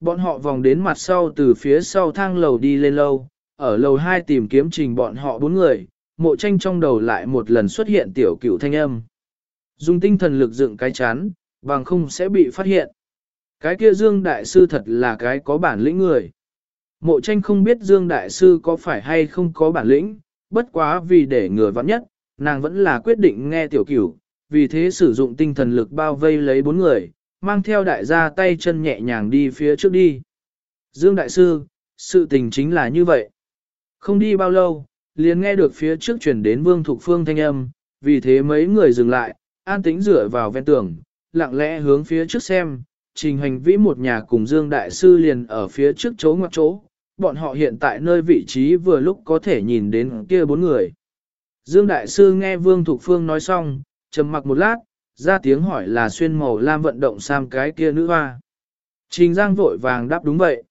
Bọn họ vòng đến mặt sau từ phía sau thang lầu đi lên lâu, ở lầu 2 tìm kiếm trình bọn họ bốn người, mộ tranh trong đầu lại một lần xuất hiện tiểu cửu thanh âm. Dùng tinh thần lực dựng cái chán, bằng không sẽ bị phát hiện. Cái kia Dương Đại Sư thật là cái có bản lĩnh người. Mộ tranh không biết Dương Đại Sư có phải hay không có bản lĩnh, bất quá vì để ngừa vắng nhất, nàng vẫn là quyết định nghe tiểu cửu, vì thế sử dụng tinh thần lực bao vây lấy bốn người, mang theo đại gia tay chân nhẹ nhàng đi phía trước đi. Dương Đại Sư, sự tình chính là như vậy. Không đi bao lâu, liền nghe được phía trước chuyển đến Vương Thục Phương thanh âm, vì thế mấy người dừng lại, an tĩnh dựa vào ven tường, lặng lẽ hướng phía trước xem, trình hành vĩ một nhà cùng Dương Đại Sư liền ở phía trước chỗ ngoặc chỗ, bọn họ hiện tại nơi vị trí vừa lúc có thể nhìn đến kia bốn người. Dương Đại Sư nghe Vương Thục Phương nói xong, trầm mặc một lát, ra tiếng hỏi là xuyên màu lam vận động sam cái kia nữ hoa. Trình Giang vội vàng đáp đúng vậy.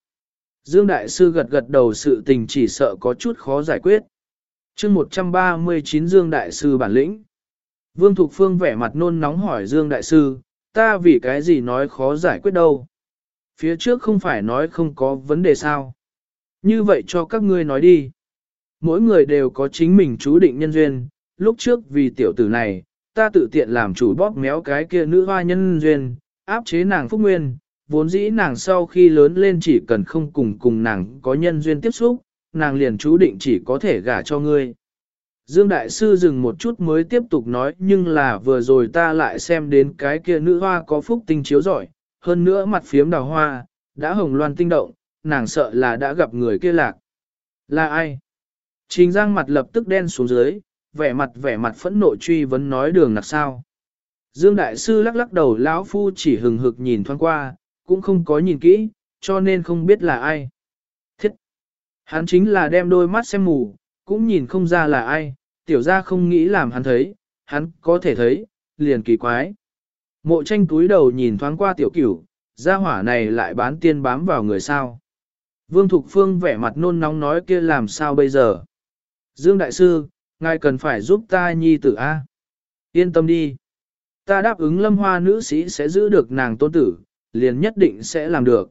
Dương Đại Sư gật gật đầu sự tình chỉ sợ có chút khó giải quyết. chương 139 Dương Đại Sư bản lĩnh. Vương Thục Phương vẻ mặt nôn nóng hỏi Dương Đại Sư, ta vì cái gì nói khó giải quyết đâu. Phía trước không phải nói không có vấn đề sao. Như vậy cho các ngươi nói đi. Mỗi người đều có chính mình chú định nhân duyên, lúc trước vì tiểu tử này, ta tự tiện làm chủ bóp méo cái kia nữ hoa nhân duyên, áp chế nàng phúc nguyên, vốn dĩ nàng sau khi lớn lên chỉ cần không cùng cùng nàng có nhân duyên tiếp xúc, nàng liền chú định chỉ có thể gả cho ngươi. Dương Đại Sư dừng một chút mới tiếp tục nói nhưng là vừa rồi ta lại xem đến cái kia nữ hoa có phúc tinh chiếu giỏi, hơn nữa mặt phiếm đào hoa, đã hồng loan tinh động, nàng sợ là đã gặp người kia lạc. Là ai? Trình Giang mặt lập tức đen xuống dưới, vẻ mặt vẻ mặt phẫn nộ truy vấn nói đường nặc sao. Dương Đại Sư lắc lắc đầu lão phu chỉ hừng hực nhìn thoáng qua, cũng không có nhìn kỹ, cho nên không biết là ai. Thiết! Hắn chính là đem đôi mắt xem mù, cũng nhìn không ra là ai, tiểu ra không nghĩ làm hắn thấy, hắn có thể thấy, liền kỳ quái. Mộ tranh túi đầu nhìn thoáng qua tiểu cửu, gia hỏa này lại bán tiên bám vào người sao. Vương Thục Phương vẻ mặt nôn nóng nói kia làm sao bây giờ. Dương Đại Sư, ngài cần phải giúp ta nhi tử A. Yên tâm đi. Ta đáp ứng lâm hoa nữ sĩ sẽ giữ được nàng tôn tử, liền nhất định sẽ làm được.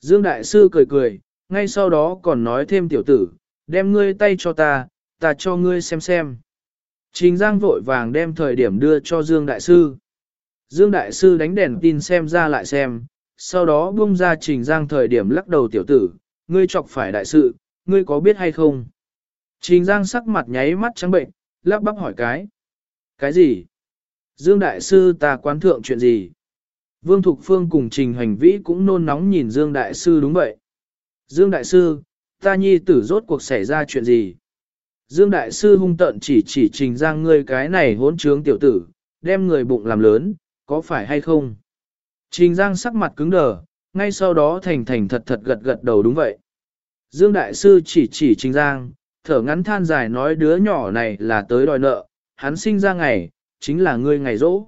Dương Đại Sư cười cười, ngay sau đó còn nói thêm tiểu tử, đem ngươi tay cho ta, ta cho ngươi xem xem. Trình Giang vội vàng đem thời điểm đưa cho Dương Đại Sư. Dương Đại Sư đánh đèn tin xem ra lại xem, sau đó buông ra Trình Giang thời điểm lắc đầu tiểu tử, ngươi chọc phải đại sự, ngươi có biết hay không? Trình Giang sắc mặt nháy mắt trắng bệnh, lắp bắp hỏi cái. Cái gì? Dương Đại Sư ta quán thượng chuyện gì? Vương Thục Phương cùng Trình Hành Vĩ cũng nôn nóng nhìn Dương Đại Sư đúng vậy. Dương Đại Sư, ta nhi tử rốt cuộc xảy ra chuyện gì? Dương Đại Sư hung tận chỉ chỉ Trình Giang ngươi cái này hỗn trướng tiểu tử, đem người bụng làm lớn, có phải hay không? Trình Giang sắc mặt cứng đờ, ngay sau đó thành thành thật thật gật gật đầu đúng vậy. Dương Đại Sư chỉ chỉ Trình Giang, thở ngắn than dài nói đứa nhỏ này là tới đòi nợ, hắn sinh ra ngày, chính là ngươi ngày rỗ.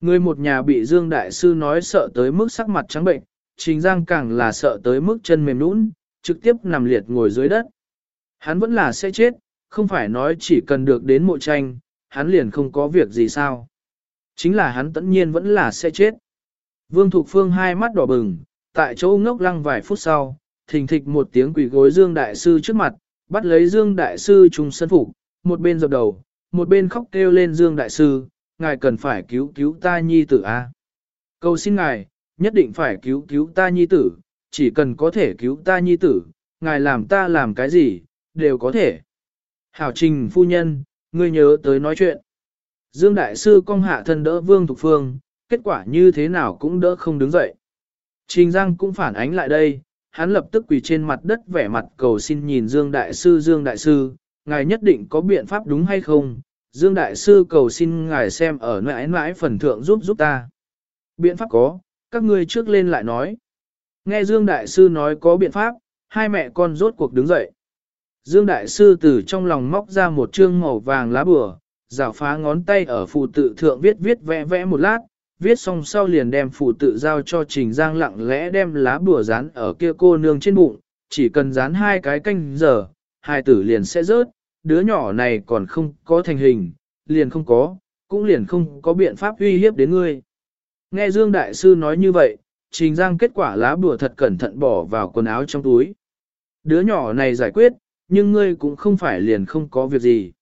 Người một nhà bị Dương Đại Sư nói sợ tới mức sắc mặt trắng bệnh, Trình Giang càng là sợ tới mức chân mềm nũng, trực tiếp nằm liệt ngồi dưới đất. Hắn vẫn là sẽ chết, không phải nói chỉ cần được đến mộ tranh, hắn liền không có việc gì sao. Chính là hắn tất nhiên vẫn là sẽ chết. Vương Thục Phương hai mắt đỏ bừng, tại chỗ ngốc lăng vài phút sau, thình thịch một tiếng quỷ gối Dương Đại Sư trước mặt, bắt lấy Dương Đại Sư trùng sân phục, một bên dập đầu, một bên khóc kêu lên Dương Đại Sư, ngài cần phải cứu cứu ta nhi tử a. À? Cầu xin ngài, nhất định phải cứu cứu ta nhi tử, chỉ cần có thể cứu ta nhi tử, ngài làm ta làm cái gì, đều có thể. Hảo trình phu nhân, ngươi nhớ tới nói chuyện. Dương Đại Sư công hạ thân đỡ Vương Thục Phương, kết quả như thế nào cũng đỡ không đứng dậy. Trình Giang cũng phản ánh lại đây, hắn lập tức quỳ trên mặt đất vẻ mặt cầu xin nhìn Dương Đại Sư Dương Đại Sư, ngài nhất định có biện pháp đúng hay không? Dương Đại Sư cầu xin ngài xem ở nãi nãi phần thượng giúp giúp ta. Biện pháp có, các ngươi trước lên lại nói. Nghe Dương Đại Sư nói có biện pháp, hai mẹ con rốt cuộc đứng dậy. Dương Đại Sư từ trong lòng móc ra một chương màu vàng lá bừa, rào phá ngón tay ở phù tự thượng viết viết vẽ vẽ một lát, viết xong sau liền đem phụ tự giao cho Trình Giang lặng lẽ đem lá bùa dán ở kia cô nương trên bụng, chỉ cần dán hai cái canh giờ, hai tử liền sẽ rớt, đứa nhỏ này còn không có thành hình, liền không có, cũng liền không có biện pháp uy hiếp đến ngươi. Nghe Dương Đại Sư nói như vậy, Trình Giang kết quả lá bùa thật cẩn thận bỏ vào quần áo trong túi. Đứa nhỏ này giải quyết, nhưng ngươi cũng không phải liền không có việc gì.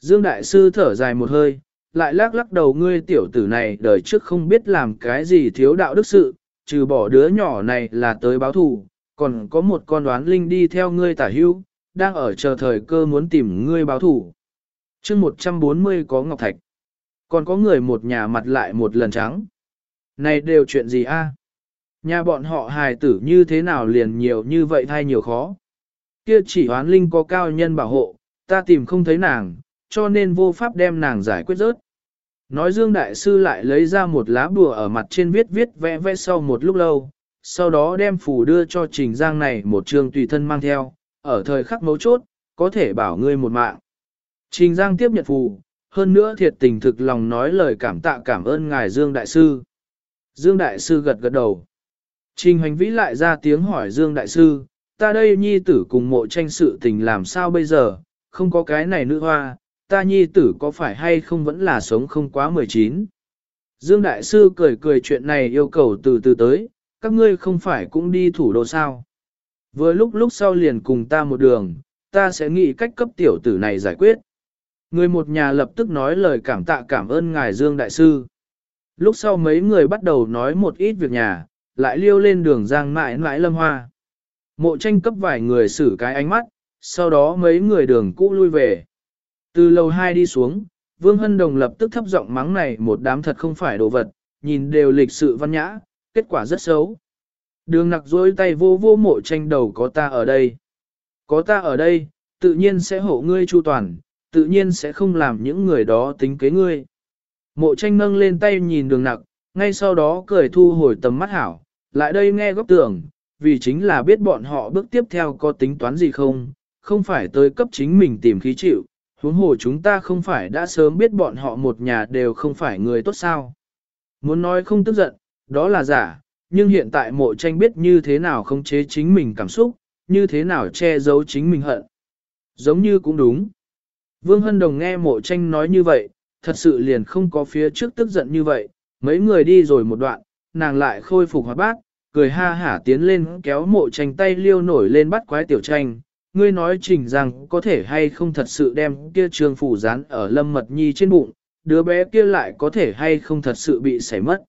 Dương Đại Sư thở dài một hơi, lại lắc lắc đầu ngươi tiểu tử này đời trước không biết làm cái gì thiếu đạo đức sự, trừ bỏ đứa nhỏ này là tới báo thù, còn có một con đoán linh đi theo ngươi tả hưu, đang ở chờ thời cơ muốn tìm ngươi báo thù. chương 140 có Ngọc Thạch, còn có người một nhà mặt lại một lần trắng. Này đều chuyện gì a? Nhà bọn họ hài tử như thế nào liền nhiều như vậy thay nhiều khó. Kia chỉ hoán linh có cao nhân bảo hộ, ta tìm không thấy nàng, cho nên vô pháp đem nàng giải quyết rớt. Nói Dương Đại Sư lại lấy ra một lá bùa ở mặt trên viết viết vẽ vẽ sau một lúc lâu, sau đó đem phù đưa cho Trình Giang này một trường tùy thân mang theo, ở thời khắc mấu chốt, có thể bảo ngươi một mạng. Trình Giang tiếp nhận phù, hơn nữa thiệt tình thực lòng nói lời cảm tạ cảm ơn Ngài Dương Đại Sư. Dương Đại Sư gật gật đầu. Trình Hoành Vĩ lại ra tiếng hỏi Dương Đại Sư, ta đây nhi tử cùng mộ tranh sự tình làm sao bây giờ, không có cái này nữ hoa, ta nhi tử có phải hay không vẫn là sống không quá 19. Dương Đại Sư cười cười chuyện này yêu cầu từ từ tới, các ngươi không phải cũng đi thủ đô sao. Vừa lúc lúc sau liền cùng ta một đường, ta sẽ nghĩ cách cấp tiểu tử này giải quyết. Người một nhà lập tức nói lời cảm tạ cảm ơn Ngài Dương Đại Sư. Lúc sau mấy người bắt đầu nói một ít việc nhà, lại liêu lên đường giang mãi mãi lâm hoa. Mộ tranh cấp vài người xử cái ánh mắt, sau đó mấy người đường cũ lui về. Từ lầu 2 đi xuống, Vương Hân Đồng lập tức thấp giọng mắng này một đám thật không phải đồ vật, nhìn đều lịch sự văn nhã, kết quả rất xấu. Đường nặc dối tay vô vô mộ tranh đầu có ta ở đây. Có ta ở đây, tự nhiên sẽ hộ ngươi chu toàn, tự nhiên sẽ không làm những người đó tính kế ngươi. Mộ tranh nâng lên tay nhìn đường nặc, ngay sau đó cười thu hồi tầm mắt hảo, lại đây nghe góc tưởng, vì chính là biết bọn họ bước tiếp theo có tính toán gì không, không phải tới cấp chính mình tìm khí chịu, huống hồ chúng ta không phải đã sớm biết bọn họ một nhà đều không phải người tốt sao. Muốn nói không tức giận, đó là giả, nhưng hiện tại mộ tranh biết như thế nào không chế chính mình cảm xúc, như thế nào che giấu chính mình hận. Giống như cũng đúng. Vương Hân Đồng nghe mộ tranh nói như vậy, thật sự liền không có phía trước tức giận như vậy, mấy người đi rồi một đoạn, nàng lại khôi phục hoạt bát, cười ha hả tiến lên kéo mộ tranh tay liêu nổi lên bắt quái tiểu tranh. Ngươi nói trình rằng có thể hay không thật sự đem kia trường phủ dán ở lâm mật nhi trên bụng, đứa bé kia lại có thể hay không thật sự bị xảy mất.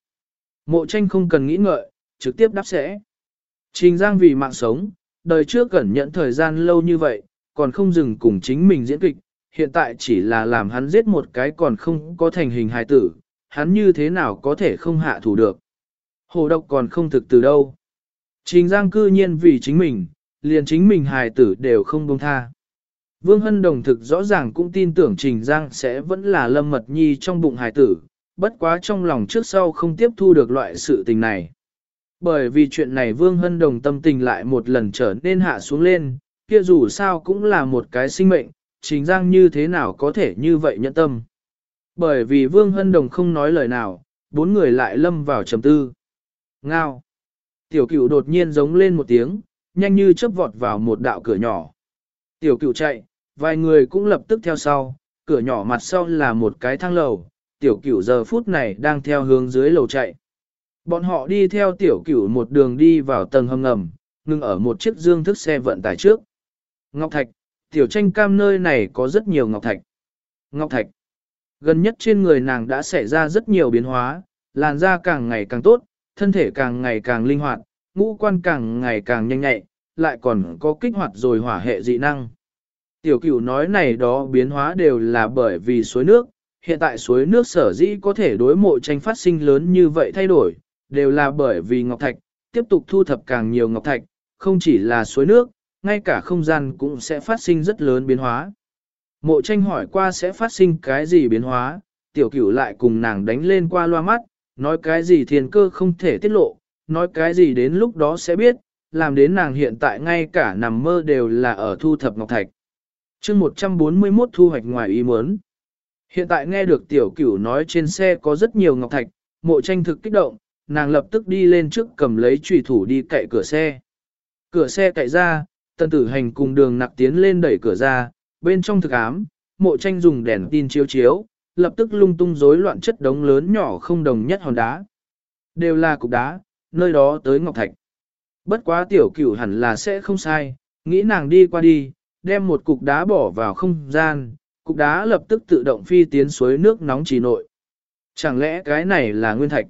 Mộ tranh không cần nghĩ ngợi, trực tiếp đáp sẽ. Trình Giang vì mạng sống, đời trước cẩn nhận thời gian lâu như vậy, còn không dừng cùng chính mình diễn kịch, hiện tại chỉ là làm hắn giết một cái còn không có thành hình hài tử, hắn như thế nào có thể không hạ thủ được. Hồ độc còn không thực từ đâu. Trình Giang cư nhiên vì chính mình, liền chính mình hài tử đều không buông tha. Vương Hân Đồng thực rõ ràng cũng tin tưởng Trình Giang sẽ vẫn là lâm mật nhi trong bụng hài tử, bất quá trong lòng trước sau không tiếp thu được loại sự tình này. Bởi vì chuyện này Vương Hân Đồng tâm tình lại một lần trở nên hạ xuống lên, kia dù sao cũng là một cái sinh mệnh, Trình Giang như thế nào có thể như vậy nhận tâm. Bởi vì Vương Hân Đồng không nói lời nào, bốn người lại lâm vào trầm tư. Ngao. Tiểu cửu đột nhiên giống lên một tiếng, nhanh như chớp vọt vào một đạo cửa nhỏ. Tiểu cửu chạy, vài người cũng lập tức theo sau, cửa nhỏ mặt sau là một cái thang lầu, tiểu cửu giờ phút này đang theo hướng dưới lầu chạy. Bọn họ đi theo tiểu cửu một đường đi vào tầng hầm ngầm, ngừng ở một chiếc dương thức xe vận tải trước. Ngọc Thạch, tiểu tranh cam nơi này có rất nhiều Ngọc Thạch. Ngọc Thạch, gần nhất trên người nàng đã xảy ra rất nhiều biến hóa, làn da càng ngày càng tốt, thân thể càng ngày càng linh hoạt, ngũ quan càng ngày càng nhanh nhạy, lại còn có kích hoạt rồi hỏa hệ dị năng. Tiểu cửu nói này đó biến hóa đều là bởi vì suối nước, hiện tại suối nước sở dĩ có thể đối mộ tranh phát sinh lớn như vậy thay đổi, đều là bởi vì Ngọc Thạch, tiếp tục thu thập càng nhiều Ngọc Thạch, không chỉ là suối nước, ngay cả không gian cũng sẽ phát sinh rất lớn biến hóa. Mộ tranh hỏi qua sẽ phát sinh cái gì biến hóa, tiểu cửu lại cùng nàng đánh lên qua loa mắt, nói cái gì thiên cơ không thể tiết lộ, nói cái gì đến lúc đó sẽ biết, làm đến nàng hiện tại ngay cả nằm mơ đều là ở thu thập ngọc thạch. chương 141 thu hoạch ngoài ý muốn. Hiện tại nghe được tiểu cửu nói trên xe có rất nhiều ngọc thạch, mộ tranh thực kích động, nàng lập tức đi lên trước cầm lấy trùy thủ đi cậy cửa xe. Cửa xe cậy ra, tần tử hành cùng đường nặc tiến lên đẩy cửa ra, bên trong thực ám, mộ tranh dùng đèn tin chiếu chiếu, lập tức lung tung rối loạn chất đống lớn nhỏ không đồng nhất hòn đá. Đều là cục đá, nơi đó tới Ngọc Thạch. Bất quá tiểu cửu hẳn là sẽ không sai, nghĩ nàng đi qua đi, đem một cục đá bỏ vào không gian, cục đá lập tức tự động phi tiến suối nước nóng chỉ nội. Chẳng lẽ cái này là nguyên thạch?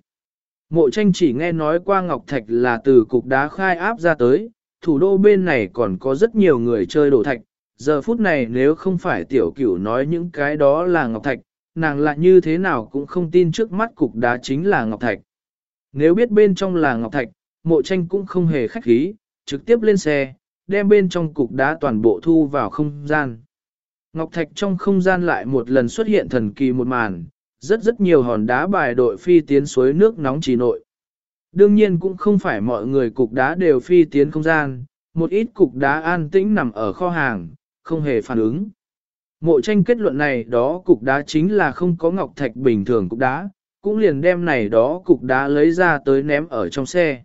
Mộ tranh chỉ nghe nói qua Ngọc Thạch là từ cục đá khai áp ra tới, thủ đô bên này còn có rất nhiều người chơi đổ thạch. Giờ phút này nếu không phải tiểu cửu nói những cái đó là Ngọc Thạch, nàng lại như thế nào cũng không tin trước mắt cục đá chính là Ngọc Thạch. Nếu biết bên trong là Ngọc Thạch, mộ tranh cũng không hề khách khí, trực tiếp lên xe, đem bên trong cục đá toàn bộ thu vào không gian. Ngọc Thạch trong không gian lại một lần xuất hiện thần kỳ một màn, rất rất nhiều hòn đá bài đội phi tiến suối nước nóng trì nội. Đương nhiên cũng không phải mọi người cục đá đều phi tiến không gian, một ít cục đá an tĩnh nằm ở kho hàng, không hề phản ứng. Mộ tranh kết luận này đó cục đá chính là không có ngọc thạch bình thường cục đá, cũng liền đem này đó cục đá lấy ra tới ném ở trong xe.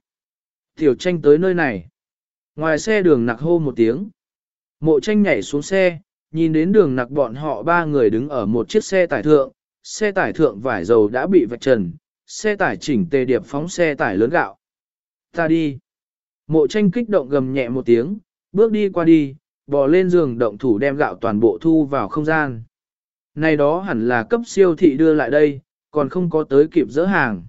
Tiểu tranh tới nơi này. Ngoài xe đường nặc hô một tiếng. Mộ tranh nhảy xuống xe, nhìn đến đường nặc bọn họ ba người đứng ở một chiếc xe tải thượng, xe tải thượng vải dầu đã bị vạch trần, xe tải chỉnh tề điệp phóng xe tải lớn gạo. Ta đi. Mộ tranh kích động gầm nhẹ một tiếng, bước đi qua đi, bò lên giường động thủ đem gạo toàn bộ thu vào không gian. Này đó hẳn là cấp siêu thị đưa lại đây, còn không có tới kịp dỡ hàng.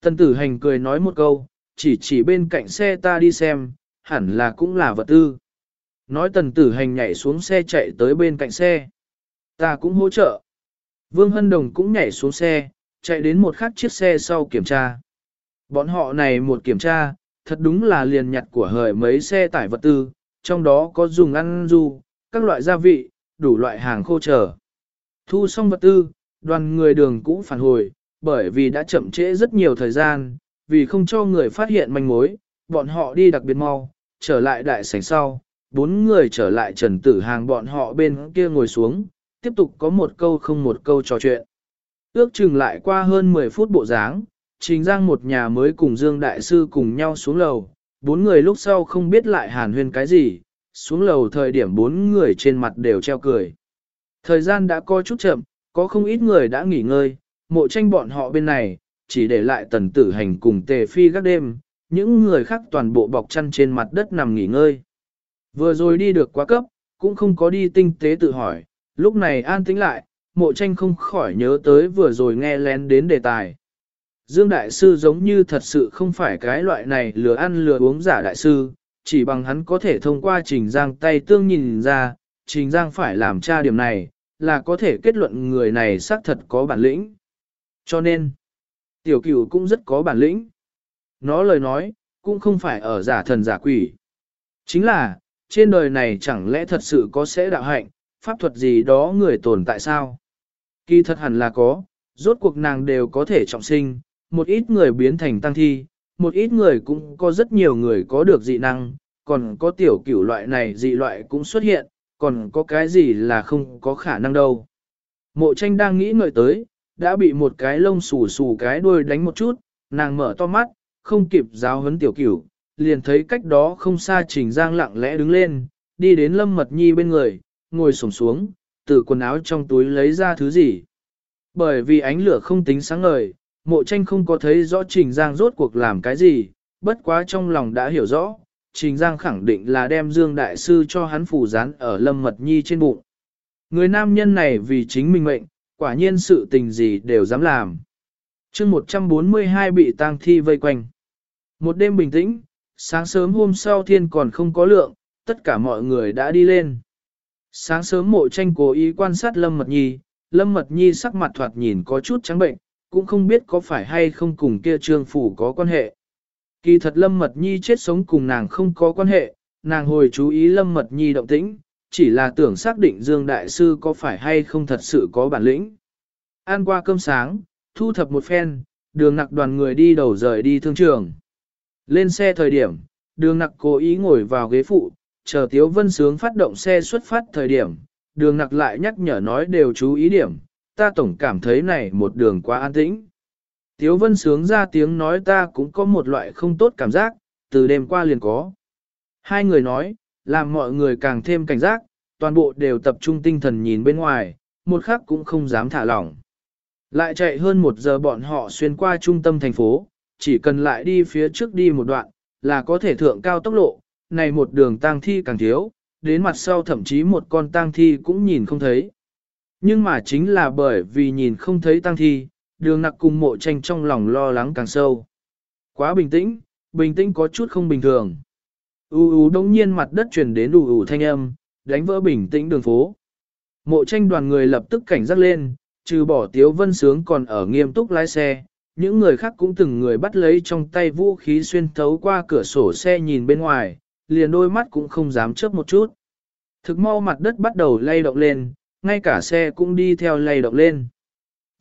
Tần tử hành cười nói một câu, chỉ chỉ bên cạnh xe ta đi xem, hẳn là cũng là vật tư. Nói tần tử hành nhảy xuống xe chạy tới bên cạnh xe. Ta cũng hỗ trợ. Vương Hân Đồng cũng nhảy xuống xe, chạy đến một khắc chiếc xe sau kiểm tra. Bọn họ này một kiểm tra, thật đúng là liền nhặt của hời mấy xe tải vật tư, trong đó có dùng ăn du, các loại gia vị, đủ loại hàng khô trở. Thu xong vật tư, đoàn người đường cũ phản hồi, bởi vì đã chậm trễ rất nhiều thời gian, vì không cho người phát hiện manh mối, bọn họ đi đặc biệt mau, trở lại đại sảnh sau, bốn người trở lại trần tử hàng bọn họ bên kia ngồi xuống, tiếp tục có một câu không một câu trò chuyện. Ước chừng lại qua hơn 10 phút bộ dáng, Trình Giang một nhà mới cùng Dương Đại Sư cùng nhau xuống lầu, bốn người lúc sau không biết lại hàn huyên cái gì, xuống lầu thời điểm bốn người trên mặt đều treo cười. Thời gian đã coi chút chậm, có không ít người đã nghỉ ngơi, mộ tranh bọn họ bên này, chỉ để lại tần tử hành cùng tề phi các đêm, những người khác toàn bộ bọc chăn trên mặt đất nằm nghỉ ngơi. Vừa rồi đi được quá cấp, cũng không có đi tinh tế tự hỏi, lúc này an tĩnh lại, mộ tranh không khỏi nhớ tới vừa rồi nghe lén đến đề tài. Dương Đại Sư giống như thật sự không phải cái loại này lừa ăn lừa uống giả Đại Sư, chỉ bằng hắn có thể thông qua Trình Giang tay tương nhìn ra, Trình Giang phải làm tra điểm này, là có thể kết luận người này xác thật có bản lĩnh. Cho nên, tiểu cửu cũng rất có bản lĩnh. Nó lời nói, cũng không phải ở giả thần giả quỷ. Chính là, trên đời này chẳng lẽ thật sự có sẽ đạo hạnh, pháp thuật gì đó người tồn tại sao? Kỳ thật hẳn là có, rốt cuộc nàng đều có thể trọng sinh, một ít người biến thành tăng thi, một ít người cũng có rất nhiều người có được dị năng, còn có tiểu cửu loại này dị loại cũng xuất hiện, còn có cái gì là không có khả năng đâu. Mộ tranh đang nghĩ ngợi tới, đã bị một cái lông xù xù cái đuôi đánh một chút, nàng mở to mắt, không kịp giáo huấn tiểu cửu, liền thấy cách đó không xa trình giang lặng lẽ đứng lên, đi đến lâm mật nhi bên người, ngồi sổng xuống, từ quần áo trong túi lấy ra thứ gì. Bởi vì ánh lửa không tính sáng ngời, mộ tranh không có thấy rõ trình giang rốt cuộc làm cái gì, bất quá trong lòng đã hiểu rõ, trình giang khẳng định là đem dương đại sư cho hắn phủ rán ở lâm mật nhi trên bụng. Người nam nhân này vì chính mình mệnh, quả nhiên sự tình gì đều dám làm. chương 142 bị tang thi vây quanh. Một đêm bình tĩnh, sáng sớm hôm sau thiên còn không có lượng, tất cả mọi người đã đi lên. Sáng sớm mộ tranh cố ý quan sát Lâm Mật Nhi, Lâm Mật Nhi sắc mặt thoạt nhìn có chút trắng bệnh, cũng không biết có phải hay không cùng kia trương phủ có quan hệ. Kỳ thật Lâm Mật Nhi chết sống cùng nàng không có quan hệ, nàng hồi chú ý Lâm Mật Nhi động tĩnh, chỉ là tưởng xác định Dương Đại Sư có phải hay không thật sự có bản lĩnh. Ăn qua cơm sáng, thu thập một phen, đường nặc đoàn người đi đầu rời đi thương trường. Lên xe thời điểm, đường nặc cố ý ngồi vào ghế phụ, chờ Tiếu Vân Sướng phát động xe xuất phát thời điểm, đường nặc lại nhắc nhở nói đều chú ý điểm, ta tổng cảm thấy này một đường quá an tĩnh. Tiếu Vân Sướng ra tiếng nói ta cũng có một loại không tốt cảm giác, từ đêm qua liền có. Hai người nói, làm mọi người càng thêm cảnh giác, toàn bộ đều tập trung tinh thần nhìn bên ngoài, một khắc cũng không dám thả lỏng. Lại chạy hơn một giờ bọn họ xuyên qua trung tâm thành phố, chỉ cần lại đi phía trước đi một đoạn, là có thể thượng cao tốc lộ, này một đường tang thi càng thiếu, đến mặt sau thậm chí một con tang thi cũng nhìn không thấy. Nhưng mà chính là bởi vì nhìn không thấy tang thi, đường nặc cùng mộ tranh trong lòng lo lắng càng sâu. Quá bình tĩnh, bình tĩnh có chút không bình thường. U u đông nhiên mặt đất chuyển đến đủ ủ thanh âm, đánh vỡ bình tĩnh đường phố. Mộ tranh đoàn người lập tức cảnh giác lên, trừ bỏ tiếu vân sướng còn ở nghiêm túc lái xe, những người khác cũng từng người bắt lấy trong tay vũ khí xuyên thấu qua cửa sổ xe nhìn bên ngoài, liền đôi mắt cũng không dám chớp một chút. Thực mau mặt đất bắt đầu lay động lên, ngay cả xe cũng đi theo lay động lên.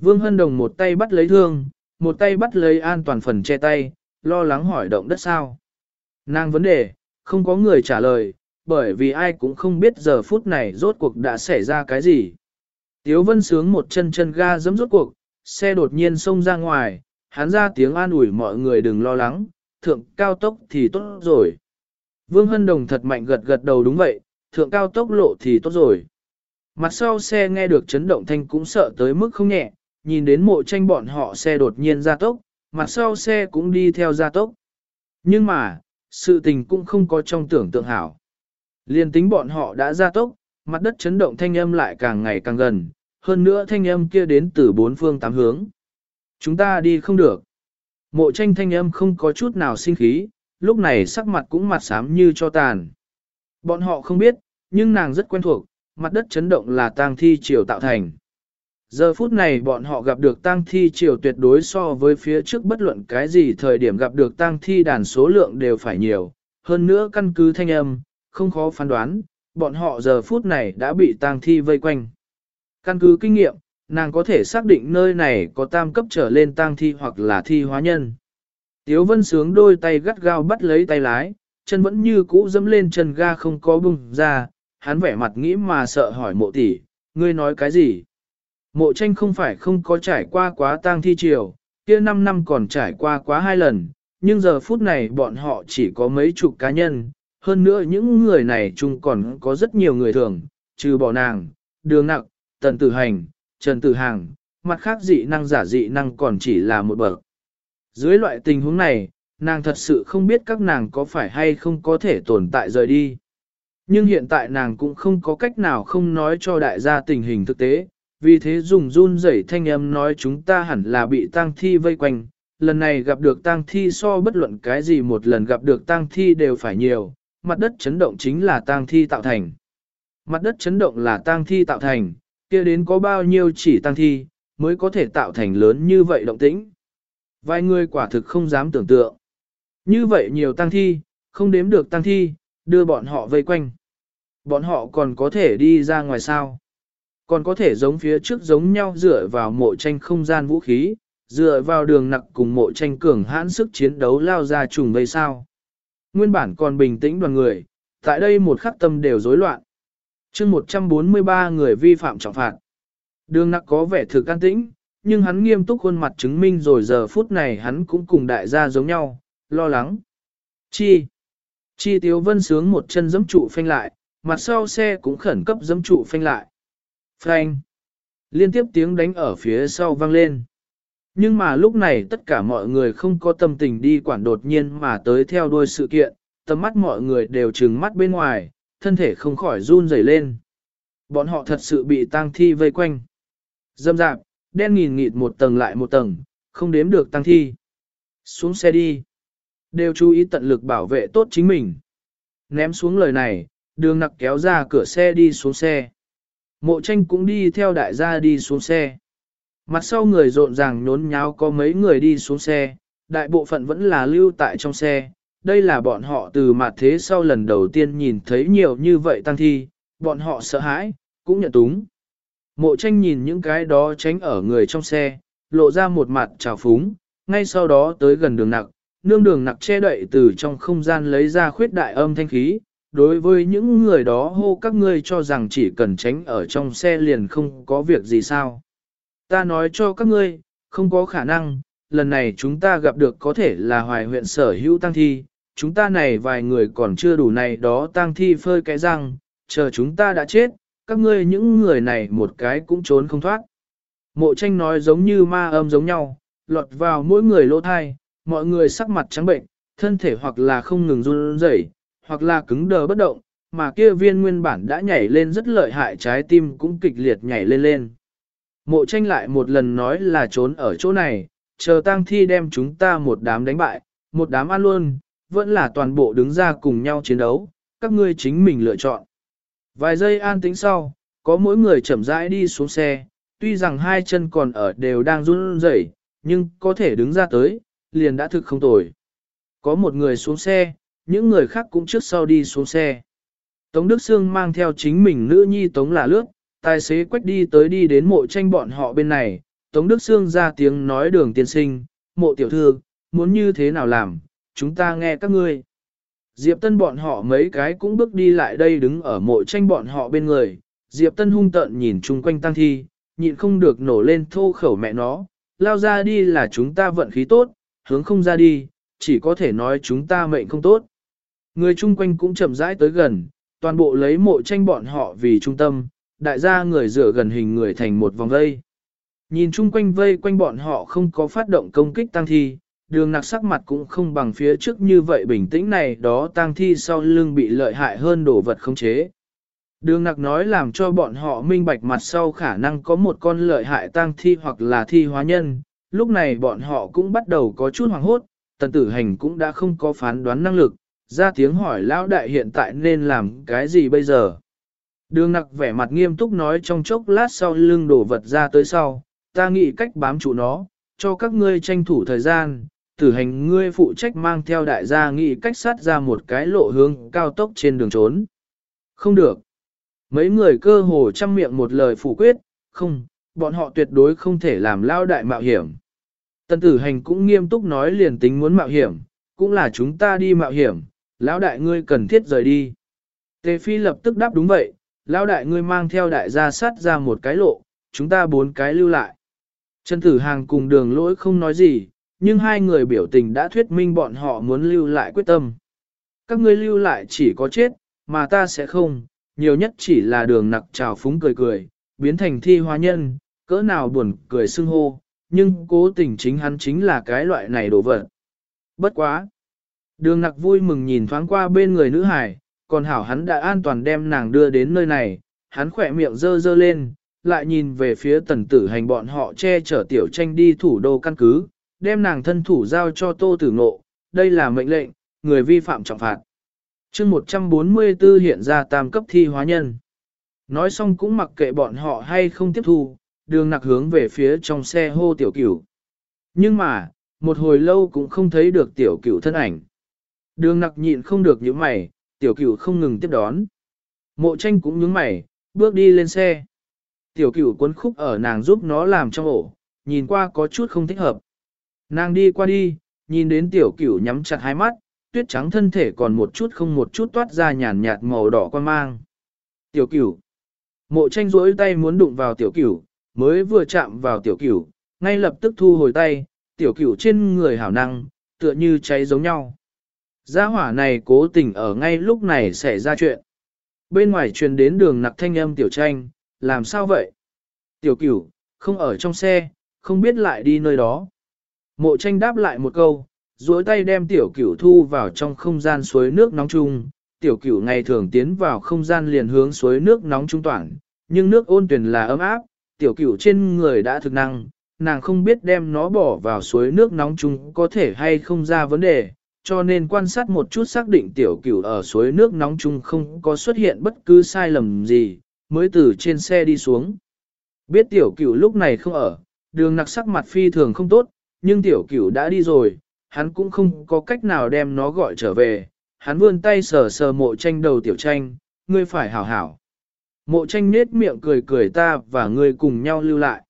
Vương Hân Đồng một tay bắt lấy thương, một tay bắt lấy an toàn phần che tay, lo lắng hỏi động đất sao. Nàng vấn đề, không có người trả lời, bởi vì ai cũng không biết giờ phút này rốt cuộc đã xảy ra cái gì. Tiếu Vân sướng một chân chân ga dẫm rốt cuộc, xe đột nhiên xông ra ngoài, hắn ra tiếng an ủi mọi người đừng lo lắng, thượng cao tốc thì tốt rồi. Vương Hân Đồng thật mạnh gật gật đầu đúng vậy, thượng cao tốc lộ thì tốt rồi. Mặt sau xe nghe được chấn động thanh cũng sợ tới mức không nhẹ, nhìn đến mộ tranh bọn họ xe đột nhiên ra tốc, mặt sau xe cũng đi theo ra tốc. Nhưng mà, sự tình cũng không có trong tưởng tượng hảo. Liên tính bọn họ đã ra tốc, mặt đất chấn động thanh âm lại càng ngày càng gần, hơn nữa thanh âm kia đến từ bốn phương tám hướng. Chúng ta đi không được. Mộ tranh thanh âm không có chút nào sinh khí, lúc này sắc mặt cũng mặt xám như cho tàn. Bọn họ không biết, nhưng nàng rất quen thuộc, mặt đất chấn động là tang thi triều tạo thành. Giờ phút này bọn họ gặp được tang thi triều tuyệt đối so với phía trước bất luận cái gì thời điểm gặp được tang thi đàn số lượng đều phải nhiều, hơn nữa căn cứ thanh âm, không khó phán đoán, bọn họ giờ phút này đã bị tang thi vây quanh. Căn cứ kinh nghiệm, nàng có thể xác định nơi này có tam cấp trở lên tang thi hoặc là thi hóa nhân. Tiếu vân sướng đôi tay gắt gao bắt lấy tay lái, chân vẫn như cũ dẫm lên chân ga không có bùng ra, hắn vẻ mặt nghĩ mà sợ hỏi mộ tỷ, ngươi nói cái gì? Mộ tranh không phải không có trải qua quá tang thi triều, kia 5 năm còn trải qua quá hai lần, nhưng giờ phút này bọn họ chỉ có mấy chục cá nhân, hơn nữa những người này chung còn có rất nhiều người thường, trừ bỏ nàng, đường nặng, tần tử hành, trần tử hàng, mặt khác dị năng giả dị năng còn chỉ là một bậc. Dưới loại tình huống này, nàng thật sự không biết các nàng có phải hay không có thể tồn tại rời đi. Nhưng hiện tại nàng cũng không có cách nào không nói cho đại gia tình hình thực tế, vì thế dùng run rẩy thanh âm nói chúng ta hẳn là bị tang thi vây quanh, lần này gặp được tang thi so bất luận cái gì một lần gặp được tang thi đều phải nhiều, mặt đất chấn động chính là tang thi tạo thành. Mặt đất chấn động là tang thi tạo thành, kia đến có bao nhiêu chỉ tang thi, mới có thể tạo thành lớn như vậy động tĩnh. Vài người quả thực không dám tưởng tượng. Như vậy nhiều tang thi, không đếm được tang thi, đưa bọn họ vây quanh. Bọn họ còn có thể đi ra ngoài sao? Còn có thể giống phía trước giống nhau dựa vào mộ tranh không gian vũ khí, dựa vào đường nặc cùng mộ tranh cường hãn sức chiến đấu lao ra trùng vây sao? Nguyên bản còn bình tĩnh đoàn người, tại đây một khắc tâm đều rối loạn. chương 143 người vi phạm trọng phạt. Đường nặc có vẻ thực can tĩnh, nhưng hắn nghiêm túc khuôn mặt chứng minh rồi giờ phút này hắn cũng cùng đại gia giống nhau, lo lắng. Chi? Chi Tiếu Vân sướng một chân giẫm trụ phanh lại, mặt sau xe cũng khẩn cấp giẫm trụ phanh lại. Phanh! Liên tiếp tiếng đánh ở phía sau vang lên. Nhưng mà lúc này tất cả mọi người không có tâm tình đi quản đột nhiên mà tới theo đuôi sự kiện, tầm mắt mọi người đều trừng mắt bên ngoài, thân thể không khỏi run rẩy lên. Bọn họ thật sự bị tang thi vây quanh. Dâm dạp, đen nghìn nghịt một tầng lại một tầng, không đếm được tang thi. Xuống xe đi. Đều chú ý tận lực bảo vệ tốt chính mình. Ném xuống lời này, đường nặc kéo ra cửa xe đi xuống xe. Mộ tranh cũng đi theo đại gia đi xuống xe. Mặt sau người rộn ràng nhốn nháo có mấy người đi xuống xe, đại bộ phận vẫn là lưu tại trong xe. Đây là bọn họ từ mặt thế sau lần đầu tiên nhìn thấy nhiều như vậy tăng thi, bọn họ sợ hãi, cũng nhận túng. Mộ tranh nhìn những cái đó tránh ở người trong xe, lộ ra một mặt trào phúng, ngay sau đó tới gần đường nặc, nương đường nặc che đậy từ trong không gian lấy ra khuyết đại âm thanh khí. Đối với những người đó hô các ngươi cho rằng chỉ cần tránh ở trong xe liền không có việc gì sao. Ta nói cho các ngươi, không có khả năng, lần này chúng ta gặp được có thể là hoài huyện sở hữu tăng thi, chúng ta này vài người còn chưa đủ này đó tăng thi phơi cái răng, chờ chúng ta đã chết, các ngươi những người này một cái cũng trốn không thoát. Mộ tranh nói giống như ma âm giống nhau, lọt vào mỗi người lỗ thai, mọi người sắc mặt trắng bệnh, thân thể hoặc là không ngừng run rẩy, hoặc là cứng đờ bất động, mà kia viên nguyên bản đã nhảy lên rất lợi hại trái tim cũng kịch liệt nhảy lên lên. Mộ tranh lại một lần nói là trốn ở chỗ này, chờ tang thi đem chúng ta một đám đánh bại, một đám ăn luôn, vẫn là toàn bộ đứng ra cùng nhau chiến đấu, các ngươi chính mình lựa chọn. Vài giây an tĩnh sau, có mỗi người chậm rãi đi xuống xe, tuy rằng hai chân còn ở đều đang run rẩy, nhưng có thể đứng ra tới, liền đã thực không tồi. Có một người xuống xe, những người khác cũng trước sau đi xuống xe. Tống Đức Sương mang theo chính mình nữ nhi Tống là lướt, tài xế quách đi tới đi đến mộ tranh bọn họ bên này, Tống Đức Sương ra tiếng nói đường tiên sinh, mộ tiểu thư, muốn như thế nào làm, chúng ta nghe các ngươi. Diệp Tân bọn họ mấy cái cũng bước đi lại đây đứng ở mộ tranh bọn họ bên người, Diệp Tân hung tận nhìn chung quanh tăng thi, nhịn không được nổ lên thô khẩu mẹ nó, lao ra đi là chúng ta vận khí tốt, hướng không ra đi, chỉ có thể nói chúng ta mệnh không tốt. Người chung quanh cũng chậm rãi tới gần, toàn bộ lấy mộ tranh bọn họ vì trung tâm, đại gia người dựa gần hình người thành một vòng vây. Nhìn chung quanh vây quanh bọn họ không có phát động công kích tăng thi, đường nặc sắc mặt cũng không bằng phía trước như vậy bình tĩnh này đó tăng thi sau lưng bị lợi hại hơn đồ vật không chế. Đường nặc nói làm cho bọn họ minh bạch mặt sau khả năng có một con lợi hại tăng thi hoặc là thi hóa nhân, lúc này bọn họ cũng bắt đầu có chút hoảng hốt, tần tử hành cũng đã không có phán đoán năng lực, ra tiếng hỏi lão đại hiện tại nên làm cái gì bây giờ. Đường nặc vẻ mặt nghiêm túc nói trong chốc lát sau lưng đổ vật ra tới sau, ta nghĩ cách bám trụ nó, cho các ngươi tranh thủ thời gian, tử hành ngươi phụ trách mang theo đại gia nghĩ cách sát ra một cái lộ hướng cao tốc trên đường trốn. Không được. Mấy người cơ hồ chăm miệng một lời phủ quyết, không, bọn họ tuyệt đối không thể làm lao đại mạo hiểm. Tân tử hành cũng nghiêm túc nói liền tính muốn mạo hiểm, cũng là chúng ta đi mạo hiểm, lão đại ngươi cần thiết rời đi. Tề phi lập tức đáp đúng vậy, lão đại ngươi mang theo đại gia sát ra một cái lộ, chúng ta bốn cái lưu lại. Trần tử hàng cùng đường lỗi không nói gì, nhưng hai người biểu tình đã thuyết minh bọn họ muốn lưu lại quyết tâm. Các ngươi lưu lại chỉ có chết, mà ta sẽ không, nhiều nhất chỉ là đường nặc trào phúng cười cười, biến thành thi hóa nhân, cỡ nào buồn cười xưng hô, nhưng cố tình chính hắn chính là cái loại này đồ vật. Bất quá! Đường nặc vui mừng nhìn thoáng qua bên người nữ hải, còn hảo hắn đã an toàn đem nàng đưa đến nơi này, hắn khỏe miệng dơ dơ lên, lại nhìn về phía tần tử hành bọn họ che chở tiểu tranh đi thủ đô căn cứ, đem nàng thân thủ giao cho tô tử ngộ, đây là mệnh lệnh, người vi phạm trọng phạt. chương 144 hiện ra tam cấp thi hóa nhân. Nói xong cũng mặc kệ bọn họ hay không tiếp thu, đường nặc hướng về phía trong xe hô tiểu cửu. Nhưng mà, một hồi lâu cũng không thấy được tiểu cửu thân ảnh. Đường nặc nhịn không được những mày, tiểu cửu không ngừng tiếp đón. Mộ tranh cũng nhướng mày, bước đi lên xe. Tiểu cửu cuốn khúc ở nàng giúp nó làm trong ổ, nhìn qua có chút không thích hợp. Nàng đi qua đi, nhìn đến tiểu cửu nhắm chặt hai mắt, tuyết trắng thân thể còn một chút không một chút toát ra nhàn nhạt màu đỏ quan mang. Tiểu cửu. Mộ tranh rỗi tay muốn đụng vào tiểu cửu, mới vừa chạm vào tiểu cửu, ngay lập tức thu hồi tay, tiểu cửu trên người hảo năng, tựa như cháy giống nhau. Gia hỏa này cố tình ở ngay lúc này xảy ra chuyện. Bên ngoài truyền đến đường nặc thanh âm tiểu tranh, làm sao vậy? Tiểu cửu, không ở trong xe, không biết lại đi nơi đó. Mộ tranh đáp lại một câu, duỗi tay đem tiểu cửu thu vào trong không gian suối nước nóng chung. Tiểu cửu ngày thường tiến vào không gian liền hướng suối nước nóng trung toàn, nhưng nước ôn tuyển là ấm áp, tiểu cửu trên người đã thực năng, nàng không biết đem nó bỏ vào suối nước nóng chung có thể hay không ra vấn đề, cho nên quan sát một chút xác định tiểu cửu ở suối nước nóng chung không có xuất hiện bất cứ sai lầm gì, mới từ trên xe đi xuống. Biết tiểu cửu lúc này không ở, đường nặc sắc mặt phi thường không tốt, nhưng tiểu cửu đã đi rồi, hắn cũng không có cách nào đem nó gọi trở về. Hắn vươn tay sờ sờ mộ tranh đầu tiểu tranh, ngươi phải hảo hảo. Mộ tranh nết miệng cười cười ta và ngươi cùng nhau lưu lại.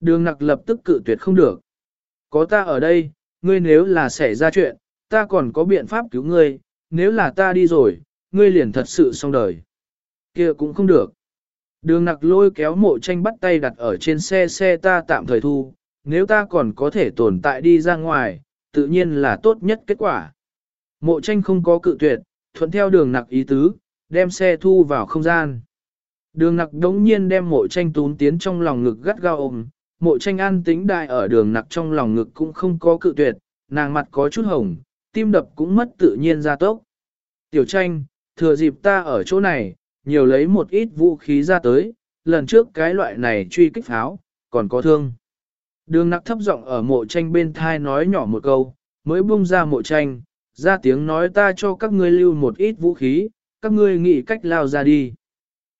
Đường nặc lập tức cự tuyệt không được. Có ta ở đây, ngươi nếu là xảy ra chuyện, ta còn có biện pháp cứu ngươi, nếu là ta đi rồi, ngươi liền thật sự xong đời. kia cũng không được. Đường nặc lôi kéo mộ tranh bắt tay đặt ở trên xe xe ta tạm thời thu, nếu ta còn có thể tồn tại đi ra ngoài, tự nhiên là tốt nhất kết quả. Mộ tranh không có cự tuyệt, thuận theo đường nặc ý tứ, đem xe thu vào không gian. Đường nặc đống nhiên đem mộ tranh tún tiến trong lòng ngực gắt gao ôm, mộ tranh an tính đại ở đường nặc trong lòng ngực cũng không có cự tuyệt, nàng mặt có chút hồng, tim đập cũng mất tự nhiên ra tốc. Tiểu tranh, thừa dịp ta ở chỗ này, nhiều lấy một ít vũ khí ra tới, lần trước cái loại này truy kích pháo, còn có thương. Đường nặc thấp giọng ở mộ tranh bên thai nói nhỏ một câu, mới buông ra mộ tranh, ra tiếng nói ta cho các ngươi lưu một ít vũ khí, các ngươi nghĩ cách lao ra đi.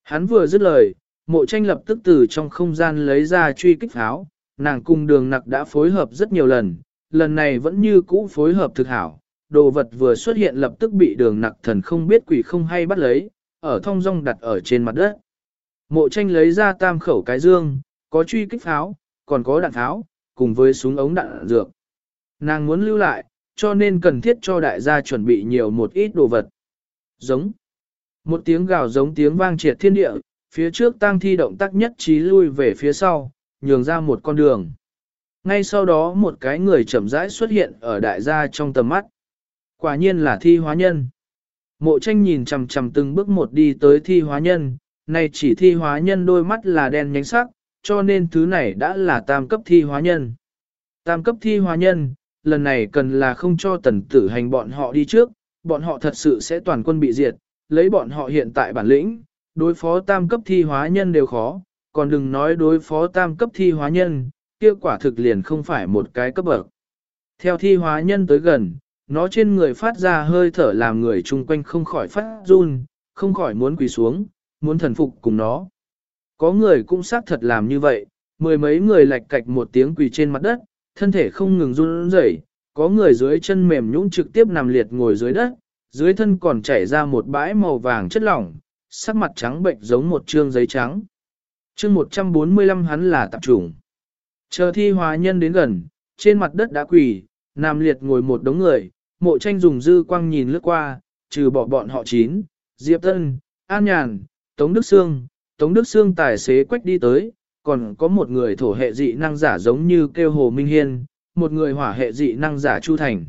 Hắn vừa dứt lời, mộ tranh lập tức từ trong không gian lấy ra truy kích pháo, nàng cùng đường nặc đã phối hợp rất nhiều lần, lần này vẫn như cũ phối hợp thực hảo, đồ vật vừa xuất hiện lập tức bị đường nặc thần không biết quỷ không hay bắt lấy, ở thong rong đặt ở trên mặt đất. Mộ tranh lấy ra tam khẩu cái dương, có truy kích pháo, còn có đạn pháo, cùng với súng ống đạn dược. Nàng muốn lưu lại, cho nên cần thiết cho đại gia chuẩn bị nhiều một ít đồ vật. Giống. Một tiếng gào giống tiếng vang triệt thiên địa, phía trước tang thi động tác nhất trí lui về phía sau, nhường ra một con đường. Ngay sau đó một cái người chậm rãi xuất hiện ở đại gia trong tầm mắt. Quả nhiên là thi hóa nhân. Mộ tranh nhìn chầm chầm từng bước một đi tới thi hóa nhân, này chỉ thi hóa nhân đôi mắt là đen nhánh sắc, cho nên thứ này đã là tam cấp thi hóa nhân. Tam cấp thi hóa nhân, lần này cần là không cho tần tử hành bọn họ đi trước, bọn họ thật sự sẽ toàn quân bị diệt, lấy bọn họ hiện tại bản lĩnh, đối phó tam cấp thi hóa nhân đều khó, còn đừng nói đối phó tam cấp thi hóa nhân, kia quả thực liền không phải một cái cấp bậc. Theo thi hóa nhân tới gần, nó trên người phát ra hơi thở làm người chung quanh không khỏi phát run, không khỏi muốn quỳ xuống, muốn thần phục cùng nó. Có người cũng xác thật làm như vậy, mười mấy người lạch cạch một tiếng quỳ trên mặt đất, thân thể không ngừng run rẩy, có người dưới chân mềm nhũn trực tiếp nằm liệt ngồi dưới đất, dưới thân còn chảy ra một bãi màu vàng chất lỏng, sắc mặt trắng bệnh giống một trương giấy trắng. Chương 145 hắn là tạp chủng. Chờ thi hóa nhân đến gần, trên mặt đất đã quỳ, nằm liệt ngồi một đống người, mộ tranh dùng dư quang nhìn lướt qua, trừ bỏ bọn họ chín, Diệp Tân, An Nhàn, Tống Đức Sương, Tống Đức Sương tài xế quách đi tới, còn có một người thổ hệ dị năng giả giống như kêu Hồ Minh Hiên, một người hỏa hệ dị năng giả Chu Thành.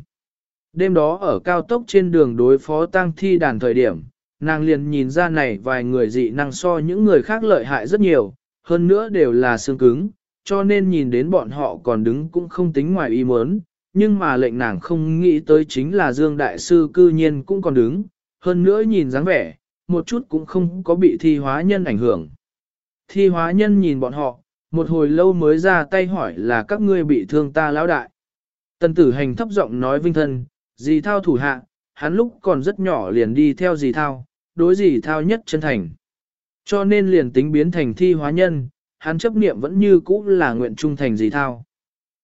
Đêm đó ở cao tốc trên đường đối phó tăng thi đàn thời điểm, nàng liền nhìn ra này vài người dị năng so những người khác lợi hại rất nhiều, hơn nữa đều là xương cứng, cho nên nhìn đến bọn họ còn đứng cũng không tính ngoài ý muốn, nhưng mà lệnh nàng không nghĩ tới chính là Dương Đại Sư cư nhiên cũng còn đứng, hơn nữa nhìn dáng vẻ, một chút cũng không có bị thi hóa nhân ảnh hưởng. Thi hóa nhân nhìn bọn họ, một hồi lâu mới ra tay hỏi là các ngươi bị thương ta lão đại. Tần tử hành thấp giọng nói vinh thân, dì thao thủ hạ, hắn lúc còn rất nhỏ liền đi theo dì thao, đối dì thao nhất chân thành. Cho nên liền tính biến thành thi hóa nhân, hắn chấp niệm vẫn như cũ là nguyện trung thành dì thao.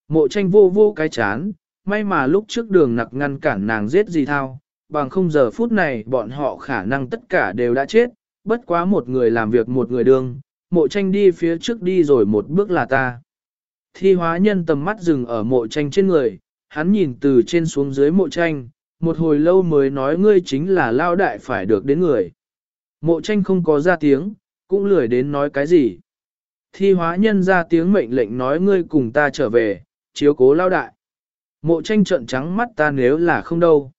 Mộ tranh vô vô cái chán, may mà lúc trước đường nặc ngăn cản nàng giết gì thao, bằng không giờ phút này bọn họ khả năng tất cả đều đã chết, bất quá một người làm việc một người đương, mộ tranh đi phía trước đi rồi một bước là ta. Thi hóa nhân tầm mắt dừng ở mộ tranh trên người, hắn nhìn từ trên xuống dưới mộ tranh, một hồi lâu mới nói ngươi chính là lao đại phải được đến người. Mộ tranh không có ra tiếng, cũng lười đến nói cái gì. Thi hóa nhân ra tiếng mệnh lệnh nói ngươi cùng ta trở về, chiếu cố lao đại. Mộ tranh trận trắng mắt ta nếu là không đâu.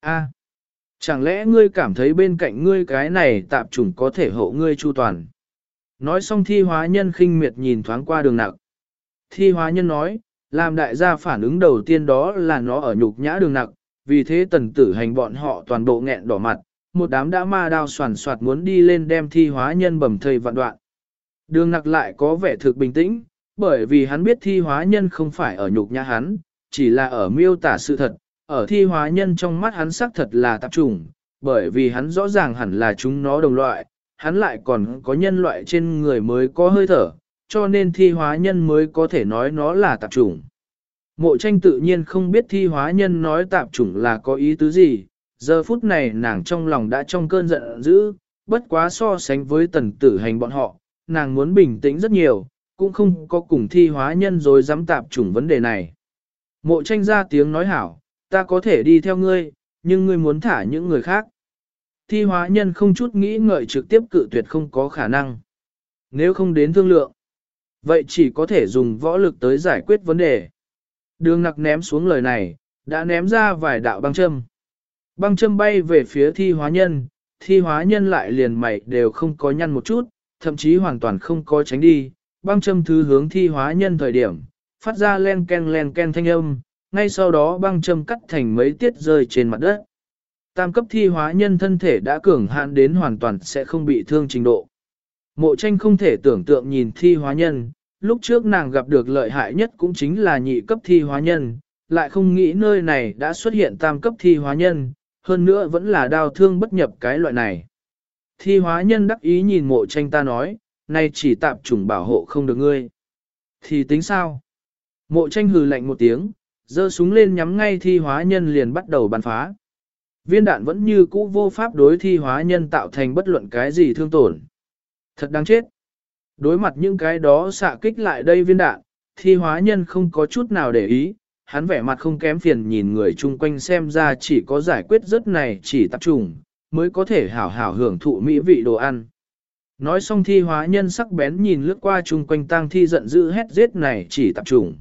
a chẳng lẽ ngươi cảm thấy bên cạnh ngươi cái này tạp chủng có thể hộ ngươi chu toàn. Nói xong thi hóa nhân khinh miệt nhìn thoáng qua đường nặc. Thi hóa nhân nói, làm đại gia phản ứng đầu tiên đó là nó ở nhục nhã đường nặc, vì thế tần tử hành bọn họ toàn bộ nghẹn đỏ mặt, một đám đã ma đao soàn soạt muốn đi lên đem thi hóa nhân bầm thây vạn đoạn. Đường nặc lại có vẻ thực bình tĩnh, bởi vì hắn biết thi hóa nhân không phải ở nhục nhã hắn, chỉ là ở miêu tả sự thật, ở thi hóa nhân trong mắt hắn xác thật là tạp trùng, bởi vì hắn rõ ràng hẳn là chúng nó đồng loại, hắn lại còn có nhân loại trên người mới có hơi thở, cho nên thi hóa nhân mới có thể nói nó là tạp chủng. Mộ tranh tự nhiên không biết thi hóa nhân nói tạp chủng là có ý tứ gì, giờ phút này nàng trong lòng đã trong cơn giận dữ, bất quá so sánh với tần tử hành bọn họ, nàng muốn bình tĩnh rất nhiều, cũng không có cùng thi hóa nhân rồi dám tạp chủng vấn đề này. Mộ tranh ra tiếng nói hảo, ta có thể đi theo ngươi, nhưng ngươi muốn thả những người khác. Thi hóa nhân không chút nghĩ ngợi trực tiếp cự tuyệt không có khả năng. Nếu không đến thương lượng, vậy chỉ có thể dùng võ lực tới giải quyết vấn đề. Đường nặc ném xuống lời này, đã ném ra vài đạo băng châm. Băng châm bay về phía thi hóa nhân, thi hóa nhân lại liền mày đều không có nhăn một chút, thậm chí hoàn toàn không có tránh đi. Băng châm thứ hướng thi hóa nhân thời điểm, phát ra len ken len ken thanh âm, ngay sau đó băng châm cắt thành mấy tiết rơi trên mặt đất. Tam cấp thi hóa nhân thân thể đã cường hạn đến hoàn toàn sẽ không bị thương trình độ. Mộ tranh không thể tưởng tượng nhìn thi hóa nhân, lúc trước nàng gặp được lợi hại nhất cũng chính là nhị cấp thi hóa nhân, lại không nghĩ nơi này đã xuất hiện tam cấp thi hóa nhân, hơn nữa vẫn là đau thương bất nhập cái loại này. Thi hóa nhân đắc ý nhìn mộ tranh ta nói, nay chỉ tạm chủng bảo hộ không được ngươi. Thì tính sao? Mộ tranh hừ lạnh một tiếng, giơ súng lên nhắm ngay thi hóa nhân liền bắt đầu bắn phá. Viên đạn vẫn như cũ vô pháp đối thi hóa nhân tạo thành bất luận cái gì thương tổn. Thật đáng chết. Đối mặt những cái đó xạ kích lại đây viên đạn, thi hóa nhân không có chút nào để ý, hắn vẻ mặt không kém phiền nhìn người chung quanh xem ra chỉ có giải quyết rất này chỉ tập trung, mới có thể hảo hảo hưởng thụ mỹ vị đồ ăn. Nói xong thi hóa nhân sắc bén nhìn lướt qua chung quanh tang thi giận dữ hét giết này chỉ tập trung.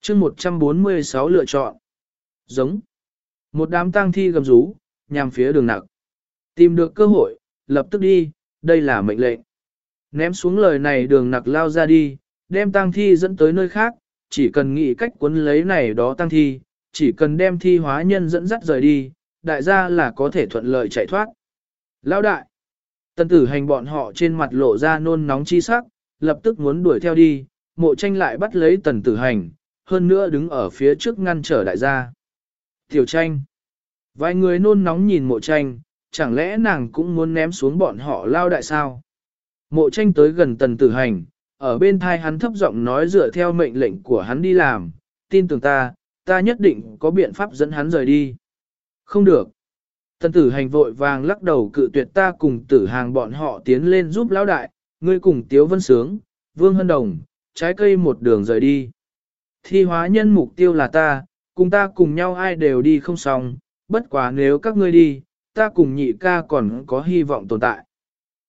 chương 146 lựa chọn. Giống. Một đám tang thi gầm rú, nhằm phía đường nặc. Tìm được cơ hội, lập tức đi, đây là mệnh lệnh. Ném xuống lời này đường nặc lao ra đi, đem tang thi dẫn tới nơi khác, chỉ cần nghĩ cách cuốn lấy này đó tang thi, chỉ cần đem thi hóa nhân dẫn dắt rời đi, đại gia là có thể thuận lợi chạy thoát. Lao đại, tần tử hành bọn họ trên mặt lộ ra nôn nóng chi sắc, lập tức muốn đuổi theo đi, mộ tranh lại bắt lấy tần tử hành, hơn nữa đứng ở phía trước ngăn trở đại gia. Tiểu tranh, vài người nôn nóng nhìn mộ tranh, chẳng lẽ nàng cũng muốn ném xuống bọn họ lao đại sao? Mộ tranh tới gần tần tử hành, ở bên thai hắn thấp giọng nói dựa theo mệnh lệnh của hắn đi làm, tin tưởng ta, ta nhất định có biện pháp dẫn hắn rời đi. Không được. Tần tử hành vội vàng lắc đầu cự tuyệt ta cùng tử hàng bọn họ tiến lên giúp lão đại, ngươi cùng Tiếu Vân Sướng, Vương Hân Đồng, trái cây một đường rời đi. Thi hóa nhân mục tiêu là ta, cùng ta cùng nhau ai đều đi không xong, bất quá nếu các ngươi đi, ta cùng nhị ca còn có hy vọng tồn tại.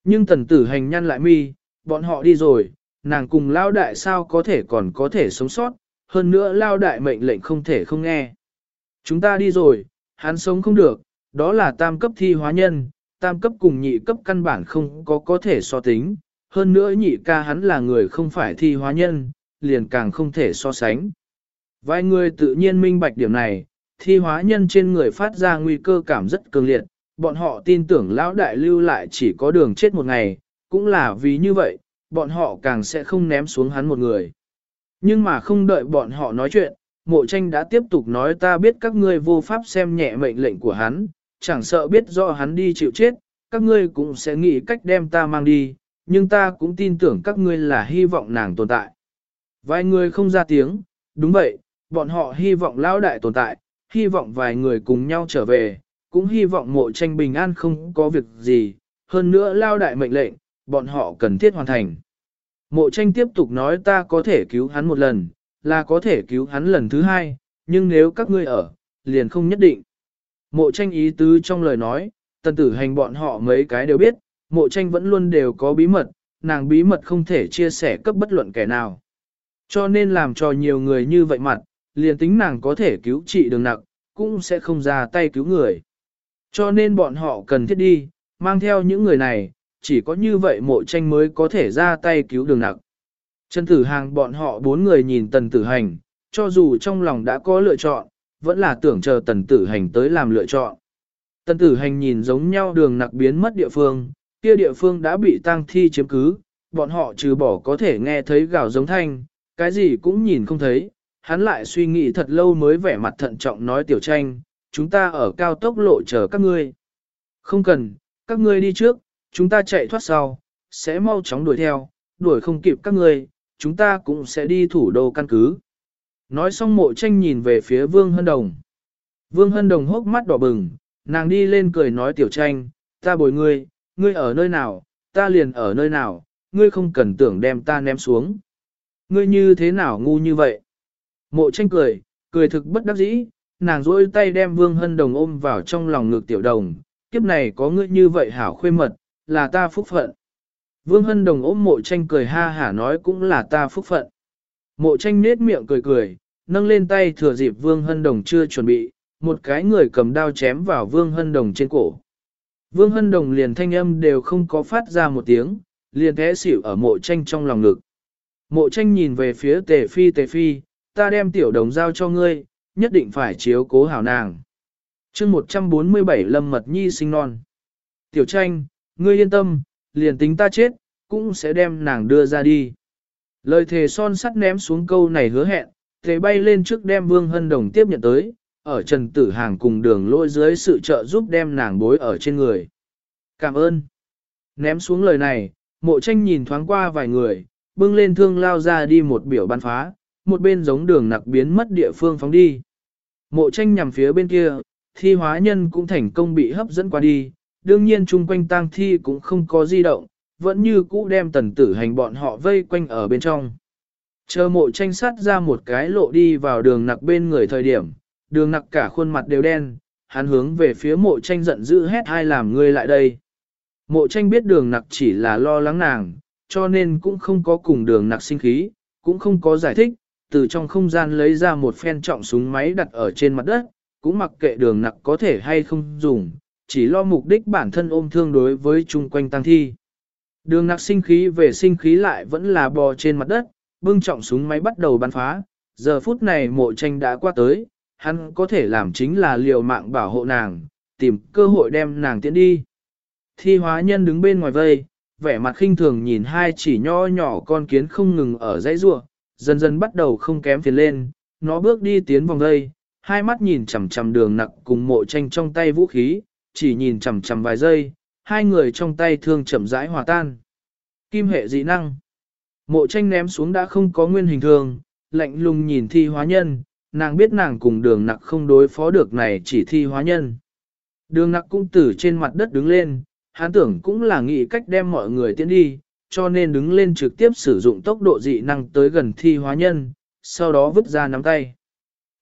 Nhưng tần tử hành nhăn lại mi, bọn họ đi rồi, nàng cùng lao đại sao có thể còn có thể sống sót, hơn nữa lao đại mệnh lệnh không thể không nghe. Chúng ta đi rồi, hắn sống không được, đó là tam cấp thi hóa nhân, tam cấp cùng nhị cấp căn bản không có có thể so tính, hơn nữa nhị ca hắn là người không phải thi hóa nhân, liền càng không thể so sánh. Vài người tự nhiên minh bạch điểm này, thi hóa nhân trên người phát ra nguy cơ cảm rất cường liệt, bọn họ tin tưởng lão đại lưu lại chỉ có đường chết một ngày, cũng là vì như vậy, bọn họ càng sẽ không ném xuống hắn một người. Nhưng mà không đợi bọn họ nói chuyện, mộ tranh đã tiếp tục nói ta biết các ngươi vô pháp xem nhẹ mệnh lệnh của hắn, chẳng sợ biết do hắn đi chịu chết, các ngươi cũng sẽ nghĩ cách đem ta mang đi, nhưng ta cũng tin tưởng các ngươi là hy vọng nàng tồn tại. Vài người không ra tiếng, đúng vậy, bọn họ hy vọng lão đại tồn tại, hy vọng vài người cùng nhau trở về, cũng hy vọng mộ tranh bình an không có việc gì, hơn nữa lao đại mệnh lệnh, bọn họ cần thiết hoàn thành. Mộ tranh tiếp tục nói ta có thể cứu hắn một lần, là có thể cứu hắn lần thứ hai, nhưng nếu các ngươi ở, liền không nhất định. Mộ tranh ý tứ trong lời nói, tần tử hành bọn họ mấy cái đều biết, mộ tranh vẫn luôn đều có bí mật, nàng bí mật không thể chia sẻ cấp bất luận kẻ nào. Cho nên làm cho nhiều người như vậy mặt, liền tính nàng có thể cứu trị đường nặng, cũng sẽ không ra tay cứu người. Cho nên bọn họ cần thiết đi, mang theo những người này, chỉ có như vậy mộ tranh mới có thể ra tay cứu đường nặng. Trần tử hàng bọn họ bốn người nhìn tần tử hành, cho dù trong lòng đã có lựa chọn, vẫn là tưởng chờ tần tử hành tới làm lựa chọn. Tần tử hành nhìn giống nhau đường nặc biến mất địa phương, kia địa phương đã bị tang thi chiếm cứ, bọn họ trừ bỏ có thể nghe thấy gào giống thanh, cái gì cũng nhìn không thấy, hắn lại suy nghĩ thật lâu mới vẻ mặt thận trọng nói tiểu tranh, chúng ta ở cao tốc lộ chờ các ngươi. Không cần, các ngươi đi trước, chúng ta chạy thoát sau, sẽ mau chóng đuổi theo, đuổi không kịp các ngươi, chúng ta cũng sẽ đi thủ đô căn cứ. Nói xong mộ tranh nhìn về phía Vương Hân Đồng. Vương Hân Đồng hốc mắt đỏ bừng, nàng đi lên cười nói tiểu tranh, ta bồi ngươi, ngươi ở nơi nào, ta liền ở nơi nào, ngươi không cần tưởng đem ta ném xuống. Ngươi như thế nào ngu như vậy? Mộ tranh cười, cười thực bất đắc dĩ, nàng rỗi tay đem Vương Hân Đồng ôm vào trong lòng ngực tiểu đồng, kiếp này có ngươi như vậy hảo khuê mật, là ta phúc phận. Vương Hân Đồng ôm mộ tranh cười ha hả nói cũng là ta phúc phận. Mộ tranh nết miệng cười cười, nâng lên tay thừa dịp Vương Hân Đồng chưa chuẩn bị, một cái người cầm đao chém vào Vương Hân Đồng trên cổ. Vương Hân Đồng liền thanh âm đều không có phát ra một tiếng, liền té xỉu ở mộ tranh trong lòng ngực. Mộ tranh nhìn về phía tề phi tề phi, ta đem tiểu đồng giao cho ngươi, nhất định phải chiếu cố hảo nàng. chương 147 Lâm Mật Nhi sinh non. Tiểu tranh, ngươi yên tâm, liền tính ta chết, cũng sẽ đem nàng đưa ra đi. Lời thề son sắt ném xuống câu này hứa hẹn, thề bay lên trước đem Vương Hân Đồng tiếp nhận tới, ở Trần Tử Hàng cùng đường lôi dưới sự trợ giúp đem nàng bối ở trên người. Cảm ơn. Ném xuống lời này, mộ tranh nhìn thoáng qua vài người, bưng lên thương lao ra đi một biểu bắn phá, một bên giống đường nặc biến mất địa phương phóng đi. Mộ tranh nhằm phía bên kia, thi hóa nhân cũng thành công bị hấp dẫn qua đi, đương nhiên chung quanh tang thi cũng không có di động, vẫn như cũ đem tần tử hành bọn họ vây quanh ở bên trong. Chờ mộ tranh sát ra một cái lộ đi vào đường nặc bên người thời điểm, đường nặc cả khuôn mặt đều đen, hắn hướng về phía mộ tranh giận dữ hét hai làm ngươi lại đây. Mộ tranh biết đường nặc chỉ là lo lắng nàng, cho nên cũng không có cùng đường nặc sinh khí, cũng không có giải thích, từ trong không gian lấy ra một phen trọng súng máy đặt ở trên mặt đất, cũng mặc kệ đường nặc có thể hay không dùng, chỉ lo mục đích bản thân ôm thương đối với chung quanh tăng thi. Đường nặc sinh khí về sinh khí lại vẫn là bò trên mặt đất, bưng trọng súng máy bắt đầu bắn phá, giờ phút này mộ tranh đã qua tới, hắn có thể làm chính là liều mạng bảo hộ nàng, tìm cơ hội đem nàng tiến đi. Thi hóa nhân đứng bên ngoài vây, vẻ mặt khinh thường nhìn hai chỉ nho nhỏ con kiến không ngừng ở dãy rua, dần dần bắt đầu không kém phiền lên, nó bước đi tiến vòng vây, hai mắt nhìn chằm chằm đường nặc cùng mộ tranh trong tay vũ khí, chỉ nhìn chằm chằm vài giây, hai người trong tay thương chậm rãi hòa tan. Kim hệ dị năng. Mộ tranh ném xuống đã không có nguyên hình thường, lạnh lùng nhìn thi hóa nhân, nàng biết nàng cùng đường nặc không đối phó được này chỉ thi hóa nhân. Đường nặc cũng từ trên mặt đất đứng lên, hắn tưởng cũng là nghĩ cách đem mọi người tiến đi, cho nên đứng lên trực tiếp sử dụng tốc độ dị năng tới gần thi hóa nhân, sau đó vứt ra nắm tay.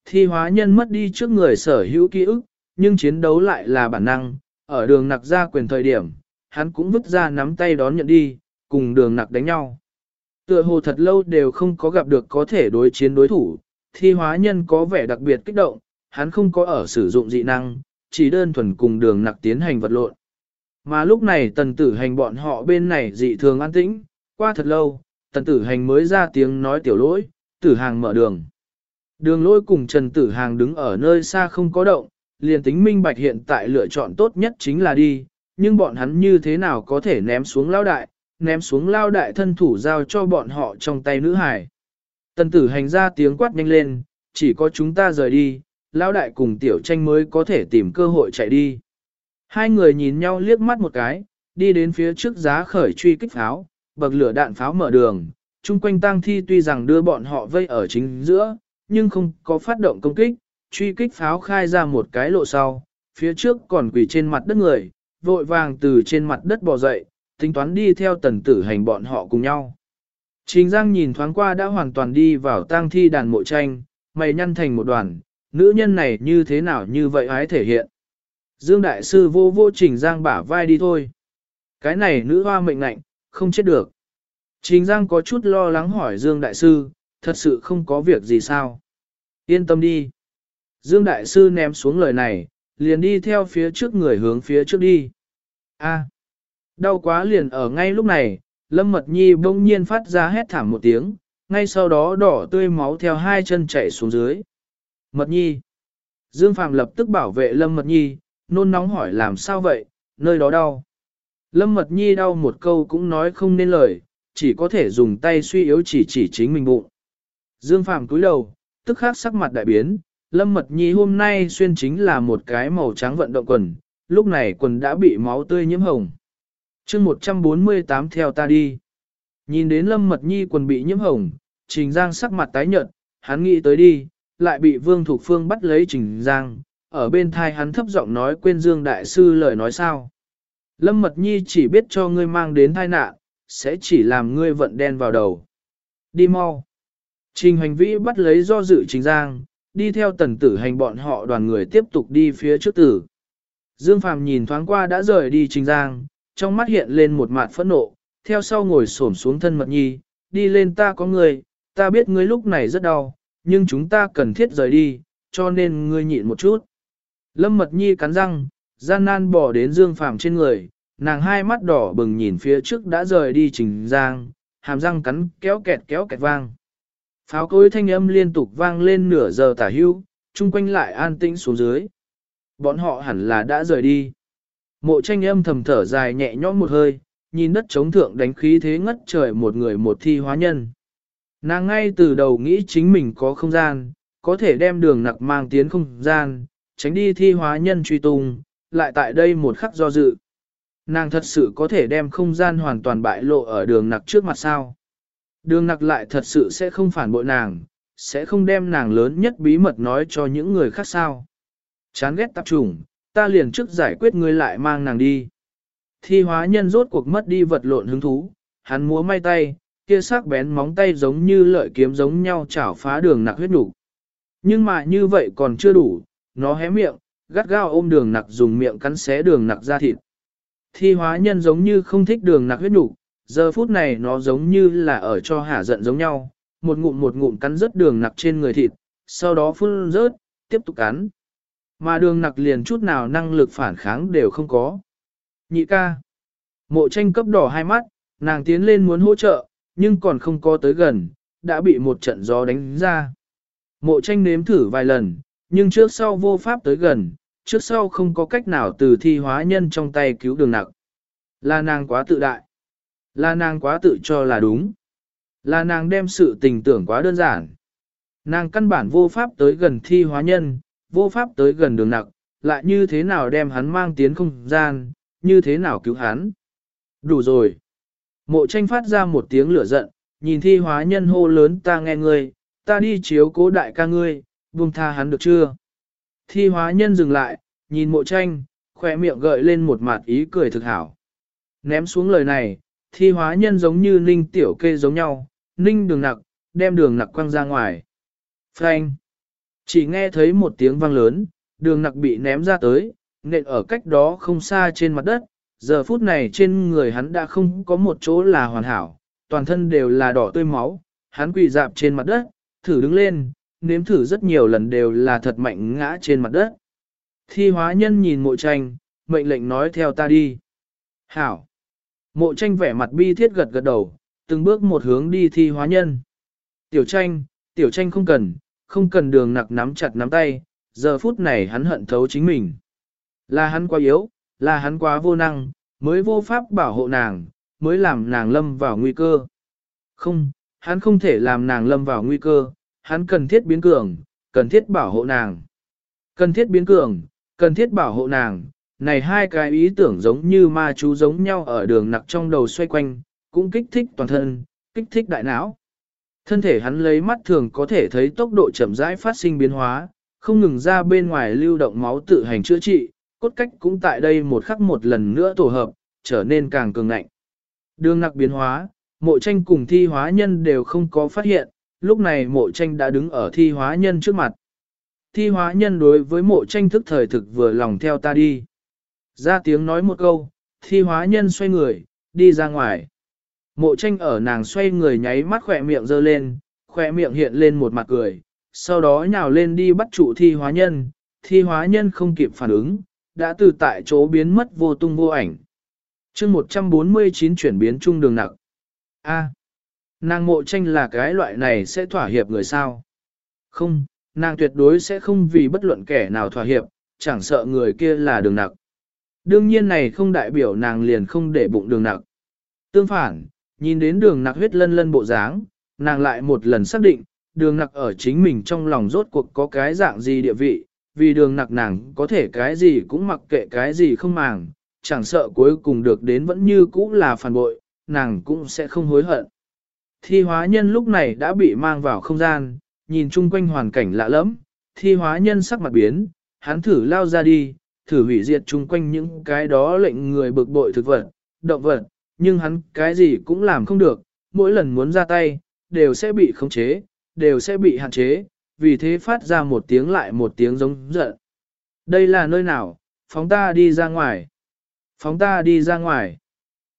Thi hóa nhân mất đi trước người sở hữu ký ức, nhưng chiến đấu lại là bản năng, ở đường nặc ra quyền thời điểm, hắn cũng vứt ra nắm tay đón nhận đi, cùng đường nặc đánh nhau. Tựa hồ thật lâu đều không có gặp được có thể đối chiến đối thủ, thi hóa nhân có vẻ đặc biệt kích động, hắn không có ở sử dụng dị năng, chỉ đơn thuần cùng đường nặc tiến hành vật lộn. Mà lúc này tần tử hành bọn họ bên này dị thường an tĩnh, qua thật lâu, tần tử hành mới ra tiếng nói tiểu lỗi, tử hàng mở đường. Đường lỗi cùng Trần Tử Hàng đứng ở nơi xa không có động, liền tính minh bạch hiện tại lựa chọn tốt nhất chính là đi, nhưng bọn hắn như thế nào có thể ném xuống lao đại, ném xuống lao đại thân thủ giao cho bọn họ trong tay nữ hải. Tần tử hành ra tiếng quát nhanh lên, chỉ có chúng ta rời đi, lao đại cùng tiểu tranh mới có thể tìm cơ hội chạy đi. Hai người nhìn nhau liếc mắt một cái, đi đến phía trước giá khởi truy kích pháo, bậc lửa đạn pháo mở đường, chung quanh tang thi tuy rằng đưa bọn họ vây ở chính giữa, nhưng không có phát động công kích, truy kích pháo khai ra một cái lộ sau, phía trước còn quỳ trên mặt đất người, vội vàng từ trên mặt đất bò dậy, tính toán đi theo tần tử hành bọn họ cùng nhau. Trình Giang nhìn thoáng qua đã hoàn toàn đi vào tang thi đàn mộ tranh, mày nhăn thành một đoàn, nữ nhân này như thế nào như vậy ái thể hiện. Dương Đại Sư vô vô Trình Giang bả vai đi thôi. Cái này nữ hoa mệnh lạnh, không chết được. Trình Giang có chút lo lắng hỏi Dương Đại Sư, thật sự không có việc gì sao. Yên tâm đi. Dương Đại Sư ném xuống lời này, liền đi theo phía trước người hướng phía trước đi. A, đau quá liền ở ngay lúc này, Lâm Mật Nhi bỗng nhiên phát ra hét thảm một tiếng, ngay sau đó đỏ tươi máu theo hai chân chạy xuống dưới. Mật Nhi. Dương Phạm lập tức bảo vệ Lâm Mật Nhi, nôn nóng hỏi làm sao vậy, nơi đó đau. Lâm Mật Nhi đau một câu cũng nói không nên lời, chỉ có thể dùng tay suy yếu chỉ chỉ chính mình bụng. Dương Phạm cúi đầu, tức khắc sắc mặt đại biến, Lâm Mật Nhi hôm nay xuyên chính là một cái màu trắng vận động quần, lúc này quần đã bị máu tươi nhiễm hồng. chương 148 theo ta đi. Nhìn đến Lâm Mật Nhi quần bị nhiễm hồng, Trình Giang sắc mặt tái nhợt, hắn nghĩ tới đi, lại bị Vương Thục Phương bắt lấy Trình Giang, ở bên thai hắn thấp giọng nói quên Dương Đại Sư lời nói sao. Lâm Mật Nhi chỉ biết cho ngươi mang đến tai nạn, sẽ chỉ làm ngươi vận đen vào đầu. Đi mau. Trình Hoành vĩ bắt lấy do dự Trình Giang, đi theo tần tử hành bọn họ đoàn người tiếp tục đi phía trước tử. Dương Phàm nhìn thoáng qua đã rời đi Trình Giang, trong mắt hiện lên một mạt phẫn nộ, theo sau ngồi xổm xuống thân mật nhi, đi lên ta có người, ta biết ngươi lúc này rất đau, nhưng chúng ta cần thiết rời đi, cho nên ngươi nhịn một chút. Lâm mật nhi cắn răng, gian nan bỏ đến Dương Phàm trên người, nàng hai mắt đỏ bừng nhìn phía trước đã rời đi Trình Giang, hàm răng cắn kéo kẹt kéo kẹt vang. Pháo cối thanh âm liên tục vang lên nửa giờ tả hưu, chung quanh lại an tĩnh xuống dưới. Bọn họ hẳn là đã rời đi. Mộ tranh âm thầm thở dài nhẹ nhõm một hơi, nhìn đất chống thượng đánh khí thế ngất trời một người một thi hóa nhân. Nàng ngay từ đầu nghĩ chính mình có không gian, có thể đem đường nặc mang tiến không gian, tránh đi thi hóa nhân truy tung, lại tại đây một khắc do dự. Nàng thật sự có thể đem không gian hoàn toàn bại lộ ở đường nặc trước mặt sao. Đường nặc lại thật sự sẽ không phản bội nàng, sẽ không đem nàng lớn nhất bí mật nói cho những người khác sao. Chán ghét tạp trùng, ta liền trước giải quyết ngươi lại mang nàng đi. Thi hóa nhân rốt cuộc mất đi vật lộn hứng thú, hắn múa may tay, kia sắc bén móng tay giống như lợi kiếm giống nhau chảo phá đường nặc huyết đủ. Nhưng mà như vậy còn chưa đủ, nó hé miệng, gắt gao ôm đường nặc dùng miệng cắn xé đường nặc ra thịt. Thi hóa nhân giống như không thích đường nặc huyết đủ, giờ phút này nó giống như là ở cho hả giận giống nhau, một ngụm một ngụm cắn rớt đường nặc trên người thịt, sau đó phun rớt, tiếp tục cắn. Mà đường nặc liền chút nào năng lực phản kháng đều không có. Nhị ca. Mộ tranh cấp đỏ hai mắt, nàng tiến lên muốn hỗ trợ, nhưng còn không có tới gần, đã bị một trận gió đánh ra. Mộ tranh nếm thử vài lần, nhưng trước sau vô pháp tới gần, trước sau không có cách nào từ thi hóa nhân trong tay cứu đường nặc. Là nàng quá tự đại. Là nàng quá tự cho là đúng. Là nàng đem sự tình tưởng quá đơn giản. Nàng căn bản vô pháp tới gần thi hóa nhân, vô pháp tới gần đường nặc, lại như thế nào đem hắn mang tiến không gian, như thế nào cứu hắn. Đủ rồi. Mộ tranh phát ra một tiếng lửa giận, nhìn thi hóa nhân hô lớn ta nghe ngươi, ta đi chiếu cố đại ca ngươi, buông tha hắn được chưa? Thi hóa nhân dừng lại, nhìn mộ tranh, khỏe miệng gợi lên một mặt ý cười thực hảo. Ném xuống lời này, thi hóa nhân giống như ninh tiểu kê giống nhau, ninh đường nặc, đem đường nặc quăng ra ngoài. Frank! Chỉ nghe thấy một tiếng vang lớn, đường nặc bị ném ra tới, nện ở cách đó không xa trên mặt đất, giờ phút này trên người hắn đã không có một chỗ là hoàn hảo, toàn thân đều là đỏ tươi máu, hắn quỳ dạp trên mặt đất, thử đứng lên, nếm thử rất nhiều lần đều là thật mạnh ngã trên mặt đất. Thi hóa nhân nhìn mộ tranh, mệnh lệnh nói theo ta đi. Hảo! Mộ tranh vẻ mặt bi thiết gật gật đầu, từng bước một hướng đi thi hóa nhân. Tiểu tranh, tiểu tranh không cần, không cần đường nặc nắm chặt nắm tay, giờ phút này hắn hận thấu chính mình. Là hắn quá yếu, là hắn quá vô năng, mới vô pháp bảo hộ nàng, mới làm nàng lâm vào nguy cơ. Không, hắn không thể làm nàng lâm vào nguy cơ, hắn cần thiết biến cường, cần thiết bảo hộ nàng. Cần thiết biến cường, cần thiết bảo hộ nàng, này hai cái ý tưởng giống như ma chú giống nhau ở đường nặc trong đầu xoay quanh, cũng kích thích toàn thân, kích thích đại não. Thân thể hắn lấy mắt thường có thể thấy tốc độ chậm rãi phát sinh biến hóa, không ngừng ra bên ngoài lưu động máu tự hành chữa trị, cốt cách cũng tại đây một khắc một lần nữa tổ hợp, trở nên càng cường ngạnh. Đường nặc biến hóa, mộ tranh cùng thi hóa nhân đều không có phát hiện, lúc này mộ tranh đã đứng ở thi hóa nhân trước mặt. Thi hóa nhân đối với mộ tranh thức thời thực vừa lòng theo ta đi. Ra tiếng nói một câu, thi hóa nhân xoay người, đi ra ngoài. Mộ tranh ở nàng xoay người nháy mắt khỏe miệng dơ lên, khỏe miệng hiện lên một mặt cười, sau đó nhào lên đi bắt trụ thi hóa nhân, thi hóa nhân không kịp phản ứng, đã từ tại chỗ biến mất vô tung vô ảnh. chương 149 chuyển biến trung đường nặng. A. nàng mộ tranh là cái loại này sẽ thỏa hiệp người sao? Không, nàng tuyệt đối sẽ không vì bất luận kẻ nào thỏa hiệp, chẳng sợ người kia là đường nặng. Đương nhiên này không đại biểu nàng liền không để bụng đường nặc. Tương phản, nhìn đến đường nặc huyết lân lân bộ dáng, nàng lại một lần xác định, đường nặc ở chính mình trong lòng rốt cuộc có cái dạng gì địa vị, vì đường nặc nàng có thể cái gì cũng mặc kệ cái gì không màng, chẳng sợ cuối cùng được đến vẫn như cũ là phản bội, nàng cũng sẽ không hối hận. Thi hóa nhân lúc này đã bị mang vào không gian, nhìn chung quanh hoàn cảnh lạ lẫm, thi hóa nhân sắc mặt biến, hắn thử lao ra đi, thử hủy diệt chung quanh những cái đó lệnh người bực bội thực vật, động vật, nhưng hắn cái gì cũng làm không được, mỗi lần muốn ra tay, đều sẽ bị khống chế, đều sẽ bị hạn chế, vì thế phát ra một tiếng lại một tiếng giống giận. Đây là nơi nào, phóng ta đi ra ngoài. Phóng ta đi ra ngoài.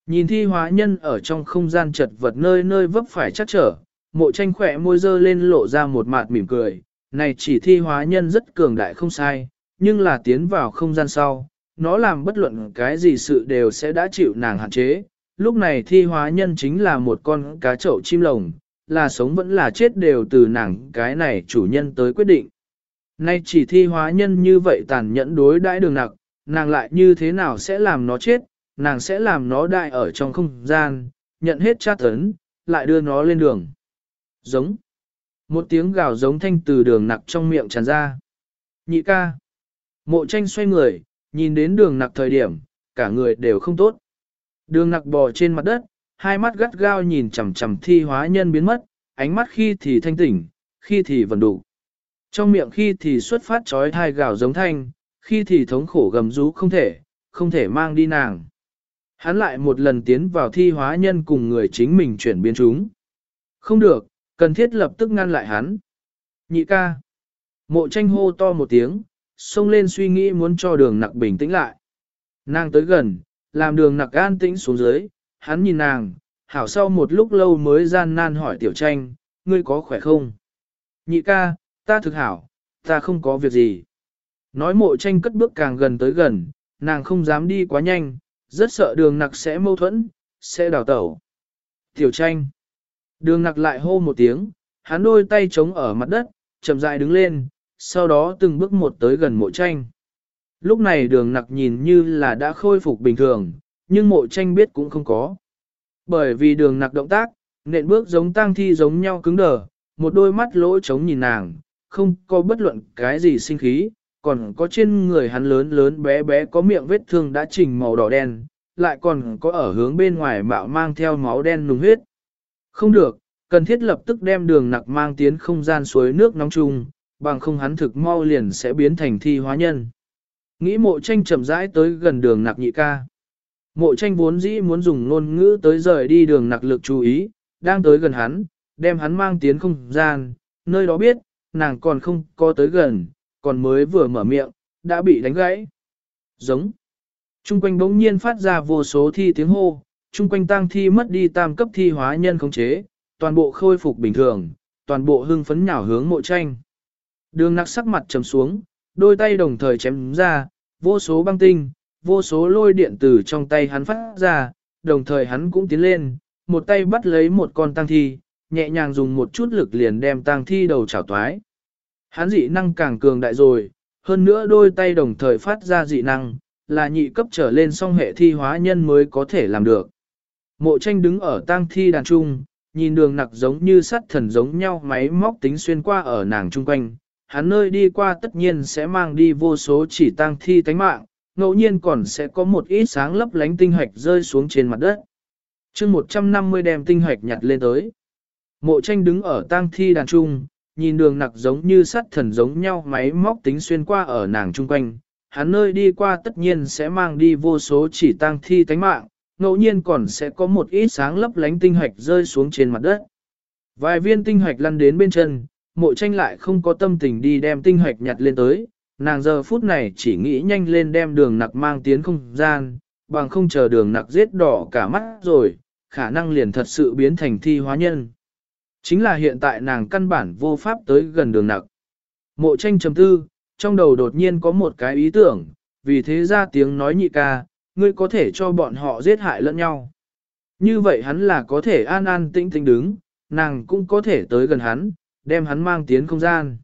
Nhìn thi hóa nhân ở trong không gian chật vật nơi nơi vấp phải chắc trở, mộ tranh khỏe môi dơ lên lộ ra một mạt mỉm cười, này chỉ thi hóa nhân rất cường đại không sai, nhưng là tiến vào không gian sau, nó làm bất luận cái gì sự đều sẽ đã chịu nàng hạn chế, lúc này thi hóa nhân chính là một con cá chậu chim lồng, là sống vẫn là chết đều từ nàng cái này chủ nhân tới quyết định. Nay chỉ thi hóa nhân như vậy tàn nhẫn đối đãi đường nặc, nàng lại như thế nào sẽ làm nó chết, nàng sẽ làm nó đại ở trong không gian, nhận hết tra tấn, lại đưa nó lên đường. Giống. Một tiếng gào giống thanh từ đường nặc trong miệng tràn ra. Nhị ca. Mộ tranh xoay người, nhìn đến đường nặc thời điểm, cả người đều không tốt. Đường nặc bò trên mặt đất, hai mắt gắt gao nhìn chằm chằm thi hóa nhân biến mất, ánh mắt khi thì thanh tỉnh, khi thì vẫn đủ. Trong miệng khi thì xuất phát trói thai gào giống thanh, khi thì thống khổ gầm rú không thể, không thể mang đi nàng. Hắn lại một lần tiến vào thi hóa nhân cùng người chính mình chuyển biến chúng. Không được, cần thiết lập tức ngăn lại hắn. Nhị ca. Mộ tranh hô to một tiếng, xông lên suy nghĩ muốn cho đường nặc bình tĩnh lại. Nàng tới gần, làm đường nặc an tĩnh xuống dưới, hắn nhìn nàng, hảo sau một lúc lâu mới gian nan hỏi tiểu tranh, ngươi có khỏe không? Nhị ca, ta thực hảo, ta không có việc gì. Nói mộ tranh cất bước càng gần tới gần, nàng không dám đi quá nhanh, rất sợ đường nặc sẽ mâu thuẫn, sẽ đào tẩu. Tiểu tranh. Đường nặc lại hô một tiếng, hắn đôi tay trống ở mặt đất, chậm rãi đứng lên, sau đó từng bước một tới gần mộ tranh. Lúc này đường nặc nhìn như là đã khôi phục bình thường, nhưng mộ tranh biết cũng không có. Bởi vì đường nặc động tác, nện bước giống tang thi giống nhau cứng đờ, một đôi mắt lỗ trống nhìn nàng, không có bất luận cái gì sinh khí, còn có trên người hắn lớn lớn bé bé có miệng vết thương đã chỉnh màu đỏ đen, lại còn có ở hướng bên ngoài bạo mang theo máu đen nùng huyết. Không được, cần thiết lập tức đem đường nặc mang tiến không gian suối nước nóng chung, bằng không hắn thực mau liền sẽ biến thành thi hóa nhân. Nghĩ mộ tranh chậm rãi tới gần đường nặc nhị ca. Mộ tranh vốn dĩ muốn dùng ngôn ngữ tới rời đi đường nặc lực chú ý, đang tới gần hắn, đem hắn mang tiến không gian, nơi đó biết, nàng còn không có tới gần, còn mới vừa mở miệng, đã bị đánh gãy. Giống. Trung quanh bỗng nhiên phát ra vô số thi tiếng hô, trung quanh tăng thi mất đi tam cấp thi hóa nhân khống chế, toàn bộ khôi phục bình thường, toàn bộ hưng phấn nhảo hướng mộ tranh. Đường nặc sắc mặt trầm xuống, đôi tay đồng thời chém ra, vô số băng tinh, vô số lôi điện từ trong tay hắn phát ra, đồng thời hắn cũng tiến lên, một tay bắt lấy một con tăng thi, nhẹ nhàng dùng một chút lực liền đem tăng thi đầu chảo toái. Hắn dị năng càng cường đại rồi, hơn nữa đôi tay đồng thời phát ra dị năng, là nhị cấp trở lên song hệ thi hóa nhân mới có thể làm được. Mộ tranh đứng ở tang thi đàn trung, nhìn đường nặc giống như sắt thần giống nhau máy móc tính xuyên qua ở nàng chung quanh. Hắn nơi đi qua tất nhiên sẽ mang đi vô số chỉ tang thi tánh mạng, ngẫu nhiên còn sẽ có một ít sáng lấp lánh tinh hạch rơi xuống trên mặt đất. chương 150 đem tinh hạch nhặt lên tới. Mộ tranh đứng ở tang thi đàn trung, nhìn đường nặc giống như sắt thần giống nhau máy móc tính xuyên qua ở nàng chung quanh. Hắn nơi đi qua tất nhiên sẽ mang đi vô số chỉ tang thi tánh mạng, ngẫu nhiên còn sẽ có một ít sáng lấp lánh tinh hạch rơi xuống trên mặt đất. Vài viên tinh hạch lăn đến bên chân, mộ tranh lại không có tâm tình đi đem tinh hoạch nhặt lên tới, nàng giờ phút này chỉ nghĩ nhanh lên đem đường nặc mang tiến không gian, bằng không chờ đường nặc giết đỏ cả mắt rồi, khả năng liền thật sự biến thành thi hóa nhân. Chính là hiện tại nàng căn bản vô pháp tới gần đường nặc. Mộ tranh chấm tư, trong đầu đột nhiên có một cái ý tưởng, vì thế ra tiếng nói nhị ca, ngươi có thể cho bọn họ giết hại lẫn nhau. Như vậy hắn là có thể an an tĩnh tĩnh đứng, nàng cũng có thể tới gần hắn, đem hắn mang tiến không gian.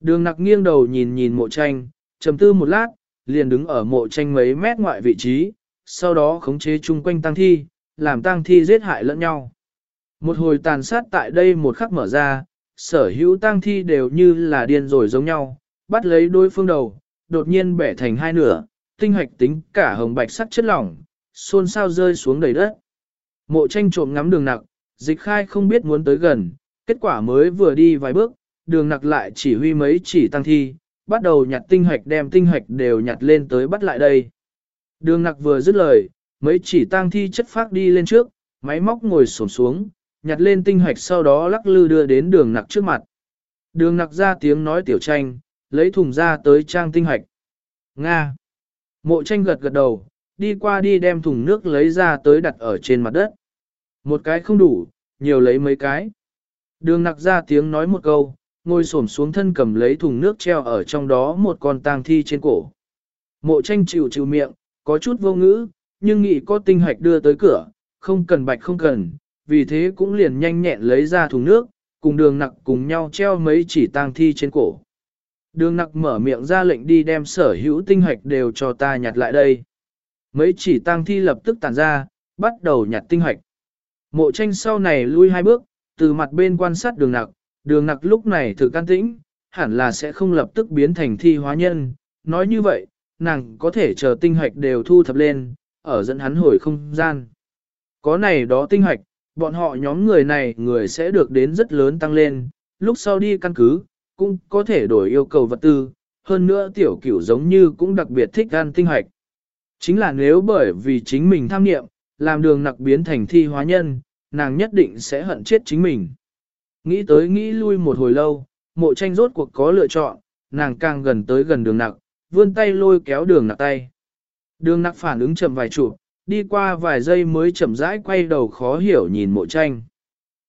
Đường nặc nghiêng đầu nhìn nhìn mộ tranh, trầm tư một lát, liền đứng ở mộ tranh mấy mét ngoại vị trí, sau đó khống chế chung quanh tăng thi, làm tăng thi giết hại lẫn nhau. Một hồi tàn sát tại đây một khắc mở ra, sở hữu tăng thi đều như là điên rồi giống nhau, bắt lấy đối phương đầu, đột nhiên bẻ thành hai nửa, tinh hoạch tính cả hồng bạch sắc chất lỏng, xôn xao rơi xuống đầy đất. Mộ tranh trộm ngắm đường nặc, dịch khai không biết muốn tới gần, kết quả mới vừa đi vài bước, đường nặc lại chỉ huy mấy chỉ tăng thi, bắt đầu nhặt tinh hoạch đem tinh hoạch đều nhặt lên tới bắt lại đây. Đường nặc vừa dứt lời, mấy chỉ tăng thi chất phát đi lên trước, máy móc ngồi xổm xuống, nhặt lên tinh hoạch sau đó lắc lư đưa đến đường nặc trước mặt. Đường nặc ra tiếng nói tiểu tranh, lấy thùng ra tới trang tinh hoạch. Nga. Mộ tranh gật gật đầu, đi qua đi đem thùng nước lấy ra tới đặt ở trên mặt đất. Một cái không đủ, nhiều lấy mấy cái. Đường nặc ra tiếng nói một câu, ngồi xổm xuống thân cầm lấy thùng nước treo ở trong đó một con tang thi trên cổ. Mộ tranh chịu chịu miệng, có chút vô ngữ, nhưng nghĩ có tinh Hạch đưa tới cửa, không cần bạch không cần, vì thế cũng liền nhanh nhẹn lấy ra thùng nước, cùng đường nặc cùng nhau treo mấy chỉ tang thi trên cổ. Đường nặc mở miệng ra lệnh đi đem sở hữu tinh Hạch đều cho ta nhặt lại đây. Mấy chỉ tang thi lập tức tản ra, bắt đầu nhặt tinh Hạch. Mộ tranh sau này lui hai bước, từ mặt bên quan sát đường nặc, đường nặc lúc này thử can tĩnh, hẳn là sẽ không lập tức biến thành thi hóa nhân. Nói như vậy, nàng có thể chờ tinh hoạch đều thu thập lên, ở dẫn hắn hồi không gian. Có này đó tinh hoạch, bọn họ nhóm người này người sẽ được đến rất lớn tăng lên, lúc sau đi căn cứ, cũng có thể đổi yêu cầu vật tư, hơn nữa tiểu cửu giống như cũng đặc biệt thích ăn tinh hoạch. Chính là nếu bởi vì chính mình tham nghiệm, làm đường nặc biến thành thi hóa nhân, nàng nhất định sẽ hận chết chính mình. Nghĩ tới nghĩ lui một hồi lâu, mộ tranh rốt cuộc có lựa chọn, nàng càng gần tới gần đường nặc, vươn tay lôi kéo đường nặc tay. Đường nặc phản ứng chậm vài chụp, đi qua vài giây mới chậm rãi quay đầu khó hiểu nhìn mộ tranh.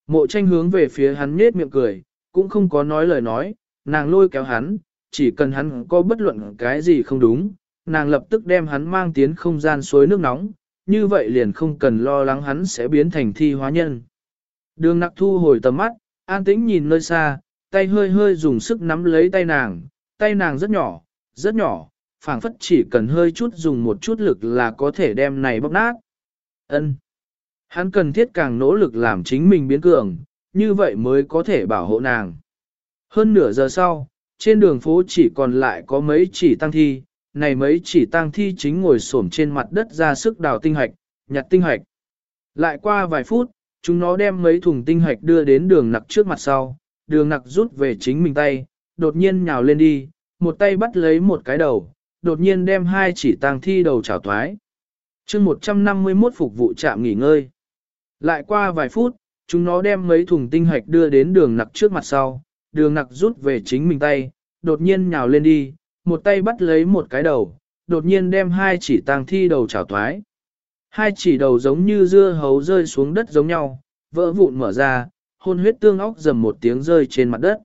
Mộ tranh hướng về phía hắn nhết miệng cười, cũng không có nói lời nói, nàng lôi kéo hắn, chỉ cần hắn có bất luận cái gì không đúng, nàng lập tức đem hắn mang tiến không gian suối nước nóng, như vậy liền không cần lo lắng hắn sẽ biến thành thi hóa nhân. Đường nặc thu hồi tầm mắt, an tĩnh nhìn nơi xa, tay hơi hơi dùng sức nắm lấy tay nàng, tay nàng rất nhỏ, rất nhỏ, phảng phất chỉ cần hơi chút dùng một chút lực là có thể đem này bóc nát. Ân. Hắn cần thiết càng nỗ lực làm chính mình biến cường, như vậy mới có thể bảo hộ nàng. Hơn nửa giờ sau, trên đường phố chỉ còn lại có mấy chỉ tăng thi, này mấy chỉ tang thi chính ngồi xổm trên mặt đất ra sức đào tinh hạch, nhặt tinh hạch. Lại qua vài phút, chúng nó đem mấy thùng tinh hạch đưa đến đường nặc trước mặt sau, đường nặc rút về chính mình tay, đột nhiên nhào lên đi, một tay bắt lấy một cái đầu, đột nhiên đem hai chỉ tang thi đầu chảo thoái. chương 151 phục vụ trạm nghỉ ngơi. Lại qua vài phút, chúng nó đem mấy thùng tinh hạch đưa đến đường nặc trước mặt sau, đường nặc rút về chính mình tay, đột nhiên nhào lên đi, một tay bắt lấy một cái đầu, đột nhiên đem hai chỉ tang thi đầu chảo thoái. Hai chỉ đầu giống như dưa hấu rơi xuống đất giống nhau, vỡ vụn mở ra, hôn huyết tương óc dầm một tiếng rơi trên mặt đất.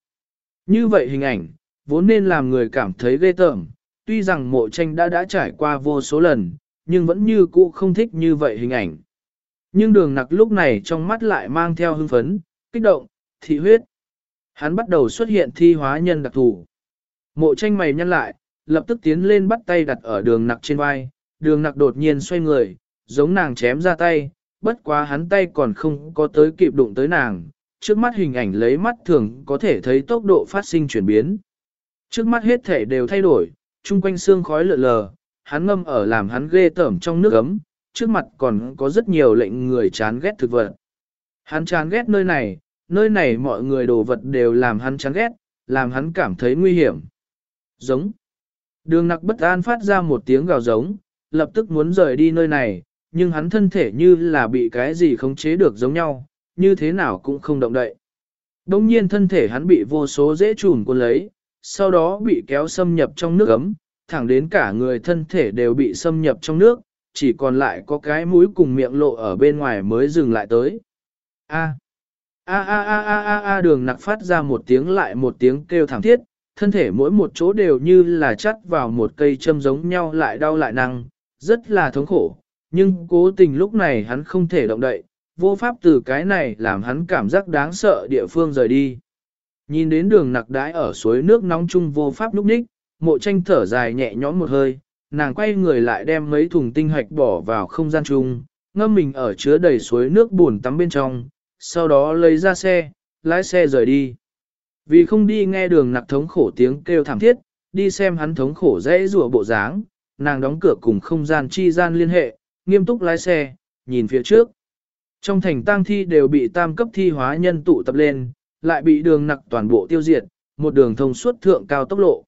Như vậy hình ảnh, vốn nên làm người cảm thấy ghê tởm, tuy rằng mộ tranh đã đã trải qua vô số lần, nhưng vẫn như cũ không thích như vậy hình ảnh. Nhưng đường nặc lúc này trong mắt lại mang theo hưng phấn, kích động, thị huyết. Hắn bắt đầu xuất hiện thi hóa nhân đặc thù. Mộ tranh mày nhăn lại, lập tức tiến lên bắt tay đặt ở đường nặc trên vai, đường nặc đột nhiên xoay người, giống nàng chém ra tay, bất quá hắn tay còn không có tới kịp đụng tới nàng, trước mắt hình ảnh lấy mắt thường có thể thấy tốc độ phát sinh chuyển biến. Trước mắt hết thể đều thay đổi, chung quanh xương khói lượn lờ, hắn ngâm ở làm hắn ghê tởm trong nước ấm, trước mặt còn có rất nhiều lệnh người chán ghét thực vật. Hắn chán ghét nơi này, nơi này mọi người đồ vật đều làm hắn chán ghét, làm hắn cảm thấy nguy hiểm. Giống. Đường nặc bất an phát ra một tiếng gào giống, lập tức muốn rời đi nơi này, nhưng hắn thân thể như là bị cái gì khống chế được giống nhau, như thế nào cũng không động đậy. Đông nhiên thân thể hắn bị vô số dễ trùn cuốn lấy, sau đó bị kéo xâm nhập trong nước ấm, thẳng đến cả người thân thể đều bị xâm nhập trong nước, chỉ còn lại có cái mũi cùng miệng lộ ở bên ngoài mới dừng lại tới. A. A a a a a a đường nặc phát ra một tiếng lại một tiếng kêu thảm thiết, thân thể mỗi một chỗ đều như là chắt vào một cây châm giống nhau lại đau lại năng, rất là thống khổ, nhưng cố tình lúc này hắn không thể động đậy, vô pháp từ cái này làm hắn cảm giác đáng sợ địa phương rời đi. Nhìn đến đường nặc đái ở suối nước nóng chung vô pháp lúc ních, mộ tranh thở dài nhẹ nhõm một hơi, nàng quay người lại đem mấy thùng tinh hạch bỏ vào không gian chung, ngâm mình ở chứa đầy suối nước buồn tắm bên trong, sau đó lấy ra xe, lái xe rời đi. Vì không đi nghe đường nặc thống khổ tiếng kêu thảm thiết, đi xem hắn thống khổ dễ rùa bộ dáng, nàng đóng cửa cùng không gian chi gian liên hệ, nghiêm túc lái xe, nhìn phía trước. Trong thành tang thi đều bị tam cấp thi hóa nhân tụ tập lên, lại bị đường nặc toàn bộ tiêu diệt, một đường thông suốt thượng cao tốc lộ.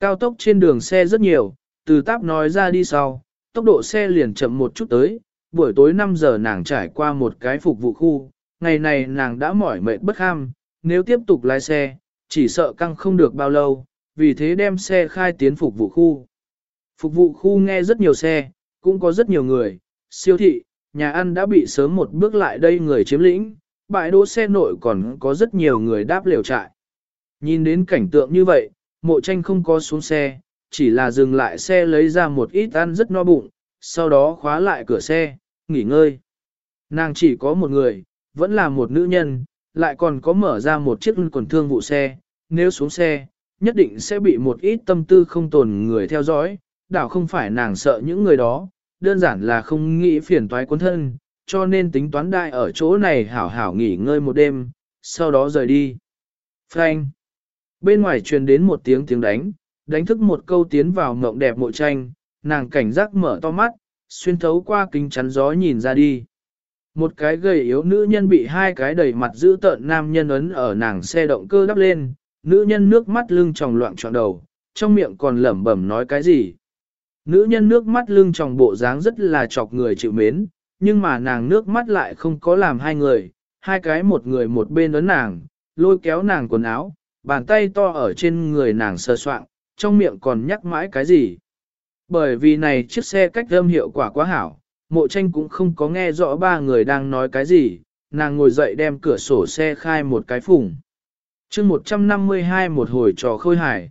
Cao tốc trên đường xe rất nhiều, từ táp nói ra đi sau, tốc độ xe liền chậm một chút tới, buổi tối 5 giờ nàng trải qua một cái phục vụ khu, ngày này nàng đã mỏi mệt bất ham, nếu tiếp tục lái xe, chỉ sợ căng không được bao lâu, vì thế đem xe khai tiến phục vụ khu. Phục vụ khu nghe rất nhiều xe, cũng có rất nhiều người, siêu thị, nhà ăn đã bị sớm một bước lại đây người chiếm lĩnh, bãi đỗ xe nội còn có rất nhiều người đáp liều trại. Nhìn đến cảnh tượng như vậy, mộ tranh không có xuống xe, chỉ là dừng lại xe lấy ra một ít ăn rất no bụng, sau đó khóa lại cửa xe, nghỉ ngơi. Nàng chỉ có một người, vẫn là một nữ nhân, lại còn có mở ra một chiếc quần thương vụ xe, nếu xuống xe, nhất định sẽ bị một ít tâm tư không tồn người theo dõi, đảo không phải nàng sợ những người đó, đơn giản là không nghĩ phiền toái quân thân, cho nên tính toán đại ở chỗ này hảo hảo nghỉ ngơi một đêm, sau đó rời đi. Frank. Bên ngoài truyền đến một tiếng tiếng đánh, đánh thức một câu tiến vào mộng đẹp mộ tranh, nàng cảnh giác mở to mắt, xuyên thấu qua kính chắn gió nhìn ra đi. Một cái gầy yếu nữ nhân bị hai cái đầy mặt giữ tợn nam nhân ấn ở nàng xe động cơ đắp lên, nữ nhân nước mắt lưng tròng loạn trọn đầu, trong miệng còn lẩm bẩm nói cái gì. Nữ nhân nước mắt lưng tròng bộ dáng rất là chọc người chịu mến, nhưng mà nàng nước mắt lại không có làm hai người, hai cái một người một bên ấn nàng, lôi kéo nàng quần áo, bàn tay to ở trên người nàng sơ soạn, trong miệng còn nhắc mãi cái gì. Bởi vì này chiếc xe cách âm hiệu quả quá hảo, mộ tranh cũng không có nghe rõ ba người đang nói cái gì, nàng ngồi dậy đem cửa sổ xe khai một cái phủng. chương 152 một hồi trò khôi hải.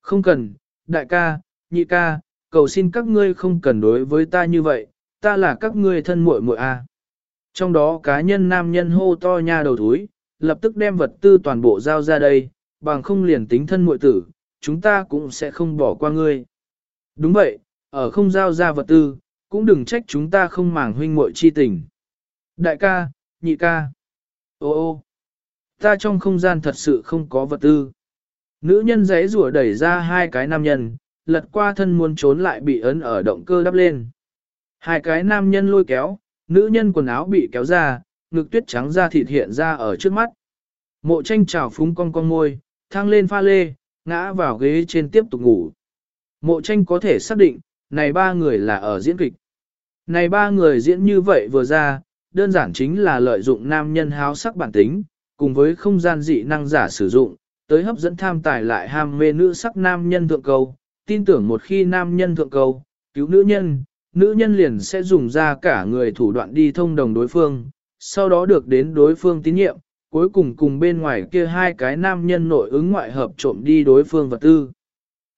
Không cần, đại ca, nhị ca, cầu xin các ngươi không cần đối với ta như vậy, ta là các ngươi thân muội muội a. Trong đó cá nhân nam nhân hô to nha đầu thúi, lập tức đem vật tư toàn bộ giao ra đây, bằng không liền tính thân muội tử, chúng ta cũng sẽ không bỏ qua ngươi. Đúng vậy, ở không giao ra vật tư, cũng đừng trách chúng ta không màng huynh muội chi tình. Đại ca, nhị ca. Ô ô, ta trong không gian thật sự không có vật tư. Nữ nhân giấy rủa đẩy ra hai cái nam nhân, lật qua thân muốn trốn lại bị ấn ở động cơ đắp lên. Hai cái nam nhân lôi kéo, nữ nhân quần áo bị kéo ra, ngực tuyết trắng da thịt hiện ra ở trước mắt. Mộ tranh trào phúng cong cong môi, thang lên pha lê, ngã vào ghế trên tiếp tục ngủ. Mộ tranh có thể xác định, này ba người là ở diễn kịch. Này ba người diễn như vậy vừa ra, đơn giản chính là lợi dụng nam nhân háo sắc bản tính, cùng với không gian dị năng giả sử dụng, tới hấp dẫn tham tài lại ham mê nữ sắc nam nhân thượng cầu, tin tưởng một khi nam nhân thượng cầu, cứu nữ nhân, nữ nhân liền sẽ dùng ra cả người thủ đoạn đi thông đồng đối phương, sau đó được đến đối phương tín nhiệm, cuối cùng cùng bên ngoài kia hai cái nam nhân nội ứng ngoại hợp trộm đi đối phương vật tư.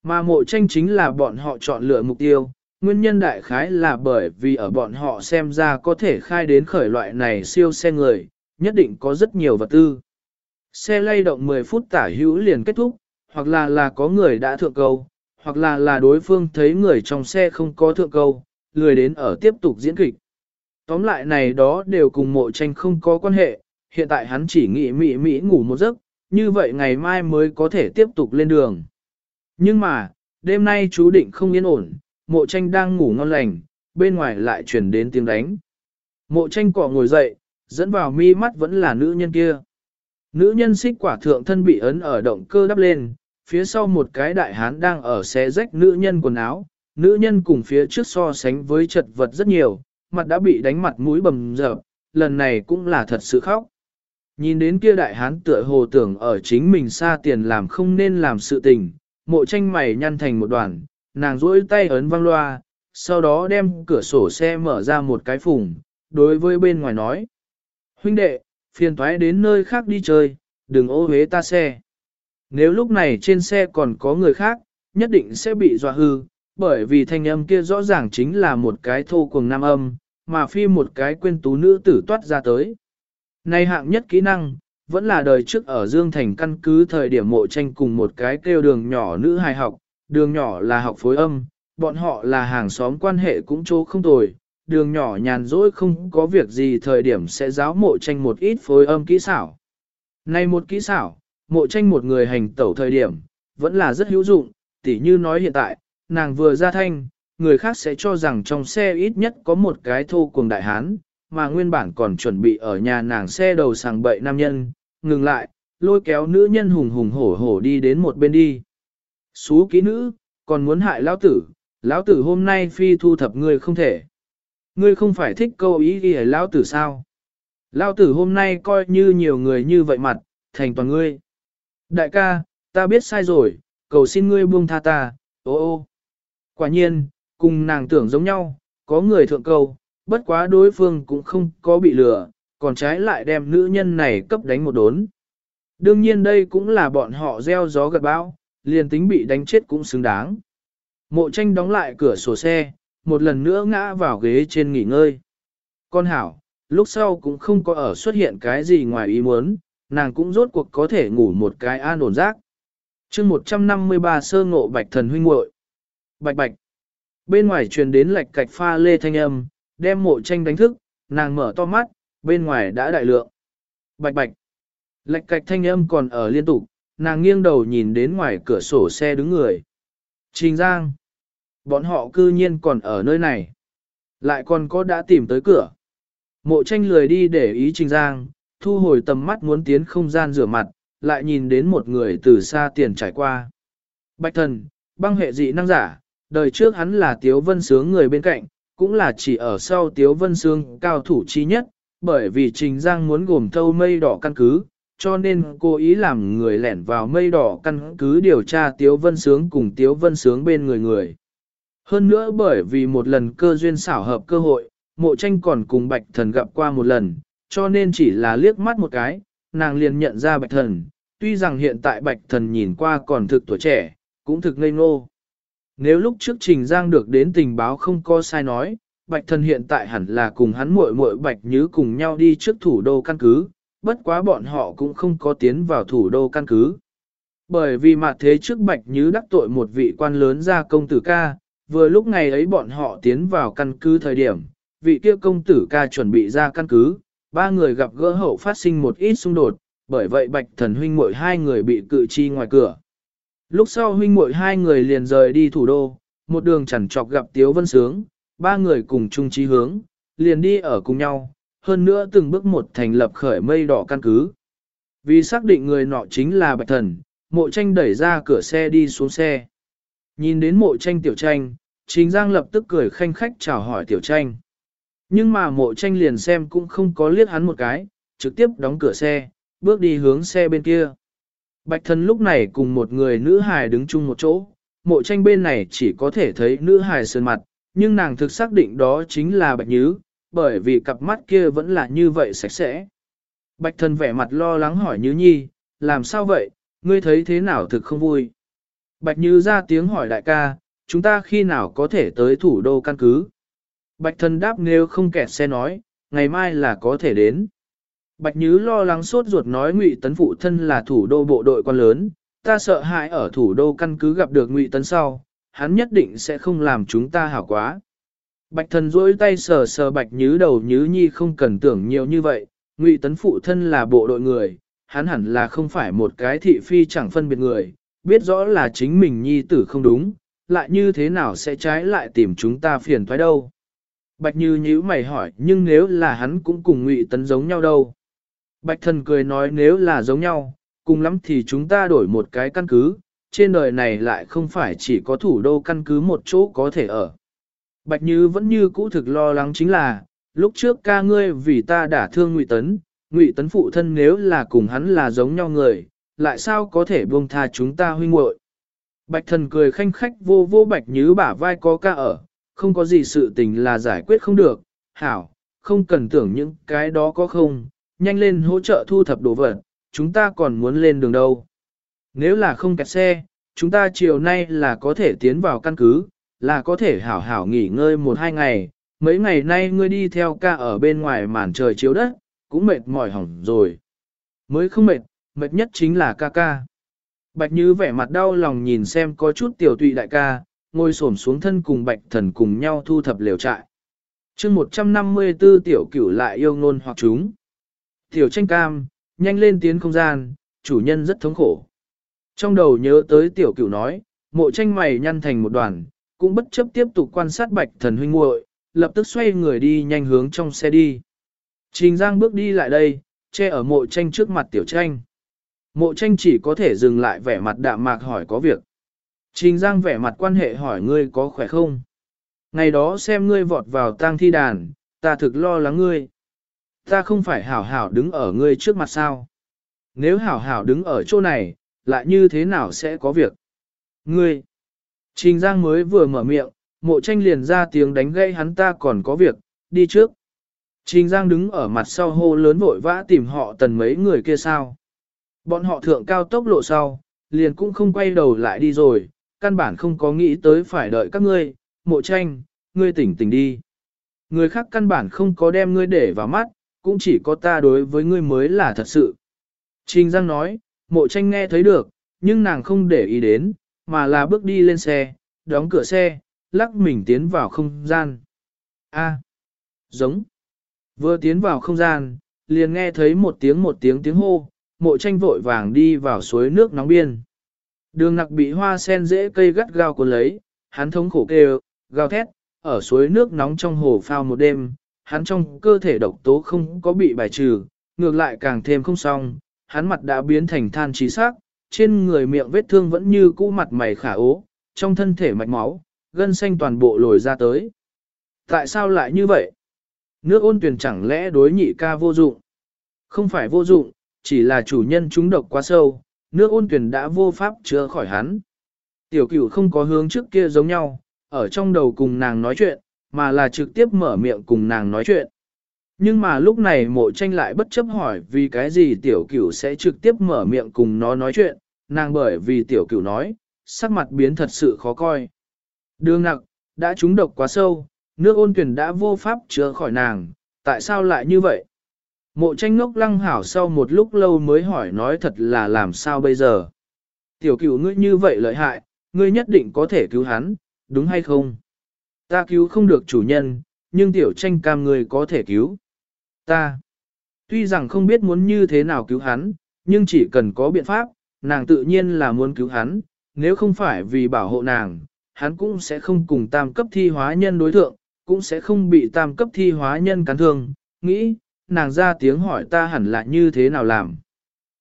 Mà mộ tranh chính là bọn họ chọn lựa mục tiêu, nguyên nhân đại khái là bởi vì ở bọn họ xem ra có thể khai đến khởi loại này siêu xe người, nhất định có rất nhiều vật tư. Xe lay động 10 phút tả hữu liền kết thúc, hoặc là là có người đã thượng câu, hoặc là là đối phương thấy người trong xe không có thượng câu, lười đến ở tiếp tục diễn kịch. Tóm lại này đó đều cùng mộ tranh không có quan hệ, hiện tại hắn chỉ nghĩ mị mị ngủ một giấc, như vậy ngày mai mới có thể tiếp tục lên đường. Nhưng mà, đêm nay chú định không yên ổn, mộ tranh đang ngủ ngon lành, bên ngoài lại chuyển đến tiếng đánh. Mộ tranh cỏ ngồi dậy, dẫn vào mi mắt vẫn là nữ nhân kia. Nữ nhân xích quả thượng thân bị ấn ở động cơ đắp lên, phía sau một cái đại hán đang ở xé rách nữ nhân quần áo, nữ nhân cùng phía trước so sánh với chật vật rất nhiều, mặt đã bị đánh mặt mũi bầm dập, lần này cũng là thật sự khóc. Nhìn đến kia đại hán tựa hồ tưởng ở chính mình xa tiền làm không nên làm sự tình, mộ tranh mày nhăn thành một đoàn, nàng duỗi tay ấn văng loa, sau đó đem cửa sổ xe mở ra một cái phùng, đối với bên ngoài nói. Huynh đệ, phiền thoái đến nơi khác đi chơi, đừng ô hế ta xe. Nếu lúc này trên xe còn có người khác, nhất định sẽ bị dọa hư, bởi vì thanh âm kia rõ ràng chính là một cái thô cuồng nam âm, mà phi một cái quên tú nữ tử toát ra tới. Này hạng nhất kỹ năng, vẫn là đời trước ở Dương Thành căn cứ thời điểm mộ tranh cùng một cái kêu đường nhỏ nữ hài học, đường nhỏ là học phối âm, bọn họ là hàng xóm quan hệ cũng chỗ không tồi, đường nhỏ nhàn rỗi không có việc gì thời điểm sẽ giáo mộ tranh một ít phối âm kỹ xảo. Này một kỹ xảo, mộ tranh một người hành tẩu thời điểm, vẫn là rất hữu dụng, tỉ như nói hiện tại, nàng vừa ra thanh, người khác sẽ cho rằng trong xe ít nhất có một cái thô cuồng đại hán, mà nguyên bản còn chuẩn bị ở nhà nàng xe đầu sàng bậy nam nhân, ngừng lại, lôi kéo nữ nhân hùng hùng hổ hổ đi đến một bên đi. Xú kỹ nữ, còn muốn hại lão tử, lão tử hôm nay phi thu thập ngươi không thể. Ngươi không phải thích câu ý ghi lão tử sao? Lão tử hôm nay coi như nhiều người như vậy mặt, thành toàn ngươi. Đại ca, ta biết sai rồi, cầu xin ngươi buông tha ta, ô ô. Quả nhiên, cùng nàng tưởng giống nhau, có người thượng câu, bất quá đối phương cũng không có bị lừa, còn trái lại đem nữ nhân này cấp đánh một đốn. Đương nhiên đây cũng là bọn họ gieo gió gật bão, liền tính bị đánh chết cũng xứng đáng. Mộ tranh đóng lại cửa sổ xe, một lần nữa ngã vào ghế trên nghỉ ngơi. Con hảo, lúc sau cũng không có ở xuất hiện cái gì ngoài ý muốn, nàng cũng rốt cuộc có thể ngủ một cái an ổn giấc. chương 153 sơ ngộ bạch thần huynh muội Bạch bạch. Bên ngoài truyền đến lạch cạch pha lê thanh âm, đem mộ tranh đánh thức, nàng mở to mắt, bên ngoài đã đại lượng. Bạch bạch. Lạch cạch thanh âm còn ở liên tục, nàng nghiêng đầu nhìn đến ngoài cửa sổ xe đứng người. Trình Giang. Bọn họ cư nhiên còn ở nơi này. Lại còn có đã tìm tới cửa. Mộ tranh lười đi để ý Trình Giang, thu hồi tầm mắt muốn tiến không gian rửa mặt, lại nhìn đến một người từ xa tiền trải qua. Bạch thần, băng hệ dị năng giả, đời trước hắn là Tiếu Vân Sướng người bên cạnh, cũng là chỉ ở sau Tiếu Vân Sướng cao thủ chi nhất, bởi vì Trình Giang muốn gồm thâu mây đỏ căn cứ, cho nên cô ý làm người lẻn vào mây đỏ căn cứ điều tra Tiếu Vân Sướng cùng Tiếu Vân Sướng bên người người. Hơn nữa bởi vì một lần cơ duyên xảo hợp cơ hội, mộ tranh còn cùng Bạch Thần gặp qua một lần, cho nên chỉ là liếc mắt một cái, nàng liền nhận ra Bạch Thần, tuy rằng hiện tại Bạch Thần nhìn qua còn thực tuổi trẻ, cũng thực ngây ngô. Nếu lúc trước Trình Giang được đến tình báo không có sai nói, Bạch Thần hiện tại hẳn là cùng hắn muội muội Bạch Nhứ cùng nhau đi trước thủ đô căn cứ, bất quá bọn họ cũng không có tiến vào thủ đô căn cứ. Bởi vì mà thế trước Bạch Nhứ đắc tội một vị quan lớn ra công tử ca, vừa lúc ngày ấy bọn họ tiến vào căn cứ thời điểm, vị kia công tử ca chuẩn bị ra căn cứ, ba người gặp gỡ hậu phát sinh một ít xung đột, bởi vậy Bạch Thần huynh muội hai người bị cự chi ngoài cửa. Lúc sau huynh muội hai người liền rời đi thủ đô, một đường chẳng chọc gặp Tiếu Vân Sướng, ba người cùng chung chí hướng, liền đi ở cùng nhau, hơn nữa từng bước một thành lập khởi mây đỏ căn cứ. Vì xác định người nọ chính là Bạch Thần, mộ tranh đẩy ra cửa xe đi xuống xe. Nhìn đến mộ tranh tiểu tranh, chính Giang lập tức cười khanh khách chào hỏi tiểu tranh. Nhưng mà mộ tranh liền xem cũng không có liếc hắn một cái, trực tiếp đóng cửa xe, bước đi hướng xe bên kia. Bạch thần lúc này cùng một người nữ hài đứng chung một chỗ, mộ tranh bên này chỉ có thể thấy nữ hài sơn mặt, nhưng nàng thực xác định đó chính là bạch nhứ, bởi vì cặp mắt kia vẫn là như vậy sạch sẽ. Bạch thần vẻ mặt lo lắng hỏi như Nhi, làm sao vậy, ngươi thấy thế nào thực không vui. Bạch Như ra tiếng hỏi đại ca, chúng ta khi nào có thể tới thủ đô căn cứ. Bạch thần đáp nếu không kẹt xe nói, ngày mai là có thể đến. Bạch như lo lắng sốt ruột nói Ngụy Tấn phụ thân là thủ đô bộ đội quan lớn, ta sợ hãi ở thủ đô căn cứ gặp được Ngụy Tấn sau, hắn nhất định sẽ không làm chúng ta hảo quá. Bạch thần duỗi tay sờ sờ Bạch Nhứ đầu Nhứ Nhi không cần tưởng nhiều như vậy, Ngụy Tấn phụ thân là bộ đội người, hắn hẳn là không phải một cái thị phi chẳng phân biệt người, biết rõ là chính mình Nhi tử không đúng, lại như thế nào sẽ trái lại tìm chúng ta phiền thoái đâu. Bạch Như nhíu mày hỏi, nhưng nếu là hắn cũng cùng Ngụy Tấn giống nhau đâu? Bạch thần cười nói nếu là giống nhau, cùng lắm thì chúng ta đổi một cái căn cứ, trên đời này lại không phải chỉ có thủ đô căn cứ một chỗ có thể ở. Bạch Như vẫn như cũ thực lo lắng chính là, lúc trước ca ngươi vì ta đã thương Ngụy Tấn, Ngụy Tấn phụ thân nếu là cùng hắn là giống nhau người, lại sao có thể buông tha chúng ta huynh muội? Bạch thần cười khanh khách vô vô Bạch Như bả vai có ca ở, không có gì sự tình là giải quyết không được, hảo, không cần tưởng những cái đó có không, nhanh lên hỗ trợ thu thập đồ vật, chúng ta còn muốn lên đường đâu. Nếu là không kẹt xe, chúng ta chiều nay là có thể tiến vào căn cứ, là có thể hảo hảo nghỉ ngơi một hai ngày, mấy ngày nay ngươi đi theo ca ở bên ngoài màn trời chiếu đất, cũng mệt mỏi hỏng rồi. Mới không mệt, mệt nhất chính là ca ca. Bạch Như vẻ mặt đau lòng nhìn xem có chút tiểu tụy đại ca, ngồi xổm xuống thân cùng Bạch Thần cùng nhau thu thập liều trại. chương 154 tiểu cửu lại yêu ngôn hoặc chúng. Tiểu tranh cam, nhanh lên tiến không gian, chủ nhân rất thống khổ. Trong đầu nhớ tới tiểu cửu nói, mộ tranh mày nhăn thành một đoàn, cũng bất chấp tiếp tục quan sát bạch thần huynh muội, lập tức xoay người đi nhanh hướng trong xe đi. Trình Giang bước đi lại đây, che ở mộ tranh trước mặt tiểu tranh. Mộ tranh chỉ có thể dừng lại vẻ mặt đạm mạc hỏi có việc. Trình Giang vẻ mặt quan hệ hỏi ngươi có khỏe không? Ngày đó xem ngươi vọt vào tang thi đàn, ta thực lo lắng ngươi. Ta không phải hảo hảo đứng ở ngươi trước mặt sao? Nếu hảo hảo đứng ở chỗ này, lại như thế nào sẽ có việc? Ngươi! Trình Giang mới vừa mở miệng, mộ tranh liền ra tiếng đánh gây hắn ta còn có việc, đi trước. Trình Giang đứng ở mặt sau hô lớn vội vã tìm họ tần mấy người kia sao. Bọn họ thượng cao tốc lộ sau, liền cũng không quay đầu lại đi rồi, căn bản không có nghĩ tới phải đợi các ngươi, mộ tranh, ngươi tỉnh tỉnh đi. Người khác căn bản không có đem ngươi để vào mắt, cũng chỉ có ta đối với ngươi mới là thật sự. Trình Giang nói, mộ tranh nghe thấy được, nhưng nàng không để ý đến, mà là bước đi lên xe, đóng cửa xe, lắc mình tiến vào không gian. A. giống. Vừa tiến vào không gian, liền nghe thấy một tiếng một tiếng tiếng hô, mộ tranh vội vàng đi vào suối nước nóng biên. Đường nặc bị hoa sen dễ cây gắt gao cuốn lấy, hắn thống khổ kêu, gào thét, ở suối nước nóng trong hồ phao một đêm, hắn trong cơ thể độc tố không có bị bài trừ, ngược lại càng thêm không xong, hắn mặt đã biến thành than trí sắc, trên người miệng vết thương vẫn như cũ mặt mày khả ố, trong thân thể mạch máu, gân xanh toàn bộ lồi ra tới. Tại sao lại như vậy? Nước ôn tuyển chẳng lẽ đối nhị ca vô dụng? Không phải vô dụng, chỉ là chủ nhân trúng độc quá sâu, nước ôn tuyển đã vô pháp chữa khỏi hắn. Tiểu cửu không có hướng trước kia giống nhau, ở trong đầu cùng nàng nói chuyện, mà là trực tiếp mở miệng cùng nàng nói chuyện. Nhưng mà lúc này mộ tranh lại bất chấp hỏi vì cái gì tiểu cửu sẽ trực tiếp mở miệng cùng nó nói chuyện, nàng bởi vì tiểu cửu nói, sắc mặt biến thật sự khó coi. Đường nặc, đã trúng độc quá sâu, nước ôn tuyển đã vô pháp chữa khỏi nàng, tại sao lại như vậy? Mộ tranh ngốc lăng hảo sau một lúc lâu mới hỏi nói thật là làm sao bây giờ? Tiểu cửu ngươi như vậy lợi hại, ngươi nhất định có thể cứu hắn, đúng hay không? Ta cứu không được chủ nhân, nhưng tiểu tranh cam ngươi có thể cứu. Ta, tuy rằng không biết muốn như thế nào cứu hắn, nhưng chỉ cần có biện pháp, nàng tự nhiên là muốn cứu hắn, nếu không phải vì bảo hộ nàng, hắn cũng sẽ không cùng tam cấp thi hóa nhân đối thượng, cũng sẽ không bị tam cấp thi hóa nhân cắn thương, nghĩ, nàng ra tiếng hỏi ta hẳn là như thế nào làm.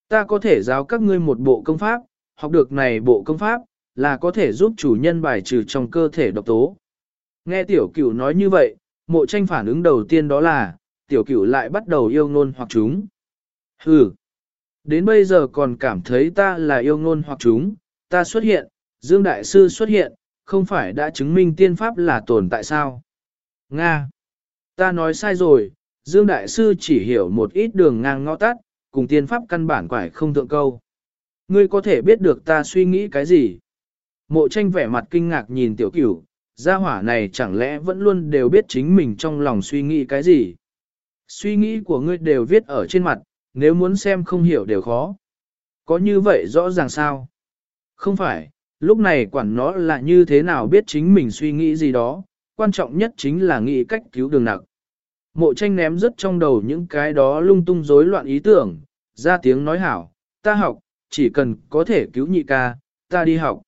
Ta có thể giáo các ngươi một bộ công pháp, học được này bộ công pháp, là có thể giúp chủ nhân bài trừ trong cơ thể độc tố. Nghe tiểu cửu nói như vậy, mộ tranh phản ứng đầu tiên đó là, tiểu cửu lại bắt đầu yêu ngôn hoặc chúng. Hừ, đến bây giờ còn cảm thấy ta là yêu ngôn hoặc chúng, ta xuất hiện, Dương Đại Sư xuất hiện, không phải đã chứng minh tiên pháp là tồn tại sao? Nga, ta nói sai rồi, Dương Đại Sư chỉ hiểu một ít đường ngang ngõ tắt, cùng tiên pháp căn bản quải không thượng câu. Ngươi có thể biết được ta suy nghĩ cái gì? Mộ tranh vẻ mặt kinh ngạc nhìn tiểu cửu, gia hỏa này chẳng lẽ vẫn luôn đều biết chính mình trong lòng suy nghĩ cái gì? Suy nghĩ của ngươi đều viết ở trên mặt, nếu muốn xem không hiểu đều khó. Có như vậy rõ ràng sao? Không phải, lúc này quản nó là như thế nào biết chính mình suy nghĩ gì đó, quan trọng nhất chính là nghĩ cách cứu đường nặc. Mộ tranh ném rất trong đầu những cái đó lung tung rối loạn ý tưởng, ra tiếng nói hảo, ta học, chỉ cần có thể cứu nhị ca, ta đi học.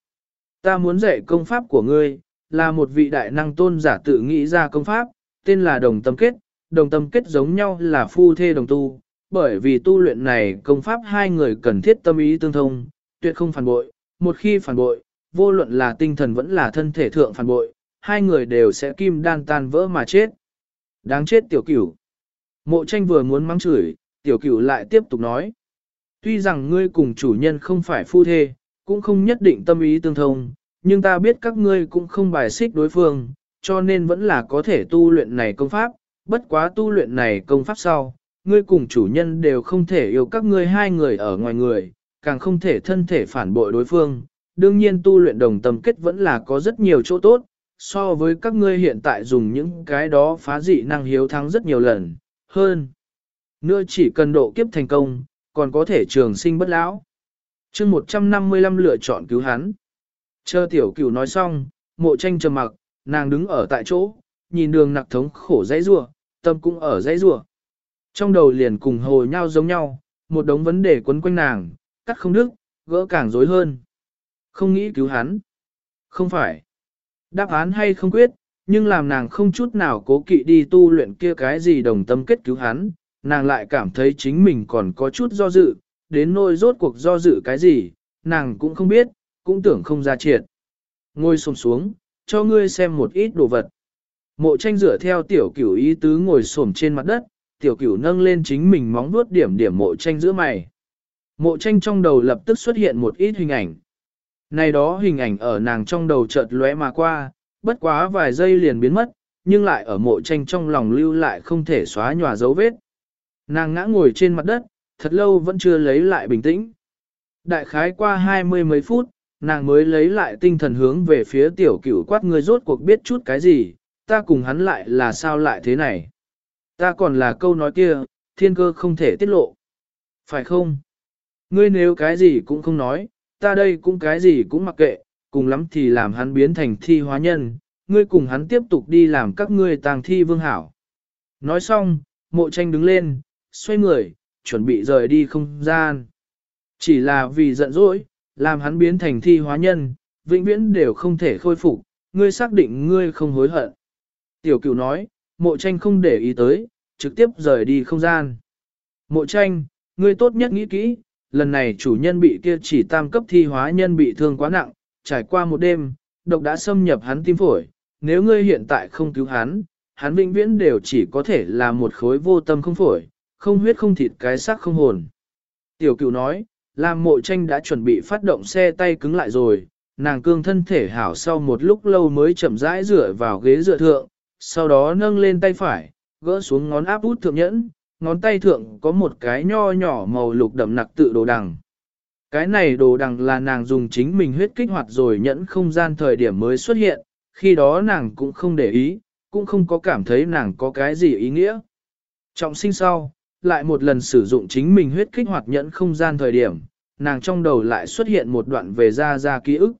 Ta muốn dạy công pháp của ngươi, là một vị đại năng tôn giả tự nghĩ ra công pháp, tên là đồng tâm kết, đồng tâm kết giống nhau là phu thê đồng tu, bởi vì tu luyện này công pháp hai người cần thiết tâm ý tương thông, tuyệt không phản bội, một khi phản bội, vô luận là tinh thần vẫn là thân thể thượng phản bội, hai người đều sẽ kim đan tan vỡ mà chết. Đáng chết tiểu cửu. Mộ tranh vừa muốn mắng chửi, tiểu cửu lại tiếp tục nói. Tuy rằng ngươi cùng chủ nhân không phải phu thê, cũng không nhất định tâm ý tương thông, nhưng ta biết các ngươi cũng không bài xích đối phương, cho nên vẫn là có thể tu luyện này công pháp, bất quá tu luyện này công pháp sau, ngươi cùng chủ nhân đều không thể yêu các ngươi hai người ở ngoài người, càng không thể thân thể phản bội đối phương. Đương nhiên tu luyện đồng tâm kết vẫn là có rất nhiều chỗ tốt, so với các ngươi hiện tại dùng những cái đó phá dị năng hiếu thắng rất nhiều lần, hơn. Nữa chỉ cần độ kiếp thành công, còn có thể trường sinh bất lão. chương 155 lựa chọn cứu hắn. Chờ tiểu cửu nói xong, mộ tranh trầm mặc, nàng đứng ở tại chỗ, nhìn đường nặc thống khổ dãy rua, tâm cũng ở dãy rua. Trong đầu liền cùng hồi nhau giống nhau, một đống vấn đề quấn quanh nàng, cắt không đứt, gỡ càng rối hơn. Không nghĩ cứu hắn. Không phải. Đáp án hay không quyết, nhưng làm nàng không chút nào cố kỵ đi tu luyện kia cái gì đồng tâm kết cứu hắn, nàng lại cảm thấy chính mình còn có chút do dự, đến nỗi rốt cuộc do dự cái gì, nàng cũng không biết, cũng tưởng không ra triệt. Ngồi xổm xuống, cho ngươi xem một ít đồ vật. Mộ tranh rửa theo tiểu cửu ý tứ ngồi xổm trên mặt đất, tiểu cửu nâng lên chính mình móng vuốt điểm điểm mộ tranh giữa mày. Mộ tranh trong đầu lập tức xuất hiện một ít hình ảnh. Này đó hình ảnh ở nàng trong đầu chợt lóe mà qua, bất quá vài giây liền biến mất, nhưng lại ở mộ tranh trong lòng lưu lại không thể xóa nhòa dấu vết. Nàng ngã ngồi trên mặt đất, thật lâu vẫn chưa lấy lại bình tĩnh. Đại khái qua hai mươi mấy phút, nàng mới lấy lại tinh thần hướng về phía tiểu cửu quát người rốt cuộc biết chút cái gì, ta cùng hắn lại là sao lại thế này. Ta còn là câu nói kia, thiên cơ không thể tiết lộ. Phải không? Ngươi nếu cái gì cũng không nói, ta đây cũng cái gì cũng mặc kệ, cùng lắm thì làm hắn biến thành thi hóa nhân, ngươi cùng hắn tiếp tục đi làm các ngươi tàng thi vương hảo. Nói xong, mộ tranh đứng lên, xoay người, chuẩn bị rời đi không gian. Chỉ là vì giận dỗi, làm hắn biến thành thi hóa nhân, vĩnh viễn đều không thể khôi phục, ngươi xác định ngươi không hối hận. Tiểu cửu nói, mộ tranh không để ý tới, trực tiếp rời đi không gian. Mộ tranh, ngươi tốt nhất nghĩ kỹ, lần này chủ nhân bị kia chỉ tam cấp thi hóa nhân bị thương quá nặng, trải qua một đêm, độc đã xâm nhập hắn tim phổi, nếu ngươi hiện tại không cứu hắn, hắn vĩnh viễn đều chỉ có thể là một khối vô tâm không phổi, không huyết không thịt cái xác không hồn. Tiểu cửu nói, làm mộ tranh đã chuẩn bị phát động xe tay cứng lại rồi, nàng cương thân thể hảo sau một lúc lâu mới chậm rãi rửa vào ghế dựa thượng, sau đó nâng lên tay phải, gỡ xuống ngón áp út thượng nhẫn, ngón tay thượng có một cái nho nhỏ màu lục đậm nặc tự đồ đằng. Cái này đồ đằng là nàng dùng chính mình huyết kích hoạt rồi nhẫn không gian thời điểm mới xuất hiện, khi đó nàng cũng không để ý, cũng không có cảm thấy nàng có cái gì ý nghĩa. Trọng sinh sau, lại một lần sử dụng chính mình huyết kích hoạt nhẫn không gian thời điểm, nàng trong đầu lại xuất hiện một đoạn về Ra Ra ký ức.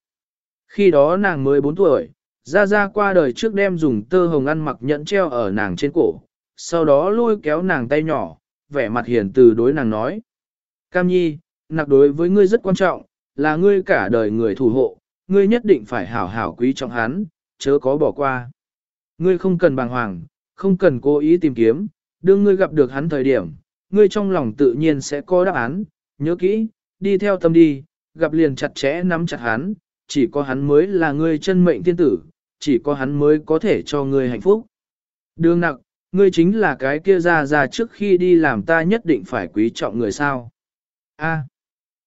Khi đó nàng mới 4 tuổi, ra Ra qua đời trước đem dùng tơ hồng ăn mặc nhẫn treo ở nàng trên cổ, sau đó lôi kéo nàng tay nhỏ, vẻ mặt hiền từ đối nàng nói. Cam Nhi, nặc đối với ngươi rất quan trọng, là ngươi cả đời người thủ hộ, ngươi nhất định phải hảo hảo quý trọng hắn, chớ có bỏ qua. Ngươi không cần bàng hoàng, không cần cố ý tìm kiếm, đương ngươi gặp được hắn thời điểm, ngươi trong lòng tự nhiên sẽ có đáp án, nhớ kỹ, đi theo tâm đi, gặp liền chặt chẽ nắm chặt hắn, chỉ có hắn mới là ngươi chân mệnh thiên tử, chỉ có hắn mới có thể cho ngươi hạnh phúc. Đường nặc, ngươi chính là cái kia ra ra trước khi đi làm ta nhất định phải quý trọng người sao. A.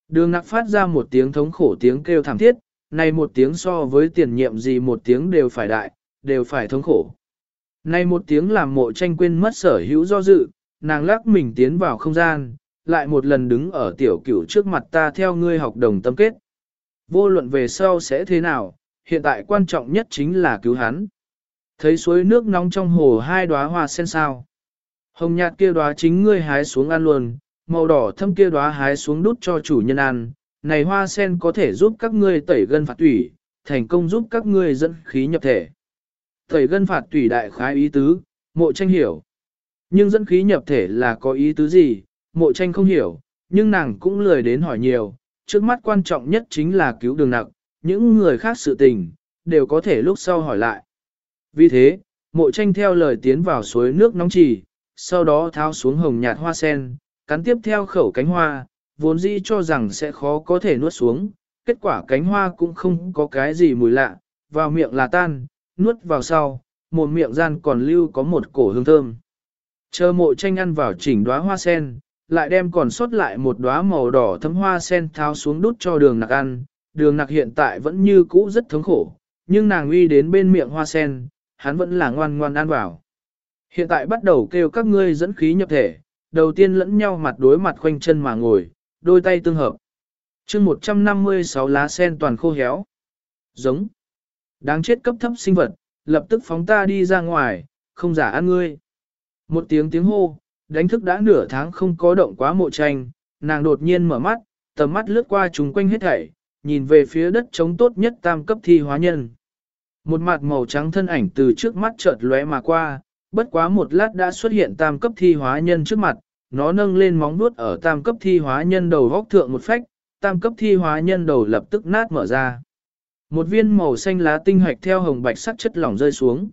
Đường nặc phát ra một tiếng thống khổ tiếng kêu thảm thiết, này một tiếng so với tiền nhiệm gì một tiếng đều phải đại, đều phải thống khổ. Này một tiếng làm mộ tranh quên mất sở hữu do dự, nàng lắc mình tiến vào không gian, lại một lần đứng ở tiểu cửu trước mặt ta theo ngươi học đồng tâm kết. Vô luận về sau sẽ thế nào, hiện tại quan trọng nhất chính là cứu hắn. Thấy suối nước nóng trong hồ hai đóa hoa sen sao. Hồng nhạt kia đóa chính ngươi hái xuống ăn luôn, màu đỏ thâm kia đóa hái xuống đút cho chủ nhân ăn. Này hoa sen có thể giúp các ngươi tẩy gân phạt tủy, thành công giúp các ngươi dẫn khí nhập thể. Tẩy gân phạt tủy đại khái ý tứ, mộ tranh hiểu. Nhưng dẫn khí nhập thể là có ý tứ gì, mộ tranh không hiểu, nhưng nàng cũng lười đến hỏi nhiều. Trước mắt quan trọng nhất chính là cứu đường nặng, những người khác sự tình, đều có thể lúc sau hỏi lại. Vì thế, mộ tranh theo lời tiến vào suối nước nóng chỉ, sau đó tháo xuống hồng nhạt hoa sen, cắn tiếp theo khẩu cánh hoa, vốn dĩ cho rằng sẽ khó có thể nuốt xuống, kết quả cánh hoa cũng không có cái gì mùi lạ, vào miệng là tan, nuốt vào sau, một miệng gian còn lưu có một cổ hương thơm. Chờ mộ tranh ăn vào chỉnh đóa hoa sen, lại đem còn sót lại một đóa màu đỏ thấm hoa sen tháo xuống đút cho đường nạc ăn, đường nặc hiện tại vẫn như cũ rất thống khổ, nhưng nàng uy đến bên miệng hoa sen, hắn vẫn là ngoan ngoan ăn vào. Hiện tại bắt đầu kêu các ngươi dẫn khí nhập thể, đầu tiên lẫn nhau mặt đối mặt khoanh chân mà ngồi, đôi tay tương hợp. chương 156 lá sen toàn khô héo. Giống. Đáng chết cấp thấp sinh vật, lập tức phóng ta đi ra ngoài, không giả ăn ngươi. Một tiếng tiếng hô, đánh thức đã nửa tháng không có động quá mộ tranh, nàng đột nhiên mở mắt, tầm mắt lướt qua chúng quanh hết thảy, nhìn về phía đất chống tốt nhất tam cấp thi hóa nhân. Một mặt màu trắng thân ảnh từ trước mắt chợt lóe mà qua, bất quá một lát đã xuất hiện tam cấp thi hóa nhân trước mặt, nó nâng lên móng vuốt ở tam cấp thi hóa nhân đầu góc thượng một phách, tam cấp thi hóa nhân đầu lập tức nát mở ra. Một viên màu xanh lá tinh hoạch theo hồng bạch sắc chất lỏng rơi xuống.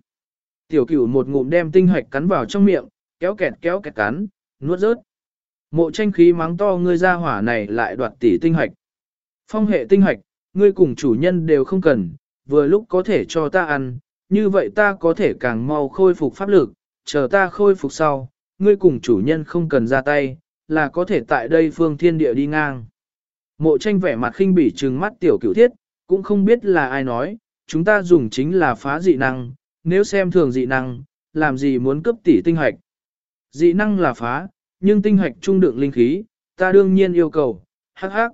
Tiểu cửu một ngụm đem tinh hoạch cắn vào trong miệng, kéo kẹt kéo kẹt cắn, nuốt rớt. Mộ tranh khí mắng to ngươi ra hỏa này lại đoạt tỷ tinh hoạch. Phong hệ tinh hoạch, ngươi cùng chủ nhân đều không cần, vừa lúc có thể cho ta ăn, như vậy ta có thể càng mau khôi phục pháp lực, chờ ta khôi phục sau, ngươi cùng chủ nhân không cần ra tay, là có thể tại đây phương thiên địa đi ngang. Mộ tranh vẻ mặt khinh bỉ trừng mắt tiểu cửu thiết, cũng không biết là ai nói, chúng ta dùng chính là phá dị năng, nếu xem thường dị năng, làm gì muốn cướp tỷ tinh hoạch. Dị năng là phá, nhưng tinh hoạch trung đựng linh khí, ta đương nhiên yêu cầu, hắc hắc.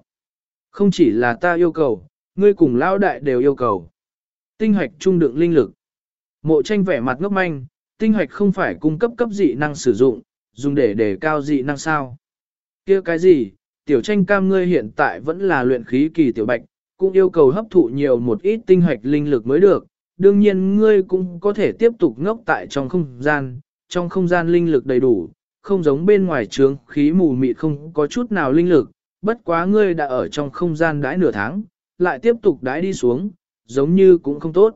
Không chỉ là ta yêu cầu, ngươi cùng lão đại đều yêu cầu. Tinh hoạch trung đựng linh lực. Mộ tranh vẻ mặt ngốc manh, tinh hoạch không phải cung cấp cấp dị năng sử dụng, dùng để đề cao dị năng sao. kia cái gì, tiểu tranh cam ngươi hiện tại vẫn là luyện khí kỳ tiểu bạch, cũng yêu cầu hấp thụ nhiều một ít tinh hoạch linh lực mới được, đương nhiên ngươi cũng có thể tiếp tục ngốc tại trong không gian, trong không gian linh lực đầy đủ, không giống bên ngoài trướng khí mù mịt không có chút nào linh lực, bất quá ngươi đã ở trong không gian đãi nửa tháng, lại tiếp tục đãi đi xuống, giống như cũng không tốt.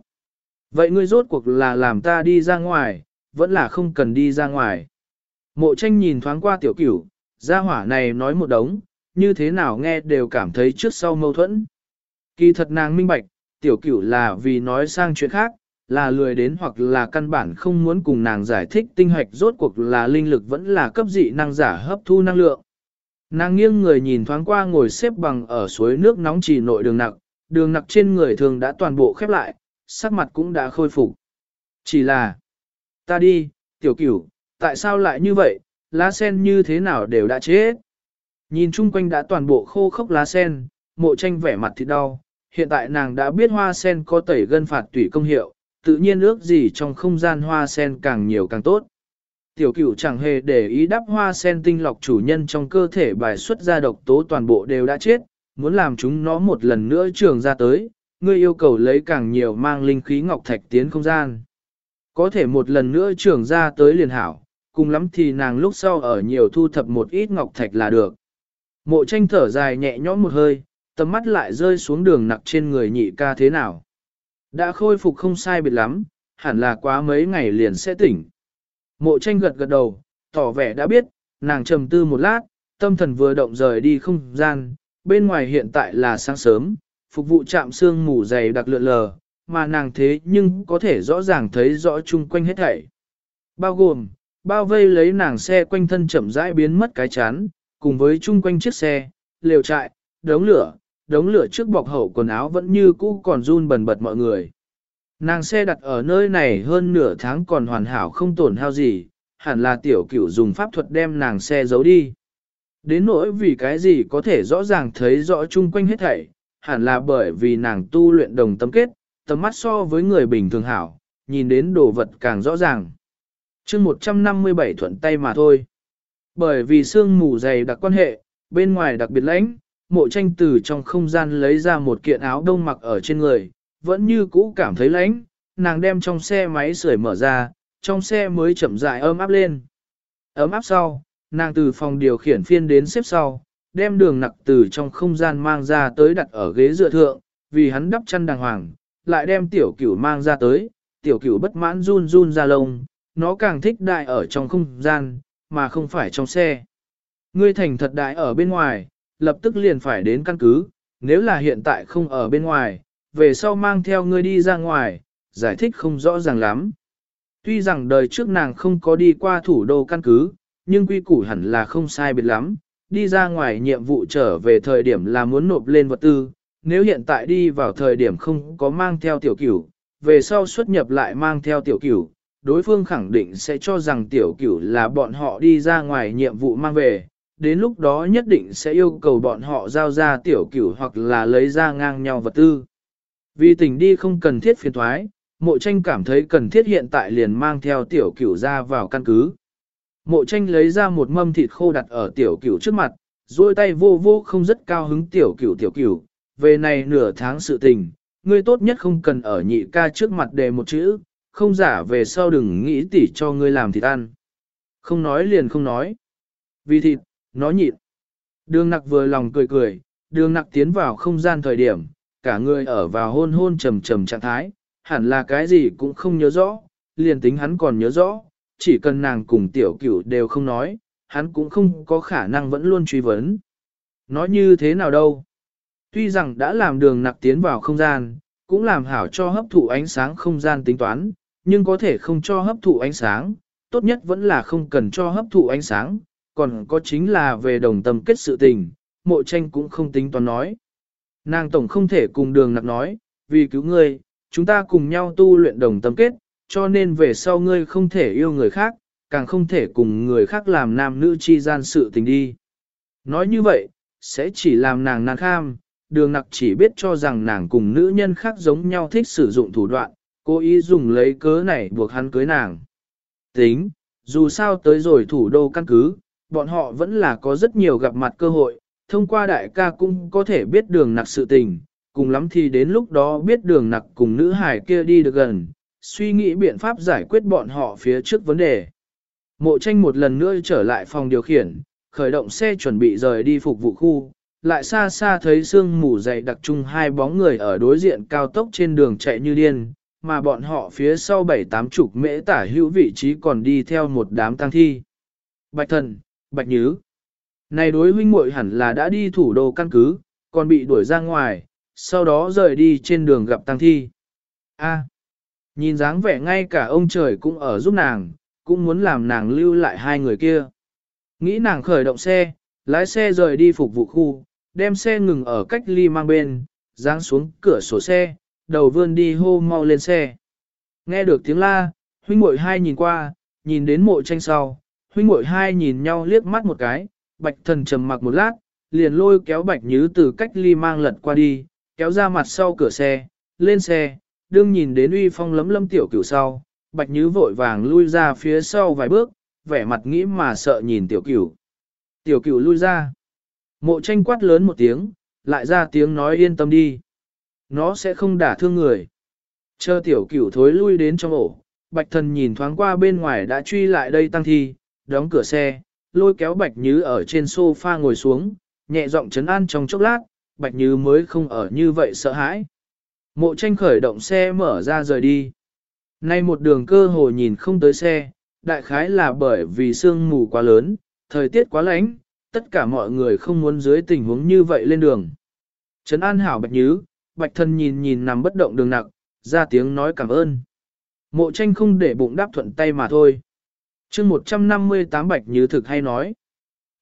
Vậy ngươi rốt cuộc là làm ta đi ra ngoài, vẫn là không cần đi ra ngoài. Mộ tranh nhìn thoáng qua tiểu cửu, gia hỏa này nói một đống, như thế nào nghe đều cảm thấy trước sau mâu thuẫn. Kỳ thật nàng minh bạch, tiểu cửu là vì nói sang chuyện khác, là lười đến hoặc là căn bản không muốn cùng nàng giải thích tinh hoạch rốt cuộc là linh lực vẫn là cấp dị năng giả hấp thu năng lượng. Nàng nghiêng người nhìn thoáng qua ngồi xếp bằng ở suối nước nóng chỉ nội đường nặc, đường nặc trên người thường đã toàn bộ khép lại, sắc mặt cũng đã khôi phục. Chỉ là, ta đi, tiểu cửu, tại sao lại như vậy, lá sen như thế nào đều đã chết. Nhìn chung quanh đã toàn bộ khô khốc lá sen, mộ tranh vẻ mặt thì đau, hiện tại nàng đã biết hoa sen có tẩy gân phạt tủy công hiệu, tự nhiên ước gì trong không gian hoa sen càng nhiều càng tốt. Tiểu cửu chẳng hề để ý đắp hoa sen tinh lọc chủ nhân trong cơ thể bài xuất ra độc tố toàn bộ đều đã chết, muốn làm chúng nó một lần nữa trường ra tới, ngươi yêu cầu lấy càng nhiều mang linh khí ngọc thạch tiến không gian. Có thể một lần nữa trường ra tới liền hảo, cùng lắm thì nàng lúc sau ở nhiều thu thập một ít ngọc thạch là được. Mộ tranh thở dài nhẹ nhõm một hơi, tầm mắt lại rơi xuống đường nặc trên người nhị ca thế nào. Đã khôi phục không sai biệt lắm, hẳn là quá mấy ngày liền sẽ tỉnh. Mộ tranh gật gật đầu, tỏ vẻ đã biết, nàng trầm tư một lát, tâm thần vừa động rời đi không gian, bên ngoài hiện tại là sáng sớm, phục vụ chạm xương mù dày đặc lượn lờ, mà nàng thế nhưng có thể rõ ràng thấy rõ chung quanh hết thảy. Bao gồm, bao vây lấy nàng xe quanh thân chậm rãi biến mất cái chán, cùng với chung quanh chiếc xe, lều trại, đống lửa, đống lửa trước bọc hậu quần áo vẫn như cũ còn run bần bật mọi người. Nàng xe đặt ở nơi này hơn nửa tháng còn hoàn hảo không tổn hao gì, hẳn là tiểu cửu dùng pháp thuật đem nàng xe giấu đi. Đến nỗi vì cái gì có thể rõ ràng thấy rõ chung quanh hết thảy, hẳn là bởi vì nàng tu luyện đồng tâm kết, tầm mắt so với người bình thường hảo, nhìn đến đồ vật càng rõ ràng. chương 157 thuận tay mà thôi. Bởi vì sương mù dày đặc quan hệ, bên ngoài đặc biệt lãnh, mộ tranh từ trong không gian lấy ra một kiện áo đông mặc ở trên người, vẫn như cũ cảm thấy lạnh, nàng đem trong xe máy sưởi mở ra, trong xe mới chậm rãi ấm áp lên. Ấm áp sau, nàng từ phòng điều khiển phiên đến xếp sau, đem đường nặc từ trong không gian mang ra tới đặt ở ghế dựa thượng, vì hắn đắp chăn đàng hoàng, lại đem tiểu cửu mang ra tới, tiểu cửu bất mãn run run ra lông, nó càng thích đại ở trong không gian, mà không phải trong xe. Ngươi thành thật đại ở bên ngoài, lập tức liền phải đến căn cứ, nếu là hiện tại không ở bên ngoài, về sau mang theo ngươi đi ra ngoài, giải thích không rõ ràng lắm. Tuy rằng đời trước nàng không có đi qua thủ đô căn cứ, nhưng quy củ hẳn là không sai biệt lắm, đi ra ngoài nhiệm vụ trở về thời điểm là muốn nộp lên vật tư, nếu hiện tại đi vào thời điểm không có mang theo tiểu cửu, về sau xuất nhập lại mang theo tiểu cửu, đối phương khẳng định sẽ cho rằng tiểu cửu là bọn họ đi ra ngoài nhiệm vụ mang về, đến lúc đó nhất định sẽ yêu cầu bọn họ giao ra tiểu cửu hoặc là lấy ra ngang nhau vật tư. Vì tình đi không cần thiết phiền thoái, mộ tranh cảm thấy cần thiết hiện tại liền mang theo tiểu cửu ra vào căn cứ. Mộ tranh lấy ra một mâm thịt khô đặt ở tiểu cửu trước mặt, duỗi tay vô vô không rất cao hứng tiểu cửu tiểu cửu, về này nửa tháng sự tình, ngươi tốt nhất không cần ở nhị ca trước mặt đề một chữ, không giả về sau đừng nghĩ tỉ cho ngươi làm thịt ăn. Không nói liền không nói. Vì thịt, nó nhịn. Đường nặc vừa lòng cười cười, đường nặc tiến vào không gian thời điểm, cả người ở vào hôn hôn trầm trầm trạng thái, hẳn là cái gì cũng không nhớ rõ, liền tính hắn còn nhớ rõ, chỉ cần nàng cùng tiểu cửu đều không nói, hắn cũng không có khả năng vẫn luôn truy vấn. Nói như thế nào đâu? Tuy rằng đã làm đường nặc tiến vào không gian, cũng làm hảo cho hấp thụ ánh sáng không gian tính toán, nhưng có thể không cho hấp thụ ánh sáng, tốt nhất vẫn là không cần cho hấp thụ ánh sáng, còn có chính là về đồng tâm kết sự tình, mộ tranh cũng không tính toán nói. Nàng tổng không thể cùng đường nặc nói, vì cứu ngươi, chúng ta cùng nhau tu luyện đồng tâm kết, cho nên về sau ngươi không thể yêu người khác, càng không thể cùng người khác làm nam nữ chi gian sự tình đi. Nói như vậy, sẽ chỉ làm nàng nàng kham, đường nặc chỉ biết cho rằng nàng cùng nữ nhân khác giống nhau thích sử dụng thủ đoạn, cố ý dùng lấy cớ này buộc hắn cưới nàng. Tính, dù sao tới rồi thủ đô căn cứ, bọn họ vẫn là có rất nhiều gặp mặt cơ hội, thông qua đại ca cũng có thể biết đường nặc sự tình, cùng lắm thì đến lúc đó biết đường nặc cùng nữ hải kia đi được gần, suy nghĩ biện pháp giải quyết bọn họ phía trước vấn đề. Mộ tranh một lần nữa trở lại phòng điều khiển, khởi động xe chuẩn bị rời đi phục vụ khu, lại xa xa thấy sương mù dày đặc trung hai bóng người ở đối diện cao tốc trên đường chạy như điên, mà bọn họ phía sau bảy tám chục mễ tả hữu vị trí còn đi theo một đám tăng thi. Bạch thần, bạch nhứ. Này đối huynh muội hẳn là đã đi thủ đô căn cứ, còn bị đuổi ra ngoài, sau đó rời đi trên đường gặp tăng thi. A. nhìn dáng vẻ ngay cả ông trời cũng ở giúp nàng, cũng muốn làm nàng lưu lại hai người kia. Nghĩ nàng khởi động xe, lái xe rời đi phục vụ khu, đem xe ngừng ở cách ly mang bên, giáng xuống cửa sổ xe, đầu vươn đi hô mau lên xe. Nghe được tiếng la, huynh muội hai nhìn qua, nhìn đến mộ tranh sau, huynh muội hai nhìn nhau liếc mắt một cái, bạch thần trầm mặc một lát, liền lôi kéo bạch nhứ từ cách ly mang lật qua đi, kéo ra mặt sau cửa xe, lên xe, đương nhìn đến uy phong lấm lâm tiểu cửu sau, bạch nhứ vội vàng lui ra phía sau vài bước, vẻ mặt nghĩ mà sợ nhìn tiểu cửu. Tiểu cửu lui ra. Mộ tranh quát lớn một tiếng, lại ra tiếng nói yên tâm đi. Nó sẽ không đả thương người. Chờ tiểu cửu thối lui đến trong ổ, bạch thần nhìn thoáng qua bên ngoài đã truy lại đây tăng thi, đóng cửa xe, lôi kéo bạch như ở trên sofa ngồi xuống, nhẹ giọng chấn an trong chốc lát, bạch như mới không ở như vậy sợ hãi. Mộ tranh khởi động xe mở ra rời đi. Nay một đường cơ hồ nhìn không tới xe, đại khái là bởi vì sương mù quá lớn, thời tiết quá lạnh, tất cả mọi người không muốn dưới tình huống như vậy lên đường. Trấn An hảo bạch như, bạch thân nhìn nhìn nằm bất động đường nặng, ra tiếng nói cảm ơn. Mộ tranh không để bụng đáp thuận tay mà thôi chương 158 bạch như thực hay nói.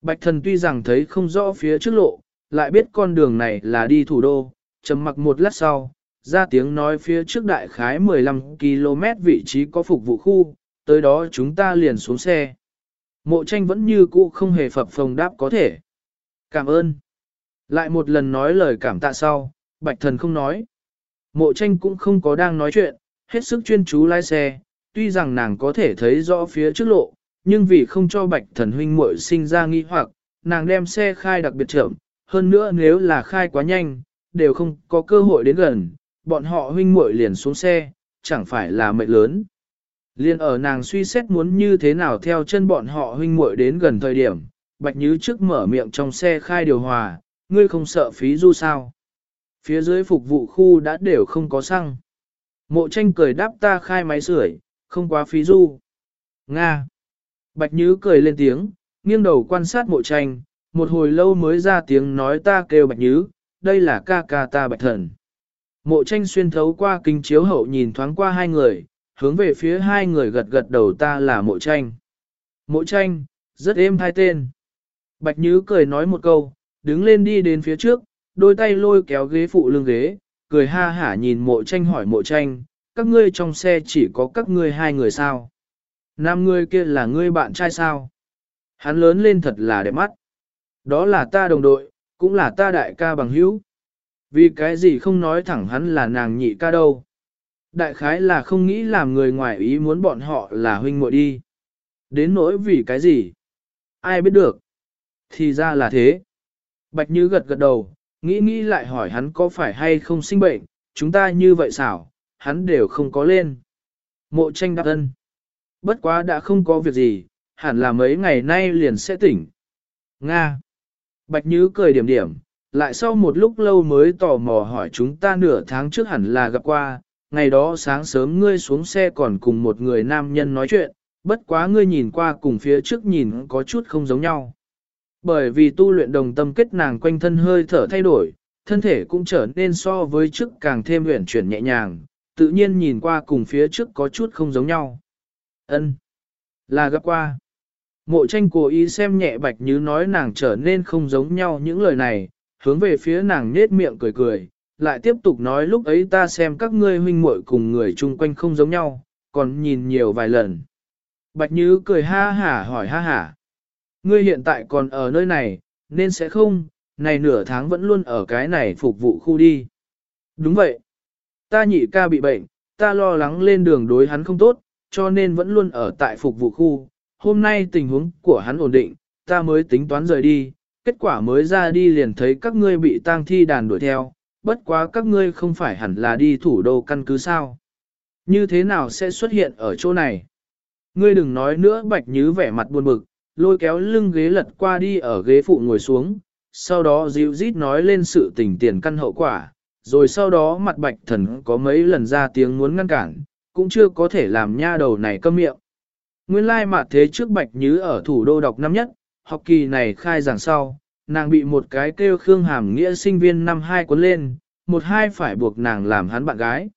Bạch thần tuy rằng thấy không rõ phía trước lộ, lại biết con đường này là đi thủ đô, trầm mặc một lát sau, ra tiếng nói phía trước đại khái 15 km vị trí có phục vụ khu, tới đó chúng ta liền xuống xe. Mộ tranh vẫn như cũ không hề phập phồng đáp có thể. Cảm ơn. Lại một lần nói lời cảm tạ sau, bạch thần không nói. Mộ tranh cũng không có đang nói chuyện, hết sức chuyên chú lái xe, tuy rằng nàng có thể thấy rõ phía trước lộ, nhưng vì không cho bạch thần huynh muội sinh ra nghi hoặc, nàng đem xe khai đặc biệt chậm, hơn nữa nếu là khai quá nhanh, đều không có cơ hội đến gần, bọn họ huynh muội liền xuống xe, chẳng phải là mệnh lớn. Liên ở nàng suy xét muốn như thế nào theo chân bọn họ huynh muội đến gần thời điểm, Bạch Nhứ trước mở miệng trong xe khai điều hòa, ngươi không sợ phí du sao. Phía dưới phục vụ khu đã đều không có xăng. Mộ tranh cười đáp ta khai máy sưởi, không quá phí du. Nga. Bạch Nhứ cười lên tiếng, nghiêng đầu quan sát mộ tranh, một hồi lâu mới ra tiếng nói ta kêu Bạch Nhứ, đây là ca ca ta Bạch Thần. Mộ tranh xuyên thấu qua kính chiếu hậu nhìn thoáng qua hai người, hướng về phía hai người gật gật đầu ta là mộ tranh. Mộ tranh, rất êm hai tên. Bạch Nhứ cười nói một câu, đứng lên đi đến phía trước, đôi tay lôi kéo ghế phụ lưng ghế, cười ha hả nhìn mộ tranh hỏi mộ tranh, các ngươi trong xe chỉ có các ngươi hai người sao? Nam ngươi kia là ngươi bạn trai sao? Hắn lớn lên thật là đẹp mắt. Đó là ta đồng đội, cũng là ta đại ca bằng hữu. Vì cái gì không nói thẳng hắn là nàng nhị ca đâu. Đại khái là không nghĩ làm người ngoài ý muốn bọn họ là huynh muội đi. Đến nỗi vì cái gì? Ai biết được? Thì ra là thế. Bạch Như gật gật đầu, nghĩ nghĩ lại hỏi hắn có phải hay không sinh bệnh, chúng ta như vậy xảo, hắn đều không có lên. Mộ tranh đáp ân. Bất quá đã không có việc gì, hẳn là mấy ngày nay liền sẽ tỉnh. Nga. Bạch Nhứ cười điểm điểm, lại sau một lúc lâu mới tò mò hỏi chúng ta nửa tháng trước hẳn là gặp qua, ngày đó sáng sớm ngươi xuống xe còn cùng một người nam nhân nói chuyện, bất quá ngươi nhìn qua cùng phía trước nhìn có chút không giống nhau. Bởi vì tu luyện đồng tâm kết nàng quanh thân hơi thở thay đổi, thân thể cũng trở nên so với trước càng thêm luyện chuyển nhẹ nhàng, tự nhiên nhìn qua cùng phía trước có chút không giống nhau. Ân, Là gặp qua. Mộ tranh cố ý xem nhẹ bạch như nói nàng trở nên không giống nhau những lời này, hướng về phía nàng nết miệng cười cười, lại tiếp tục nói lúc ấy ta xem các ngươi huynh muội cùng người chung quanh không giống nhau, còn nhìn nhiều vài lần. Bạch Như cười ha hả hỏi ha hả. Ngươi hiện tại còn ở nơi này, nên sẽ không, này nửa tháng vẫn luôn ở cái này phục vụ khu đi. Đúng vậy. Ta nhị ca bị bệnh, ta lo lắng lên đường đối hắn không tốt, cho nên vẫn luôn ở tại phục vụ khu. Hôm nay tình huống của hắn ổn định, ta mới tính toán rời đi, kết quả mới ra đi liền thấy các ngươi bị tang thi đàn đuổi theo, bất quá các ngươi không phải hẳn là đi thủ đô căn cứ sao. Như thế nào sẽ xuất hiện ở chỗ này? Ngươi đừng nói nữa bạch nhứ vẻ mặt buồn bực, lôi kéo lưng ghế lật qua đi ở ghế phụ ngồi xuống, sau đó dịu rít nói lên sự tình tiền căn hậu quả, rồi sau đó mặt bạch thần có mấy lần ra tiếng muốn ngăn cản, cũng chưa có thể làm nha đầu này câm miệng. Nguyên lai mặt thế trước bạch nhứ ở thủ đô đọc năm nhất, học kỳ này khai giảng sau, nàng bị một cái kêu Khương Hàm Nghĩa sinh viên năm hai cuốn lên, một hai phải buộc nàng làm hắn bạn gái.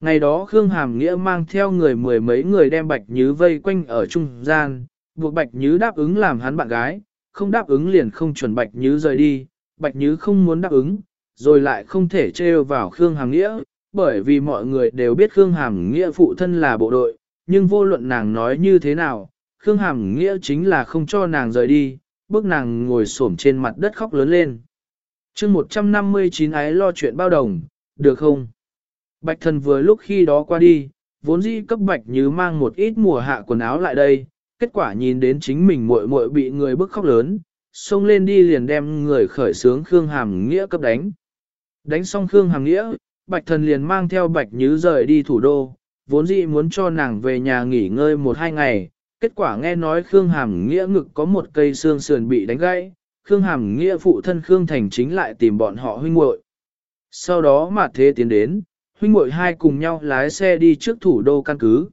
Ngày đó Khương Hàm Nghĩa mang theo người mười mấy người đem Bạch Nhứ vây quanh ở trung gian, buộc Bạch Nhứ đáp ứng làm hắn bạn gái, không đáp ứng liền không chuẩn Bạch Nhứ rời đi, Bạch Nhứ không muốn đáp ứng, rồi lại không thể trêu vào Khương Hàm Nghĩa, bởi vì mọi người đều biết Khương Hàm Nghĩa phụ thân là bộ đội, nhưng vô luận nàng nói như thế nào, Khương Hàm Nghĩa chính là không cho nàng rời đi, bước nàng ngồi xổm trên mặt đất khóc lớn lên. chương 159 ái lo chuyện bao đồng, được không? Bạch thần vừa lúc khi đó qua đi, vốn dĩ cấp bạch như mang một ít mùa hạ quần áo lại đây, kết quả nhìn đến chính mình muội muội bị người bức khóc lớn, xông lên đi liền đem người khởi sướng Khương Hàm Nghĩa cấp đánh. Đánh xong Khương Hàm Nghĩa, bạch thần liền mang theo bạch như rời đi thủ đô, vốn dĩ muốn cho nàng về nhà nghỉ ngơi một hai ngày, kết quả nghe nói Khương Hàm Nghĩa ngực có một cây xương sườn bị đánh gãy, Khương Hàm Nghĩa phụ thân Khương Thành chính lại tìm bọn họ huynh muội. Sau đó mà thế tiến đến, huynh muội hai cùng nhau lái xe đi trước thủ đô căn cứ.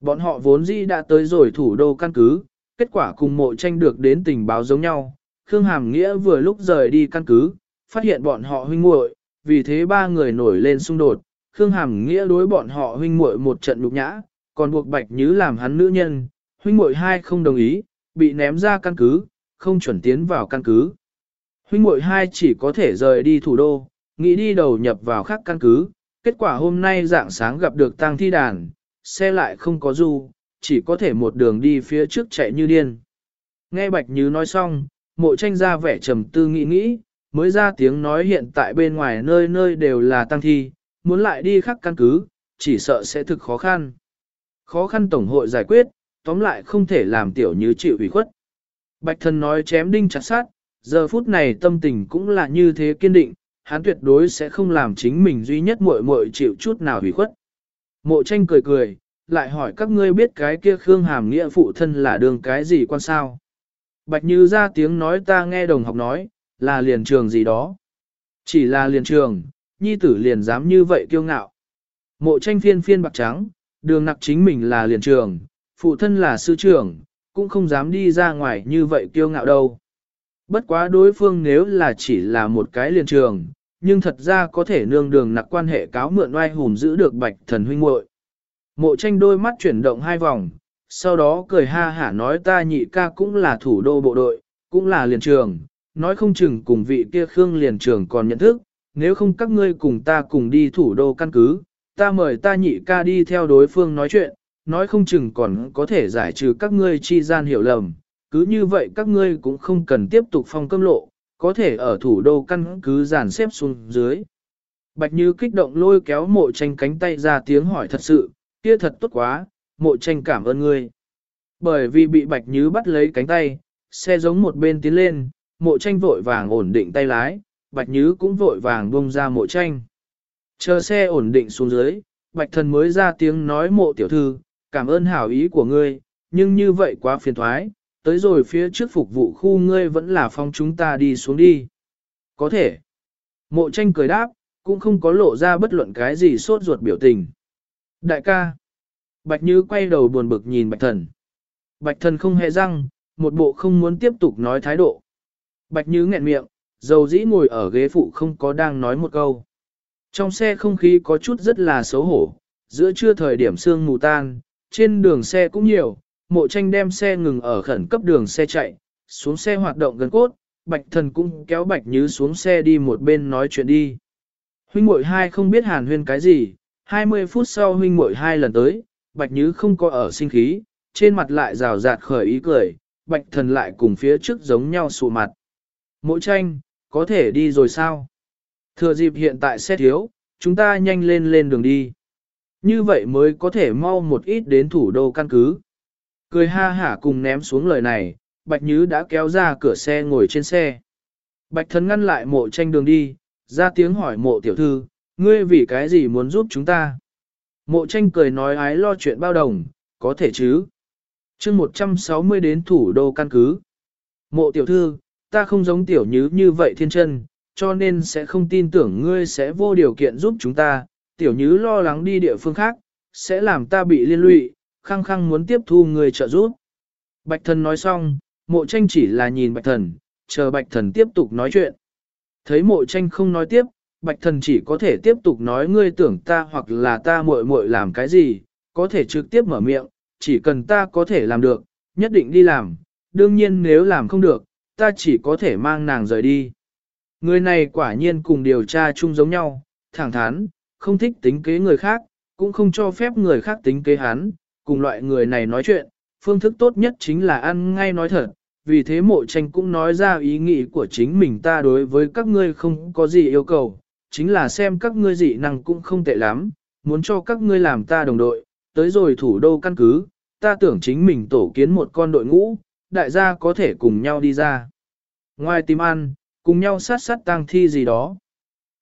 Bọn họ vốn dĩ đã tới rồi thủ đô căn cứ, kết quả cùng mộ tranh được đến tình báo giống nhau. Khương Hàm Nghĩa vừa lúc rời đi căn cứ, phát hiện bọn họ huynh muội, vì thế ba người nổi lên xung đột. Khương Hàm Nghĩa đối bọn họ huynh muội một trận nhục nhã, còn buộc Bạch Nhứ làm hắn nữ nhân, huynh muội hai không đồng ý, bị ném ra căn cứ, không chuẩn tiến vào căn cứ. Huynh muội hai chỉ có thể rời đi thủ đô, nghĩ đi đầu nhập vào khác căn cứ, kết quả hôm nay dạng sáng gặp được tang thi đàn, xe lại không có du, chỉ có thể một đường đi phía trước chạy như điên. Nghe Bạch Nhứ nói xong, mộ tranh ra vẻ trầm tư nghĩ nghĩ, mới ra tiếng nói hiện tại bên ngoài nơi nơi đều là tăng thi, muốn lại đi khắc căn cứ, chỉ sợ sẽ thực khó khăn. Khó khăn tổng hội giải quyết, tóm lại không thể làm tiểu như chịu ủy khuất. Bạch thần nói chém đinh chặt sát, giờ phút này tâm tình cũng là như thế kiên định, hắn tuyệt đối sẽ không làm chính mình duy nhất muội muội chịu chút nào ủy khuất. Mộ tranh cười cười, lại hỏi các ngươi biết cái kia Khương Hàm nghĩa phụ thân là đường cái gì quan sao. Bạch Như ra tiếng nói ta nghe đồng học nói, là liền trường gì đó. Chỉ là liền trường, nhi tử liền dám như vậy kiêu ngạo. Mộ tranh phiên phiên bạc trắng, đường nặc chính mình là liền trường, phụ thân là sư trưởng, cũng không dám đi ra ngoài như vậy kiêu ngạo đâu. Bất quá đối phương nếu là chỉ là một cái liền trường, nhưng thật ra có thể nương đường nặc quan hệ cáo mượn oai hùng giữ được bạch thần huynh muội. Mộ tranh đôi mắt chuyển động hai vòng, sau đó cười ha hả nói ta nhị ca cũng là thủ đô bộ đội, cũng là liền trường, nói không chừng cùng vị kia Khương liền trưởng còn nhận thức, nếu không các ngươi cùng ta cùng đi thủ đô căn cứ, ta mời ta nhị ca đi theo đối phương nói chuyện, nói không chừng còn có thể giải trừ các ngươi chi gian hiểu lầm, cứ như vậy các ngươi cũng không cần tiếp tục phong cơm lộ, có thể ở thủ đô căn cứ dàn xếp xuống dưới. Bạch Như kích động lôi kéo mộ tranh cánh tay ra tiếng hỏi thật sự, kia thật tốt quá, mộ tranh cảm ơn ngươi. Bởi vì bị Bạch Như bắt lấy cánh tay, xe giống một bên tiến lên, mộ tranh vội vàng ổn định tay lái, Bạch nhứ cũng vội vàng buông ra mộ tranh. Chờ xe ổn định xuống dưới, Bạch Thần mới ra tiếng nói mộ tiểu thư, cảm ơn hảo ý của ngươi, nhưng như vậy quá phiền thoái, tới rồi phía trước phục vụ khu ngươi vẫn là phong chúng ta đi xuống đi. Có thể. Mộ tranh cười đáp, cũng không có lộ ra bất luận cái gì sốt ruột biểu tình. Đại ca. Bạch Như quay đầu buồn bực nhìn Bạch Thần. Bạch Thần không hề răng, một bộ không muốn tiếp tục nói thái độ. Bạch Như nghẹn miệng, dầu dĩ ngồi ở ghế phụ không có đang nói một câu. Trong xe không khí có chút rất là xấu hổ, giữa trưa thời điểm sương mù tan, trên đường xe cũng nhiều, mộ tranh đem xe ngừng ở khẩn cấp đường xe chạy, xuống xe hoạt động gần cốt, bạch thần cũng kéo bạch Như xuống xe đi một bên nói chuyện đi. Huynh muội hai không biết hàn huyên cái gì, 20 phút sau huynh muội hai lần tới, bạch Như không có ở sinh khí, trên mặt lại rào rạt khởi ý cười, bạch thần lại cùng phía trước giống nhau sụ mặt. Mỗi tranh, có thể đi rồi sao? Thừa dịp hiện tại xét thiếu, chúng ta nhanh lên lên đường đi. Như vậy mới có thể mau một ít đến thủ đô căn cứ. Cười ha hả cùng ném xuống lời này, Bạch Nhứ đã kéo ra cửa xe ngồi trên xe. Bạch thần ngăn lại mộ tranh đường đi, ra tiếng hỏi mộ tiểu thư, ngươi vì cái gì muốn giúp chúng ta? Mộ tranh cười nói ái lo chuyện bao đồng, có thể chứ? chương 160 đến thủ đô căn cứ. Mộ tiểu thư, ta không giống tiểu như như vậy thiên chân, cho nên sẽ không tin tưởng ngươi sẽ vô điều kiện giúp chúng ta, tiểu như lo lắng đi địa phương khác, sẽ làm ta bị liên lụy, khăng khăng muốn tiếp thu người trợ giúp. Bạch thần nói xong, mộ tranh chỉ là nhìn bạch thần, chờ bạch thần tiếp tục nói chuyện. Thấy mộ tranh không nói tiếp, bạch thần chỉ có thể tiếp tục nói ngươi tưởng ta hoặc là ta muội muội làm cái gì, có thể trực tiếp mở miệng, chỉ cần ta có thể làm được, nhất định đi làm, đương nhiên nếu làm không được, ta chỉ có thể mang nàng rời đi. Người này quả nhiên cùng điều tra chung giống nhau, thẳng thắn, không thích tính kế người khác, cũng không cho phép người khác tính kế hắn, cùng loại người này nói chuyện, phương thức tốt nhất chính là ăn ngay nói thật, vì thế mộ tranh cũng nói ra ý nghĩ của chính mình ta đối với các ngươi không có gì yêu cầu, chính là xem các ngươi dị năng cũng không tệ lắm, muốn cho các ngươi làm ta đồng đội, tới rồi thủ đô căn cứ, ta tưởng chính mình tổ kiến một con đội ngũ, đại gia có thể cùng nhau đi ra. Ngoài tìm ăn, cùng nhau sát sát tang thi gì đó.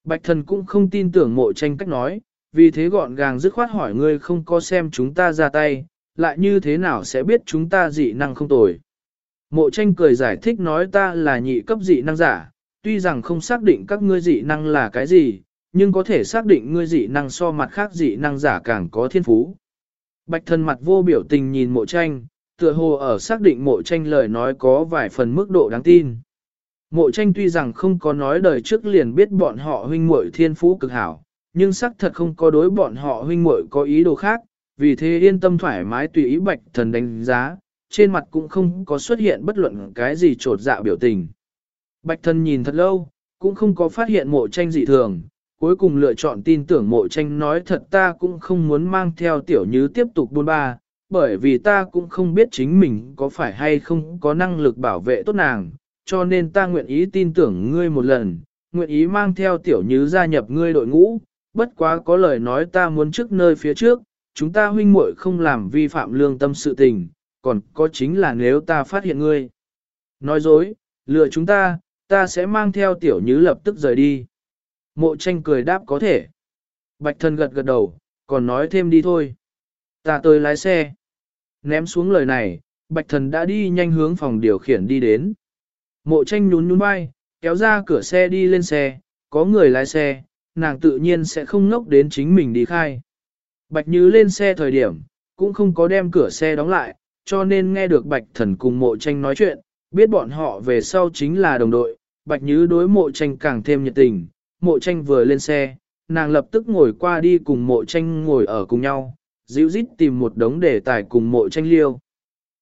Bạch thần cũng không tin tưởng mộ tranh cách nói, vì thế gọn gàng dứt khoát hỏi ngươi không có xem chúng ta ra tay, lại như thế nào sẽ biết chúng ta dị năng không tồi. Mộ tranh cười giải thích nói ta là nhị cấp dị năng giả, tuy rằng không xác định các ngươi dị năng là cái gì, nhưng có thể xác định ngươi dị năng so mặt khác dị năng giả càng có thiên phú. Bạch thần mặt vô biểu tình nhìn mộ tranh, tựa hồ ở xác định mộ tranh lời nói có vài phần mức độ đáng tin. Mộ tranh tuy rằng không có nói đời trước liền biết bọn họ huynh muội thiên phú cực hảo, nhưng xác thật không có đối bọn họ huynh muội có ý đồ khác, vì thế yên tâm thoải mái tùy ý bạch thần đánh giá, trên mặt cũng không có xuất hiện bất luận cái gì trột dạ biểu tình. Bạch thần nhìn thật lâu, cũng không có phát hiện mộ tranh dị thường, cuối cùng lựa chọn tin tưởng mộ tranh nói thật ta cũng không muốn mang theo tiểu như tiếp tục buôn ba, bởi vì ta cũng không biết chính mình có phải hay không có năng lực bảo vệ tốt nàng, cho nên ta nguyện ý tin tưởng ngươi một lần, nguyện ý mang theo tiểu như gia nhập ngươi đội ngũ, bất quá có lời nói ta muốn trước nơi phía trước, chúng ta huynh muội không làm vi phạm lương tâm sự tình, còn có chính là nếu ta phát hiện ngươi. Nói dối, lừa chúng ta, ta sẽ mang theo tiểu như lập tức rời đi. Mộ tranh cười đáp có thể. Bạch thân gật gật đầu, còn nói thêm đi thôi. Ta tới lái xe. Ném xuống lời này, bạch thần đã đi nhanh hướng phòng điều khiển đi đến. Mộ tranh nhún nhún vai, kéo ra cửa xe đi lên xe, có người lái xe, nàng tự nhiên sẽ không ngốc đến chính mình đi khai. Bạch Như lên xe thời điểm, cũng không có đem cửa xe đóng lại, cho nên nghe được Bạch Thần cùng mộ tranh nói chuyện, biết bọn họ về sau chính là đồng đội. Bạch Như đối mộ tranh càng thêm nhiệt tình, mộ tranh vừa lên xe, nàng lập tức ngồi qua đi cùng mộ tranh ngồi ở cùng nhau, dịu dít tìm một đống đề tài cùng mộ tranh liêu.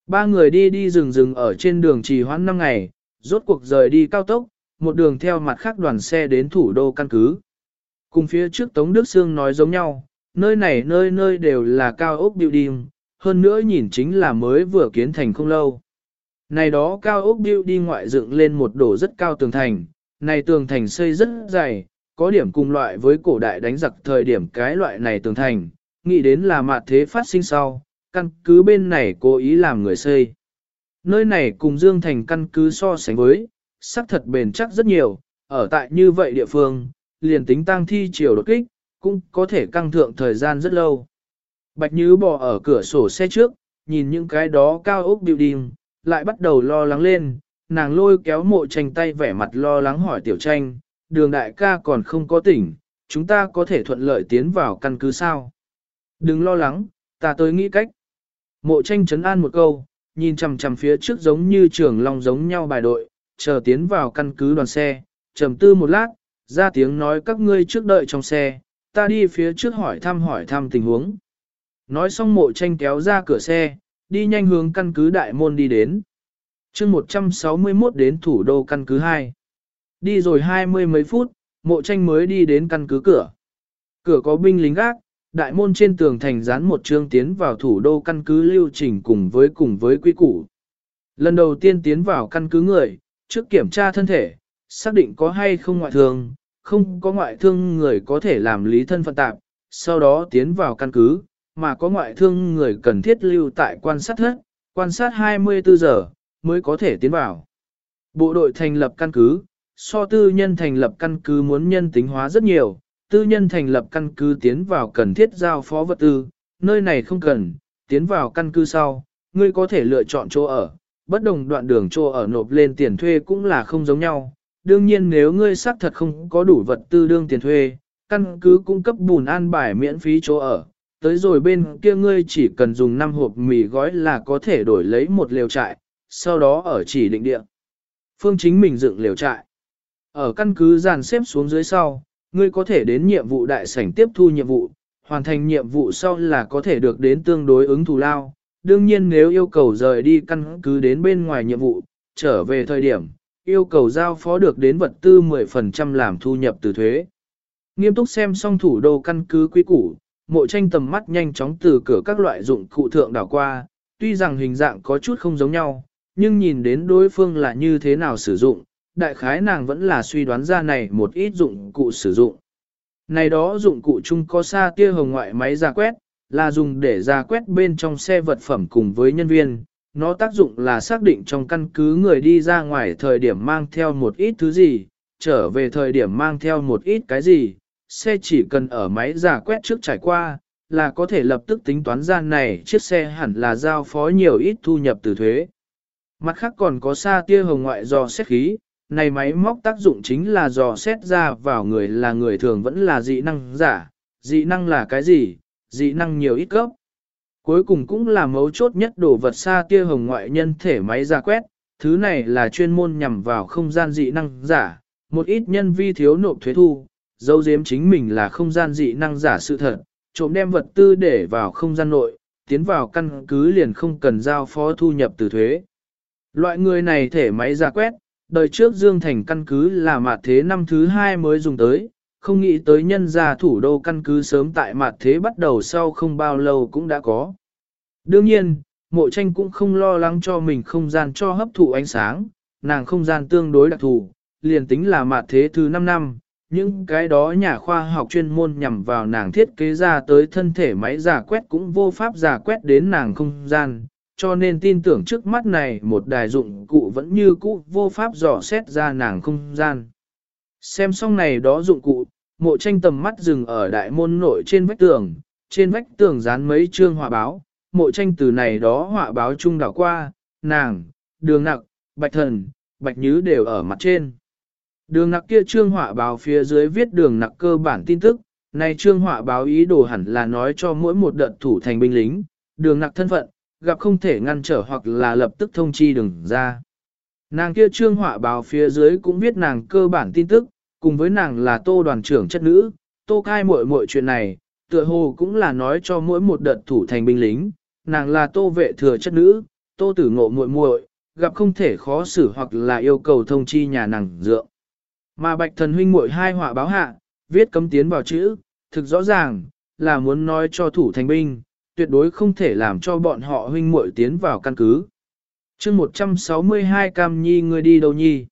Ba người đi đi rừng rừng ở trên đường trì hoãn năm ngày, rốt cuộc rời đi cao tốc, một đường theo mặt khác đoàn xe đến thủ đô căn cứ. Cùng phía trước Tống Đức Sương nói giống nhau, nơi này nơi nơi đều là cao ốc building, hơn nữa nhìn chính là mới vừa kiến thành không lâu. Này đó cao ốc building ngoại dựng lên một đổ rất cao tường thành, này tường thành xây rất dày, có điểm cùng loại với cổ đại đánh giặc thời điểm cái loại này tường thành, nghĩ đến là mạt thế phát sinh sau, căn cứ bên này cố ý làm người xây. Nơi này cùng Dương Thành căn cứ so sánh với, sắc thật bền chắc rất nhiều, ở tại như vậy địa phương, liền tính tăng thi chiều đột kích, cũng có thể căng thượng thời gian rất lâu. Bạch Nhứ bò ở cửa sổ xe trước, nhìn những cái đó cao ốc building, lại bắt đầu lo lắng lên, nàng lôi kéo mộ tranh tay vẻ mặt lo lắng hỏi tiểu tranh, đường đại ca còn không có tỉnh, chúng ta có thể thuận lợi tiến vào căn cứ sao? Đừng lo lắng, ta tới nghĩ cách. Mộ tranh chấn an một câu, nhìn chằm chằm phía trước giống như trường long giống nhau bài đội, chờ tiến vào căn cứ đoàn xe, trầm tư một lát, ra tiếng nói các ngươi trước đợi trong xe, ta đi phía trước hỏi thăm hỏi thăm tình huống. Nói xong mộ tranh kéo ra cửa xe, đi nhanh hướng căn cứ đại môn đi đến. chương 161 đến thủ đô căn cứ 2. Đi rồi hai mươi mấy phút, mộ tranh mới đi đến căn cứ cửa. Cửa có binh lính gác, đại môn trên tường thành dán một chương tiến vào thủ đô căn cứ lưu trình cùng với cùng với quy củ. Lần đầu tiên tiến vào căn cứ người, trước kiểm tra thân thể, xác định có hay không ngoại thương, không có ngoại thương người có thể làm lý thân phận tạp, sau đó tiến vào căn cứ, mà có ngoại thương người cần thiết lưu tại quan sát hết, quan sát 24 giờ, mới có thể tiến vào. Bộ đội thành lập căn cứ, so tư nhân thành lập căn cứ muốn nhân tính hóa rất nhiều, tư nhân thành lập căn cứ tiến vào cần thiết giao phó vật tư, nơi này không cần, tiến vào căn cứ sau, ngươi có thể lựa chọn chỗ ở, bất đồng đoạn đường chỗ ở nộp lên tiền thuê cũng là không giống nhau. Đương nhiên nếu ngươi xác thật không có đủ vật tư đương tiền thuê, căn cứ cung cấp bùn an bài miễn phí chỗ ở, tới rồi bên kia ngươi chỉ cần dùng 5 hộp mì gói là có thể đổi lấy một lều trại, sau đó ở chỉ định địa. Phương chính mình dựng lều trại. Ở căn cứ dàn xếp xuống dưới sau, ngươi có thể đến nhiệm vụ đại sảnh tiếp thu nhiệm vụ, hoàn thành nhiệm vụ sau là có thể được đến tương đối ứng thù lao. Đương nhiên nếu yêu cầu rời đi căn cứ đến bên ngoài nhiệm vụ, trở về thời điểm, yêu cầu giao phó được đến vật tư 10% làm thu nhập từ thuế. Nghiêm túc xem xong thủ đô căn cứ quý củ, mộ tranh tầm mắt nhanh chóng từ cửa các loại dụng cụ thượng đảo qua, tuy rằng hình dạng có chút không giống nhau, nhưng nhìn đến đối phương là như thế nào sử dụng, đại khái nàng vẫn là suy đoán ra này một ít dụng cụ sử dụng. Này đó dụng cụ chung có xa tia hồng ngoại máy ra quét, là dùng để ra quét bên trong xe vật phẩm cùng với nhân viên. Nó tác dụng là xác định trong căn cứ người đi ra ngoài thời điểm mang theo một ít thứ gì, trở về thời điểm mang theo một ít cái gì, xe chỉ cần ở máy giả quét trước trải qua, là có thể lập tức tính toán ra này chiếc xe hẳn là giao phó nhiều ít thu nhập từ thuế. Mặt khác còn có xa tia hồng ngoại do xét khí, này máy móc tác dụng chính là dò xét ra vào người là người thường vẫn là dị năng giả, dị năng là cái gì, dị năng nhiều ít cấp. Cuối cùng cũng là mấu chốt nhất đồ vật xa tia hồng ngoại nhân thể máy ra quét, thứ này là chuyên môn nhằm vào không gian dị năng giả, một ít nhân vi thiếu nộp thuế thu, dấu giếm chính mình là không gian dị năng giả sự thật, trộm đem vật tư để vào không gian nội, tiến vào căn cứ liền không cần giao phó thu nhập từ thuế. Loại người này thể máy ra quét, đời trước Dương Thành căn cứ là mặt thế năm thứ hai mới dùng tới, không nghĩ tới nhân gia thủ đô căn cứ sớm tại mặt thế bắt đầu sau không bao lâu cũng đã có. Đương nhiên, mộ tranh cũng không lo lắng cho mình không gian cho hấp thụ ánh sáng, nàng không gian tương đối đặc thù, liền tính là mặt thế thứ 5 năm, những cái đó nhà khoa học chuyên môn nhằm vào nàng thiết kế ra tới thân thể máy giả quét cũng vô pháp giả quét đến nàng không gian, cho nên tin tưởng trước mắt này một đài dụng cụ vẫn như cũ vô pháp dò xét ra nàng không gian. Xem xong này đó dụng cụ, mộ tranh tầm mắt dừng ở đại môn nội trên vách tường, trên vách tường dán mấy chương họa báo, mộ tranh từ này đó họa báo chung đảo qua, nàng, đường nặc, bạch thần, bạch nhứ đều ở mặt trên. Đường nặc kia trương họa báo phía dưới viết đường nặc cơ bản tin tức, này trương họa báo ý đồ hẳn là nói cho mỗi một đợt thủ thành binh lính, đường nặc thân phận, gặp không thể ngăn trở hoặc là lập tức thông chi đừng ra. Nàng kia trương họa báo phía dưới cũng viết nàng cơ bản tin tức, cùng với nàng là tô đoàn trưởng chất nữ, tô cai muội muội chuyện này, tựa hồ cũng là nói cho mỗi một đợt thủ thành binh lính, nàng là tô vệ thừa chất nữ, tô tử ngộ muội muội, gặp không thể khó xử hoặc là yêu cầu thông chi nhà nàng dượng. Mà bạch thần huynh muội hai họa báo hạ, viết cấm tiến vào chữ, thực rõ ràng, là muốn nói cho thủ thành binh, tuyệt đối không thể làm cho bọn họ huynh muội tiến vào căn cứ. chương 162 cam nhi ngươi đi đâu nhi?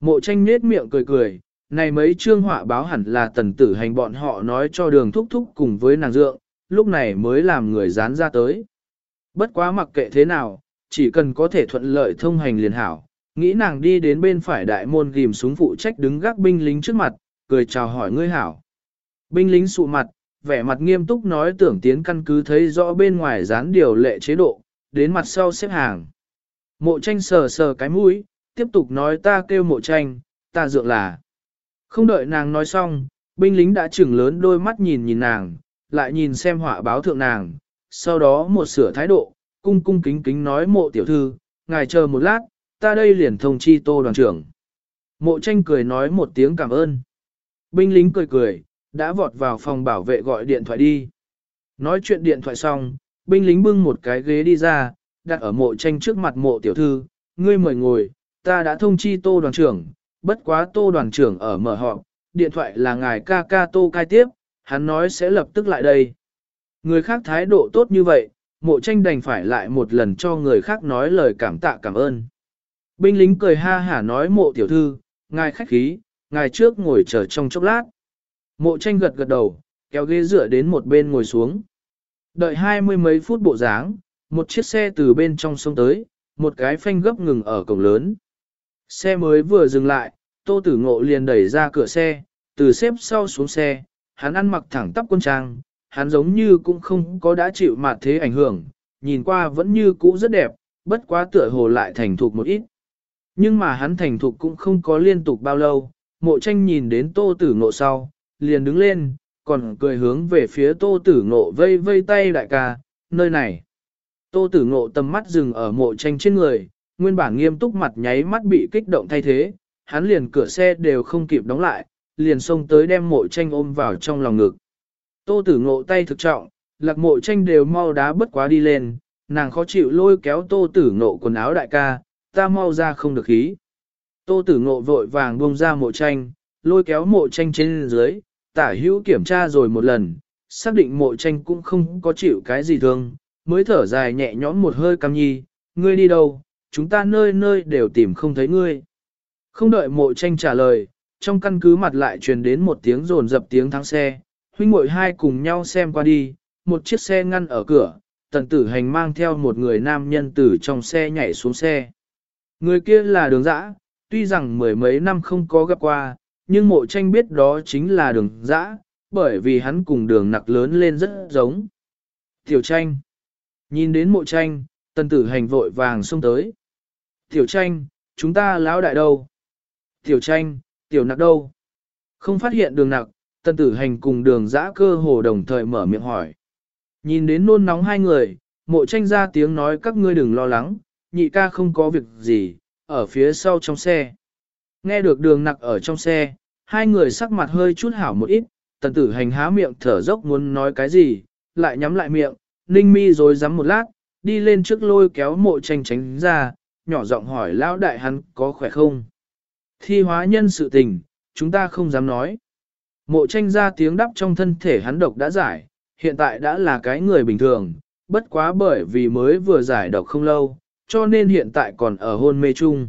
Mộ tranh nết miệng cười cười, này mấy chương họa báo hẳn là tần tử hành bọn họ nói cho đường thúc thúc cùng với nàng dượng, lúc này mới làm người dán ra tới. Bất quá mặc kệ thế nào, chỉ cần có thể thuận lợi thông hành liền hảo, nghĩ nàng đi đến bên phải đại môn ghim súng phụ trách đứng gác binh lính trước mặt, cười chào hỏi ngươi hảo. Binh lính sụ mặt, vẻ mặt nghiêm túc nói tưởng tiến căn cứ thấy rõ bên ngoài dán điều lệ chế độ, đến mặt sau xếp hàng. Mộ tranh sờ sờ cái mũi, tiếp tục nói ta kêu mộ tranh, ta dượng là. Không đợi nàng nói xong, binh lính đã chừng lớn đôi mắt nhìn nhìn nàng, lại nhìn xem họa báo thượng nàng, sau đó một sửa thái độ, cung cung kính kính nói mộ tiểu thư, ngài chờ một lát, ta đây liền thông chi tô đoàn trưởng. Mộ tranh cười nói một tiếng cảm ơn. Binh lính cười cười, đã vọt vào phòng bảo vệ gọi điện thoại đi. Nói chuyện điện thoại xong, binh lính bưng một cái ghế đi ra, đặt ở mộ tranh trước mặt mộ tiểu thư, ngươi mời ngồi, ta đã thông chi tô đoàn trưởng, bất quá tô đoàn trưởng ở mở họp, điện thoại là ngài ca ca tô cai tiếp, hắn nói sẽ lập tức lại đây. Người khác thái độ tốt như vậy, mộ tranh đành phải lại một lần cho người khác nói lời cảm tạ cảm ơn. Binh lính cười ha hả nói mộ tiểu thư, ngài khách khí, ngài trước ngồi chờ trong chốc lát. Mộ tranh gật gật đầu, kéo ghế dựa đến một bên ngồi xuống. Đợi hai mươi mấy phút bộ dáng, một chiếc xe từ bên trong sông tới, một cái phanh gấp ngừng ở cổng lớn. Xe mới vừa dừng lại, tô tử ngộ liền đẩy ra cửa xe, từ xếp sau xuống xe, hắn ăn mặc thẳng tắp quân trang, hắn giống như cũng không có đã chịu mặt thế ảnh hưởng, nhìn qua vẫn như cũ rất đẹp, bất quá tựa hồ lại thành thục một ít. Nhưng mà hắn thành thục cũng không có liên tục bao lâu, mộ tranh nhìn đến tô tử ngộ sau, liền đứng lên, còn cười hướng về phía tô tử ngộ vây vây tay đại ca, nơi này. Tô tử ngộ tầm mắt dừng ở mộ tranh trên người, nguyên bản nghiêm túc mặt nháy mắt bị kích động thay thế, hắn liền cửa xe đều không kịp đóng lại, liền xông tới đem mộ tranh ôm vào trong lòng ngực. Tô tử ngộ tay thực trọng, lạc mộ tranh đều mau đá bất quá đi lên, nàng khó chịu lôi kéo tô tử ngộ quần áo đại ca, ta mau ra không được khí. Tô tử ngộ vội vàng buông ra mộ tranh, lôi kéo mộ tranh trên dưới, tả hữu kiểm tra rồi một lần, xác định mộ tranh cũng không có chịu cái gì thương, mới thở dài nhẹ nhõm một hơi cam nhi, ngươi đi đâu, chúng ta nơi nơi đều tìm không thấy ngươi. Không đợi mộ tranh trả lời, trong căn cứ mặt lại truyền đến một tiếng rồn dập tiếng thắng xe, huynh muội hai cùng nhau xem qua đi, một chiếc xe ngăn ở cửa, tần tử hành mang theo một người nam nhân từ trong xe nhảy xuống xe. Người kia là đường dã, tuy rằng mười mấy năm không có gặp qua, nhưng mộ tranh biết đó chính là đường dã, bởi vì hắn cùng đường nặc lớn lên rất giống. Tiểu tranh. Nhìn đến mộ tranh, tần tử hành vội vàng xông tới. Tiểu tranh, chúng ta lão đại đâu? Tiểu tranh, tiểu nặc đâu? Không phát hiện đường nặc, tần tử hành cùng đường dã cơ hồ đồng thời mở miệng hỏi. Nhìn đến nôn nóng hai người, mộ tranh ra tiếng nói các ngươi đừng lo lắng, nhị ca không có việc gì, ở phía sau trong xe. Nghe được đường nặc ở trong xe, hai người sắc mặt hơi chút hảo một ít, tần tử hành há miệng thở dốc muốn nói cái gì, lại nhắm lại miệng, ninh mi rồi rắm một lát, đi lên trước lôi kéo mộ tranh tránh ra, nhỏ giọng hỏi lão đại hắn có khỏe không. Thi hóa nhân sự tình, chúng ta không dám nói. Mộ tranh ra tiếng đắp trong thân thể hắn độc đã giải, hiện tại đã là cái người bình thường, bất quá bởi vì mới vừa giải độc không lâu, cho nên hiện tại còn ở hôn mê chung.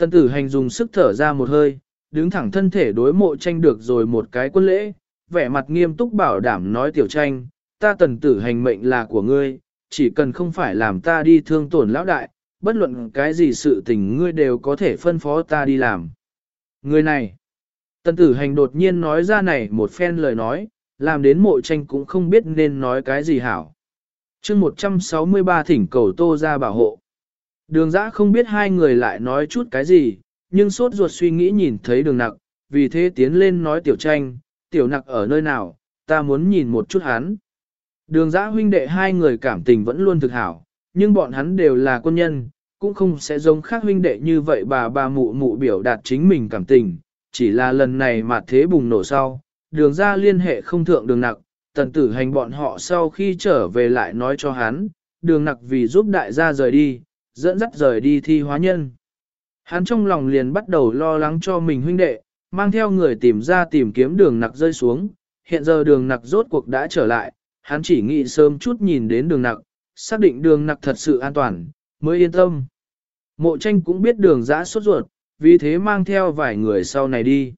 Tân tử hành dùng sức thở ra một hơi, đứng thẳng thân thể đối mộ tranh được rồi một cái quân lễ, vẻ mặt nghiêm túc bảo đảm nói tiểu tranh, ta tần tử hành mệnh là của ngươi, chỉ cần không phải làm ta đi thương tổn lão đại, bất luận cái gì sự tình ngươi đều có thể phân phó ta đi làm. Người này, tần tử hành đột nhiên nói ra này một phen lời nói, làm đến mộ tranh cũng không biết nên nói cái gì hảo. chương 163 thỉnh cầu tô ra bảo hộ. Đường giã không biết hai người lại nói chút cái gì, nhưng sốt ruột suy nghĩ nhìn thấy đường nặc, vì thế tiến lên nói tiểu tranh, tiểu nặc ở nơi nào, ta muốn nhìn một chút hắn. Đường giã huynh đệ hai người cảm tình vẫn luôn thực hảo, nhưng bọn hắn đều là quân nhân, cũng không sẽ giống khác huynh đệ như vậy bà bà mụ mụ biểu đạt chính mình cảm tình, chỉ là lần này mà thế bùng nổ sau, đường ra liên hệ không thượng đường nặc, tần tử hành bọn họ sau khi trở về lại nói cho hắn, đường nặc vì giúp đại gia rời đi, dẫn dắt rời đi thi hóa nhân. Hắn trong lòng liền bắt đầu lo lắng cho mình huynh đệ, mang theo người tìm ra tìm kiếm đường nặc rơi xuống, hiện giờ đường nặc rốt cuộc đã trở lại, hắn chỉ nghĩ sớm chút nhìn đến đường nặc, xác định đường nặc thật sự an toàn, mới yên tâm. Mộ tranh cũng biết đường giã sốt ruột, vì thế mang theo vài người sau này đi.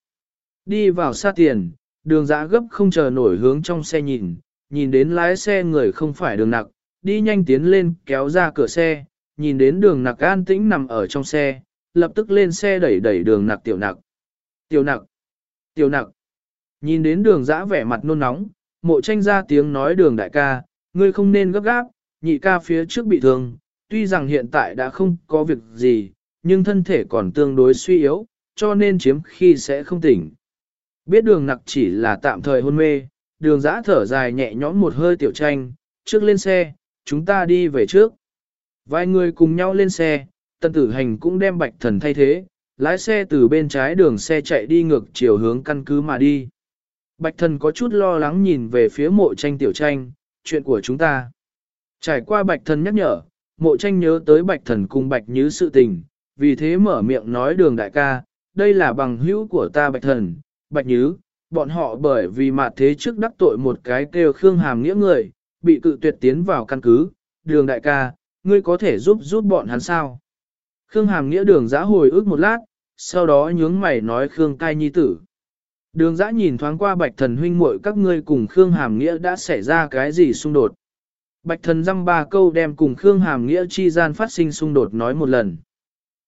Đi vào xa tiền, đường giã gấp không chờ nổi hướng trong xe nhìn, nhìn đến lái xe người không phải đường nặc, đi nhanh tiến lên kéo ra cửa xe, nhìn đến đường nặc an tĩnh nằm ở trong xe, lập tức lên xe đẩy đẩy đường nặc tiểu nặc. Tiểu nặc, tiểu nặc, nhìn đến đường dã vẻ mặt nôn nóng, mộ tranh ra tiếng nói đường đại ca, ngươi không nên gấp gáp, nhị ca phía trước bị thương, tuy rằng hiện tại đã không có việc gì, nhưng thân thể còn tương đối suy yếu, cho nên chiếm khi sẽ không tỉnh. Biết đường nặc chỉ là tạm thời hôn mê, đường dã thở dài nhẹ nhõm một hơi tiểu tranh, trước lên xe, chúng ta đi về trước. Vài người cùng nhau lên xe, tân tử hành cũng đem bạch thần thay thế, lái xe từ bên trái đường xe chạy đi ngược chiều hướng căn cứ mà đi. Bạch thần có chút lo lắng nhìn về phía mộ tranh tiểu tranh, chuyện của chúng ta. Trải qua bạch thần nhắc nhở, mộ tranh nhớ tới bạch thần cùng bạch như sự tình, vì thế mở miệng nói đường đại ca, đây là bằng hữu của ta bạch thần, bạch nhứ, bọn họ bởi vì mặt thế trước đắc tội một cái kêu khương hàm nghĩa người, bị cự tuyệt tiến vào căn cứ, đường đại ca, ngươi có thể giúp giúp bọn hắn sao? Khương hàm nghĩa đường giã hồi ức một lát, sau đó nhướng mày nói Khương cai nhi tử. Đường giã nhìn thoáng qua bạch thần huynh muội các ngươi cùng Khương hàm nghĩa đã xảy ra cái gì xung đột. Bạch thần dăm ba câu đem cùng Khương Hàm Nghĩa chi gian phát sinh xung đột nói một lần.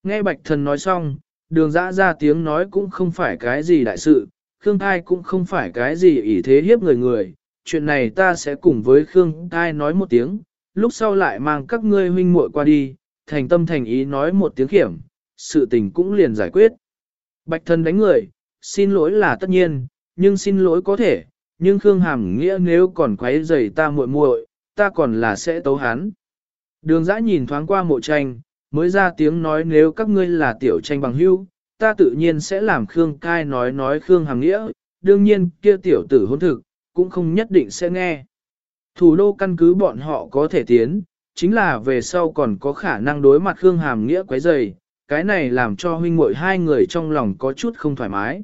Nghe bạch thần nói xong, đường giã ra tiếng nói cũng không phải cái gì đại sự, Khương Thai cũng không phải cái gì ỷ thế hiếp người người, chuyện này ta sẽ cùng với Khương Thai nói một tiếng, lúc sau lại mang các ngươi huynh muội qua đi, thành tâm thành ý nói một tiếng kiểm, sự tình cũng liền giải quyết. Bạch thân đánh người, xin lỗi là tất nhiên, nhưng xin lỗi có thể, nhưng Khương Hàm nghĩa nếu còn quấy rầy ta muội muội, ta còn là sẽ tấu hắn. Đường dã nhìn thoáng qua mộ tranh, mới ra tiếng nói nếu các ngươi là tiểu tranh bằng hưu, ta tự nhiên sẽ làm Khương cai nói nói Khương Hàm nghĩa, đương nhiên kia tiểu tử hôn thực, cũng không nhất định sẽ nghe. Thủ đô căn cứ bọn họ có thể tiến, chính là về sau còn có khả năng đối mặt Khương Hàm nghĩa quấy rầy, cái này làm cho huynh muội hai người trong lòng có chút không thoải mái.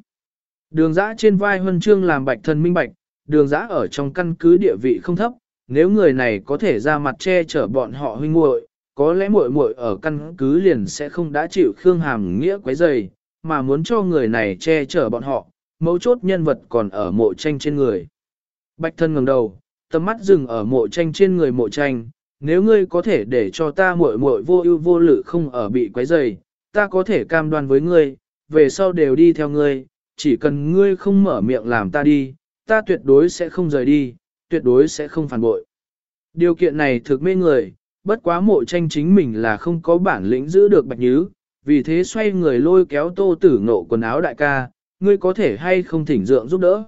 Đường giã trên vai huân chương làm bạch thân minh bạch, đường giã ở trong căn cứ địa vị không thấp, nếu người này có thể ra mặt che chở bọn họ huynh muội, có lẽ muội muội ở căn cứ liền sẽ không đã chịu Khương Hàm nghĩa quấy rầy, mà muốn cho người này che chở bọn họ, mấu chốt nhân vật còn ở mộ tranh trên người. Bạch thân ngẩng đầu, tầm mắt dừng ở mộ tranh trên người mộ tranh, nếu ngươi có thể để cho ta muội muội vô ưu vô lự không ở bị quấy rầy, ta có thể cam đoan với ngươi, về sau đều đi theo ngươi, chỉ cần ngươi không mở miệng làm ta đi, ta tuyệt đối sẽ không rời đi, tuyệt đối sẽ không phản bội. Điều kiện này thực mê người, bất quá mộ tranh chính mình là không có bản lĩnh giữ được bạch nhứ, vì thế xoay người lôi kéo tô tử nộ quần áo đại ca, ngươi có thể hay không thỉnh dượng giúp đỡ.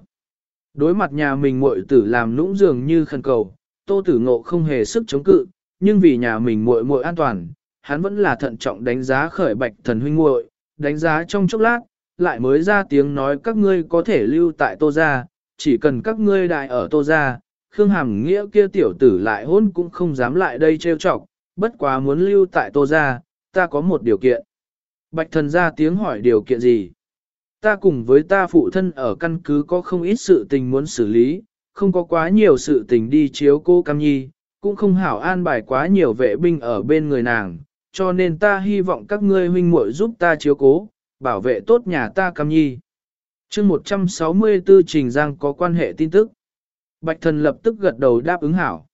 Đối mặt nhà mình muội tử làm nũng dường như khẩn cầu, tô tử ngộ không hề sức chống cự, nhưng vì nhà mình muội muội an toàn, hắn vẫn là thận trọng đánh giá khởi bạch thần huynh muội, đánh giá trong chốc lát, lại mới ra tiếng nói các ngươi có thể lưu tại tô gia, chỉ cần các ngươi đại ở tô gia, Khương Hàm Nghĩa kia tiểu tử lại hôn cũng không dám lại đây trêu chọc, bất quá muốn lưu tại tô gia, ta có một điều kiện. Bạch thần ra tiếng hỏi điều kiện gì? Ta cùng với ta phụ thân ở căn cứ có không ít sự tình muốn xử lý, không có quá nhiều sự tình đi chiếu cô Cam Nhi, cũng không hảo an bài quá nhiều vệ binh ở bên người nàng, cho nên ta hy vọng các ngươi huynh muội giúp ta chiếu cố, bảo vệ tốt nhà ta Cam Nhi. chương 164 Trình Giang có quan hệ tin tức. Bạch thần lập tức gật đầu đáp ứng hảo.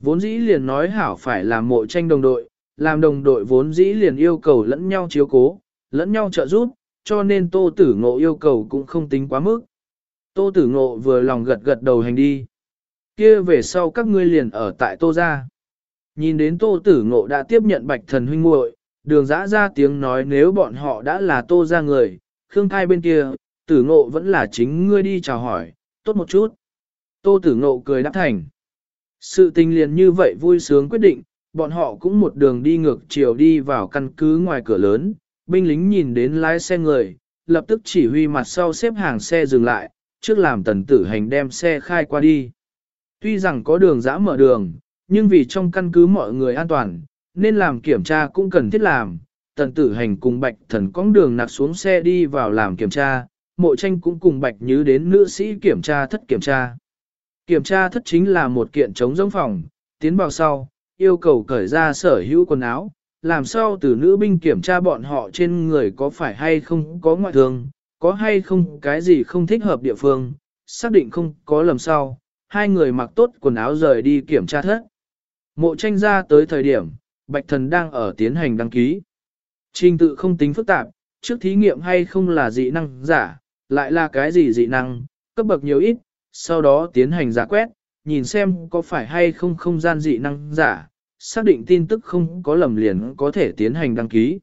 Vốn dĩ liền nói hảo phải làm mộ tranh đồng đội, làm đồng đội vốn dĩ liền yêu cầu lẫn nhau chiếu cố, lẫn nhau trợ giúp, cho nên tô tử ngộ yêu cầu cũng không tính quá mức. Tô tử ngộ vừa lòng gật gật đầu hành đi. kia về sau các ngươi liền ở tại tô gia. Nhìn đến tô tử ngộ đã tiếp nhận bạch thần huynh muội, đường giã ra tiếng nói nếu bọn họ đã là tô ra người, khương thai bên kia, tử ngộ vẫn là chính ngươi đi chào hỏi, tốt một chút. Tô tử ngộ cười đáp thành. Sự tình liền như vậy vui sướng quyết định, bọn họ cũng một đường đi ngược chiều đi vào căn cứ ngoài cửa lớn, binh lính nhìn đến lái xe người, lập tức chỉ huy mặt sau xếp hàng xe dừng lại, trước làm tần tử hành đem xe khai qua đi. Tuy rằng có đường dã mở đường, nhưng vì trong căn cứ mọi người an toàn, nên làm kiểm tra cũng cần thiết làm. Tần tử hành cùng bạch thần cong đường nạc xuống xe đi vào làm kiểm tra, mộ tranh cũng cùng bạch nhứ đến nữ sĩ kiểm tra thất kiểm tra. Kiểm tra thất chính là một kiện chống giống phòng, tiến vào sau, yêu cầu cởi ra sở hữu quần áo, làm sao từ nữ binh kiểm tra bọn họ trên người có phải hay không có ngoại thương, có hay không cái gì không thích hợp địa phương, xác định không có lầm sau, hai người mặc tốt quần áo rời đi kiểm tra thất. Mộ tranh ra tới thời điểm, Bạch Thần đang ở tiến hành đăng ký. Trình tự không tính phức tạp, trước thí nghiệm hay không là dị năng giả, lại là cái gì dị năng, cấp bậc nhiều ít, sau đó tiến hành giả quét, nhìn xem có phải hay không không gian dị năng giả, xác định tin tức không có lầm liền có thể tiến hành đăng ký.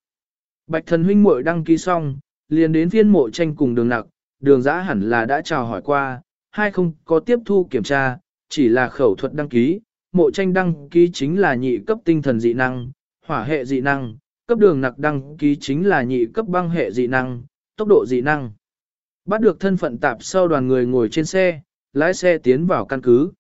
Bạch thần huynh muội đăng ký xong, liền đến phiên mộ tranh cùng đường nặc, đường giã hẳn là đã chào hỏi qua, hai không có tiếp thu kiểm tra, chỉ là khẩu thuật đăng ký, mộ tranh đăng ký chính là nhị cấp tinh thần dị năng, hỏa hệ dị năng, cấp đường nặc đăng ký chính là nhị cấp băng hệ dị năng, tốc độ dị năng. Bắt được thân phận tạp sau đoàn người ngồi trên xe, lái xe tiến vào căn cứ.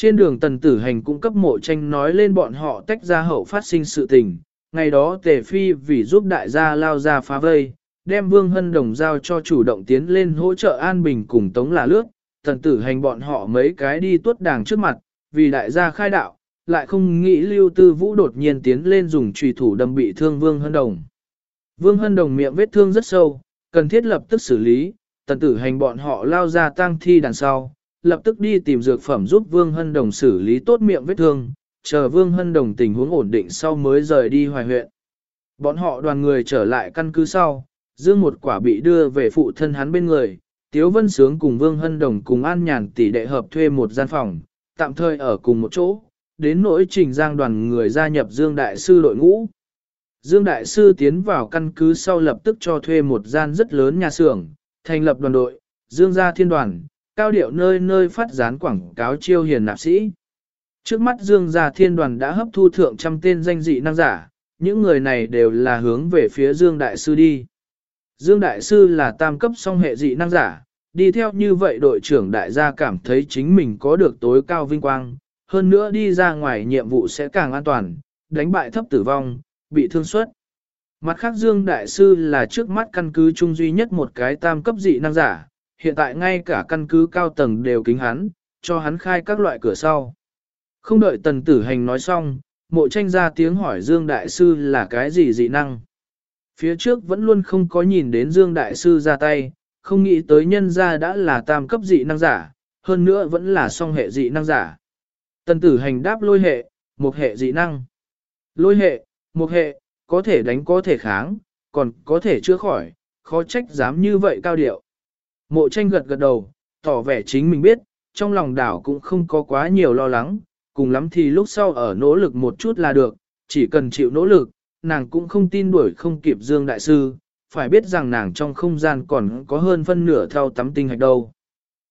Trên đường tần tử hành cũng cấp mộ tranh nói lên bọn họ tách ra hậu phát sinh sự tình. Ngày đó tề phi vì giúp đại gia lao ra phá vây, đem vương hân đồng giao cho chủ động tiến lên hỗ trợ an bình cùng tống là lướt. Tần tử hành bọn họ mấy cái đi tuốt đàng trước mặt, vì đại gia khai đạo, lại không nghĩ lưu tư vũ đột nhiên tiến lên dùng trùy thủ đâm bị thương vương hân đồng. Vương hân đồng miệng vết thương rất sâu, cần thiết lập tức xử lý, tần tử hành bọn họ lao ra tang thi đằng sau lập tức đi tìm dược phẩm giúp Vương Hân Đồng xử lý tốt miệng vết thương, chờ Vương Hân Đồng tình huống ổn định sau mới rời đi hoài huyện. Bọn họ đoàn người trở lại căn cứ sau, Dương một quả bị đưa về phụ thân hắn bên người, Tiếu Vân Sướng cùng Vương Hân Đồng cùng An Nhàn tỷ đệ hợp thuê một gian phòng, tạm thời ở cùng một chỗ, đến nỗi trình giang đoàn người gia nhập Dương Đại Sư đội ngũ. Dương Đại Sư tiến vào căn cứ sau lập tức cho thuê một gian rất lớn nhà xưởng, thành lập đoàn đội, Dương gia thiên đoàn, cao điệu nơi nơi phát dán quảng cáo chiêu hiền nạp sĩ. Trước mắt Dương gia thiên đoàn đã hấp thu thượng trăm tên danh dị năng giả, những người này đều là hướng về phía Dương Đại Sư đi. Dương Đại Sư là tam cấp song hệ dị năng giả, đi theo như vậy đội trưởng đại gia cảm thấy chính mình có được tối cao vinh quang, hơn nữa đi ra ngoài nhiệm vụ sẽ càng an toàn, đánh bại thấp tử vong, bị thương suất. Mặt khác Dương Đại Sư là trước mắt căn cứ chung duy nhất một cái tam cấp dị năng giả, hiện tại ngay cả căn cứ cao tầng đều kính hắn, cho hắn khai các loại cửa sau. Không đợi tần tử hành nói xong, mộ tranh ra tiếng hỏi Dương Đại Sư là cái gì dị năng. Phía trước vẫn luôn không có nhìn đến Dương Đại Sư ra tay, không nghĩ tới nhân ra đã là tam cấp dị năng giả, hơn nữa vẫn là song hệ dị năng giả. Tần tử hành đáp lôi hệ, một hệ dị năng. Lôi hệ, một hệ, có thể đánh có thể kháng, còn có thể chữa khỏi, khó trách dám như vậy cao điệu. Mộ tranh gật gật đầu, tỏ vẻ chính mình biết, trong lòng đảo cũng không có quá nhiều lo lắng, cùng lắm thì lúc sau ở nỗ lực một chút là được, chỉ cần chịu nỗ lực, nàng cũng không tin đuổi không kịp Dương Đại Sư, phải biết rằng nàng trong không gian còn có hơn phân nửa theo tắm tinh hạch đâu.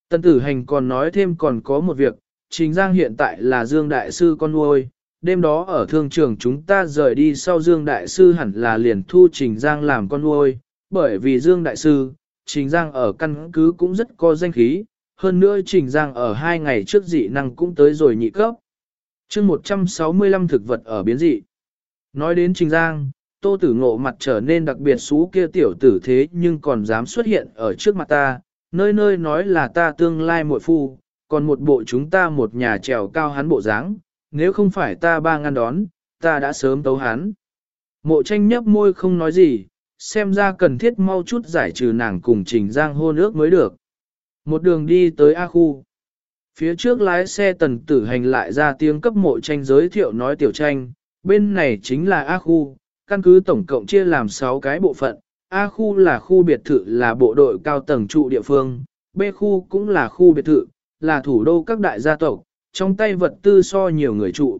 Tân tử hành còn nói thêm còn có một việc, Trình Giang hiện tại là Dương Đại Sư con nuôi, đêm đó ở thương trường chúng ta rời đi sau Dương Đại Sư hẳn là liền thu Trình Giang làm con nuôi, bởi vì Dương Đại Sư, Trình Giang ở căn cứ cũng rất có danh khí, hơn nữa Trình Giang ở hai ngày trước dị năng cũng tới rồi nhị cấp. chương 165 thực vật ở biến dị. Nói đến Trình Giang, Tô Tử Ngộ mặt trở nên đặc biệt xú kia tiểu tử thế nhưng còn dám xuất hiện ở trước mặt ta, nơi nơi nói là ta tương lai muội phu, còn một bộ chúng ta một nhà trèo cao hắn bộ dáng, nếu không phải ta ba ngăn đón, ta đã sớm tấu hắn. Mộ tranh nhấp môi không nói gì, xem ra cần thiết mau chút giải trừ nàng cùng Trình Giang hô nước mới được. Một đường đi tới A khu. Phía trước lái xe tần tử hành lại ra tiếng cấp mộ tranh giới thiệu nói tiểu tranh, bên này chính là A khu, căn cứ tổng cộng chia làm 6 cái bộ phận. A khu là khu biệt thự là bộ đội cao tầng trụ địa phương, B khu cũng là khu biệt thự, là thủ đô các đại gia tộc, trong tay vật tư so nhiều người trụ,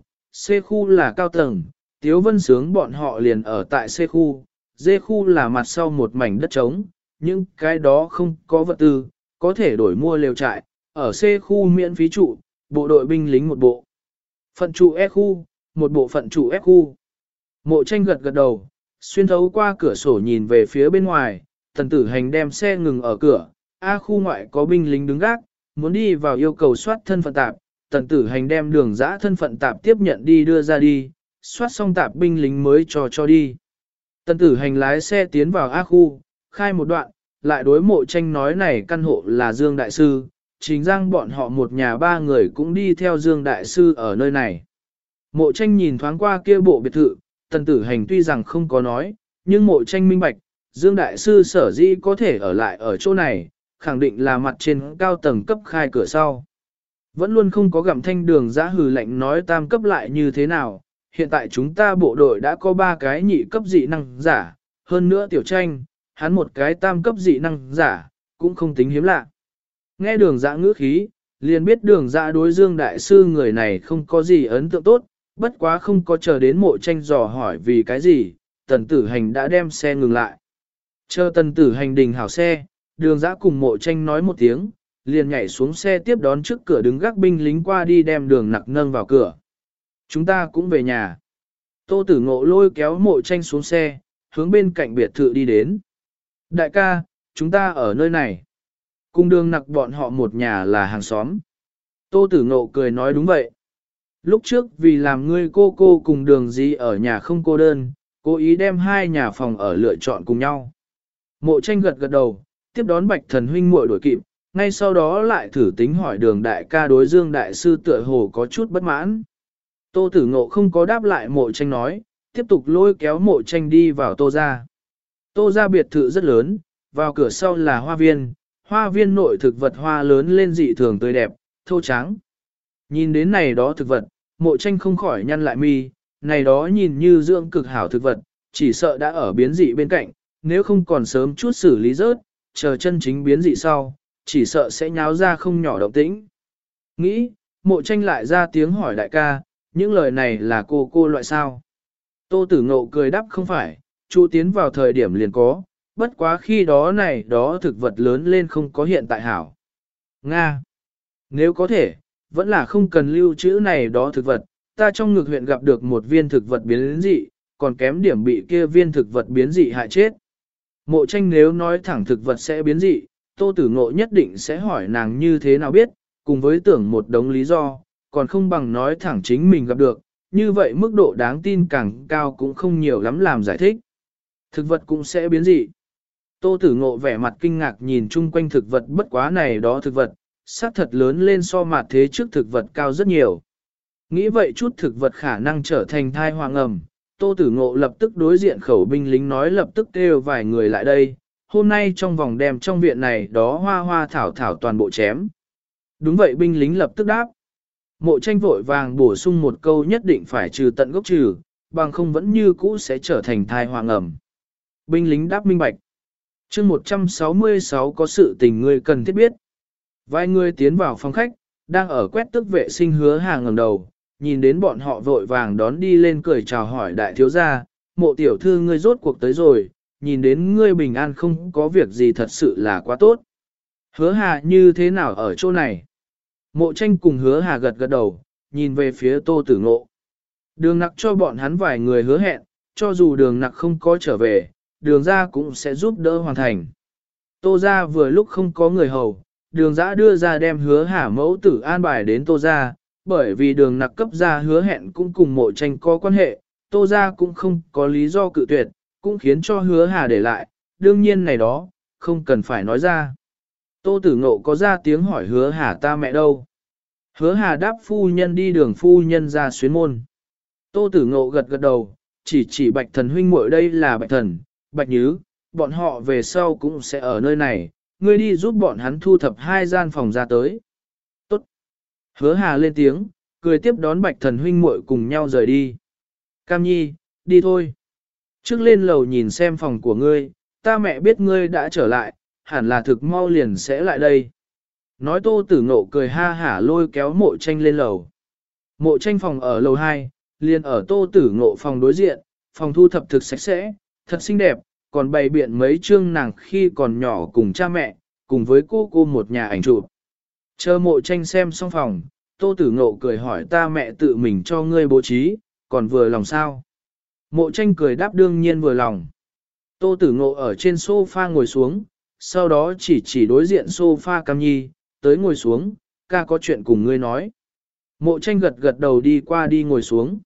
C khu là cao tầng, Tiếu Vân Sướng bọn họ liền ở tại C khu, dê khu là mặt sau một mảnh đất trống, nhưng cái đó không có vật tư, có thể đổi mua lều trại, ở C khu miễn phí trụ, bộ đội binh lính một bộ. Phận trụ E khu, một bộ phận trụ F khu. Mộ tranh gật gật đầu, xuyên thấu qua cửa sổ nhìn về phía bên ngoài, thần tử hành đem xe ngừng ở cửa, A khu ngoại có binh lính đứng gác, muốn đi vào yêu cầu soát thân phận tạp, tần tử hành đem đường giã thân phận tạp tiếp nhận đi đưa ra đi, soát xong tạp binh lính mới cho cho đi. Tần tử hành lái xe tiến vào A khu, khai một đoạn, lại đối mộ tranh nói này căn hộ là Dương Đại Sư, chính rằng bọn họ một nhà ba người cũng đi theo Dương Đại Sư ở nơi này. Mộ tranh nhìn thoáng qua kia bộ biệt thự, tần tử hành tuy rằng không có nói, nhưng mộ tranh minh bạch, Dương Đại Sư sở dĩ có thể ở lại ở chỗ này, khẳng định là mặt trên cao tầng cấp khai cửa sau. Vẫn luôn không có gặm thanh đường giã hừ lạnh nói tam cấp lại như thế nào, hiện tại chúng ta bộ đội đã có ba cái nhị cấp dị năng giả, hơn nữa tiểu tranh, hắn một cái tam cấp dị năng giả, cũng không tính hiếm lạ. Nghe đường dạ ngữ khí, liền biết đường dạ đối dương đại sư người này không có gì ấn tượng tốt, bất quá không có chờ đến mộ tranh dò hỏi vì cái gì, tần tử hành đã đem xe ngừng lại. Chờ tần tử hành đình hảo xe, đường dạ cùng mộ tranh nói một tiếng, liền nhảy xuống xe tiếp đón trước cửa đứng gác binh lính qua đi đem đường nặc nâng vào cửa. Chúng ta cũng về nhà. Tô tử ngộ lôi kéo mộ tranh xuống xe, hướng bên cạnh biệt thự đi đến. Đại ca, chúng ta ở nơi này. Cùng đường nặc bọn họ một nhà là hàng xóm. Tô tử ngộ cười nói đúng vậy. Lúc trước vì làm ngươi cô cô cùng đường gì ở nhà không cô đơn, cố ý đem hai nhà phòng ở lựa chọn cùng nhau. Mộ tranh gật gật đầu, tiếp đón bạch thần huynh muội đuổi kịp, ngay sau đó lại thử tính hỏi đường đại ca đối dương đại sư tựa hồ có chút bất mãn. Tô tử ngộ không có đáp lại mộ tranh nói, tiếp tục lôi kéo mộ tranh đi vào tô ra. Tô ra biệt thự rất lớn, vào cửa sau là hoa viên, hoa viên nội thực vật hoa lớn lên dị thường tươi đẹp, thô trắng. Nhìn đến này đó thực vật, mộ tranh không khỏi nhăn lại mi, này đó nhìn như dưỡng cực hảo thực vật, chỉ sợ đã ở biến dị bên cạnh, nếu không còn sớm chút xử lý rớt, chờ chân chính biến dị sau, chỉ sợ sẽ nháo ra không nhỏ động tĩnh. Nghĩ, mộ tranh lại ra tiếng hỏi đại ca, những lời này là cô cô loại sao? Tô tử ngộ cười đáp không phải, chu tiến vào thời điểm liền có, bất quá khi đó này đó thực vật lớn lên không có hiện tại hảo. Nga. Nếu có thể, vẫn là không cần lưu trữ này đó thực vật, ta trong ngực huyện gặp được một viên thực vật biến dị, còn kém điểm bị kia viên thực vật biến dị hại chết. Mộ tranh nếu nói thẳng thực vật sẽ biến dị, tô tử ngộ nhất định sẽ hỏi nàng như thế nào biết, cùng với tưởng một đống lý do, còn không bằng nói thẳng chính mình gặp được, như vậy mức độ đáng tin càng cao cũng không nhiều lắm làm giải thích. Thực vật cũng sẽ biến dị. Tô tử ngộ vẻ mặt kinh ngạc nhìn chung quanh thực vật bất quá này đó thực vật, xác thật lớn lên so mặt thế trước thực vật cao rất nhiều. Nghĩ vậy chút thực vật khả năng trở thành thai hoàng ẩm, Tô Tử Ngộ lập tức đối diện khẩu binh lính nói lập tức kêu vài người lại đây, hôm nay trong vòng đem trong viện này đó hoa hoa thảo thảo toàn bộ chém. Đúng vậy binh lính lập tức đáp. Mộ tranh vội vàng bổ sung một câu nhất định phải trừ tận gốc trừ, bằng không vẫn như cũ sẽ trở thành thai hoàng ẩm. Binh lính đáp minh bạch. chương 166 có sự tình ngươi cần thiết biết. Vài người tiến vào phòng khách, đang ở quét tức vệ sinh hứa hàng ngầm đầu, nhìn đến bọn họ vội vàng đón đi lên cười chào hỏi đại thiếu gia, mộ tiểu thư ngươi rốt cuộc tới rồi, nhìn đến ngươi bình an không có việc gì thật sự là quá tốt. Hứa hà như thế nào ở chỗ này? Mộ tranh cùng hứa hà gật gật đầu, nhìn về phía tô tử ngộ. Đường nặc cho bọn hắn vài người hứa hẹn, cho dù đường nặc không có trở về, đường ra cũng sẽ giúp đỡ hoàn thành. Tô ra vừa lúc không có người hầu, đường giã đưa ra đem hứa hà mẫu tử an bài đến tô ra, bởi vì đường nặc cấp ra hứa hẹn cũng cùng mộ tranh có quan hệ, tô ra cũng không có lý do cự tuyệt, cũng khiến cho hứa hà để lại, đương nhiên này đó, không cần phải nói ra. Tô tử ngộ có ra tiếng hỏi hứa hà ta mẹ đâu. Hứa hà đáp phu nhân đi đường phu nhân ra xuyến môn. Tô tử ngộ gật gật đầu, chỉ chỉ bạch thần huynh muội đây là bạch thần, bạch nhứ, bọn họ về sau cũng sẽ ở nơi này, ngươi đi giúp bọn hắn thu thập hai gian phòng ra tới. Tốt. Hứa hà lên tiếng, cười tiếp đón bạch thần huynh muội cùng nhau rời đi. Cam nhi, đi thôi. Trước lên lầu nhìn xem phòng của ngươi, ta mẹ biết ngươi đã trở lại, hẳn là thực mau liền sẽ lại đây. Nói tô tử ngộ cười ha hả lôi kéo mộ tranh lên lầu. Mộ tranh phòng ở lầu 2, liền ở tô tử ngộ phòng đối diện, phòng thu thập thực sạch sẽ, thật xinh đẹp, còn bày biện mấy chương nàng khi còn nhỏ cùng cha mẹ, cùng với cô cô một nhà ảnh chụp. Chờ mộ tranh xem xong phòng, tô tử ngộ cười hỏi ta mẹ tự mình cho ngươi bố trí, còn vừa lòng sao? Mộ tranh cười đáp đương nhiên vừa lòng. Tô tử ngộ ở trên sofa ngồi xuống, sau đó chỉ chỉ đối diện sofa cam nhi, tới ngồi xuống, ca có chuyện cùng ngươi nói. Mộ tranh gật gật đầu đi qua đi ngồi xuống.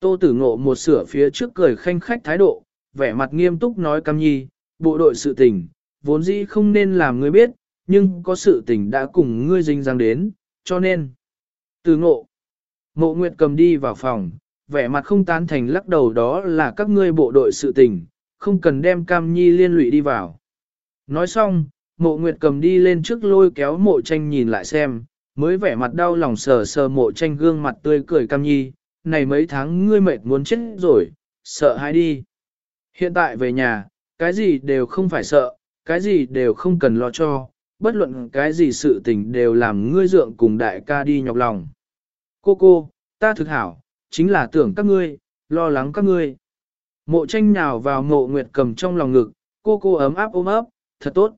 Tô tử ngộ một sửa phía trước cười khanh khách thái độ, vẻ mặt nghiêm túc nói cam nhi, bộ đội sự tình, vốn dĩ không nên làm ngươi biết, nhưng có sự tình đã cùng ngươi dinh dáng đến, cho nên. Tử ngộ, mộ nguyệt cầm đi vào phòng, vẻ mặt không tán thành lắc đầu đó là các ngươi bộ đội sự tình, không cần đem cam nhi liên lụy đi vào. Nói xong, mộ nguyệt cầm đi lên trước lôi kéo mộ tranh nhìn lại xem, mới vẻ mặt đau lòng sờ sờ mộ tranh gương mặt tươi cười cam nhi, này mấy tháng ngươi mệt muốn chết rồi, sợ hãi đi. Hiện tại về nhà, cái gì đều không phải sợ, cái gì đều không cần lo cho, bất luận cái gì sự tình đều làm ngươi dượng cùng đại ca đi nhọc lòng. Cô cô, ta thực hảo, chính là tưởng các ngươi, lo lắng các ngươi. Mộ tranh nhào vào mộ nguyệt cầm trong lòng ngực, cô cô ấm áp ôm ấp, thật tốt.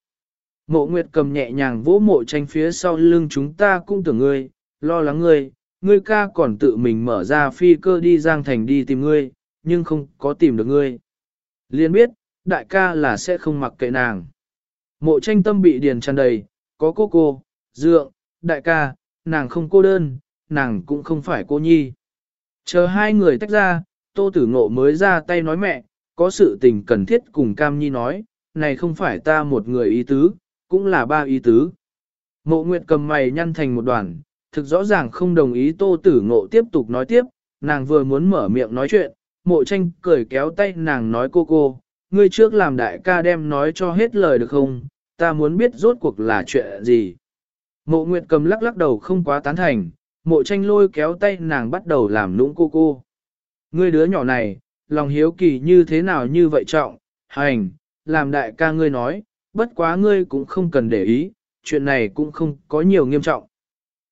Mộ nguyệt cầm nhẹ nhàng vỗ mộ tranh phía sau lưng chúng ta cũng tưởng ngươi, lo lắng ngươi, ngươi ca còn tự mình mở ra phi cơ đi Giang Thành đi tìm ngươi, nhưng không có tìm được ngươi. Liên biết, đại ca là sẽ không mặc kệ nàng. Mộ tranh tâm bị điền tràn đầy, có cô cô, dượng, đại ca, nàng không cô đơn, nàng cũng không phải cô nhi. Chờ hai người tách ra, tô tử ngộ mới ra tay nói mẹ, có sự tình cần thiết cùng Cam Nhi nói, này không phải ta một người ý tứ, cũng là ba ý tứ. Mộ Nguyệt cầm mày nhăn thành một đoàn, thực rõ ràng không đồng ý tô tử ngộ tiếp tục nói tiếp, nàng vừa muốn mở miệng nói chuyện, mộ tranh cười kéo tay nàng nói cô cô, ngươi trước làm đại ca đem nói cho hết lời được không, ta muốn biết rốt cuộc là chuyện gì. Mộ Nguyệt cầm lắc lắc đầu không quá tán thành, mộ tranh lôi kéo tay nàng bắt đầu làm nũng cô cô. Ngươi đứa nhỏ này, lòng hiếu kỳ như thế nào như vậy trọng, hành, làm đại ca ngươi nói, bất quá ngươi cũng không cần để ý, chuyện này cũng không có nhiều nghiêm trọng.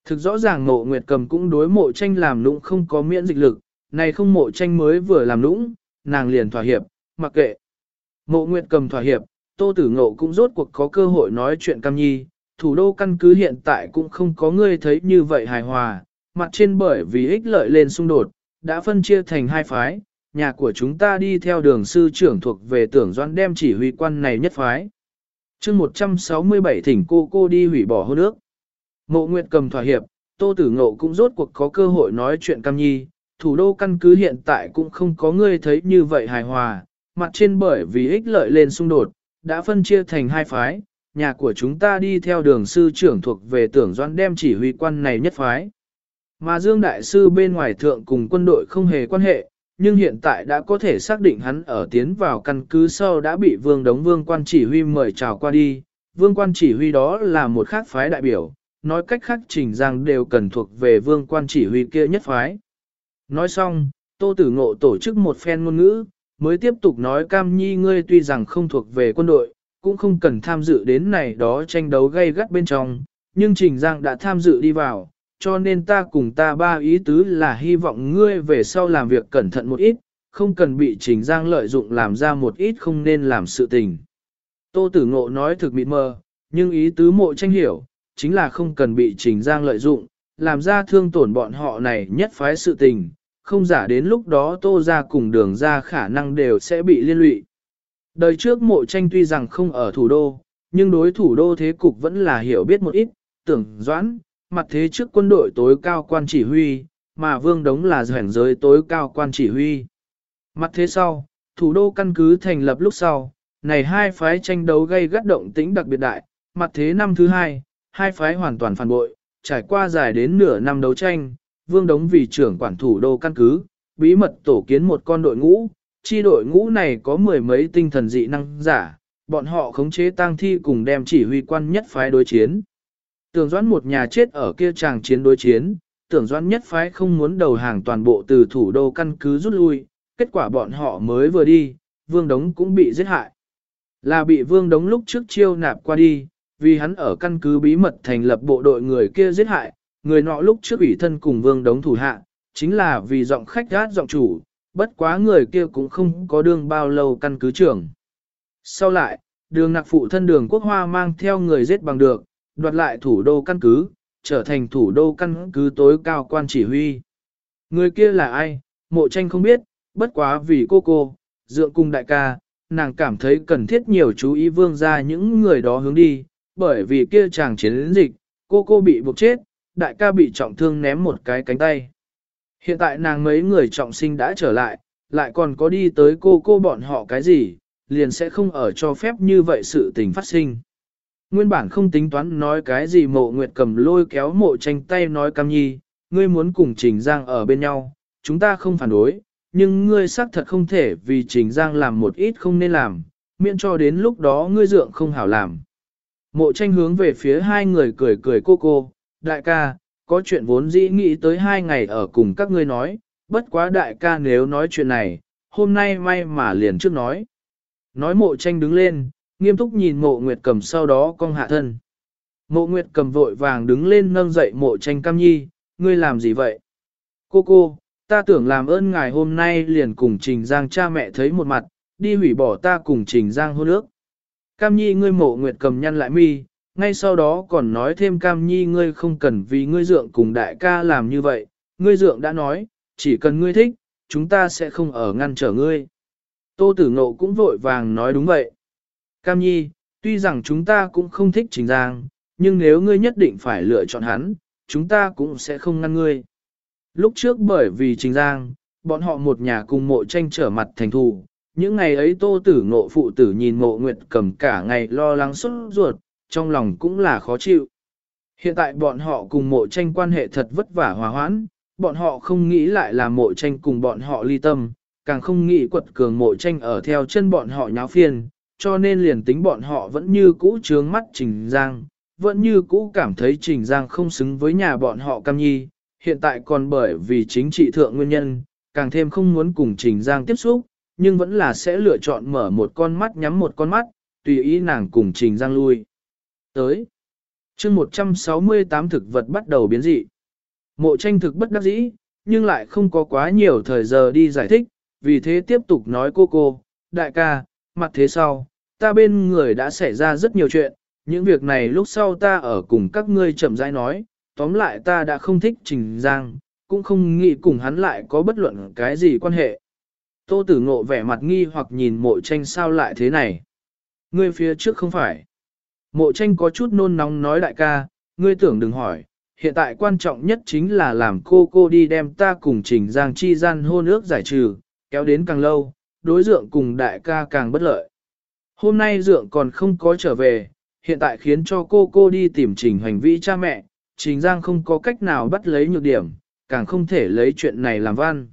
Thực rõ ràng mộ nguyệt cầm cũng đối mộ tranh làm nũng không có miễn dịch lực, này không mộ tranh mới vừa làm nũng, nàng liền thỏa hiệp, mặc kệ. Mộ nguyệt cầm thỏa hiệp, tô tử ngộ cũng rốt cuộc có cơ hội nói chuyện cam nhi, thủ đô căn cứ hiện tại cũng không có ngươi thấy như vậy hài hòa, mặt trên bởi vì ích lợi lên xung đột, đã phân chia thành hai phái, nhà của chúng ta đi theo đường sư trưởng thuộc về tưởng Doan đem chỉ huy quan này nhất phái. chương 167 thỉnh cô cô đi hủy bỏ hôn ước. Mộ Nguyệt cầm thỏa hiệp, Tô Tử Ngộ cũng rốt cuộc có cơ hội nói chuyện cam nhi, thủ đô căn cứ hiện tại cũng không có người thấy như vậy hài hòa, mặt trên bởi vì ích lợi lên xung đột, đã phân chia thành hai phái, nhà của chúng ta đi theo đường sư trưởng thuộc về tưởng Doan đem chỉ huy quan này nhất phái. Mà Dương Đại Sư bên ngoài thượng cùng quân đội không hề quan hệ, nhưng hiện tại đã có thể xác định hắn ở tiến vào căn cứ sau đã bị vương đống vương quan chỉ huy mời chào qua đi. Vương quan chỉ huy đó là một khác phái đại biểu, nói cách khác trình giang đều cần thuộc về vương quan chỉ huy kia nhất phái. Nói xong, Tô Tử Ngộ tổ chức một phen ngôn ngữ, mới tiếp tục nói cam nhi ngươi tuy rằng không thuộc về quân đội, cũng không cần tham dự đến này đó tranh đấu gây gắt bên trong, nhưng Trình Giang đã tham dự đi vào, cho nên ta cùng ta ba ý tứ là hy vọng ngươi về sau làm việc cẩn thận một ít, không cần bị Trình Giang lợi dụng làm ra một ít không nên làm sự tình. Tô Tử Ngộ nói thực mịt mờ, nhưng ý tứ mộ tranh hiểu, chính là không cần bị Trình Giang lợi dụng, làm ra thương tổn bọn họ này nhất phái sự tình, không giả đến lúc đó Tô ra cùng đường ra khả năng đều sẽ bị liên lụy. Đời trước mộ tranh tuy rằng không ở thủ đô, nhưng đối thủ đô thế cục vẫn là hiểu biết một ít, tưởng doãn, mặt thế trước quân đội tối cao quan chỉ huy, mà vương đống là doanh giới tối cao quan chỉ huy. Mặt thế sau, thủ đô căn cứ thành lập lúc sau, này hai phái tranh đấu gây gắt động tĩnh đặc biệt đại, mặt thế năm thứ hai, hai phái hoàn toàn phản bội, trải qua dài đến nửa năm đấu tranh, vương đống vì trưởng quản thủ đô căn cứ, bí mật tổ kiến một con đội ngũ, chi đội ngũ này có mười mấy tinh thần dị năng giả, bọn họ khống chế tang thi cùng đem chỉ huy quan nhất phái đối chiến. Tưởng doãn một nhà chết ở kia chàng chiến đối chiến, tưởng doãn nhất phái không muốn đầu hàng toàn bộ từ thủ đô căn cứ rút lui, kết quả bọn họ mới vừa đi, vương đống cũng bị giết hại. Là bị vương đống lúc trước chiêu nạp qua đi, vì hắn ở căn cứ bí mật thành lập bộ đội người kia giết hại, người nọ lúc trước ủy thân cùng vương đống thủ hạ, chính là vì giọng khách gát giọng chủ, bất quá người kia cũng không có đương bao lâu căn cứ trưởng. Sau lại, đường nặc phụ thân đường quốc hoa mang theo người giết bằng được, đoạt lại thủ đô căn cứ, trở thành thủ đô căn cứ tối cao quan chỉ huy. Người kia là ai, mộ tranh không biết, bất quá vì cô cô, dượng cùng đại ca, nàng cảm thấy cần thiết nhiều chú ý vương ra những người đó hướng đi, bởi vì kia chàng chiến dịch, cô cô bị buộc chết, đại ca bị trọng thương ném một cái cánh tay. Hiện tại nàng mấy người trọng sinh đã trở lại, lại còn có đi tới cô cô bọn họ cái gì, liền sẽ không ở cho phép như vậy sự tình phát sinh. Nguyên bản không tính toán nói cái gì mộ nguyệt cầm lôi kéo mộ tranh tay nói cam nhi, ngươi muốn cùng Trình Giang ở bên nhau, chúng ta không phản đối, nhưng ngươi xác thật không thể vì Trình Giang làm một ít không nên làm, miễn cho đến lúc đó ngươi dượng không hảo làm. Mộ tranh hướng về phía hai người cười cười cô cô, đại ca, có chuyện vốn dĩ nghĩ tới hai ngày ở cùng các ngươi nói, bất quá đại ca nếu nói chuyện này, hôm nay may mà liền trước nói. Nói mộ tranh đứng lên, nghiêm túc nhìn mộ nguyệt cầm sau đó cong hạ thân. Mộ nguyệt cầm vội vàng đứng lên nâng dậy mộ tranh cam nhi, ngươi làm gì vậy? Cô cô, ta tưởng làm ơn ngài hôm nay liền cùng Trình Giang cha mẹ thấy một mặt, đi hủy bỏ ta cùng Trình Giang hôn ước. Cam nhi ngươi mộ nguyệt cầm nhăn lại mi, ngay sau đó còn nói thêm cam nhi ngươi không cần vì ngươi dượng cùng đại ca làm như vậy, ngươi dượng đã nói, chỉ cần ngươi thích, chúng ta sẽ không ở ngăn trở ngươi. Tô tử ngộ cũng vội vàng nói đúng vậy. Cam nhi, tuy rằng chúng ta cũng không thích trình giang, nhưng nếu ngươi nhất định phải lựa chọn hắn, chúng ta cũng sẽ không ngăn ngươi. Lúc trước bởi vì trình giang, bọn họ một nhà cùng mộ tranh trở mặt thành thù. Những ngày ấy tô tử ngộ phụ tử nhìn mộ nguyệt cầm cả ngày lo lắng xuất ruột, trong lòng cũng là khó chịu. Hiện tại bọn họ cùng mộ tranh quan hệ thật vất vả hòa hoãn, bọn họ không nghĩ lại là mộ tranh cùng bọn họ ly tâm, càng không nghĩ quật cường mộ tranh ở theo chân bọn họ nháo phiền, cho nên liền tính bọn họ vẫn như cũ trướng mắt Trình Giang, vẫn như cũ cảm thấy Trình Giang không xứng với nhà bọn họ cam nhi, hiện tại còn bởi vì chính trị thượng nguyên nhân, càng thêm không muốn cùng Trình Giang tiếp xúc, nhưng vẫn là sẽ lựa chọn mở một con mắt nhắm một con mắt, tùy ý nàng cùng Trình Giang lui. Tới, chương 168 thực vật bắt đầu biến dị. Mộ tranh thực bất đắc dĩ, nhưng lại không có quá nhiều thời giờ đi giải thích, vì thế tiếp tục nói cô cô, đại ca, mặt thế sau, ta bên người đã xảy ra rất nhiều chuyện, những việc này lúc sau ta ở cùng các ngươi chậm rãi nói, tóm lại ta đã không thích Trình Giang, cũng không nghĩ cùng hắn lại có bất luận cái gì quan hệ. Tô Tử Ngộ vẻ mặt nghi hoặc nhìn mộ tranh sao lại thế này. Ngươi phía trước không phải. Mộ tranh có chút nôn nóng nói đại ca, ngươi tưởng đừng hỏi, hiện tại quan trọng nhất chính là làm cô cô đi đem ta cùng Trình Giang chi gian hôn ước giải trừ, kéo đến càng lâu, đối dượng cùng đại ca càng bất lợi. Hôm nay dượng còn không có trở về, hiện tại khiến cho cô cô đi tìm Trình hành vi cha mẹ, Trình Giang không có cách nào bắt lấy nhược điểm, càng không thể lấy chuyện này làm văn.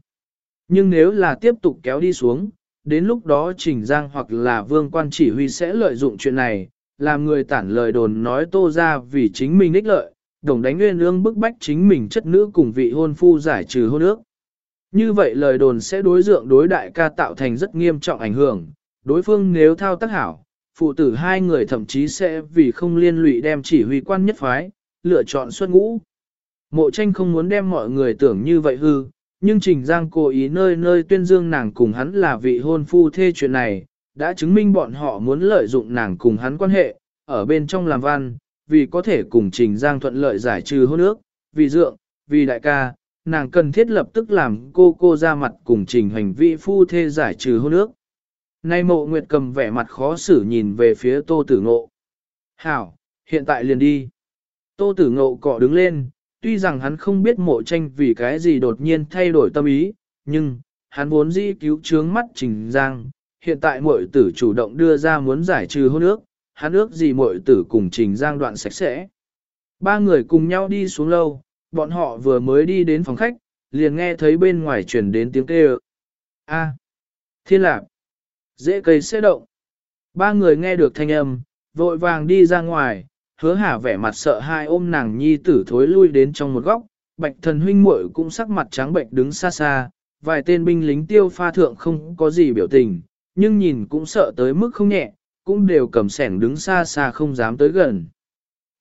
Nhưng nếu là tiếp tục kéo đi xuống, đến lúc đó Trình Giang hoặc là vương quan chỉ huy sẽ lợi dụng chuyện này, làm người tản lời đồn nói tô ra vì chính mình ích lợi, đồng đánh nguyên ương bức bách chính mình chất nữ cùng vị hôn phu giải trừ hôn ước. Như vậy lời đồn sẽ đối dượng đối đại ca tạo thành rất nghiêm trọng ảnh hưởng, đối phương nếu thao tác hảo, phụ tử hai người thậm chí sẽ vì không liên lụy đem chỉ huy quan nhất phái, lựa chọn xuất ngũ. Mộ tranh không muốn đem mọi người tưởng như vậy hư, nhưng Trình Giang cố ý nơi nơi tuyên dương nàng cùng hắn là vị hôn phu thê chuyện này, đã chứng minh bọn họ muốn lợi dụng nàng cùng hắn quan hệ, ở bên trong làm văn, vì có thể cùng Trình Giang thuận lợi giải trừ hôn ước, vì dượng, vì đại ca, nàng cần thiết lập tức làm cô cô ra mặt cùng Trình hành vi phu thê giải trừ hôn ước. Nay mộ nguyệt cầm vẻ mặt khó xử nhìn về phía tô tử ngộ. Hảo, hiện tại liền đi. Tô tử ngộ cọ đứng lên, tuy rằng hắn không biết mộ tranh vì cái gì đột nhiên thay đổi tâm ý, nhưng, hắn muốn di cứu trướng mắt trình giang. Hiện tại mội tử chủ động đưa ra muốn giải trừ hôn ước, hắn ước gì mội tử cùng trình giang đoạn sạch sẽ. Ba người cùng nhau đi xuống lâu, bọn họ vừa mới đi đến phòng khách, liền nghe thấy bên ngoài truyền đến tiếng kêu. A. thiên lạc. Dễ cây sẽ động. Ba người nghe được thanh âm, vội vàng đi ra ngoài, hứa hả vẻ mặt sợ hai ôm nàng nhi tử thối lui đến trong một góc, bạch thần huynh muội cũng sắc mặt trắng bệnh đứng xa xa, vài tên binh lính tiêu pha thượng không có gì biểu tình, nhưng nhìn cũng sợ tới mức không nhẹ, cũng đều cầm sẻng đứng xa xa không dám tới gần.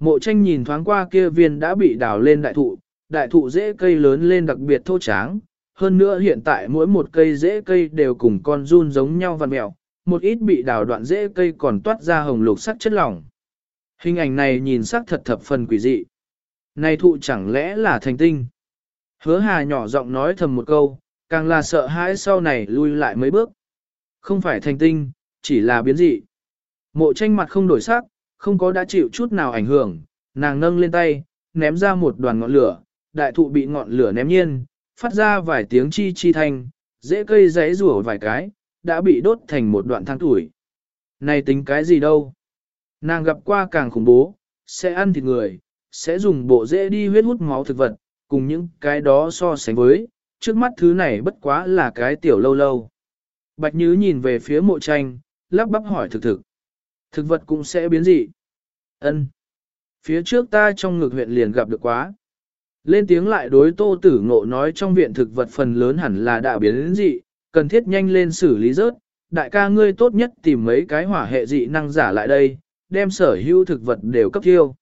Mộ tranh nhìn thoáng qua kia viên đã bị đào lên đại thụ, đại thụ dễ cây lớn lên đặc biệt thô tráng, hơn nữa hiện tại mỗi một cây rễ cây đều cùng con run giống nhau vằn mèo, một ít bị đào đoạn rễ cây còn toát ra hồng lục sắc chất lỏng. Hình ảnh này nhìn sắc thật thập phần quỷ dị. Này thụ chẳng lẽ là thành tinh? Hứa hà nhỏ giọng nói thầm một câu, càng là sợ hãi sau này lui lại mấy bước. Không phải thành tinh, chỉ là biến dị. Mộ tranh mặt không đổi sắc, không có đã chịu chút nào ảnh hưởng, nàng nâng lên tay, ném ra một đoàn ngọn lửa, đại thụ bị ngọn lửa ném nhiên, phát ra vài tiếng chi chi thanh, dễ cây giấy rủa vài cái, đã bị đốt thành một đoạn thang tuổi. Này tính cái gì đâu? Nàng gặp qua càng khủng bố, sẽ ăn thịt người, sẽ dùng bộ dễ đi huyết hút máu thực vật, cùng những cái đó so sánh với, trước mắt thứ này bất quá là cái tiểu lâu lâu. Bạch Nhứ nhìn về phía mộ tranh, lắp bắp hỏi thực thực. Thực vật cũng sẽ biến dị. Ân. Phía trước ta trong ngực huyện liền gặp được quá. Lên tiếng lại đối tô tử ngộ nói trong viện thực vật phần lớn hẳn là đã biến dị, cần thiết nhanh lên xử lý rớt, đại ca ngươi tốt nhất tìm mấy cái hỏa hệ dị năng giả lại đây, đem sở hữu thực vật đều cấp thiêu.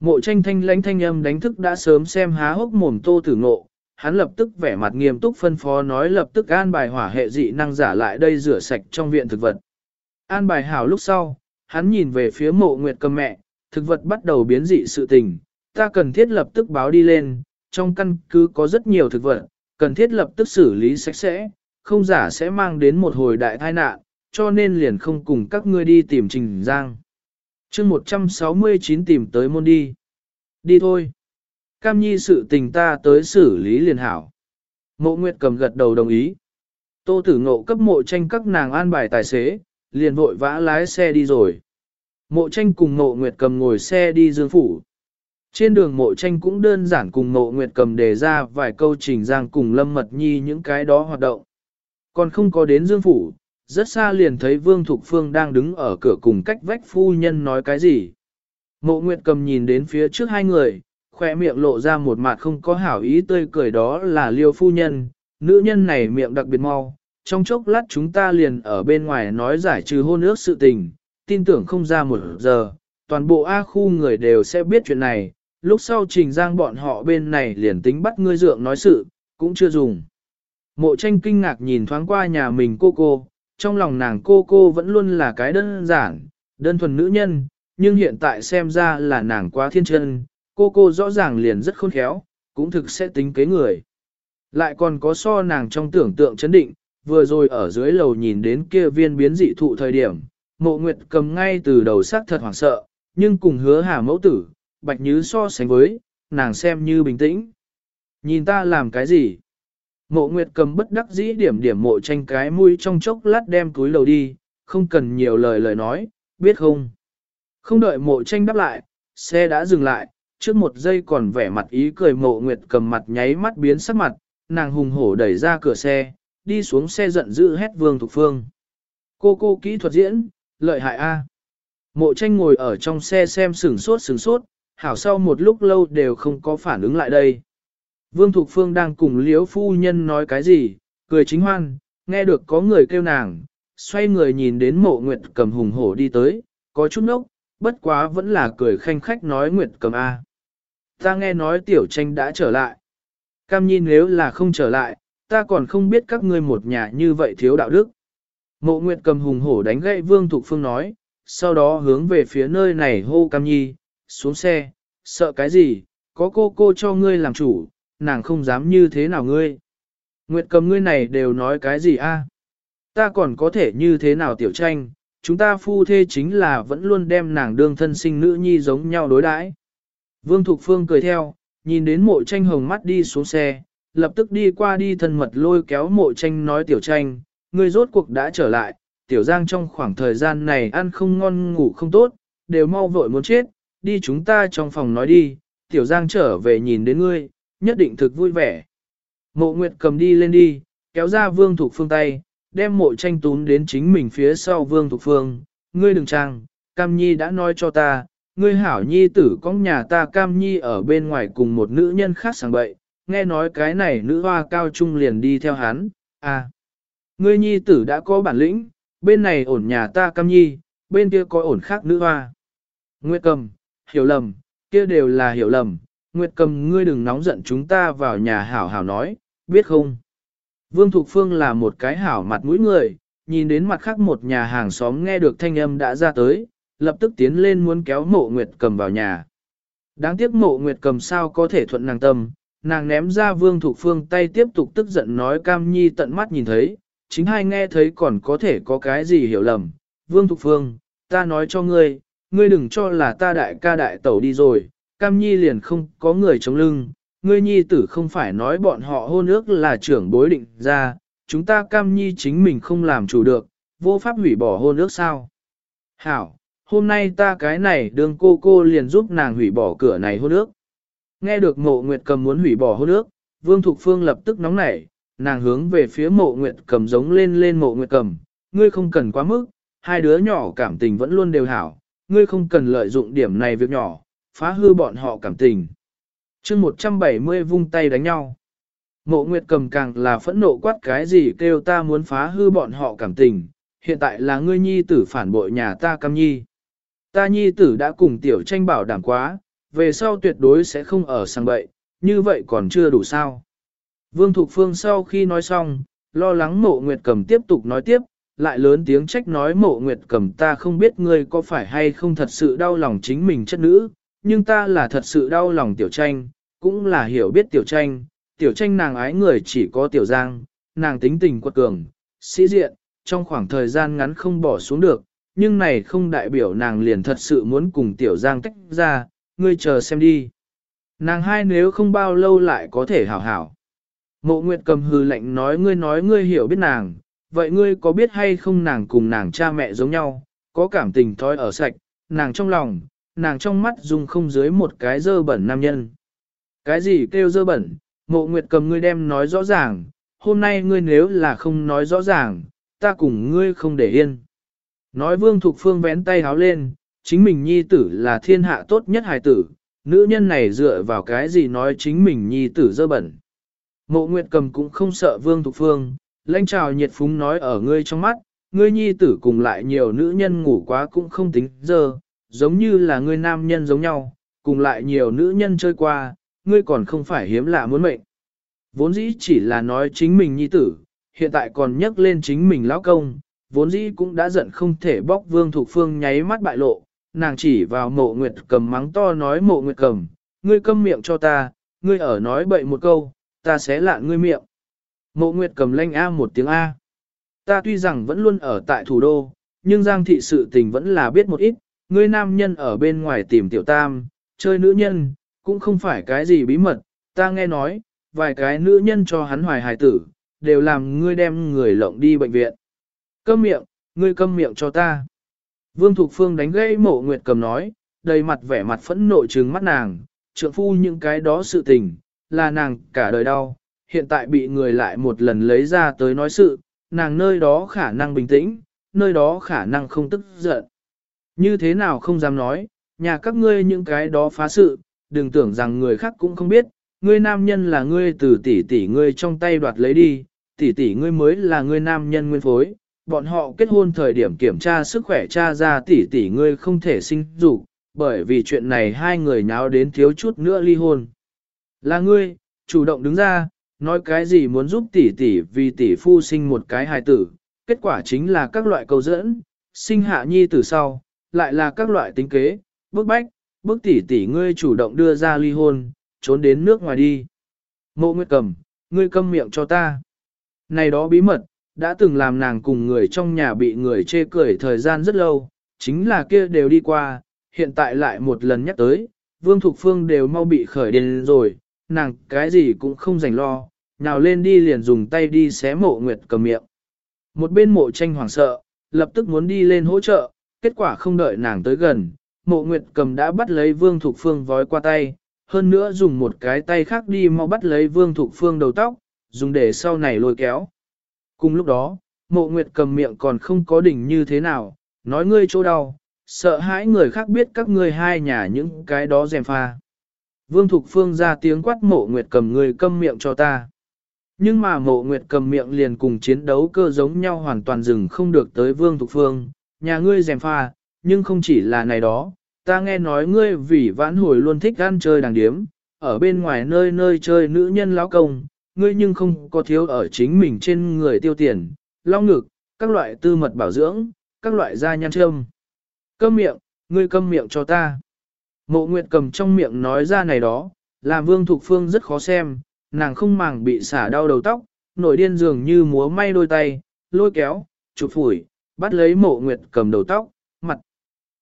Mộ tranh thanh lãnh thanh âm đánh thức đã sớm xem há hốc mồm tô tử ngộ, hắn lập tức vẻ mặt nghiêm túc phân phó nói lập tức an bài hỏa hệ dị năng giả lại đây rửa sạch trong viện thực vật. An bài hảo lúc sau, hắn nhìn về phía mộ nguyệt cầm mẹ, thực vật bắt đầu biến dị sự tình, ta cần thiết lập tức báo đi lên, trong căn cứ có rất nhiều thực vật, cần thiết lập tức xử lý sạch sẽ, không giả sẽ mang đến một hồi đại tai nạn, cho nên liền không cùng các ngươi đi tìm Trình Giang. chương 169 tìm tới môn đi. Đi thôi. Cam nhi sự tình ta tới xử lý liền hảo. Mộ Nguyệt cầm gật đầu đồng ý. Tô tử ngộ cấp mộ tranh các nàng an bài tài xế, liền vội vã lái xe đi rồi. Mộ tranh cùng mộ Nguyệt cầm ngồi xe đi dương phủ. Trên đường mộ tranh cũng đơn giản cùng mộ nguyệt cầm đề ra vài câu trình giang cùng lâm mật nhi những cái đó hoạt động. Còn không có đến dương phủ, rất xa liền thấy Vương Thục Phương đang đứng ở cửa cùng cách vách phu nhân nói cái gì. Mộ Nguyệt cầm nhìn đến phía trước hai người, khỏe miệng lộ ra một mặt không có hảo ý tươi cười đó là liêu phu nhân, nữ nhân này miệng đặc biệt mau, trong chốc lát chúng ta liền ở bên ngoài nói giải trừ hôn ước sự tình, tin tưởng không ra một giờ, toàn bộ A khu người đều sẽ biết chuyện này, lúc sau trình giang bọn họ bên này liền tính bắt ngươi dượng nói sự, cũng chưa dùng. Mộ tranh kinh ngạc nhìn thoáng qua nhà mình cô cô, trong lòng nàng cô cô vẫn luôn là cái đơn giản, đơn thuần nữ nhân, nhưng hiện tại xem ra là nàng quá thiên chân, cô cô rõ ràng liền rất khôn khéo, cũng thực sẽ tính kế người. Lại còn có so nàng trong tưởng tượng chấn định, vừa rồi ở dưới lầu nhìn đến kia viên biến dị thụ thời điểm, mộ nguyệt cầm ngay từ đầu sắc thật hoảng sợ, nhưng cùng hứa hà mẫu tử, bạch nhứ so sánh với, nàng xem như bình tĩnh. Nhìn ta làm cái gì? Mộ nguyệt cầm bất đắc dĩ điểm điểm mộ tranh cái mũi trong chốc lát đem túi lầu đi, không cần nhiều lời lời nói, biết không? Không đợi mộ tranh đáp lại, xe đã dừng lại, trước một giây còn vẻ mặt ý cười mộ nguyệt cầm mặt nháy mắt biến sắc mặt, nàng hùng hổ đẩy ra cửa xe, đi xuống xe giận dữ hét vương thục phương. Cô cô kỹ thuật diễn, lợi hại a. Mộ tranh ngồi ở trong xe xem sửng sốt sửng sốt, hảo sau một lúc lâu đều không có phản ứng lại đây. Vương Thục Phương đang cùng Liễu Phu Nhân nói cái gì, cười chính hoan, nghe được có người kêu nàng, xoay người nhìn đến mộ Nguyệt cầm hùng hổ đi tới, có chút nốc, bất quá vẫn là cười khanh khách nói Nguyệt cầm A. Ta nghe nói tiểu tranh đã trở lại. Cam nhi nếu là không trở lại, ta còn không biết các ngươi một nhà như vậy thiếu đạo đức. Mộ Nguyệt cầm hùng hổ đánh gậy Vương Thục Phương nói, sau đó hướng về phía nơi này hô Cam nhi, xuống xe, sợ cái gì, có cô cô cho ngươi làm chủ, nàng không dám như thế nào ngươi. Nguyệt cầm ngươi này đều nói cái gì a? Ta còn có thể như thế nào tiểu tranh, chúng ta phu thê chính là vẫn luôn đem nàng đương thân sinh nữ nhi giống nhau đối đãi. Vương Thục Phương cười theo, nhìn đến mộ tranh hồng mắt đi xuống xe, lập tức đi qua đi thân mật lôi kéo mộ tranh nói tiểu tranh, ngươi rốt cuộc đã trở lại, tiểu giang trong khoảng thời gian này ăn không ngon ngủ không tốt, đều mau vội muốn chết, đi chúng ta trong phòng nói đi, tiểu giang trở về nhìn đến ngươi, nhất định thực vui vẻ. Mộ Nguyệt cầm đi lên đi, kéo ra Vương Thục Phương tay, đem mộ tranh tún đến chính mình phía sau Vương Thục Phương. Ngươi đừng trang, Cam Nhi đã nói cho ta, ngươi hảo nhi tử có nhà ta Cam Nhi ở bên ngoài cùng một nữ nhân khác sang bậy, nghe nói cái này nữ hoa cao trung liền đi theo hắn, à. Ngươi nhi tử đã có bản lĩnh, bên này ổn nhà ta Cam Nhi, bên kia có ổn khác nữ hoa. Nguyệt cầm, hiểu lầm, kia đều là hiểu lầm, Nguyệt cầm ngươi đừng nóng giận chúng ta vào nhà hảo hảo nói, biết không? Vương Thục Phương là một cái hảo mặt mũi người, nhìn đến mặt khác một nhà hàng xóm nghe được thanh âm đã ra tới, lập tức tiến lên muốn kéo mộ Nguyệt cầm vào nhà. Đáng tiếc mộ Nguyệt cầm sao có thể thuận nàng tâm, nàng ném ra Vương Thục Phương tay tiếp tục tức giận nói cam nhi tận mắt nhìn thấy, chính hai nghe thấy còn có thể có cái gì hiểu lầm. Vương Thục Phương, ta nói cho ngươi, ngươi đừng cho là ta đại ca đại tẩu đi rồi, cam nhi liền không có người chống lưng, ngươi nhi tử không phải nói bọn họ hôn ước là trưởng bối định ra, chúng ta cam nhi chính mình không làm chủ được, vô pháp hủy bỏ hôn ước sao. Hảo, hôm nay ta cái này đường cô cô liền giúp nàng hủy bỏ cửa này hôn ước. Nghe được mộ nguyệt cầm muốn hủy bỏ hôn ước, Vương Thục Phương lập tức nóng nảy, nàng hướng về phía mộ nguyệt cầm giống lên lên mộ nguyệt cầm, ngươi không cần quá mức, hai đứa nhỏ cảm tình vẫn luôn đều hảo, ngươi không cần lợi dụng điểm này việc nhỏ, phá hư bọn họ cảm tình. chương 170 vung tay đánh nhau. Mộ Nguyệt cầm càng là phẫn nộ quát cái gì kêu ta muốn phá hư bọn họ cảm tình, hiện tại là ngươi nhi tử phản bội nhà ta cam nhi. Ta nhi tử đã cùng tiểu tranh bảo đảm quá, về sau tuyệt đối sẽ không ở sang bậy, như vậy còn chưa đủ sao. Vương Thục Phương sau khi nói xong, lo lắng mộ Nguyệt cầm tiếp tục nói tiếp, lại lớn tiếng trách nói mộ Nguyệt cầm ta không biết ngươi có phải hay không thật sự đau lòng chính mình chất nữ, nhưng ta là thật sự đau lòng tiểu tranh, cũng là hiểu biết tiểu tranh, tiểu tranh nàng ái người chỉ có tiểu giang, nàng tính tình quật cường, sĩ diện, trong khoảng thời gian ngắn không bỏ xuống được, nhưng này không đại biểu nàng liền thật sự muốn cùng tiểu giang tách ra, ngươi chờ xem đi. Nàng hai nếu không bao lâu lại có thể hảo hảo. Mộ Nguyệt cầm hư lệnh nói ngươi nói ngươi hiểu biết nàng, vậy ngươi có biết hay không nàng cùng nàng cha mẹ giống nhau, có cảm tình thói ở sạch, nàng trong lòng, nàng trong mắt dùng không dưới một cái dơ bẩn nam nhân. Cái gì kêu dơ bẩn, mộ nguyệt cầm ngươi đem nói rõ ràng, hôm nay ngươi nếu là không nói rõ ràng, ta cùng ngươi không để yên. Nói vương thục phương vén tay háo lên, chính mình nhi tử là thiên hạ tốt nhất hài tử, nữ nhân này dựa vào cái gì nói chính mình nhi tử dơ bẩn. Mộ Nguyệt cầm cũng không sợ Vương Thục Phương, lãnh trào nhiệt phúng nói ở ngươi trong mắt, ngươi nhi tử cùng lại nhiều nữ nhân ngủ quá cũng không tính dơ, giống như là ngươi nam nhân giống nhau, cùng lại nhiều nữ nhân chơi qua, ngươi còn không phải hiếm lạ muốn mệnh. Vốn dĩ chỉ là nói chính mình nhi tử, hiện tại còn nhắc lên chính mình lão công, vốn dĩ cũng đã giận không thể bóc Vương Thục Phương nháy mắt bại lộ, nàng chỉ vào mộ nguyệt cầm mắng to nói mộ nguyệt cầm, ngươi câm miệng cho ta, ngươi ở nói bậy một câu, ta sẽ lạ ngươi miệng. Mộ nguyệt cầm lanh A một tiếng A. Ta tuy rằng vẫn luôn ở tại thủ đô, nhưng giang thị sự tình vẫn là biết một ít, ngươi nam nhân ở bên ngoài tìm tiểu tam, chơi nữ nhân, cũng không phải cái gì bí mật, ta nghe nói, vài cái nữ nhân cho hắn hoài hài tử, đều làm ngươi đem người lộng đi bệnh viện. Câm miệng, ngươi câm miệng cho ta. Vương Thục Phương đánh gãy mộ nguyệt cầm nói, đầy mặt vẻ mặt phẫn nộ trừng mắt nàng, trượng phu những cái đó sự tình, là nàng cả đời đau, hiện tại bị người lại một lần lấy ra tới nói sự, nàng nơi đó khả năng bình tĩnh, nơi đó khả năng không tức giận. Như thế nào không dám nói, nhà các ngươi những cái đó phá sự, đừng tưởng rằng người khác cũng không biết, ngươi nam nhân là ngươi từ tỷ tỷ ngươi trong tay đoạt lấy đi, tỷ tỷ ngươi mới là ngươi nam nhân nguyên phối, bọn họ kết hôn thời điểm kiểm tra sức khỏe cha ra tỷ tỷ ngươi không thể sinh dục, bởi vì chuyện này hai người nháo đến thiếu chút nữa ly hôn. Là ngươi, chủ động đứng ra, nói cái gì muốn giúp tỷ tỷ vì tỷ phu sinh một cái hài tử, kết quả chính là các loại câu dẫn, sinh hạ nhi tử sau, lại là các loại tính kế, bức bách, bức tỷ tỷ ngươi chủ động đưa ra ly hôn, trốn đến nước ngoài đi. Mộ Nguyệt Cầm, ngươi câm miệng cho ta. Này đó bí mật, đã từng làm nàng cùng người trong nhà bị người chê cười thời gian rất lâu, chính là kia đều đi qua, hiện tại lại một lần nhắc tới, Vương Thục Phương đều mau bị khởi điên rồi, nàng cái gì cũng không dành lo, nào lên đi liền dùng tay đi xé mộ nguyệt cầm miệng. Một bên mộ tranh hoảng sợ, lập tức muốn đi lên hỗ trợ, kết quả không đợi nàng tới gần, mộ nguyệt cầm đã bắt lấy Vương Thục Phương vói qua tay, hơn nữa dùng một cái tay khác đi mau bắt lấy Vương Thục Phương đầu tóc, dùng để sau này lôi kéo. Cùng lúc đó, mộ nguyệt cầm miệng còn không có đỉnh như thế nào, nói ngươi chỗ đau, sợ hãi người khác biết các ngươi hai nhà những cái đó dèm pha. Vương Thục Phương ra tiếng quát mộ nguyệt cầm người câm miệng cho ta. Nhưng mà mộ nguyệt cầm miệng liền cùng chiến đấu cơ giống nhau hoàn toàn dừng không được tới Vương Thục Phương, nhà ngươi dèm pha, nhưng không chỉ là này đó, ta nghe nói ngươi vì vãn hồi luôn thích ăn chơi đàng điếm, ở bên ngoài nơi nơi chơi nữ nhân lão công, ngươi nhưng không có thiếu ở chính mình trên người tiêu tiền, long ngực, các loại tư mật bảo dưỡng, các loại da nhăn trơm. Câm miệng, ngươi câm miệng cho ta. Mộ Nguyệt cầm trong miệng nói ra này đó, làm Vương Thục Phương rất khó xem, nàng không màng bị xả đau đầu tóc, nổi điên dường như múa may đôi tay, lôi kéo, chụp phủi, bắt lấy Mộ Nguyệt cầm đầu tóc, mặt.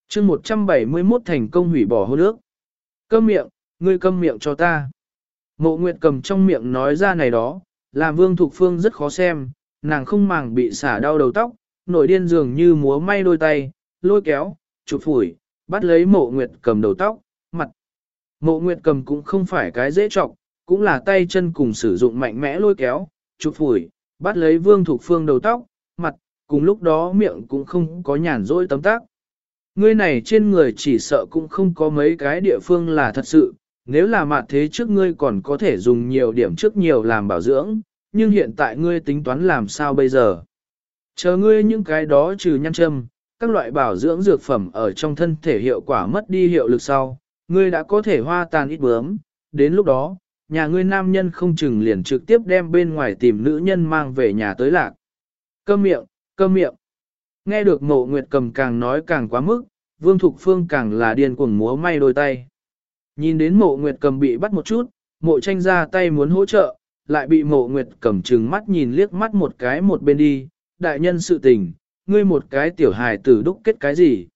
chương 171 thành công hủy bỏ hôn ước. Câm miệng, ngươi câm miệng cho ta. Mộ Nguyệt cầm trong miệng nói ra này đó, làm Vương Thục Phương rất khó xem, nàng không màng bị xả đau đầu tóc, nổi điên dường như múa may đôi tay, lôi kéo, chụp phủi, bắt lấy mộ Nguyệt cầm đầu tóc, mặt. Mộ Nguyệt cầm cũng không phải cái dễ trọng, cũng là tay chân cùng sử dụng mạnh mẽ lôi kéo, chụp phủi, bắt lấy Vương Thục Phương đầu tóc, mặt, cùng lúc đó miệng cũng không có nhàn rỗi tấm tác. Ngươi này trên người chỉ sợ cũng không có mấy cái địa phương là thật sự, nếu là mặt thế trước ngươi còn có thể dùng nhiều điểm trước nhiều làm bảo dưỡng, nhưng hiện tại ngươi tính toán làm sao bây giờ? Chờ ngươi những cái đó trừ nhăn châm, các loại bảo dưỡng dược phẩm ở trong thân thể hiệu quả mất đi hiệu lực sau, ngươi đã có thể hoa tàn ít bướm, đến lúc đó, nhà ngươi nam nhân không chừng liền trực tiếp đem bên ngoài tìm nữ nhân mang về nhà tới lạc. Câm miệng, câm miệng. Nghe được mộ nguyệt cầm càng nói càng quá mức, vương thục phương càng là điên cuồng múa may đôi tay. Nhìn đến mộ nguyệt cầm bị bắt một chút, mộ tranh ra tay muốn hỗ trợ, lại bị mộ nguyệt cầm trừng mắt nhìn liếc mắt một cái một bên đi, đại nhân sự tình, ngươi một cái tiểu hài tử đúc kết cái gì.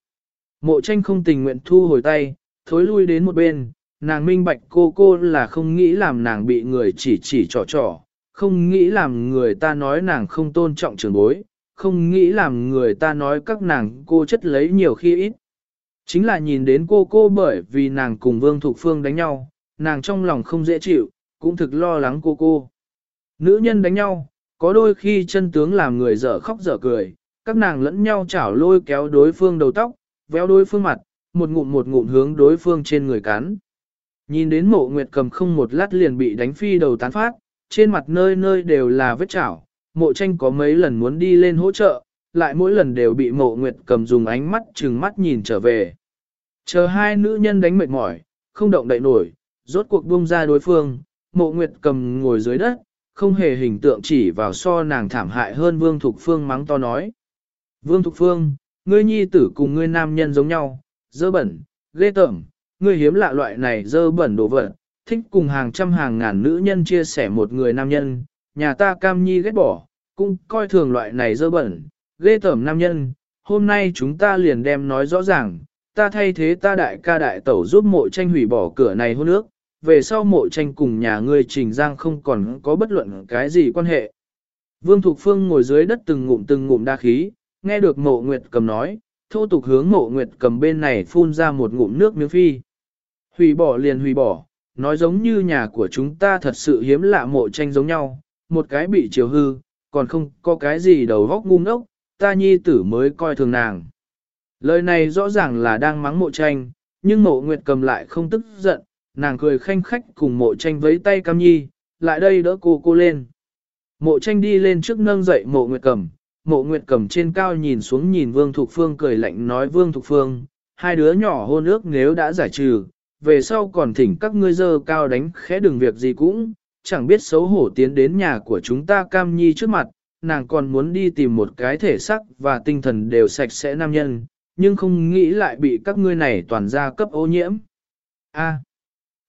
Mộ tranh không tình nguyện thu hồi tay, thối lui đến một bên, nàng minh bạch cô cô là không nghĩ làm nàng bị người chỉ chỉ trò trò, không nghĩ làm người ta nói nàng không tôn trọng trường bối, không nghĩ làm người ta nói các nàng cô chất lấy nhiều khi ít. Chính là nhìn đến cô cô bởi vì nàng cùng Vương Thục Phương đánh nhau, nàng trong lòng không dễ chịu, cũng thực lo lắng cô cô. Nữ nhân đánh nhau, có đôi khi chân tướng làm người dở khóc dở cười, các nàng lẫn nhau chảo lôi kéo đối phương đầu tóc, véo đối phương mặt, một ngụm một ngụm hướng đối phương trên người cắn. Nhìn đến mộ nguyệt cầm không một lát liền bị đánh phi đầu tán phát, trên mặt nơi nơi đều là vết chảo, mộ tranh có mấy lần muốn đi lên hỗ trợ, lại mỗi lần đều bị mộ nguyệt cầm dùng ánh mắt chừng mắt nhìn trở về. Chờ hai nữ nhân đánh mệt mỏi, không động đậy nổi, rốt cuộc buông ra đối phương, mộ nguyệt cầm ngồi dưới đất, không hề hình tượng chỉ vào so nàng thảm hại hơn Vương Thục Phương mắng to nói. Vương Thục Phương, ngươi nhi tử cùng ngươi nam nhân giống nhau, dơ bẩn, ghê tởm, ngươi hiếm lạ loại này dơ bẩn đồ vật, thích cùng hàng trăm hàng ngàn nữ nhân chia sẻ một người nam nhân, nhà ta cam nhi ghét bỏ, cũng coi thường loại này dơ bẩn, ghê tởm nam nhân, hôm nay chúng ta liền đem nói rõ ràng, ta thay thế ta đại ca đại tẩu giúp mộ tranh hủy bỏ cửa này hôn ước, về sau mộ tranh cùng nhà ngươi trình giang không còn có bất luận cái gì quan hệ. Vương Thục Phương ngồi dưới đất từng ngụm từng ngụm đa khí, nghe được mộ nguyệt cầm nói, thô tục hướng mộ nguyệt cầm bên này phun ra một ngụm nước miếng phi. Hủy bỏ liền hủy bỏ, nói giống như nhà của chúng ta thật sự hiếm lạ mộ tranh giống nhau, một cái bị chiều hư, còn không có cái gì đầu góc ngu ngốc, ta nhi tử mới coi thường nàng. Lời này rõ ràng là đang mắng mộ tranh, nhưng mộ nguyệt cầm lại không tức giận, nàng cười khanh khách cùng mộ tranh với tay cam nhi, lại đây đỡ cô cô lên. Mộ tranh đi lên trước nâng dậy mộ nguyệt cầm, mộ nguyệt cầm trên cao nhìn xuống nhìn Vương Thục Phương cười lạnh nói Vương Thục Phương, hai đứa nhỏ hôn ước nếu đã giải trừ, về sau còn thỉnh các ngươi dơ cao đánh khẽ đừng việc gì cũng, chẳng biết xấu hổ tiến đến nhà của chúng ta cam nhi trước mặt, nàng còn muốn đi tìm một cái thể sắc và tinh thần đều sạch sẽ nam nhân, nhưng không nghĩ lại bị các ngươi này toàn ra cấp ô nhiễm. A.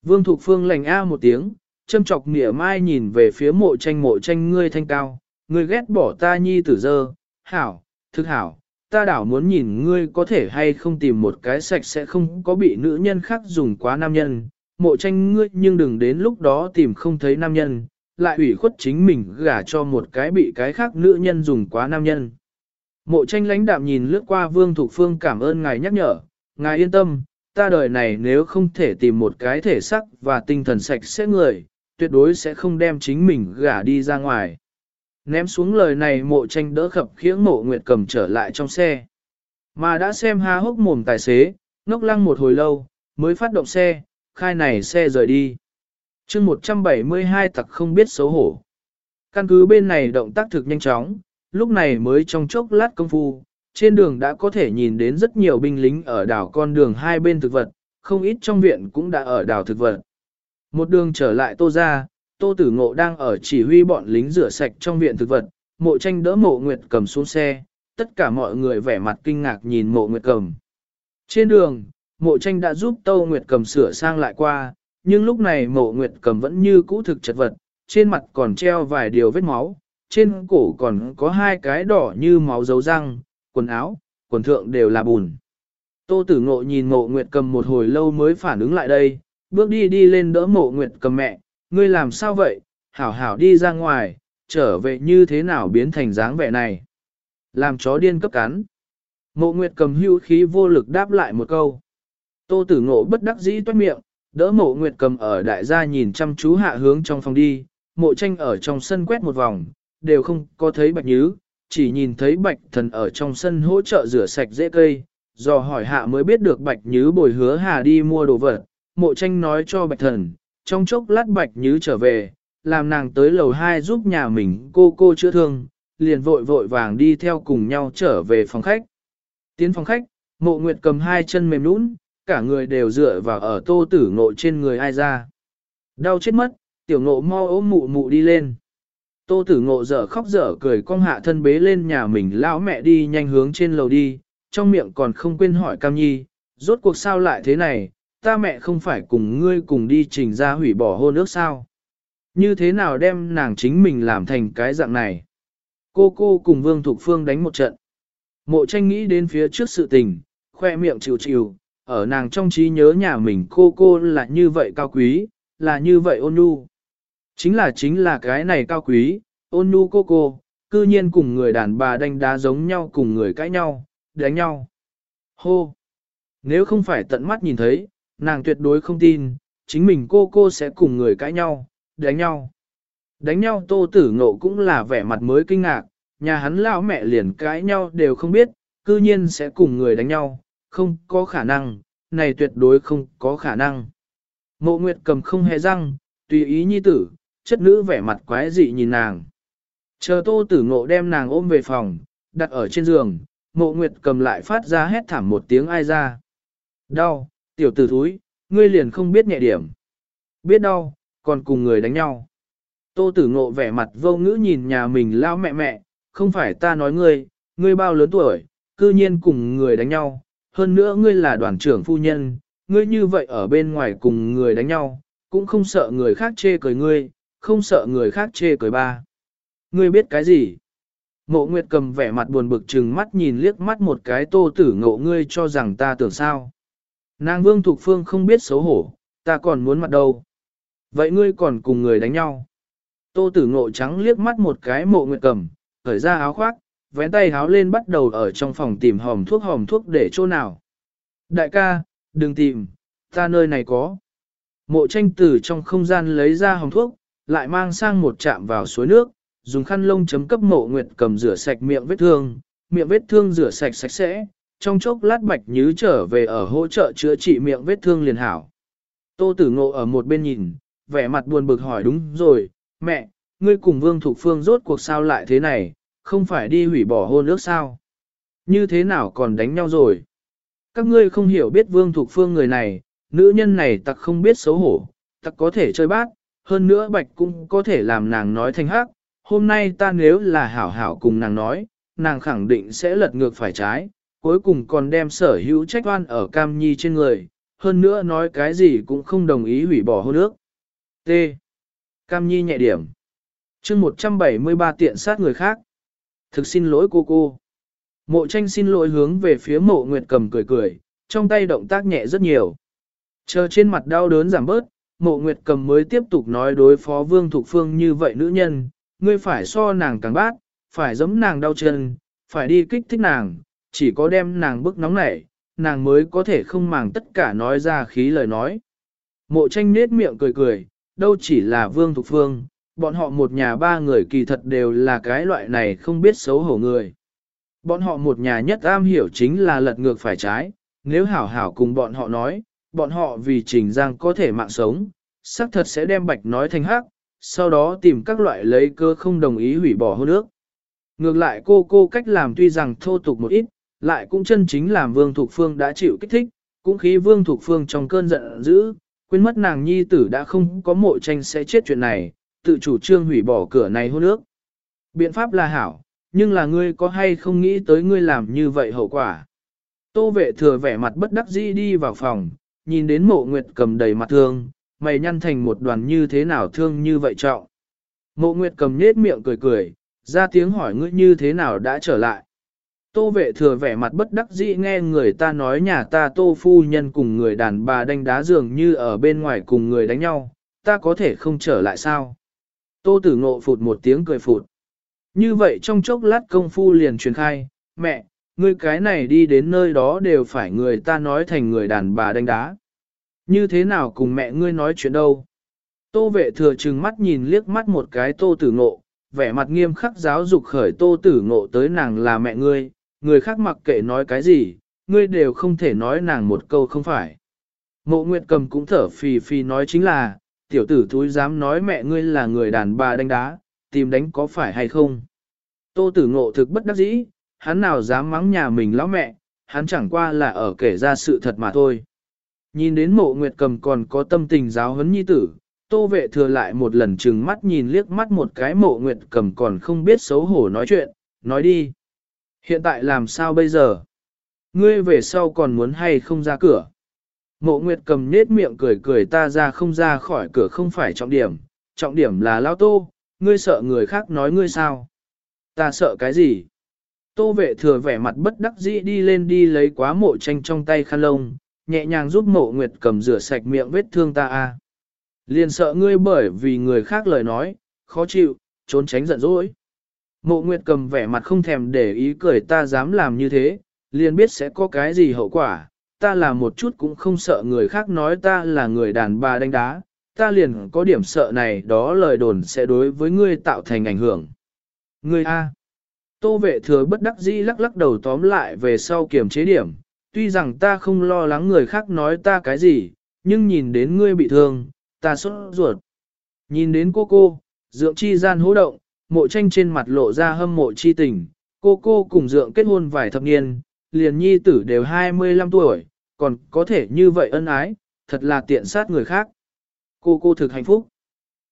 Vương Thục Phương lành A một tiếng, châm chọc mỉa mai nhìn về phía mộ tranh mộ tranh ngươi thanh cao, ngươi ghét bỏ ta nhi tử dơ, hảo, thức hảo, ta đảo muốn nhìn ngươi có thể hay không tìm một cái sạch sẽ không có bị nữ nhân khác dùng quá nam nhân, mộ tranh ngươi nhưng đừng đến lúc đó tìm không thấy nam nhân, lại ủy khuất chính mình gả cho một cái bị cái khác nữ nhân dùng quá nam nhân. Mộ tranh lãnh đạm nhìn lướt qua Vương Thục Phương cảm ơn ngài nhắc nhở, ngài yên tâm, ta đời này nếu không thể tìm một cái thể sắc và tinh thần sạch sẽ người, tuyệt đối sẽ không đem chính mình gả đi ra ngoài. Ném xuống lời này mộ tranh đỡ khập khiễng mộ nguyệt cầm trở lại trong xe. Mà đã xem há hốc mồm tài xế, ngốc lăng một hồi lâu, mới phát động xe, khai này xe rời đi. chương 172 tặc không biết xấu hổ. Căn cứ bên này động tác thực nhanh chóng, lúc này mới trong chốc lát công phu, trên đường đã có thể nhìn đến rất nhiều binh lính ở đảo con đường hai bên thực vật, không ít trong viện cũng đã ở đảo thực vật. Một đường trở lại tô ra, tô tử ngộ đang ở chỉ huy bọn lính rửa sạch trong viện thực vật, mộ tranh đỡ mộ nguyệt cầm xuống xe, tất cả mọi người vẻ mặt kinh ngạc nhìn mộ nguyệt cầm. Trên đường, mộ tranh đã giúp tô nguyệt cầm sửa sang lại qua, nhưng lúc này mộ nguyệt cầm vẫn như cũ thực chật vật, trên mặt còn treo vài điều vết máu, trên cổ còn có hai cái đỏ như máu dấu răng, quần áo, quần thượng đều là bùn. Tô tử ngộ nhìn mộ nguyệt cầm một hồi lâu mới phản ứng lại đây, bước đi đi lên đỡ mộ nguyệt cầm mẹ, ngươi làm sao vậy, hảo hảo đi ra ngoài, trở về như thế nào biến thành dáng vẻ này. Làm chó điên cấp cắn. Mộ nguyệt cầm hưu khí vô lực đáp lại một câu. Tô tử ngộ bất đắc dĩ toát miệng, đỡ mộ nguyệt cầm ở đại gia nhìn chăm chú hạ hướng trong phòng đi, mộ tranh ở trong sân quét một vòng, đều không có thấy bạch nhứ, chỉ nhìn thấy bạch thần ở trong sân hỗ trợ rửa sạch dễ cây, do hỏi hạ mới biết được bạch nhứ bồi hứa hà đi mua đồ vật, mộ tranh nói cho bạch thần, trong chốc lát bạch nhứ trở về, làm nàng tới lầu 2 giúp nhà mình cô cô chữa thương, liền vội vội vàng đi theo cùng nhau trở về phòng khách. Tiến phòng khách, mộ nguyệt cầm hai chân mềm nũng, cả người đều dựa vào ở tô tử ngộ trên người ai ra. Đau chết mất, tiểu ngộ mo ôm mụ mụ đi lên. Tô tử ngộ dở khóc dở cười cong hạ thân bế lên nhà mình lão mẹ đi nhanh hướng trên lầu đi, trong miệng còn không quên hỏi Cam Nhi, rốt cuộc sao lại thế này, ta mẹ không phải cùng ngươi cùng đi trình ra hủy bỏ hôn ước sao. Như thế nào đem nàng chính mình làm thành cái dạng này? Cô cô cùng Vương Thục Phương đánh một trận. Mộ tranh nghĩ đến phía trước sự tình, khoe miệng chịu chịu, ở nàng trong trí nhớ nhà mình cô cô là như vậy cao quý, là như vậy ôn nhu. Chính là chính là cái này cao quý, ôn nu cô cô, cư nhiên cùng người đàn bà đánh đá giống nhau cùng người cãi nhau, đánh nhau. Hô! Nếu không phải tận mắt nhìn thấy, nàng tuyệt đối không tin, chính mình cô cô sẽ cùng người cãi nhau, đánh nhau. Đánh nhau tô tử ngộ cũng là vẻ mặt mới kinh ngạc, nhà hắn lão mẹ liền cãi nhau đều không biết, cư nhiên sẽ cùng người đánh nhau, không có khả năng, này tuyệt đối không có khả năng. Mộ Nguyệt cầm không hề răng, tùy ý nhi tử, chất nữ vẻ mặt quái dị nhìn nàng. Chờ tô tử ngộ đem nàng ôm về phòng, đặt ở trên giường, mộ Nguyệt cầm lại phát ra hét thảm một tiếng ai ra. Đau, tiểu tử thúi, ngươi liền không biết nhẹ điểm. Biết đau, còn cùng người đánh nhau. Tô tử ngộ vẻ mặt vô ngữ nhìn nhà mình lao mẹ mẹ, không phải ta nói ngươi, ngươi bao lớn tuổi, cư nhiên cùng người đánh nhau, hơn nữa ngươi là đoàn trưởng phu nhân, ngươi như vậy ở bên ngoài cùng người đánh nhau, cũng không sợ người khác chê cười ngươi, không sợ người khác chê cười ba. Ngươi biết cái gì? Mộ Nguyệt cầm vẻ mặt buồn bực chừng mắt nhìn liếc mắt một cái tô tử ngộ ngươi cho rằng ta tưởng sao. Nàng vương thục phương không biết xấu hổ, ta còn muốn mặt đâu. Vậy ngươi còn cùng người đánh nhau. Tô tử ngộ trắng liếc mắt một cái mộ Nguyệt cầm, khởi ra áo khoác, vén tay háo lên bắt đầu ở trong phòng tìm hòm thuốc hòm thuốc để chỗ nào. Đại ca, đừng tìm, ta nơi này có. Mộ tranh tử trong không gian lấy ra hòm thuốc, lại mang sang một chạm vào suối nước, dùng khăn lông chấm cấp mộ nguyệt cầm rửa sạch miệng vết thương, miệng vết thương rửa sạch sạch sẽ, trong chốc lát bạch nhứ trở về ở hỗ trợ chữa trị miệng vết thương liền hảo. Tô tử ngộ ở một bên nhìn, vẻ mặt buồn bực hỏi đúng rồi, mẹ, ngươi cùng vương thục phương rốt cuộc sao lại thế này, không phải đi hủy bỏ hôn ước sao? Như thế nào còn đánh nhau rồi? Các ngươi không hiểu biết vương thục phương người này, nữ nhân này tặc không biết xấu hổ, tặc có thể chơi bát, hơn nữa bạch cũng có thể làm nàng nói thanh hắc. Hôm nay ta nếu là hảo hảo cùng nàng nói, nàng khẳng định sẽ lật ngược phải trái, cuối cùng còn đem sở hữu trách oan ở cam nhi trên người, hơn nữa nói cái gì cũng không đồng ý hủy bỏ hôn ước. T. Cam nhi nhẹ điểm. chương 173 tiện sát người khác. Thực xin lỗi cô cô. Mộ tranh xin lỗi hướng về phía mộ nguyệt cầm cười cười, trong tay động tác nhẹ rất nhiều. Chờ trên mặt đau đớn giảm bớt, mộ nguyệt cầm mới tiếp tục nói đối phó vương thục phương như vậy nữ nhân, ngươi phải so nàng càng bát, phải giống nàng đau chân, phải đi kích thích nàng, chỉ có đem nàng bức nóng nảy, nàng mới có thể không màng tất cả nói ra khí lời nói. Mộ tranh nết miệng cười cười, đâu chỉ là vương thục phương, bọn họ một nhà ba người kỳ thật đều là cái loại này không biết xấu hổ người. Bọn họ một nhà nhất am hiểu chính là lật ngược phải trái, nếu hảo hảo cùng bọn họ nói, bọn họ vì trình giang có thể mạng sống, xác thật sẽ đem bạch nói thành hắc, sau đó tìm các loại lấy cơ không đồng ý hủy bỏ hôn ước. Ngược lại cô cô cách làm tuy rằng thô tục một ít, lại cũng chân chính làm Vương Thục Phương đã chịu kích thích, cũng khí Vương Thục Phương trong cơn giận dữ, quên mất nàng nhi tử đã không có mộ tranh sẽ chết chuyện này, tự chủ trương hủy bỏ cửa này hôn ước. Biện pháp là hảo, nhưng là ngươi có hay không nghĩ tới ngươi làm như vậy hậu quả. Tô vệ thừa vẻ mặt bất đắc dĩ đi vào phòng, nhìn đến mộ nguyệt cầm đầy mặt thương, mày nhăn thành một đoàn như thế nào thương như vậy trọng. Mộ nguyệt cầm nết miệng cười cười, ra tiếng hỏi ngươi như thế nào đã trở lại. Tô vệ thừa vẻ mặt bất đắc dĩ nghe người ta nói nhà ta tô phu nhân cùng người đàn bà đánh đá dường như ở bên ngoài cùng người đánh nhau, ta có thể không trở lại sao. Tô tử ngộ phụt một tiếng cười phụt. Như vậy trong chốc lát công phu liền truyền khai, mẹ, ngươi cái này đi đến nơi đó đều phải người ta nói thành người đàn bà đánh đá. Như thế nào cùng mẹ ngươi nói chuyện đâu? Tô vệ thừa trừng mắt nhìn liếc mắt một cái tô tử ngộ, vẻ mặt nghiêm khắc giáo dục khởi tô tử ngộ tới nàng là mẹ ngươi, người khác mặc kệ nói cái gì, ngươi đều không thể nói nàng một câu không phải. Mộ Nguyệt cầm cũng thở phì phì nói chính là, tiểu tử thúi dám nói mẹ ngươi là người đàn bà đánh đá, tìm đánh có phải hay không. Tô tử ngộ thực bất đắc dĩ, hắn nào dám mắng nhà mình lão mẹ, hắn chẳng qua là ở kể ra sự thật mà thôi. Nhìn đến mộ nguyệt cầm còn có tâm tình giáo huấn nhi tử, tô vệ thừa lại một lần chừng mắt nhìn liếc mắt một cái mộ nguyệt cầm còn không biết xấu hổ nói chuyện, nói đi. Hiện tại làm sao bây giờ? Ngươi về sau còn muốn hay không ra cửa? Mộ nguyệt cầm nết miệng cười cười ta ra không ra khỏi cửa không phải trọng điểm, trọng điểm là lao tô, ngươi sợ người khác nói ngươi sao? Ta sợ cái gì? Tô vệ thừa vẻ mặt bất đắc dĩ đi lên đi lấy quá mộ tranh trong tay khăn lông, nhẹ nhàng giúp mộ nguyệt cầm rửa sạch miệng vết thương ta a. Liền sợ ngươi bởi vì người khác lời nói, khó chịu, trốn tránh giận dỗi. Mộ nguyệt cầm vẻ mặt không thèm để ý cười ta dám làm như thế, liền biết sẽ có cái gì hậu quả, ta là một chút cũng không sợ người khác nói ta là người đàn bà đánh đá, ta liền có điểm sợ này đó lời đồn sẽ đối với ngươi tạo thành ảnh hưởng. Ngươi A. Tô vệ thừa bất đắc dĩ lắc lắc đầu tóm lại về sau kiểm chế điểm, tuy rằng ta không lo lắng người khác nói ta cái gì, nhưng nhìn đến ngươi bị thương, ta sốt ruột. Nhìn đến cô cô, dượng chi gian hố động, mộ tranh trên mặt lộ ra hâm mộ chi tình, cô cô cùng dượng kết hôn vài thập niên, liền nhi tử đều 25 tuổi, còn có thể như vậy ân ái, thật là tiện sát người khác. Cô cô thực hạnh phúc.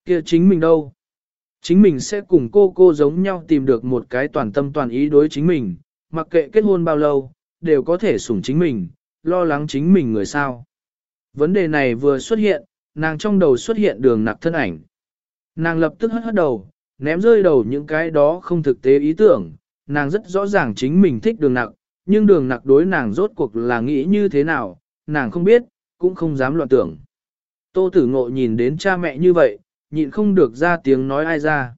kia chính mình đâu? Chính mình sẽ cùng cô cô giống nhau tìm được một cái toàn tâm toàn ý đối chính mình, mặc kệ kết hôn bao lâu, đều có thể sủng chính mình, lo lắng chính mình người sao. Vấn đề này vừa xuất hiện, nàng trong đầu xuất hiện đường nặc thân ảnh. Nàng lập tức hất hất đầu, ném rơi đầu những cái đó không thực tế ý tưởng, nàng rất rõ ràng chính mình thích đường nặc, nhưng đường nặc đối nàng rốt cuộc là nghĩ như thế nào, nàng không biết, cũng không dám loạn tưởng. Tô tử ngộ nhìn đến cha mẹ như vậy, nhịn không được ra tiếng nói ai ra.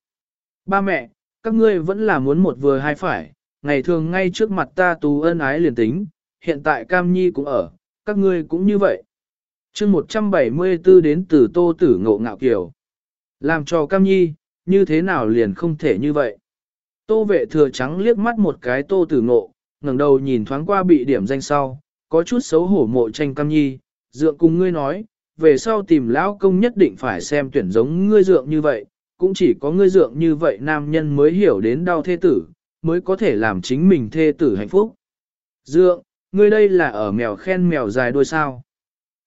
Ba mẹ, các ngươi vẫn là muốn một vừa hai phải, ngày thường ngay trước mặt ta tú ân ái liền tính, hiện tại Cam Nhi cũng ở, các ngươi cũng như vậy. chương 174 đến từ tô tử ngộ ngạo kiều. Làm cho Cam Nhi, như thế nào liền không thể như vậy. Tô vệ thừa trắng liếc mắt một cái tô tử ngộ, ngẩng đầu nhìn thoáng qua bị điểm danh sau, có chút xấu hổ mộ tranh Cam Nhi, dựa cùng ngươi nói, về sau tìm lão công nhất định phải xem tuyển giống ngươi dượng như vậy, cũng chỉ có ngươi dượng như vậy nam nhân mới hiểu đến đau thê tử, mới có thể làm chính mình thê tử hạnh phúc. Dượng, ngươi đây là ở mèo khen mèo dài đuôi sao.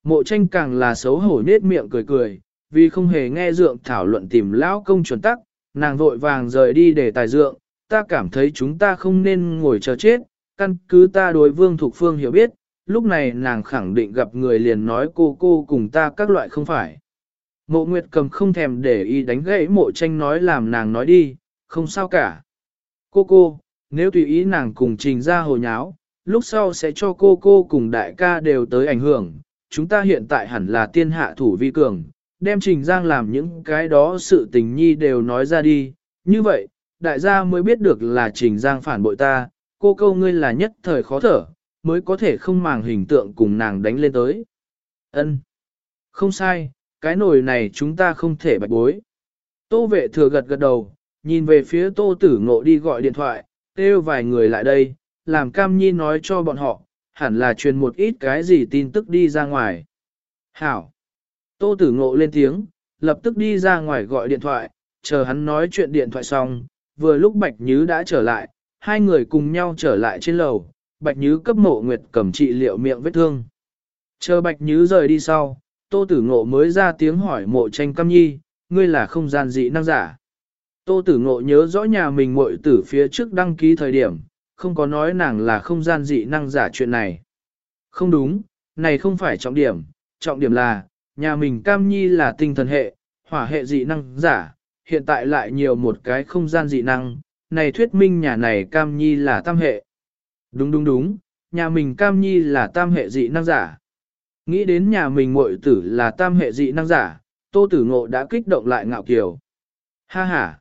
Mộ tranh càng là xấu hổ nết miệng cười cười, vì không hề nghe dượng thảo luận tìm lão công chuẩn tắc, nàng vội vàng rời đi để tài dượng, ta cảm thấy chúng ta không nên ngồi chờ chết, căn cứ ta đối vương thuộc phương hiểu biết, lúc này nàng khẳng định gặp người liền nói cô cô cùng ta các loại không phải. Mộ Nguyệt cầm không thèm để ý đánh gãy mộ tranh nói làm nàng nói đi, không sao cả. Cô cô, nếu tùy ý nàng cùng trình ra hồ nháo, lúc sau sẽ cho cô cô cùng đại ca đều tới ảnh hưởng. Chúng ta hiện tại hẳn là tiên hạ thủ vi cường, đem trình giang làm những cái đó sự tình nhi đều nói ra đi. Như vậy, đại gia mới biết được là trình giang phản bội ta, cô câu ngươi là nhất thời khó thở, mới có thể không màng hình tượng cùng nàng đánh lên tới. Ân, Không sai, cái nồi này chúng ta không thể bạch bối. Tô vệ thừa gật gật đầu, nhìn về phía tô tử ngộ đi gọi điện thoại, kêu vài người lại đây, làm cam nhi nói cho bọn họ, hẳn là truyền một ít cái gì tin tức đi ra ngoài. Hảo! Tô tử ngộ lên tiếng, lập tức đi ra ngoài gọi điện thoại, chờ hắn nói chuyện điện thoại xong, vừa lúc Bạch Nhứ đã trở lại, hai người cùng nhau trở lại trên lầu, Bạch Nhứ cấp mộ nguyệt cầm trị liệu miệng vết thương. Chờ Bạch Nhứ rời đi sau, Tô Tử Ngộ mới ra tiếng hỏi mộ tranh cam nhi, ngươi là không gian dị năng giả. Tô Tử Ngộ nhớ rõ nhà mình muội tử phía trước đăng ký thời điểm, không có nói nàng là không gian dị năng giả chuyện này. Không đúng, này không phải trọng điểm, trọng điểm là, nhà mình cam nhi là tinh thần hệ, hỏa hệ dị năng giả, hiện tại lại nhiều một cái không gian dị năng, này thuyết minh nhà này cam nhi là tam hệ. Đúng đúng đúng, nhà mình cam nhi là tam hệ dị năng giả. Nghĩ đến nhà mình muội tử là tam hệ dị năng giả, tô tử ngộ đã kích động lại ngạo kiều. Ha ha!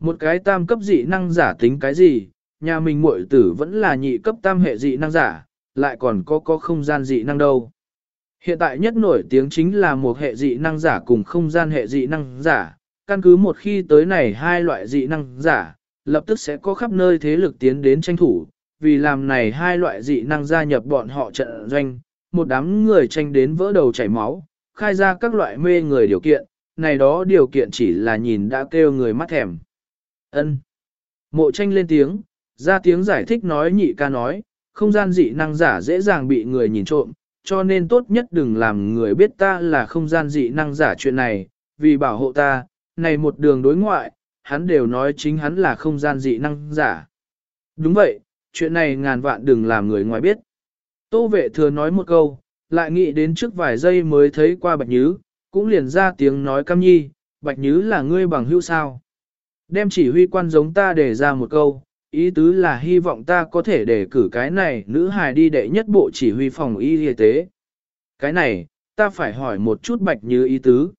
Một cái tam cấp dị năng giả tính cái gì, nhà mình muội tử vẫn là nhị cấp tam hệ dị năng giả, lại còn có có không gian dị năng đâu. Hiện tại nhất nổi tiếng chính là một hệ dị năng giả cùng không gian hệ dị năng giả, căn cứ một khi tới này hai loại dị năng giả, lập tức sẽ có khắp nơi thế lực tiến đến tranh thủ, vì làm này hai loại dị năng gia nhập bọn họ trận doanh, một đám người tranh đến vỡ đầu chảy máu, khai ra các loại mê người điều kiện, này đó điều kiện chỉ là nhìn đã kêu người mắt thèm. Ân. Mộ tranh lên tiếng, ra tiếng giải thích nói nhị ca nói, không gian dị năng giả dễ dàng bị người nhìn trộm, cho nên tốt nhất đừng làm người biết ta là không gian dị năng giả chuyện này, vì bảo hộ ta, này một đường đối ngoại, hắn đều nói chính hắn là không gian dị năng giả. Đúng vậy, chuyện này ngàn vạn đừng làm người ngoài biết. Tô vệ thừa nói một câu, lại nghĩ đến trước vài giây mới thấy qua Bạch Nhứ, cũng liền ra tiếng nói cam nhi, Bạch Nhứ là ngươi bằng hữu sao. Đem chỉ huy quan giống ta để ra một câu, ý tứ là hy vọng ta có thể để cử cái này nữ hài đi đệ nhất bộ chỉ huy phòng y y tế. Cái này, ta phải hỏi một chút Bạch Nhứ ý tứ.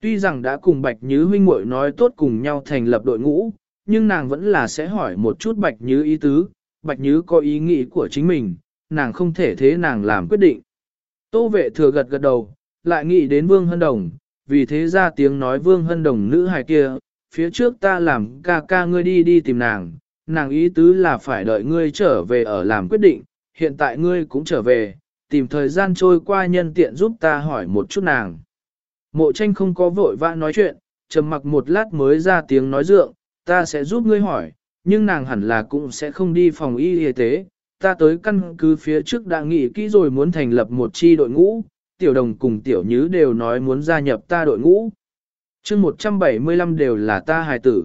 Tuy rằng đã cùng Bạch Nhứ huynh muội nói tốt cùng nhau thành lập đội ngũ, nhưng nàng vẫn là sẽ hỏi một chút Bạch Nhứ ý tứ, Bạch Nhứ có ý nghĩ của chính mình, nàng không thể thế nàng làm quyết định. Tô vệ thừa gật gật đầu, lại nghĩ đến Vương Hân Đồng, vì thế ra tiếng nói Vương Hân Đồng nữ hài kia, phía trước ta làm ca ca ngươi đi đi tìm nàng, nàng ý tứ là phải đợi ngươi trở về ở làm quyết định, hiện tại ngươi cũng trở về, tìm thời gian trôi qua nhân tiện giúp ta hỏi một chút nàng. Mộ tranh không có vội vã nói chuyện, trầm mặc một lát mới ra tiếng nói dượng, ta sẽ giúp ngươi hỏi, nhưng nàng hẳn là cũng sẽ không đi phòng y y tế. Ta tới căn cứ phía trước đã nghĩ kỹ rồi muốn thành lập một chi đội ngũ, tiểu đồng cùng tiểu nhứ đều nói muốn gia nhập ta đội ngũ. chương 175 đều là ta hài tử.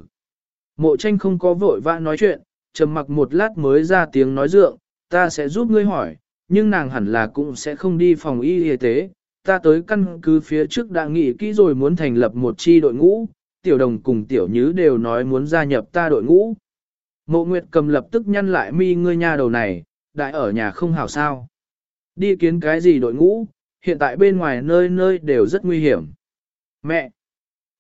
Mộ tranh không có vội vã nói chuyện, trầm mặc một lát mới ra tiếng nói dượng, ta sẽ giúp ngươi hỏi, nhưng nàng hẳn là cũng sẽ không đi phòng y y tế. Ta tới căn cứ phía trước đã nghĩ kỹ rồi muốn thành lập một chi đội ngũ, tiểu đồng cùng tiểu nhứ đều nói muốn gia nhập ta đội ngũ. Mộ Nguyệt cầm lập tức nhăn lại mi ngươi nha đầu này, đại ở nhà không hảo sao. Đi kiến cái gì đội ngũ, hiện tại bên ngoài nơi nơi đều rất nguy hiểm. Mẹ!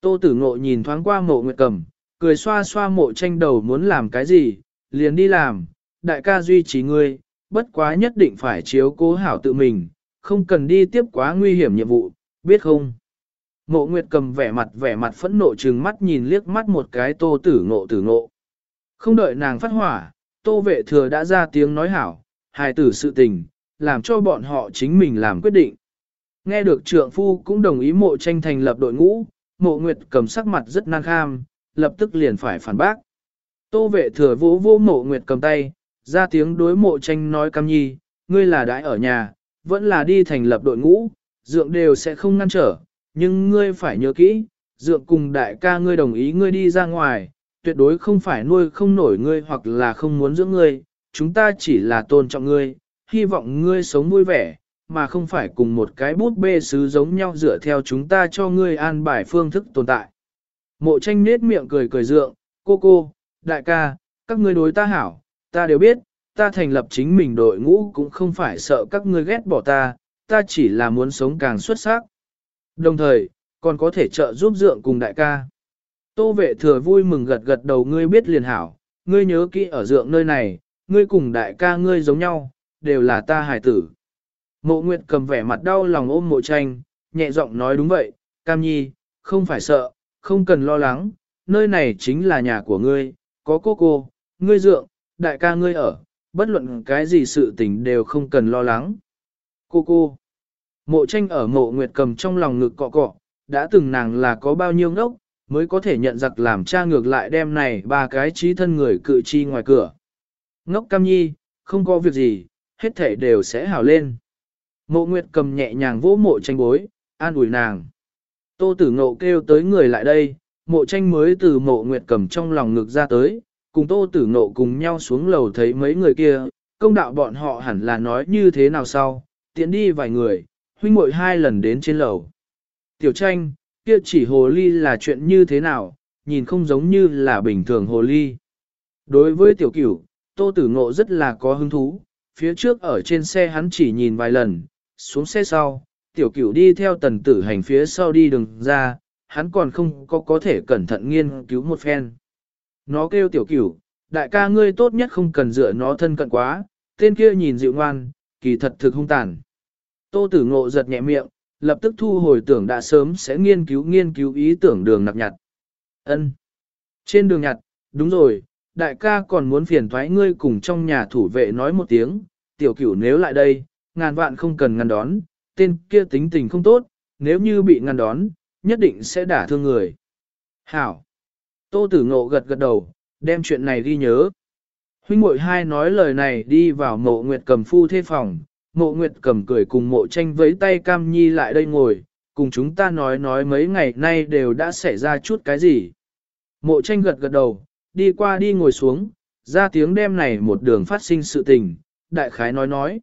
Tô tử ngộ nhìn thoáng qua mộ Nguyệt cầm, cười xoa xoa mộ tranh đầu muốn làm cái gì, liền đi làm, đại ca duy trì ngươi, bất quá nhất định phải chiếu cố hảo tự mình, không cần đi tiếp quá nguy hiểm nhiệm vụ, biết không? Mộ Nguyệt cầm vẻ mặt vẻ mặt phẫn nộ trừng mắt nhìn liếc mắt một cái tô tử ngộ tử ngộ. Không đợi nàng phát hỏa, tô vệ thừa đã ra tiếng nói hảo, hài tử sự tình, làm cho bọn họ chính mình làm quyết định. Nghe được trượng phu cũng đồng ý mộ tranh thành lập đội ngũ, mộ Nguyệt cầm sắc mặt rất năng kham, lập tức liền phải phản bác. Tô vệ thừa vỗ vô mộ Nguyệt cầm tay, ra tiếng đối mộ tranh nói cam nhi, ngươi là đãi ở nhà, vẫn là đi thành lập đội ngũ, dượng đều sẽ không ngăn trở, nhưng ngươi phải nhớ kỹ, dượng cùng đại ca ngươi đồng ý ngươi đi ra ngoài, tuyệt đối không phải nuôi không nổi ngươi hoặc là không muốn dưỡng ngươi, chúng ta chỉ là tôn trọng ngươi, hy vọng ngươi sống vui vẻ, mà không phải cùng một cái bút bê sứ giống nhau dựa theo chúng ta cho ngươi an bài phương thức tồn tại. Mộ tranh nết miệng cười cười dượng, cô cô, đại ca, các ngươi đối ta hảo, ta đều biết, ta thành lập chính mình đội ngũ cũng không phải sợ các ngươi ghét bỏ ta, ta chỉ là muốn sống càng xuất sắc. Đồng thời, còn có thể trợ giúp dượng cùng đại ca. Tô vệ thừa vui mừng gật gật đầu ngươi biết liền hảo, ngươi nhớ kỹ ở dượng nơi này, ngươi cùng đại ca ngươi giống nhau, đều là ta hải tử. Mộ Nguyệt cầm vẻ mặt đau lòng ôm mộ tranh, nhẹ giọng nói đúng vậy, Cam Nhi, không phải sợ, không cần lo lắng, nơi này chính là nhà của ngươi, có cô cô, ngươi dượng, đại ca ngươi ở, bất luận cái gì sự tình đều không cần lo lắng. Cô cô, mộ tranh ở mộ Nguyệt cầm trong lòng ngực cọ cọ, đã từng nàng là có bao nhiêu ngốc, mới có thể nhận giặc làm cha ngược lại đem này ba cái trí thân người cự chi ngoài cửa. Ngốc Cam Nhi, không có việc gì, hết thể đều sẽ hảo lên. Mộ Nguyệt cầm nhẹ nhàng vỗ mộ tranh bối, an ủi nàng. Tô tử ngộ kêu tới người lại đây, mộ tranh mới từ mộ Nguyệt cầm trong lòng ngực ra tới, cùng tô tử ngộ cùng nhau xuống lầu thấy mấy người kia, công đạo bọn họ hẳn là nói như thế nào sau, tiện đi vài người, huynh muội hai lần đến trên lầu. Tiểu tranh, kia chỉ hồ ly là chuyện như thế nào, nhìn không giống như là bình thường hồ ly. Đối với tiểu cửu, tô tử ngộ rất là có hứng thú, phía trước ở trên xe hắn chỉ nhìn vài lần, xuống xe sau, tiểu cửu đi theo tần tử hành phía sau đi đường ra, hắn còn không có có thể cẩn thận nghiên cứu một phen. Nó kêu tiểu cửu, đại ca ngươi tốt nhất không cần dựa nó thân cận quá, tên kia nhìn dịu ngoan, kỳ thật thực hung tàn. Tô tử ngộ giật nhẹ miệng, lập tức thu hồi tưởng đã sớm sẽ nghiên cứu nghiên cứu ý tưởng đường nặc nhặt. Ân. Trên đường nhặt, đúng rồi, đại ca còn muốn phiền thoái ngươi cùng trong nhà thủ vệ nói một tiếng, tiểu cửu nếu lại đây, ngàn vạn không cần ngăn đón, tên kia tính tình không tốt, nếu như bị ngăn đón, nhất định sẽ đả thương người. Hảo. Tô tử ngộ gật gật đầu, đem chuyện này ghi nhớ. Huynh muội hai nói lời này đi vào mộ nguyệt cầm phu thê phòng, mộ nguyệt cầm cười cùng mộ tranh với tay cam nhi lại đây ngồi, cùng chúng ta nói nói mấy ngày nay đều đã xảy ra chút cái gì. Mộ tranh gật gật đầu, đi qua đi ngồi xuống, ra tiếng đêm này một đường phát sinh sự tình, đại khái nói nói.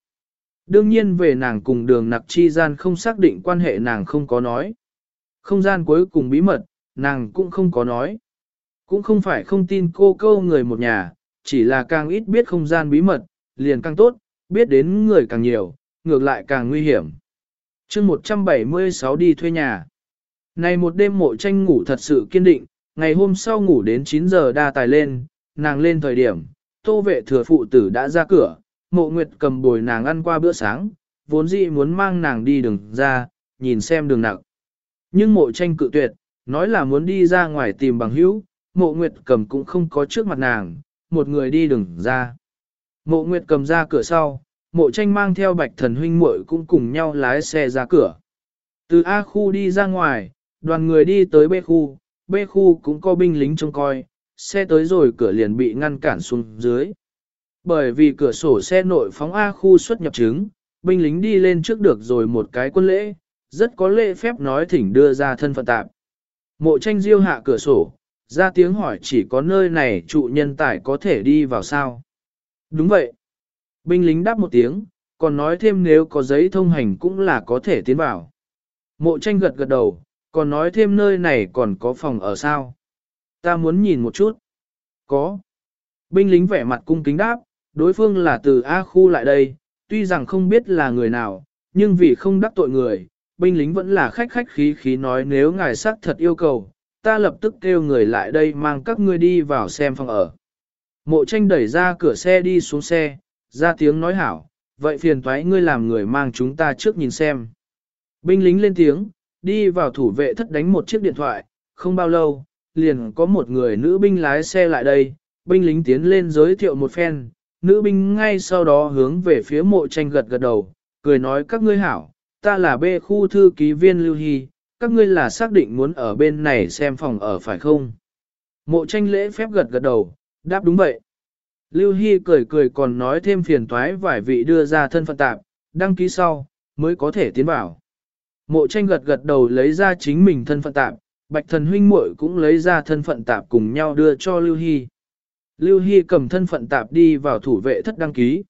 Đương nhiên về nàng cùng đường nặc chi gian không xác định quan hệ nàng không có nói. Không gian cuối cùng bí mật, nàng cũng không có nói. Cũng không phải không tin cô câu người một nhà, chỉ là càng ít biết không gian bí mật, liền càng tốt, biết đến người càng nhiều, ngược lại càng nguy hiểm. chương 176 đi thuê nhà. Này một đêm mộ tranh ngủ thật sự kiên định, ngày hôm sau ngủ đến 9 giờ đa tài lên, nàng lên thời điểm, tô vệ thừa phụ tử đã ra cửa, mộ nguyệt cầm bồi nàng ăn qua bữa sáng, vốn dĩ muốn mang nàng đi đường ra, nhìn xem đường nặng. Nhưng mộ tranh cự tuyệt, nói là muốn đi ra ngoài tìm bằng hữu, mộ nguyệt cầm cũng không có trước mặt nàng, một người đi đường ra. Mộ nguyệt cầm ra cửa sau, mộ tranh mang theo bạch thần huynh muội cũng cùng nhau lái xe ra cửa. Từ A khu đi ra ngoài, đoàn người đi tới B khu, B khu cũng có binh lính trông coi, xe tới rồi cửa liền bị ngăn cản xuống dưới. Bởi vì cửa sổ xe nội phóng A khu xuất nhập chứng, binh lính đi lên trước được rồi một cái quân lễ, rất có lễ phép nói thỉnh đưa ra thân phận tạp. Mộ tranh diêu hạ cửa sổ, ra tiếng hỏi chỉ có nơi này trụ nhân tài có thể đi vào sao. Đúng vậy. Binh lính đáp một tiếng, còn nói thêm nếu có giấy thông hành cũng là có thể tiến vào. Mộ tranh gật gật đầu, còn nói thêm nơi này còn có phòng ở sao. Ta muốn nhìn một chút. Có. Binh lính vẻ mặt cung kính đáp, đối phương là từ A khu lại đây, tuy rằng không biết là người nào, nhưng vì không đắc tội người, binh lính vẫn là khách khách khí khí nói nếu ngài xác thật yêu cầu, ta lập tức kêu người lại đây mang các ngươi đi vào xem phòng ở. Mộ tranh đẩy ra cửa xe đi xuống xe, ra tiếng nói hảo, vậy phiền toái ngươi làm người mang chúng ta trước nhìn xem. Binh lính lên tiếng, đi vào thủ vệ thất đánh một chiếc điện thoại, không bao lâu, liền có một người nữ binh lái xe lại đây, binh lính tiến lên giới thiệu một phen, nữ binh ngay sau đó hướng về phía mộ tranh gật gật đầu, cười nói các ngươi hảo, ta là bê khu thư ký viên Lưu Hy, các ngươi là xác định muốn ở bên này xem phòng ở phải không? Mộ tranh lễ phép gật gật đầu, đáp đúng vậy. Lưu Hy cười cười còn nói thêm phiền toái vài vị đưa ra thân phận tạp, đăng ký sau, mới có thể tiến vào. Mộ tranh gật gật đầu lấy ra chính mình thân phận tạp, bạch thần huynh muội cũng lấy ra thân phận tạp cùng nhau đưa cho Lưu Hy. Lưu Hy cầm thân phận tạp đi vào thủ vệ thất đăng ký.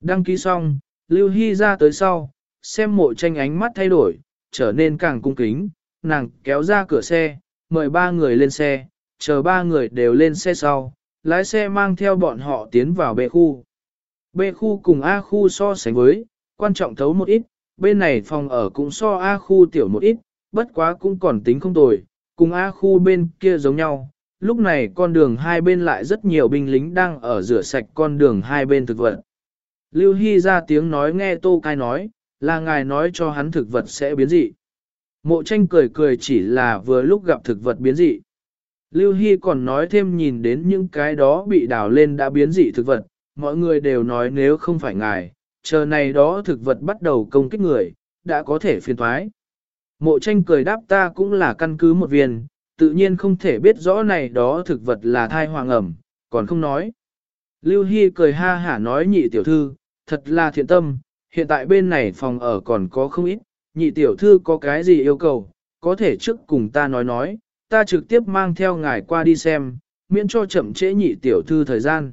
Đăng ký xong, Lưu Hy ra tới sau, xem mộ tranh ánh mắt thay đổi, trở nên càng cung kính, nàng kéo ra cửa xe, mời ba người lên xe, chờ ba người đều lên xe sau, lái xe mang theo bọn họ tiến vào B khu. B khu cùng A khu so sánh với, quan trọng thấu một ít, bên này phòng ở cũng so A khu tiểu một ít, bất quá cũng còn tính không tồi, cùng A khu bên kia giống nhau. Lúc này con đường hai bên lại rất nhiều binh lính đang ở rửa sạch con đường hai bên thực vật. Lưu Hy ra tiếng nói nghe Tô Cai nói, là ngài nói cho hắn thực vật sẽ biến dị. Mộ tranh cười cười chỉ là vừa lúc gặp thực vật biến dị. Lưu Hy còn nói thêm nhìn đến những cái đó bị đào lên đã biến dị thực vật, mọi người đều nói nếu không phải ngài, chờ này đó thực vật bắt đầu công kích người, đã có thể phiền thoái. Mộ tranh cười đáp ta cũng là căn cứ một viên, tự nhiên không thể biết rõ này đó thực vật là thai hoàng ẩm, còn không nói. Lưu Hy cười ha hả nói nhị tiểu thư, thật là thiện tâm, hiện tại bên này phòng ở còn có không ít, nhị tiểu thư có cái gì yêu cầu, có thể trước cùng ta nói nói, ta trực tiếp mang theo ngài qua đi xem, miễn cho chậm trễ nhị tiểu thư thời gian.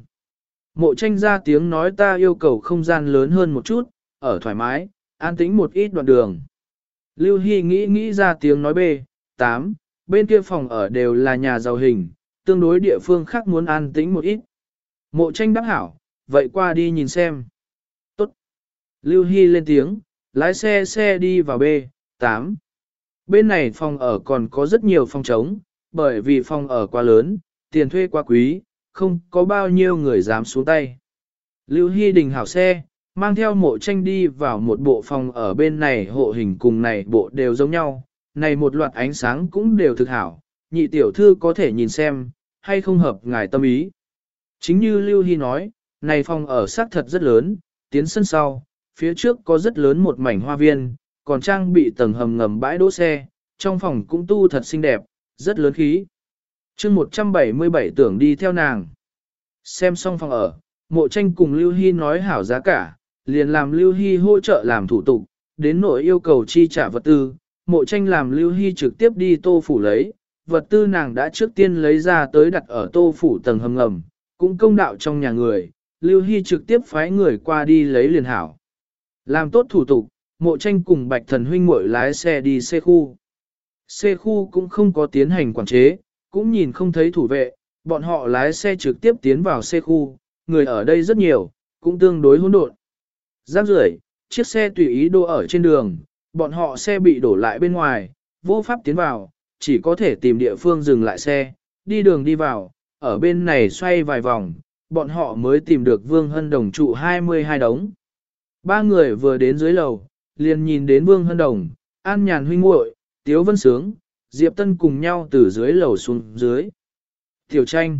Mộ tranh ra tiếng nói ta yêu cầu không gian lớn hơn một chút, ở thoải mái, an tĩnh một ít đoạn đường. Lưu Hy nghĩ nghĩ ra tiếng nói B, 8, bên kia phòng ở đều là nhà giàu hình, tương đối địa phương khác muốn an tĩnh một ít. Mộ tranh đáp hảo, vậy qua đi nhìn xem. Tốt. Lưu Hy lên tiếng, lái xe xe đi vào B, 8. Bên này phòng ở còn có rất nhiều phòng trống, bởi vì phòng ở quá lớn, tiền thuê quá quý, không có bao nhiêu người dám xuống tay. Lưu Hy Đình hảo xe, mang theo mộ tranh đi vào một bộ phòng ở bên này hộ hình cùng này bộ đều giống nhau, này một loạt ánh sáng cũng đều thực hảo, nhị tiểu thư có thể nhìn xem, hay không hợp ngài tâm ý. Chính như Lưu Hy nói, này phòng ở xác thật rất lớn, tiến sân sau, phía trước có rất lớn một mảnh hoa viên, còn trang bị tầng hầm ngầm bãi đỗ xe, trong phòng cũng tu thật xinh đẹp, rất lớn khí. chương 177 tưởng đi theo nàng. Xem xong phòng ở, mộ tranh cùng Lưu Hy nói hảo giá cả, liền làm Lưu Hy hỗ trợ làm thủ tục, đến nội yêu cầu chi trả vật tư, mộ tranh làm Lưu Hy trực tiếp đi tô phủ lấy, vật tư nàng đã trước tiên lấy ra tới đặt ở tô phủ tầng hầm ngầm, cũng công đạo trong nhà người, Lưu Hy trực tiếp phái người qua đi lấy liền hảo. Làm tốt thủ tục, mộ tranh cùng bạch thần huynh muội lái xe đi xe khu. Xe khu cũng không có tiến hành quản chế, cũng nhìn không thấy thủ vệ, bọn họ lái xe trực tiếp tiến vào xe khu, người ở đây rất nhiều, cũng tương đối hỗn độn. Giáp rưởi, chiếc xe tùy ý đỗ ở trên đường, bọn họ xe bị đổ lại bên ngoài, vô pháp tiến vào, chỉ có thể tìm địa phương dừng lại xe, đi đường đi vào, ở bên này xoay vài vòng, bọn họ mới tìm được Vương Hân Đồng trụ 22 đống. Ba người vừa đến dưới lầu, liền nhìn đến Vương Hân Đồng, An Nhàn huynh muội, Tiếu Vân Sướng, Diệp Tân cùng nhau từ dưới lầu xuống dưới. Tiểu tranh.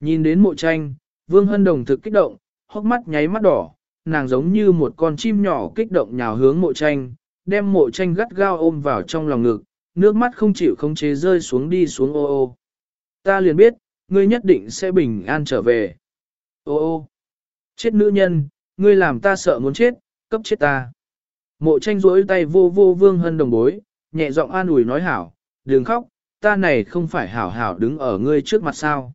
Nhìn đến mộ tranh, Vương Hân Đồng thực kích động, hốc mắt nháy mắt đỏ, nàng giống như một con chim nhỏ kích động nhào hướng mộ tranh, đem mộ tranh gắt gao ôm vào trong lòng ngực, nước mắt không chịu không chế rơi xuống đi xuống ô ô. Ta liền biết, ngươi nhất định sẽ bình an trở về. Ô ô, chết nữ nhân, ngươi làm ta sợ muốn chết, cấp chết ta. Mộ tranh rỗi tay vô vô vương hân đồng bối, nhẹ giọng an ủi nói hảo, đừng khóc, ta này không phải hảo hảo đứng ở ngươi trước mặt sao.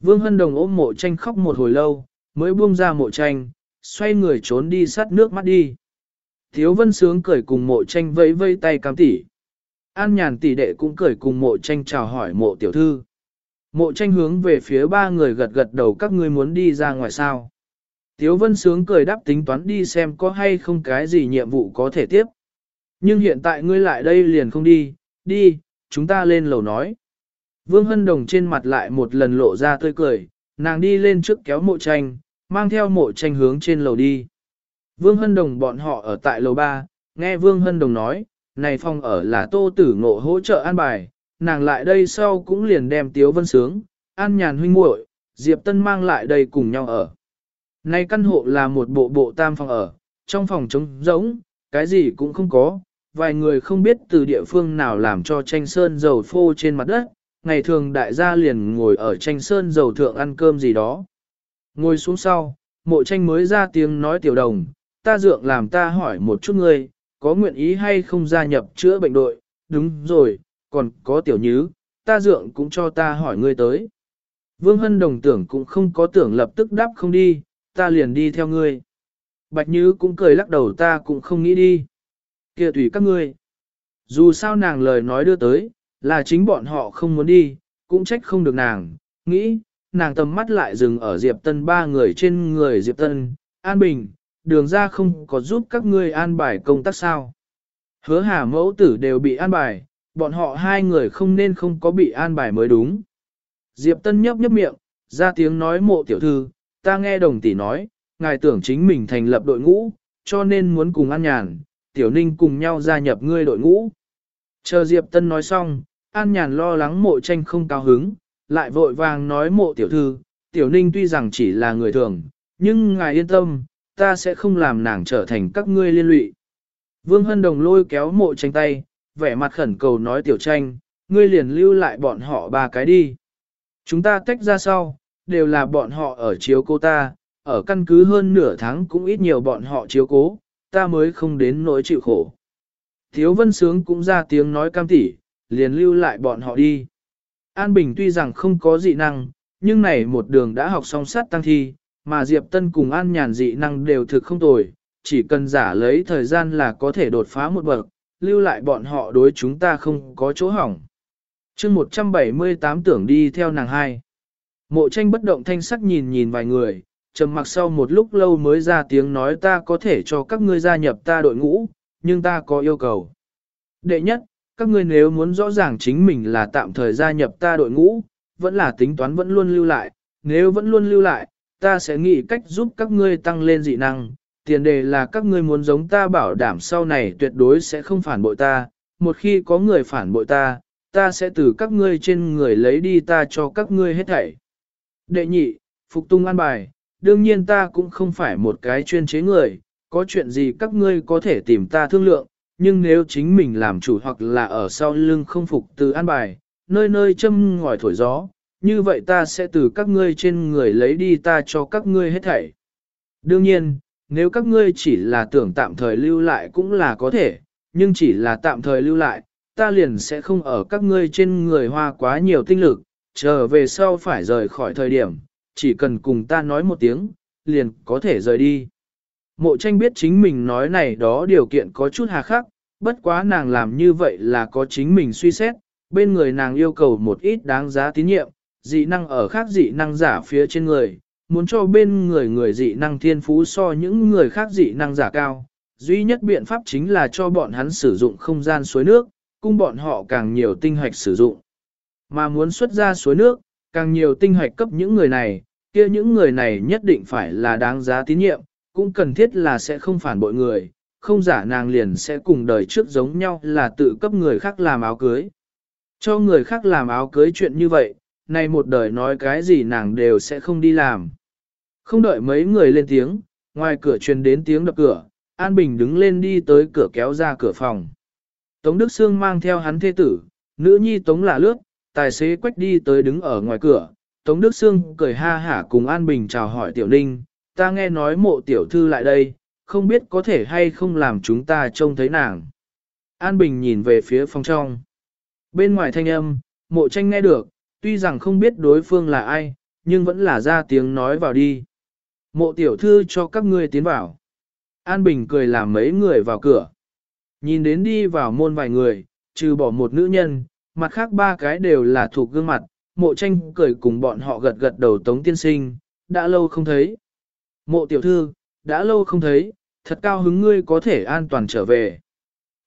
Vương hân đồng ôm mộ tranh khóc một hồi lâu, mới buông ra mộ tranh, xoay người trốn đi sát nước mắt đi. Thiếu vân sướng cười cùng mộ tranh vẫy vây tay cam tỉ. An nhàn tỷ đệ cũng cười cùng mộ tranh chào hỏi mộ tiểu thư. Mộ tranh hướng về phía ba người gật gật đầu các ngươi muốn đi ra ngoài sao. Tiếu vân sướng cười đáp tính toán đi xem có hay không cái gì nhiệm vụ có thể tiếp. Nhưng hiện tại ngươi lại đây liền không đi, đi, chúng ta lên lầu nói. Vương Hân Đồng trên mặt lại một lần lộ ra tươi cười, nàng đi lên trước kéo mộ tranh, mang theo mộ tranh hướng trên lầu đi. Vương Hân Đồng bọn họ ở tại lầu 3, nghe Vương Hân Đồng nói, này phòng ở là tô tử ngộ hỗ trợ an bài, nàng lại đây sau cũng liền đem Tiếu Vân Sướng, an nhàn huynh muội, Diệp Tân mang lại đây cùng nhau ở nay căn hộ là một bộ bộ tam phòng ở, trong phòng trống rỗng, cái gì cũng không có, vài người không biết từ địa phương nào làm cho tranh sơn dầu phô trên mặt đất, ngày thường đại gia liền ngồi ở tranh sơn dầu thượng ăn cơm gì đó. Ngồi xuống sau, mộ tranh mới ra tiếng nói tiểu đồng, ta dượng làm ta hỏi một chút ngươi, có nguyện ý hay không gia nhập chữa bệnh đội, đúng rồi, còn có tiểu nhứ, ta dượng cũng cho ta hỏi ngươi tới. Vương Hân đồng tưởng cũng không có tưởng lập tức đáp không đi, ta liền đi theo ngươi. Bạch Như cũng cười lắc đầu ta cũng không nghĩ đi. kia tùy các ngươi. Dù sao nàng lời nói đưa tới, là chính bọn họ không muốn đi, cũng trách không được nàng, nghĩ, nàng tầm mắt lại dừng ở Diệp Tân ba người trên người Diệp Tân, An Bình, đường ra không có giúp các ngươi an bài công tác sao. Hứa hà mẫu tử đều bị an bài, bọn họ hai người không nên không có bị an bài mới đúng. Diệp Tân nhấp nhấp miệng, ra tiếng nói mộ tiểu thư, ta nghe đồng tỷ nói, ngài tưởng chính mình thành lập đội ngũ, cho nên muốn cùng An Nhàn, Tiểu Ninh cùng nhau gia nhập ngươi đội ngũ. Chờ Diệp Tân nói xong, An Nhàn lo lắng mộ tranh không cao hứng, lại vội vàng nói mộ tiểu thư, Tiểu Ninh tuy rằng chỉ là người thường, nhưng ngài yên tâm, ta sẽ không làm nàng trở thành các ngươi liên lụy. Vương Hân Đồng lôi kéo mộ tranh tay, vẻ mặt khẩn cầu nói Tiểu Tranh, ngươi liền lưu lại bọn họ ba cái đi. Chúng ta tách ra sau, đều là bọn họ ở chiếu cố ta, ở căn cứ hơn nửa tháng cũng ít nhiều bọn họ chiếu cố, ta mới không đến nỗi chịu khổ. Thiếu vân sướng cũng ra tiếng nói cam tỉ, liền lưu lại bọn họ đi. An Bình tuy rằng không có dị năng, nhưng này một đường đã học song sát tăng thi, mà Diệp Tân cùng An Nhàn dị năng đều thực không tồi, chỉ cần giả lấy thời gian là có thể đột phá một bậc, lưu lại bọn họ đối chúng ta không có chỗ hỏng. chương 178 tưởng đi theo nàng hai. Mộ tranh bất động thanh sắc nhìn nhìn vài người, trầm mặc sau một lúc lâu mới ra tiếng nói ta có thể cho các ngươi gia nhập ta đội ngũ, nhưng ta có yêu cầu. Đệ nhất, các ngươi nếu muốn rõ ràng chính mình là tạm thời gia nhập ta đội ngũ, vẫn là tính toán vẫn luôn lưu lại, nếu vẫn luôn lưu lại, ta sẽ nghĩ cách giúp các ngươi tăng lên dị năng. Tiền đề là các ngươi muốn giống ta bảo đảm sau này tuyệt đối sẽ không phản bội ta, một khi có người phản bội ta, ta sẽ từ các ngươi trên người lấy đi ta cho các ngươi hết thảy. Đệ nhị, phục tung an bài, đương nhiên ta cũng không phải một cái chuyên chế người, có chuyện gì các ngươi có thể tìm ta thương lượng, nhưng nếu chính mình làm chủ hoặc là ở sau lưng không phục từ an bài, nơi nơi châm ngòi thổi gió, như vậy ta sẽ từ các ngươi trên người lấy đi ta cho các ngươi hết thảy. Đương nhiên, nếu các ngươi chỉ là tưởng tạm thời lưu lại cũng là có thể, nhưng chỉ là tạm thời lưu lại, ta liền sẽ không ở các ngươi trên người hoa quá nhiều tinh lực, chờ về sau phải rời khỏi thời điểm, chỉ cần cùng ta nói một tiếng, liền có thể rời đi. Mộ tranh biết chính mình nói này đó điều kiện có chút hà khắc, bất quá nàng làm như vậy là có chính mình suy xét, bên người nàng yêu cầu một ít đáng giá tín nhiệm, dị năng ở khác dị năng giả phía trên người, muốn cho bên người người dị năng thiên phú so những người khác dị năng giả cao. Duy nhất biện pháp chính là cho bọn hắn sử dụng không gian suối nước, cung bọn họ càng nhiều tinh hoạch sử dụng. Mà muốn xuất ra suối nước, càng nhiều tinh hoạch cấp những người này, kia những người này nhất định phải là đáng giá tín nhiệm, cũng cần thiết là sẽ không phản bội người, không giả nàng liền sẽ cùng đời trước giống nhau là tự cấp người khác làm áo cưới. Cho người khác làm áo cưới chuyện như vậy, nay một đời nói cái gì nàng đều sẽ không đi làm. Không đợi mấy người lên tiếng, ngoài cửa truyền đến tiếng đập cửa, An Bình đứng lên đi tới cửa kéo ra cửa phòng. Tống Đức Sương mang theo hắn thê tử, nữ nhi Tống là lướt, tài xế quách đi tới đứng ở ngoài cửa. Tống Đức Sương cười ha hả cùng An Bình chào hỏi Tiểu Ninh, ta nghe nói mộ tiểu thư lại đây, không biết có thể hay không làm chúng ta trông thấy nàng. An Bình nhìn về phía phòng trong. Bên ngoài thanh âm, mộ tranh nghe được, tuy rằng không biết đối phương là ai, nhưng vẫn là ra tiếng nói vào đi. Mộ tiểu thư cho các ngươi tiến vào. An Bình cười làm mấy người vào cửa. Nhìn đến đi vào môn vài người, trừ bỏ một nữ nhân, mặt khác ba cái đều là thuộc gương mặt, mộ tranh cười cùng bọn họ gật gật đầu tống tiên sinh, đã lâu không thấy. Mộ tiểu thư, đã lâu không thấy, thật cao hứng ngươi có thể an toàn trở về.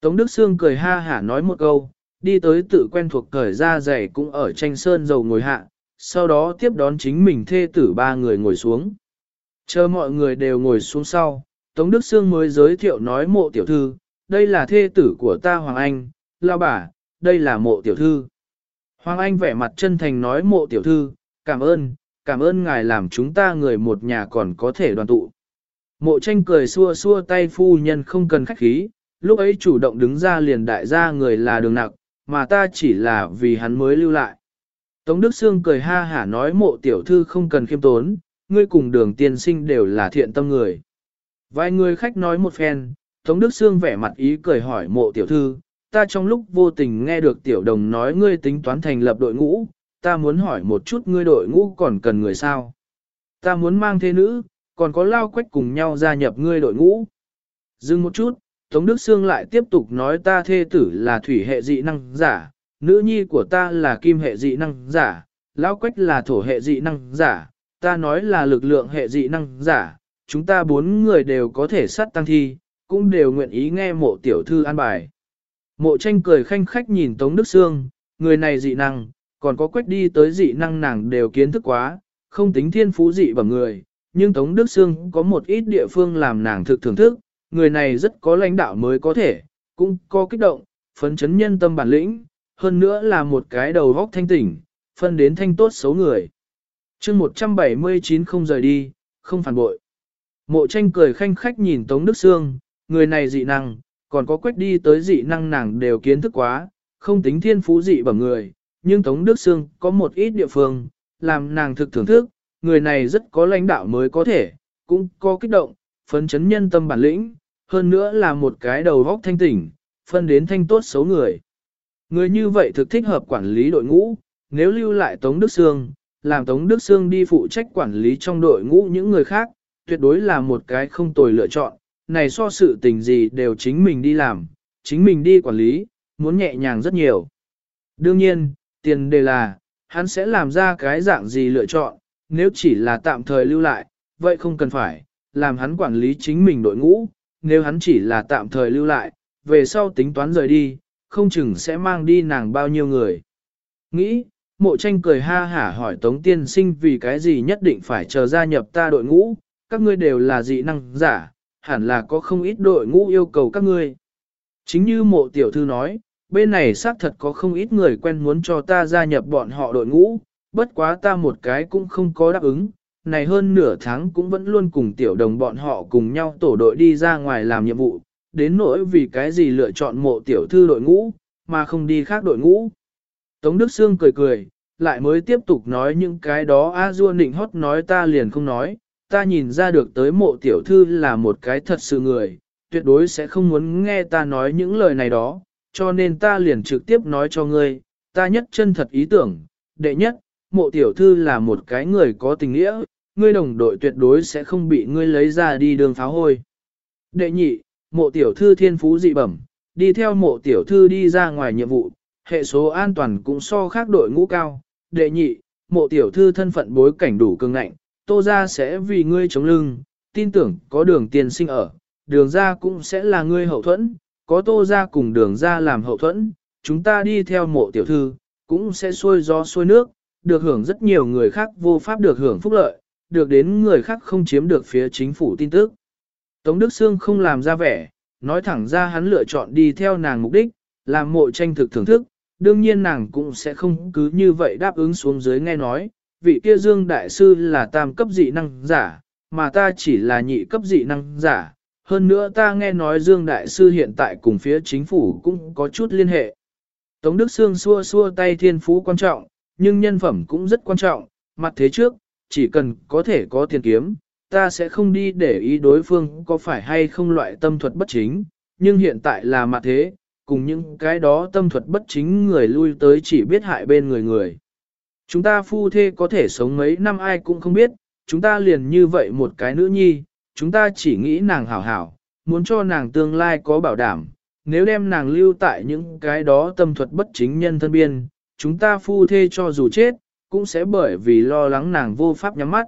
Tống Đức Sương cười ha hả nói một câu, đi tới tự quen thuộc cởi ra giày cũng ở tranh sơn dầu ngồi hạ, sau đó tiếp đón chính mình thê tử ba người ngồi xuống. Chờ mọi người đều ngồi xuống sau, Tống Đức Sương mới giới thiệu nói mộ tiểu thư, đây là thê tử của ta Hoàng Anh, lao bà, đây là mộ tiểu thư. Hoàng Anh vẻ mặt chân thành nói mộ tiểu thư, cảm ơn, cảm ơn ngài làm chúng ta người một nhà còn có thể đoàn tụ. Mộ tranh cười xua xua tay phu nhân không cần khách khí, lúc ấy chủ động đứng ra liền đại gia người là đường nặng mà ta chỉ là vì hắn mới lưu lại. Tống Đức Sương cười ha hả nói mộ tiểu thư không cần khiêm tốn, ngươi cùng đường tiên sinh đều là thiện tâm người. Vài người khách nói một phen, Tống Đức Sương vẻ mặt ý cười hỏi mộ tiểu thư, ta trong lúc vô tình nghe được tiểu đồng nói ngươi tính toán thành lập đội ngũ, ta muốn hỏi một chút ngươi đội ngũ còn cần người sao. Ta muốn mang thế nữ, còn có lao quách cùng nhau gia nhập ngươi đội ngũ. Dừng một chút, Tống Đức Sương lại tiếp tục nói ta thê tử là thủy hệ dị năng giả, nữ nhi của ta là kim hệ dị năng giả, lão quách là thổ hệ dị năng giả, ta nói là lực lượng hệ dị năng giả, chúng ta bốn người đều có thể sát tăng thi, cũng đều nguyện ý nghe mộ tiểu thư an bài. Mộ tranh cười khanh khách nhìn Tống Đức Sương, người này dị năng, còn có quách đi tới dị năng nàng đều kiến thức quá, không tính thiên phú dị bằng người, nhưng Tống Đức Sương có một ít địa phương làm nàng thực thưởng thức, người này rất có lãnh đạo mới có thể, cũng có kích động, phấn chấn nhân tâm bản lĩnh, hơn nữa là một cái đầu góc thanh tỉnh, phân đến thanh tốt xấu người. chương 179 không rời đi, không phản bội. Mộ tranh cười khanh khách nhìn Tống Đức Sương, người này dị năng, còn có quét đi tới dị năng nàng đều kiến thức quá, không tính thiên phú dị bẩm người, nhưng Tống Đức Sương có một ít địa phương, làm nàng thực thưởng thức, người này rất có lãnh đạo mới có thể, cũng có kích động, phấn chấn nhân tâm bản lĩnh, hơn nữa là một cái đầu vóc thanh tỉnh, phân đến thanh tốt xấu người. Người như vậy thực thích hợp quản lý đội ngũ, nếu lưu lại Tống Đức Sương, làm Tống Đức Sương đi phụ trách quản lý trong đội ngũ những người khác, tuyệt đối là một cái không tồi lựa chọn, này so sự tình gì đều chính mình đi làm, chính mình đi quản lý, muốn nhẹ nhàng rất nhiều. Đương nhiên, tiền đề là, hắn sẽ làm ra cái dạng gì lựa chọn, nếu chỉ là tạm thời lưu lại, vậy không cần phải, làm hắn quản lý chính mình đội ngũ, nếu hắn chỉ là tạm thời lưu lại, về sau tính toán rời đi, không chừng sẽ mang đi nàng bao nhiêu người. Nghĩ, mộ tranh cười ha hả hỏi Tống Tiên Sinh vì cái gì nhất định phải chờ gia nhập ta đội ngũ, các ngươi đều là dị năng giả, hẳn là có không ít đội ngũ yêu cầu các ngươi. Chính như mộ tiểu thư nói, bên này xác thật có không ít người quen muốn cho ta gia nhập bọn họ đội ngũ, bất quá ta một cái cũng không có đáp ứng, này hơn nửa tháng cũng vẫn luôn cùng tiểu đồng bọn họ cùng nhau tổ đội đi ra ngoài làm nhiệm vụ, đến nỗi vì cái gì lựa chọn mộ tiểu thư đội ngũ, mà không đi khác đội ngũ. Tống Đức Sương cười cười, lại mới tiếp tục nói những cái đó A Du nịnh hót nói ta liền không nói, ta nhìn ra được tới mộ tiểu thư là một cái thật sự người, tuyệt đối sẽ không muốn nghe ta nói những lời này đó, cho nên ta liền trực tiếp nói cho ngươi, ta nhất chân thật ý tưởng, đệ nhất, mộ tiểu thư là một cái người có tình nghĩa, ngươi đồng đội tuyệt đối sẽ không bị ngươi lấy ra đi đường pháo hôi. Đệ nhị, mộ tiểu thư thiên phú dị bẩm, đi theo mộ tiểu thư đi ra ngoài nhiệm vụ, hệ số an toàn cũng so khác đội ngũ cao. Đệ nhị, mộ tiểu thư thân phận bối cảnh đủ cường ngạnh, tô ra sẽ vì ngươi chống lưng, tin tưởng có đường tiền sinh ở, đường ra cũng sẽ là ngươi hậu thuẫn, có tô ra cùng đường ra làm hậu thuẫn, chúng ta đi theo mộ tiểu thư, cũng sẽ xuôi gió xuôi nước, được hưởng rất nhiều người khác vô pháp được hưởng phúc lợi, được đến người khác không chiếm được phía chính phủ tin tức. Tống Đức Sương không làm ra vẻ, nói thẳng ra hắn lựa chọn đi theo nàng mục đích, làm mộ tranh thực thưởng thức, đương nhiên nàng cũng sẽ không cứ như vậy đáp ứng xuống dưới nghe nói, vị kia Dương Đại Sư là tam cấp dị năng giả, mà ta chỉ là nhị cấp dị năng giả. Hơn nữa ta nghe nói Dương Đại Sư hiện tại cùng phía chính phủ cũng có chút liên hệ. Tống Đức Sương xua xua tay thiên phú quan trọng, nhưng nhân phẩm cũng rất quan trọng, mặt thế trước, chỉ cần có thể có tiền kiếm, ta sẽ không đi để ý đối phương có phải hay không loại tâm thuật bất chính, nhưng hiện tại là mặt thế, cùng những cái đó tâm thuật bất chính người lui tới chỉ biết hại bên người người. Chúng ta phu thê có thể sống mấy năm ai cũng không biết, chúng ta liền như vậy một cái nữ nhi, chúng ta chỉ nghĩ nàng hảo hảo, muốn cho nàng tương lai có bảo đảm, nếu đem nàng lưu tại những cái đó tâm thuật bất chính nhân thân biên, chúng ta phu thê cho dù chết, cũng sẽ bởi vì lo lắng nàng vô pháp nhắm mắt.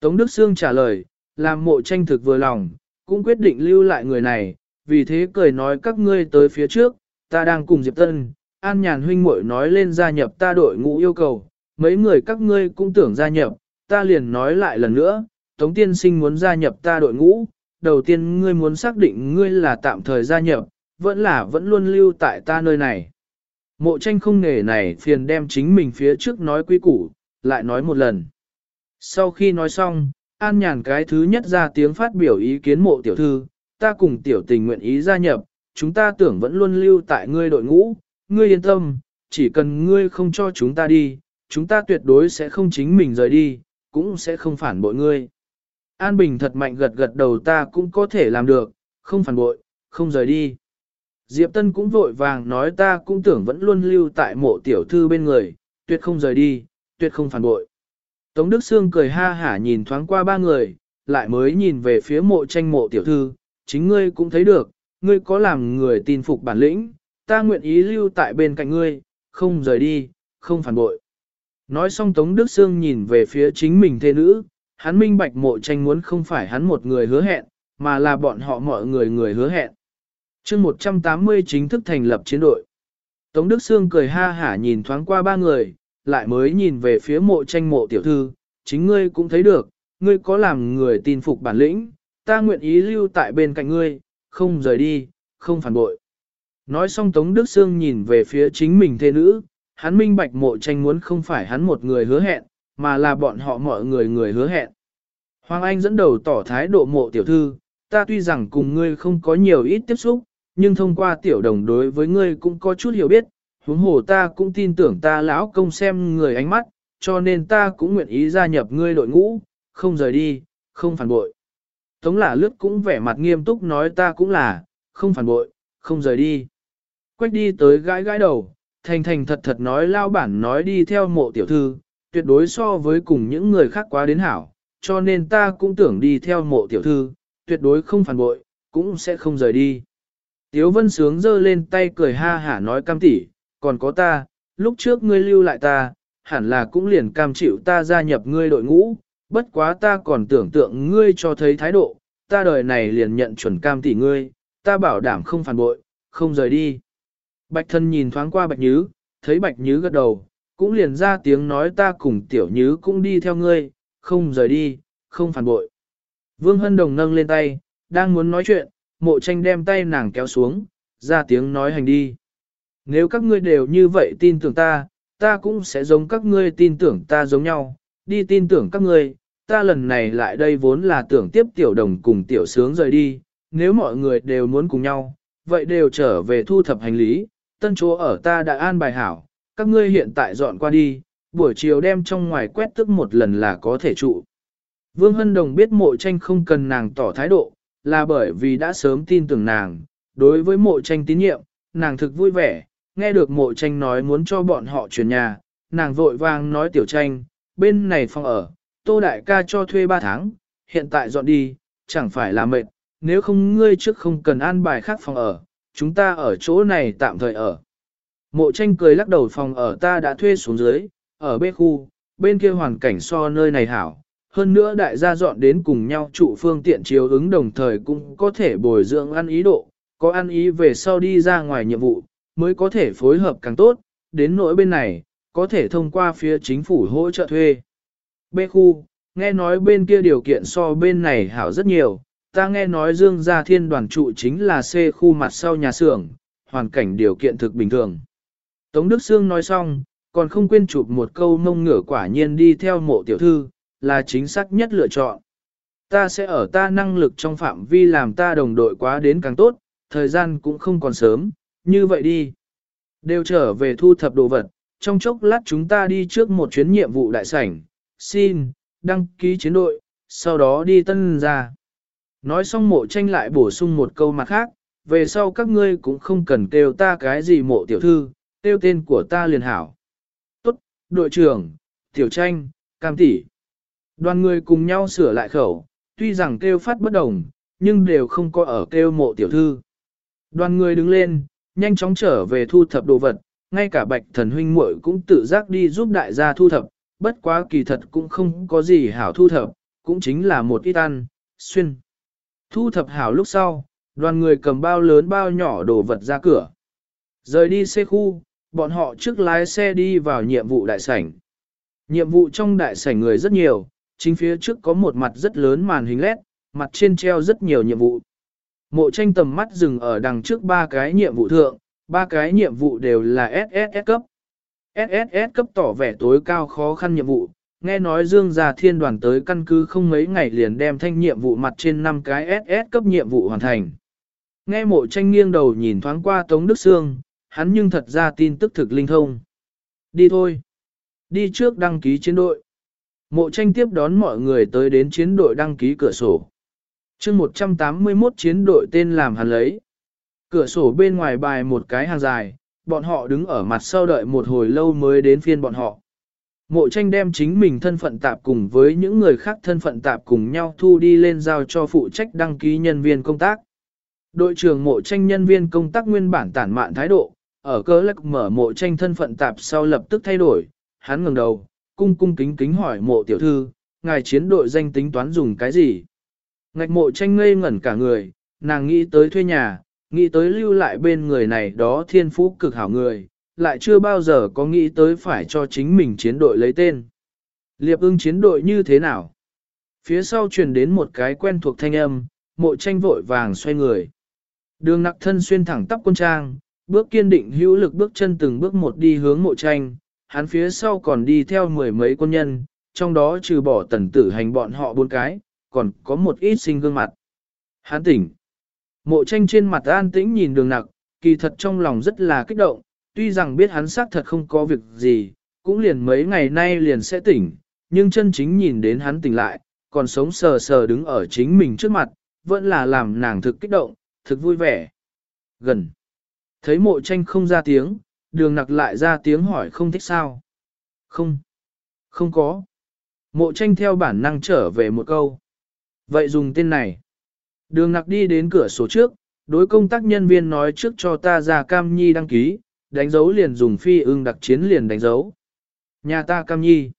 Tống Đức Sương trả lời, làm mộ tranh thực vừa lòng, cũng quyết định lưu lại người này, vì thế cười nói các ngươi tới phía trước, ta đang cùng Diệp Tân, An Nhàn huynh muội nói lên gia nhập ta đội ngũ yêu cầu, mấy người các ngươi cũng tưởng gia nhập, ta liền nói lại lần nữa, Tống Tiên Sinh muốn gia nhập ta đội ngũ, đầu tiên ngươi muốn xác định ngươi là tạm thời gia nhập, vẫn là vẫn luôn lưu tại ta nơi này. Mộ tranh không nghề này phiền đem chính mình phía trước nói quý củ, lại nói một lần. Sau khi nói xong, An Nhàn cái thứ nhất ra tiếng phát biểu ý kiến mộ tiểu thư, ta cùng tiểu tình nguyện ý gia nhập, chúng ta tưởng vẫn luôn lưu tại ngươi đội ngũ, ngươi yên tâm, chỉ cần ngươi không cho chúng ta đi, chúng ta tuyệt đối sẽ không chính mình rời đi, cũng sẽ không phản bội ngươi. An Bình thật mạnh gật gật đầu ta cũng có thể làm được, không phản bội, không rời đi. Diệp Tân cũng vội vàng nói ta cũng tưởng vẫn luôn lưu tại mộ tiểu thư bên người, tuyệt không rời đi, tuyệt không phản bội. Tống Đức Sương cười ha hả nhìn thoáng qua ba người, lại mới nhìn về phía mộ tranh mộ tiểu thư, chính ngươi cũng thấy được, ngươi có làm người tin phục bản lĩnh, ta nguyện ý lưu tại bên cạnh ngươi, không rời đi, không phản bội. Nói xong Tống Đức Sương nhìn về phía chính mình thê nữ, hắn minh bạch mộ tranh muốn không phải hắn một người hứa hẹn, mà là bọn họ mọi người người hứa hẹn. chương 180 chính thức thành lập chiến đội. Tống Đức Sương cười ha hả nhìn thoáng qua ba người, lại mới nhìn về phía mộ tranh mộ tiểu thư, chính ngươi cũng thấy được, ngươi có làm người tin phục bản lĩnh, ta nguyện ý lưu tại bên cạnh ngươi, không rời đi, không phản bội. Nói xong Tống Đức Sương nhìn về phía chính mình thê nữ, hắn minh bạch mộ tranh muốn không phải hắn một người hứa hẹn, mà là bọn họ mọi người người hứa hẹn. Hoàng Anh dẫn đầu tỏ thái độ mộ tiểu thư, ta tuy rằng cùng ngươi không có nhiều ít tiếp xúc, nhưng thông qua tiểu đồng đối với ngươi cũng có chút hiểu biết, huống hồ ta cũng tin tưởng ta lão công xem người ánh mắt, cho nên ta cũng nguyện ý gia nhập ngươi đội ngũ, không rời đi, không phản bội. Tống là lướt cũng vẻ mặt nghiêm túc nói ta cũng là, không phản bội, không rời đi. Quách đi tới gãi gãi đầu, thành thành thật thật nói lao bản nói đi theo mộ tiểu thư, tuyệt đối so với cùng những người khác quá đến hảo, cho nên ta cũng tưởng đi theo mộ tiểu thư, tuyệt đối không phản bội, cũng sẽ không rời đi. Tiếu vân sướng giơ lên tay cười ha hả nói cam tỉ còn có ta, lúc trước ngươi lưu lại ta, hẳn là cũng liền cam chịu ta gia nhập ngươi đội ngũ, bất quá ta còn tưởng tượng ngươi cho thấy thái độ, ta đời này liền nhận chuẩn cam tỷ ngươi, ta bảo đảm không phản bội, không rời đi. Bạch thân nhìn thoáng qua bạch nhứ, thấy bạch nhứ gật đầu, cũng liền ra tiếng nói ta cùng tiểu nhứ cũng đi theo ngươi, không rời đi, không phản bội. Vương Hân Đồng nâng lên tay, đang muốn nói chuyện, mộ tranh đem tay nàng kéo xuống, ra tiếng nói hành đi. Nếu các ngươi đều như vậy tin tưởng ta, ta cũng sẽ giống các ngươi tin tưởng ta giống nhau, đi tin tưởng các ngươi, ta lần này lại đây vốn là tưởng tiếp tiểu đồng cùng tiểu sướng rời đi, nếu mọi người đều muốn cùng nhau, vậy đều trở về thu thập hành lý, tân chỗ ở ta đã an bài hảo, các ngươi hiện tại dọn qua đi, buổi chiều đem trong ngoài quét tức một lần là có thể trụ. Vương Hân Đồng biết mộ tranh không cần nàng tỏ thái độ, là bởi vì đã sớm tin tưởng nàng, đối với mộ tranh tín nhiệm, nàng thực vui vẻ, nghe được mộ tranh nói muốn cho bọn họ chuyển nhà, nàng vội vàng nói tiểu tranh, bên này phòng ở, tô đại ca cho thuê 3 tháng, hiện tại dọn đi, chẳng phải là mệt, nếu không ngươi trước không cần an bài khác phòng ở, chúng ta ở chỗ này tạm thời ở. Mộ tranh cười lắc đầu phòng ở ta đã thuê xuống dưới, ở Bê khu, bên kia hoàn cảnh so nơi này hảo. Hơn nữa đại gia dọn đến cùng nhau trụ phương tiện chiếu ứng đồng thời cũng có thể bồi dưỡng ăn ý độ, có ăn ý về sau đi ra ngoài nhiệm vụ, mới có thể phối hợp càng tốt, đến nỗi bên này, có thể thông qua phía chính phủ hỗ trợ thuê. Bê khu, nghe nói bên kia điều kiện so bên này hảo rất nhiều, ta nghe nói Dương Gia Thiên đoàn trụ chính là C khu mặt sau nhà xưởng, hoàn cảnh điều kiện thực bình thường. Tống Đức Sương nói xong, còn không quên chụp một câu mông ngửa quả nhiên đi theo mộ tiểu thư, là chính xác nhất lựa chọn. Ta sẽ ở ta năng lực trong phạm vi làm ta đồng đội quá đến càng tốt, thời gian cũng không còn sớm, như vậy đi. Đều trở về thu thập đồ vật, trong chốc lát chúng ta đi trước một chuyến nhiệm vụ đại sảnh, xin, đăng ký chiến đội, sau đó đi tân ra. Nói xong mộ tranh lại bổ sung một câu mặt khác, về sau các ngươi cũng không cần kêu ta cái gì mộ tiểu thư, kêu tên của ta liền hảo. Tốt, đội trưởng, tiểu tranh, cam tỷ. Đoàn người cùng nhau sửa lại khẩu, tuy rằng kêu phát bất đồng, nhưng đều không có ở kêu mộ tiểu thư. Đoàn người đứng lên, nhanh chóng trở về thu thập đồ vật, ngay cả bạch thần huynh muội cũng tự giác đi giúp đại gia thu thập, bất quá kỳ thật cũng không có gì hảo thu thập, cũng chính là một ít ăn, xuyên. Thu thập hảo lúc sau, đoàn người cầm bao lớn bao nhỏ đồ vật ra cửa. Rời đi xe khu, bọn họ trước lái xe đi vào nhiệm vụ đại sảnh. Nhiệm vụ trong đại sảnh người rất nhiều, chính phía trước có một mặt rất lớn màn hình LED, mặt trên treo rất nhiều nhiệm vụ. Mộ tranh tầm mắt dừng ở đằng trước ba cái nhiệm vụ thượng, ba cái nhiệm vụ đều là SSS cấp. SSS cấp tỏ vẻ tối cao khó khăn nhiệm vụ, nghe nói Dương Gia Thiên đoàn tới căn cứ không mấy ngày liền đem thanh nhiệm vụ mặt trên 5 cái SS cấp nhiệm vụ hoàn thành. Nghe mộ tranh nghiêng đầu nhìn thoáng qua Tống Đức Sương, hắn nhưng thật ra tin tức thực linh thông. Đi thôi. Đi trước đăng ký chiến đội. Mộ tranh tiếp đón mọi người tới đến chiến đội đăng ký cửa sổ. chương 181 chiến đội tên làm hắn lấy. Cửa sổ bên ngoài bài một cái hàng dài, bọn họ đứng ở mặt sau đợi một hồi lâu mới đến phiên bọn họ. Mộ tranh đem chính mình thân phận tạp cùng với những người khác thân phận tạp cùng nhau thu đi lên giao cho phụ trách đăng ký nhân viên công tác. Đội trưởng mộ tranh nhân viên công tác nguyên bản tản mạn thái độ, ở cơ lắc mở mộ tranh thân phận tạp sau lập tức thay đổi, hắn ngẩng đầu, cung cung kính kính hỏi mộ tiểu thư, ngài chiến đội danh tính toán dùng cái gì? Ngạch mộ tranh ngây ngẩn cả người, nàng nghĩ tới thuê nhà, nghĩ tới lưu lại bên người này đó thiên phú cực hảo người, lại chưa bao giờ có nghĩ tới phải cho chính mình chiến đội lấy tên. Liệp ưng chiến đội như thế nào? Phía sau truyền đến một cái quen thuộc thanh âm, mộ tranh vội vàng xoay người. Đường nặc thân xuyên thẳng tắp quân trang, bước kiên định hữu lực bước chân từng bước một đi hướng mộ tranh, hắn phía sau còn đi theo mười mấy quân nhân, trong đó trừ bỏ tần tử hành bọn họ bốn cái, còn có một ít sinh gương mặt. Hắn tỉnh. Mộ tranh trên mặt an tĩnh nhìn đường nặc, kỳ thật trong lòng rất là kích động, tuy rằng biết hắn xác thật không có việc gì, cũng liền mấy ngày nay liền sẽ tỉnh, nhưng chân chính nhìn đến hắn tỉnh lại, còn sống sờ sờ đứng ở chính mình trước mặt, vẫn là làm nàng thực kích động, thực vui vẻ. Gần. Thấy mộ tranh không ra tiếng, đường nặc lại ra tiếng hỏi không thích sao. Không. Không có. Mộ tranh theo bản năng trở về một câu. Vậy dùng tên này. Đường nặc đi đến cửa sổ trước, đối công tác nhân viên nói trước cho ta ra cam nhi đăng ký, đánh dấu liền dùng phi ưng đặc chiến liền đánh dấu. Nhà ta cam nhi.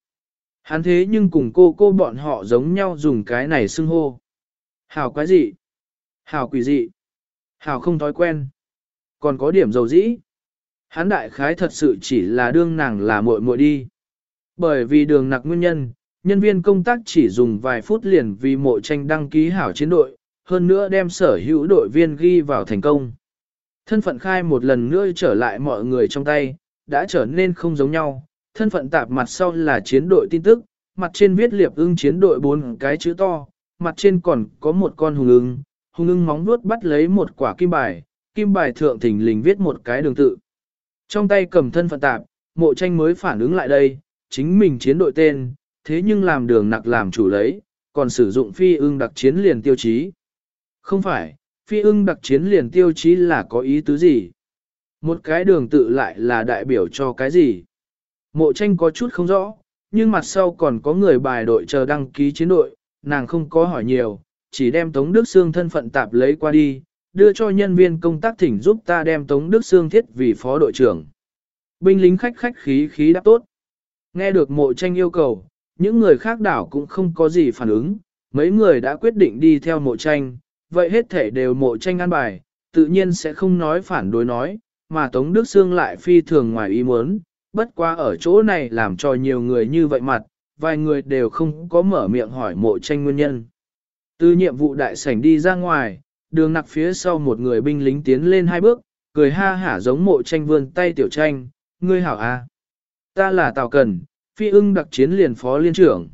Hắn thế nhưng cùng cô cô bọn họ giống nhau dùng cái này xưng hô. Hảo quái gì? Hảo quỷ dị. Hảo không thói quen. Còn có điểm dầu dĩ. Hắn đại khái thật sự chỉ là đương nàng là muội muội đi. Bởi vì đường nặc nguyên nhân, nhân viên công tác chỉ dùng vài phút liền vì mộ tranh đăng ký hảo chiến đội, hơn nữa đem sở hữu đội viên ghi vào thành công. Thân phận khai một lần nữa trở lại mọi người trong tay, đã trở nên không giống nhau. Thân phận tạp mặt sau là chiến đội tin tức, mặt trên viết liệp ưng chiến đội bốn cái chữ to, mặt trên còn có một con hùng ưng, hùng ưng móng vuốt bắt lấy một quả kim bài, kim bài thượng thỉnh lình viết một cái đường tự. Trong tay cầm thân phận tạp, mộ tranh mới phản ứng lại đây, chính mình chiến đội tên, thế nhưng làm đường nặc làm chủ lấy, còn sử dụng phi ưng đặc chiến liền tiêu chí. Không phải, phi ưng đặc chiến liền tiêu chí là có ý tứ gì? Một cái đường tự lại là đại biểu cho cái gì? Mộ tranh có chút không rõ, nhưng mặt sau còn có người bài đội chờ đăng ký chiến đội, nàng không có hỏi nhiều, chỉ đem Tống Đức Sương thân phận tạp lấy qua đi, đưa cho nhân viên công tác thỉnh giúp ta đem Tống Đức Sương thiết vì phó đội trưởng. Binh lính khách khách khí khí đáp tốt. Nghe được mộ tranh yêu cầu, những người khác đảo cũng không có gì phản ứng, mấy người đã quyết định đi theo mộ tranh, vậy hết thể đều mộ tranh ăn bài, tự nhiên sẽ không nói phản đối nói, mà Tống Đức Sương lại phi thường ngoài ý muốn, bất quá ở chỗ này làm cho nhiều người như vậy mặt, vài người đều không có mở miệng hỏi mộ tranh nguyên nhân. Từ nhiệm vụ đại sảnh đi ra ngoài, đường nặc phía sau một người binh lính tiến lên hai bước, cười ha hả giống mộ tranh vươn tay tiểu tranh, ngươi hảo a, à? Ta là Tào Cần, phi ưng đặc chiến liền phó liên trưởng.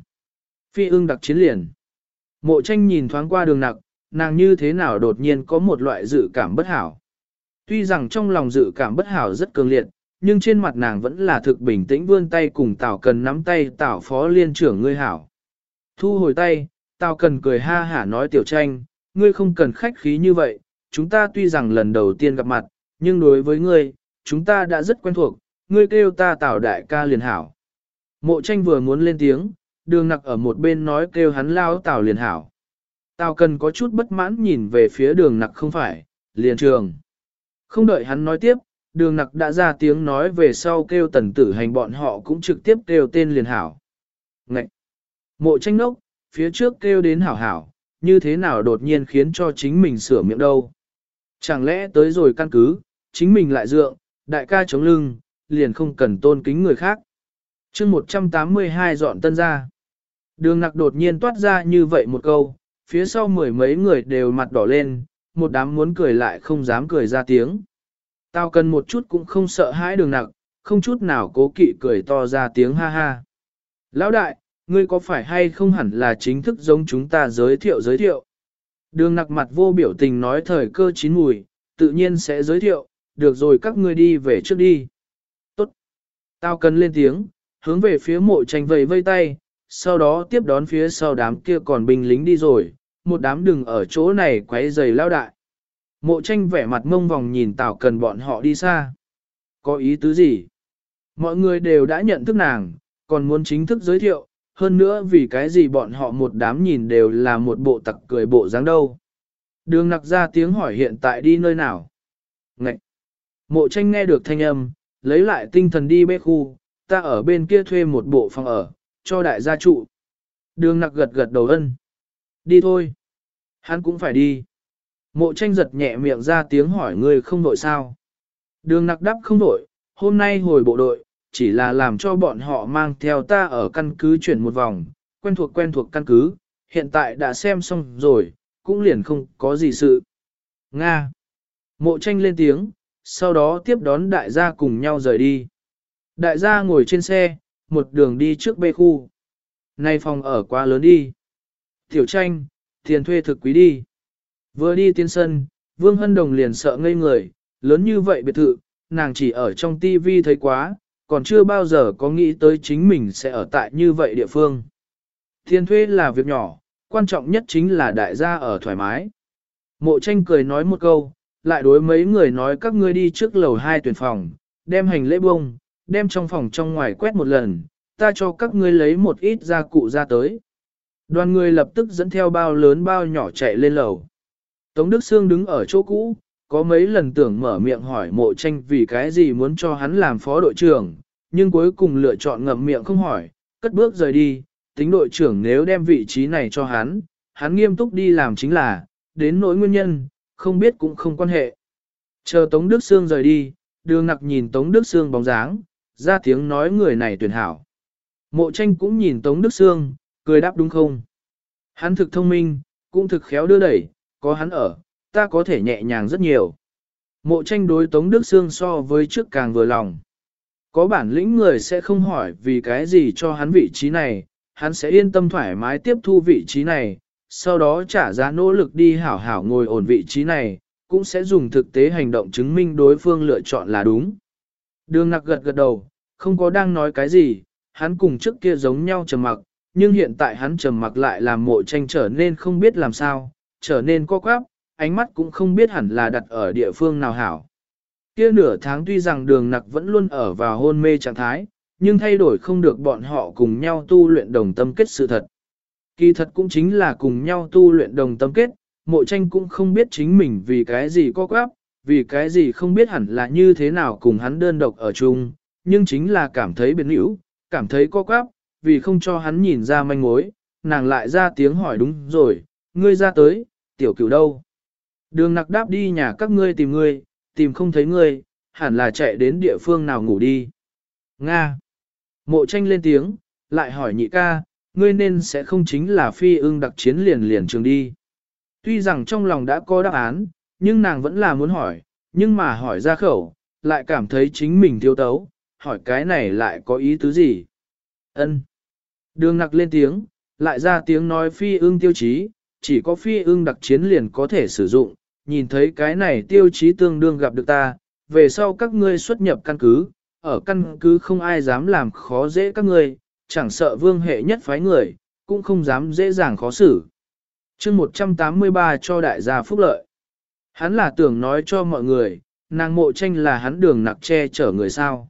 Phi ưng đặc chiến liền. Mộ tranh nhìn thoáng qua đường nặc, nàng như thế nào đột nhiên có một loại dự cảm bất hảo. Tuy rằng trong lòng dự cảm bất hảo rất cường liệt, nhưng trên mặt nàng vẫn là thực bình tĩnh vươn tay cùng Tào Cần nắm tay Tào Phó Liên trưởng ngươi hảo. Thu hồi tay, Tào Cần cười ha hả nói tiểu tranh, ngươi không cần khách khí như vậy, chúng ta tuy rằng lần đầu tiên gặp mặt, nhưng đối với ngươi, chúng ta đã rất quen thuộc, ngươi kêu ta Tào Đại ca liền hảo. Mộ tranh vừa muốn lên tiếng, đường nặc ở một bên nói kêu hắn lao Tào liền hảo. Tào Cần có chút bất mãn nhìn về phía đường nặc không phải, liền trường. Không đợi hắn nói tiếp, đường nặc đã ra tiếng nói về sau kêu tần tử hành bọn họ cũng trực tiếp kêu tên liền hảo. Ngậy! Mộ tranh nốc, phía trước kêu đến hảo hảo, như thế nào đột nhiên khiến cho chính mình sửa miệng đâu. Chẳng lẽ tới rồi căn cứ, chính mình lại dượng, đại ca chống lưng, liền không cần tôn kính người khác. chương 182 dọn tân ra. Đường nặc đột nhiên toát ra như vậy một câu, phía sau mười mấy người đều mặt đỏ lên, một đám muốn cười lại không dám cười ra tiếng. Tao cần một chút cũng không sợ hãi đường nặc, không chút nào cố kỵ cười to ra tiếng ha ha. Lão đại, ngươi có phải hay không hẳn là chính thức giống chúng ta giới thiệu giới thiệu? Đường nặc mặt vô biểu tình nói thời cơ chín mùi, tự nhiên sẽ giới thiệu, được rồi các ngươi đi về trước đi. Tốt. Tao cần lên tiếng, hướng về phía mộ tranh vầy vây tay, sau đó tiếp đón phía sau đám kia còn binh lính đi rồi, một đám đừng ở chỗ này quấy giày lao đại. Mộ tranh vẻ mặt mông vòng nhìn Tào Cần bọn họ đi xa. Có ý tứ gì? Mọi người đều đã nhận thức nàng, còn muốn chính thức giới thiệu, hơn nữa vì cái gì bọn họ một đám nhìn đều là một bộ tặc cười bộ dáng đâu. Đường nặc ra tiếng hỏi hiện tại đi nơi nào? Ngậy! Mộ tranh nghe được thanh âm, lấy lại tinh thần đi bê khu, ta ở bên kia thuê một bộ phòng ở, cho đại gia trụ. Đường nặc gật gật đầu ân. Đi thôi. Hắn cũng phải đi. Mộ tranh giật nhẹ miệng ra tiếng hỏi người không đội sao. Đường nặc đắp không đội, hôm nay hồi bộ đội, chỉ là làm cho bọn họ mang theo ta ở căn cứ chuyển một vòng, quen thuộc quen thuộc căn cứ, hiện tại đã xem xong rồi, cũng liền không có gì sự. Nga. Mộ tranh lên tiếng, sau đó tiếp đón đại gia cùng nhau rời đi. Đại gia ngồi trên xe, một đường đi trước bê khu. Này phòng ở quá lớn đi. Tiểu tranh, tiền thuê thực quý đi. Vừa đi tiên sân, Vương Hân Đồng liền sợ ngây người, lớn như vậy biệt thự, nàng chỉ ở trong TV thấy quá, còn chưa bao giờ có nghĩ tới chính mình sẽ ở tại như vậy địa phương. Tiền thuê là việc nhỏ, quan trọng nhất chính là đại gia ở thoải mái. Mộ tranh cười nói một câu, lại đối mấy người nói các ngươi đi trước lầu hai tuyển phòng, đem hành lễ bông, đem trong phòng trong ngoài quét một lần, ta cho các ngươi lấy một ít gia cụ ra tới. Đoàn người lập tức dẫn theo bao lớn bao nhỏ chạy lên lầu. Tống Đức Sương đứng ở chỗ cũ, có mấy lần tưởng mở miệng hỏi mộ tranh vì cái gì muốn cho hắn làm phó đội trưởng, nhưng cuối cùng lựa chọn ngậm miệng không hỏi, cất bước rời đi, tính đội trưởng nếu đem vị trí này cho hắn, hắn nghiêm túc đi làm chính là, đến nỗi nguyên nhân, không biết cũng không quan hệ. Chờ Tống Đức Sương rời đi, đường nặc nhìn Tống Đức Sương bóng dáng, ra tiếng nói người này tuyển hảo. Mộ tranh cũng nhìn Tống Đức Sương, cười đáp đúng không? Hắn thực thông minh, cũng thực khéo đưa đẩy, có hắn ở, ta có thể nhẹ nhàng rất nhiều. Mộ tranh đối Tống Đức Sương so với trước càng vừa lòng. Có bản lĩnh người sẽ không hỏi vì cái gì cho hắn vị trí này, hắn sẽ yên tâm thoải mái tiếp thu vị trí này, sau đó trả giá nỗ lực đi hảo hảo ngồi ổn vị trí này, cũng sẽ dùng thực tế hành động chứng minh đối phương lựa chọn là đúng. Đường nặc gật gật đầu, không có đang nói cái gì, hắn cùng trước kia giống nhau trầm mặc, nhưng hiện tại hắn trầm mặc lại làm mộ tranh trở nên không biết làm sao, trở nên co quắp, ánh mắt cũng không biết hẳn là đặt ở địa phương nào hảo. Kia nửa tháng tuy rằng đường nặc vẫn luôn ở vào hôn mê trạng thái, nhưng thay đổi không được bọn họ cùng nhau tu luyện đồng tâm kết sự thật. Kỳ thật cũng chính là cùng nhau tu luyện đồng tâm kết, mộ tranh cũng không biết chính mình vì cái gì co quắp, vì cái gì không biết hẳn là như thế nào cùng hắn đơn độc ở chung, nhưng chính là cảm thấy biến hữu, cảm thấy co quắp, vì không cho hắn nhìn ra manh mối, nàng lại ra tiếng hỏi đúng rồi, ngươi ra tới, tiểu cửu đâu? Đường nặc đáp đi nhà các ngươi tìm ngươi, tìm không thấy ngươi, hẳn là chạy đến địa phương nào ngủ đi. Nga. Mộ tranh lên tiếng, lại hỏi nhị ca, ngươi nên sẽ không chính là phi ưng đặc chiến liền liền trường đi. Tuy rằng trong lòng đã có đáp án, nhưng nàng vẫn là muốn hỏi, nhưng mà hỏi ra khẩu, lại cảm thấy chính mình thiếu tấu, hỏi cái này lại có ý tứ gì. Ân. Đường nặc lên tiếng, lại ra tiếng nói phi ưng tiêu chí, chỉ có phi ưng đặc chiến liền có thể sử dụng, nhìn thấy cái này tiêu chí tương đương gặp được ta, về sau các ngươi xuất nhập căn cứ, ở căn cứ không ai dám làm khó dễ các ngươi, chẳng sợ vương hệ nhất phái người, cũng không dám dễ dàng khó xử. chương 183 cho đại gia phúc lợi. Hắn là tưởng nói cho mọi người, nàng mộ tranh là hắn đường nặc che chở người sao.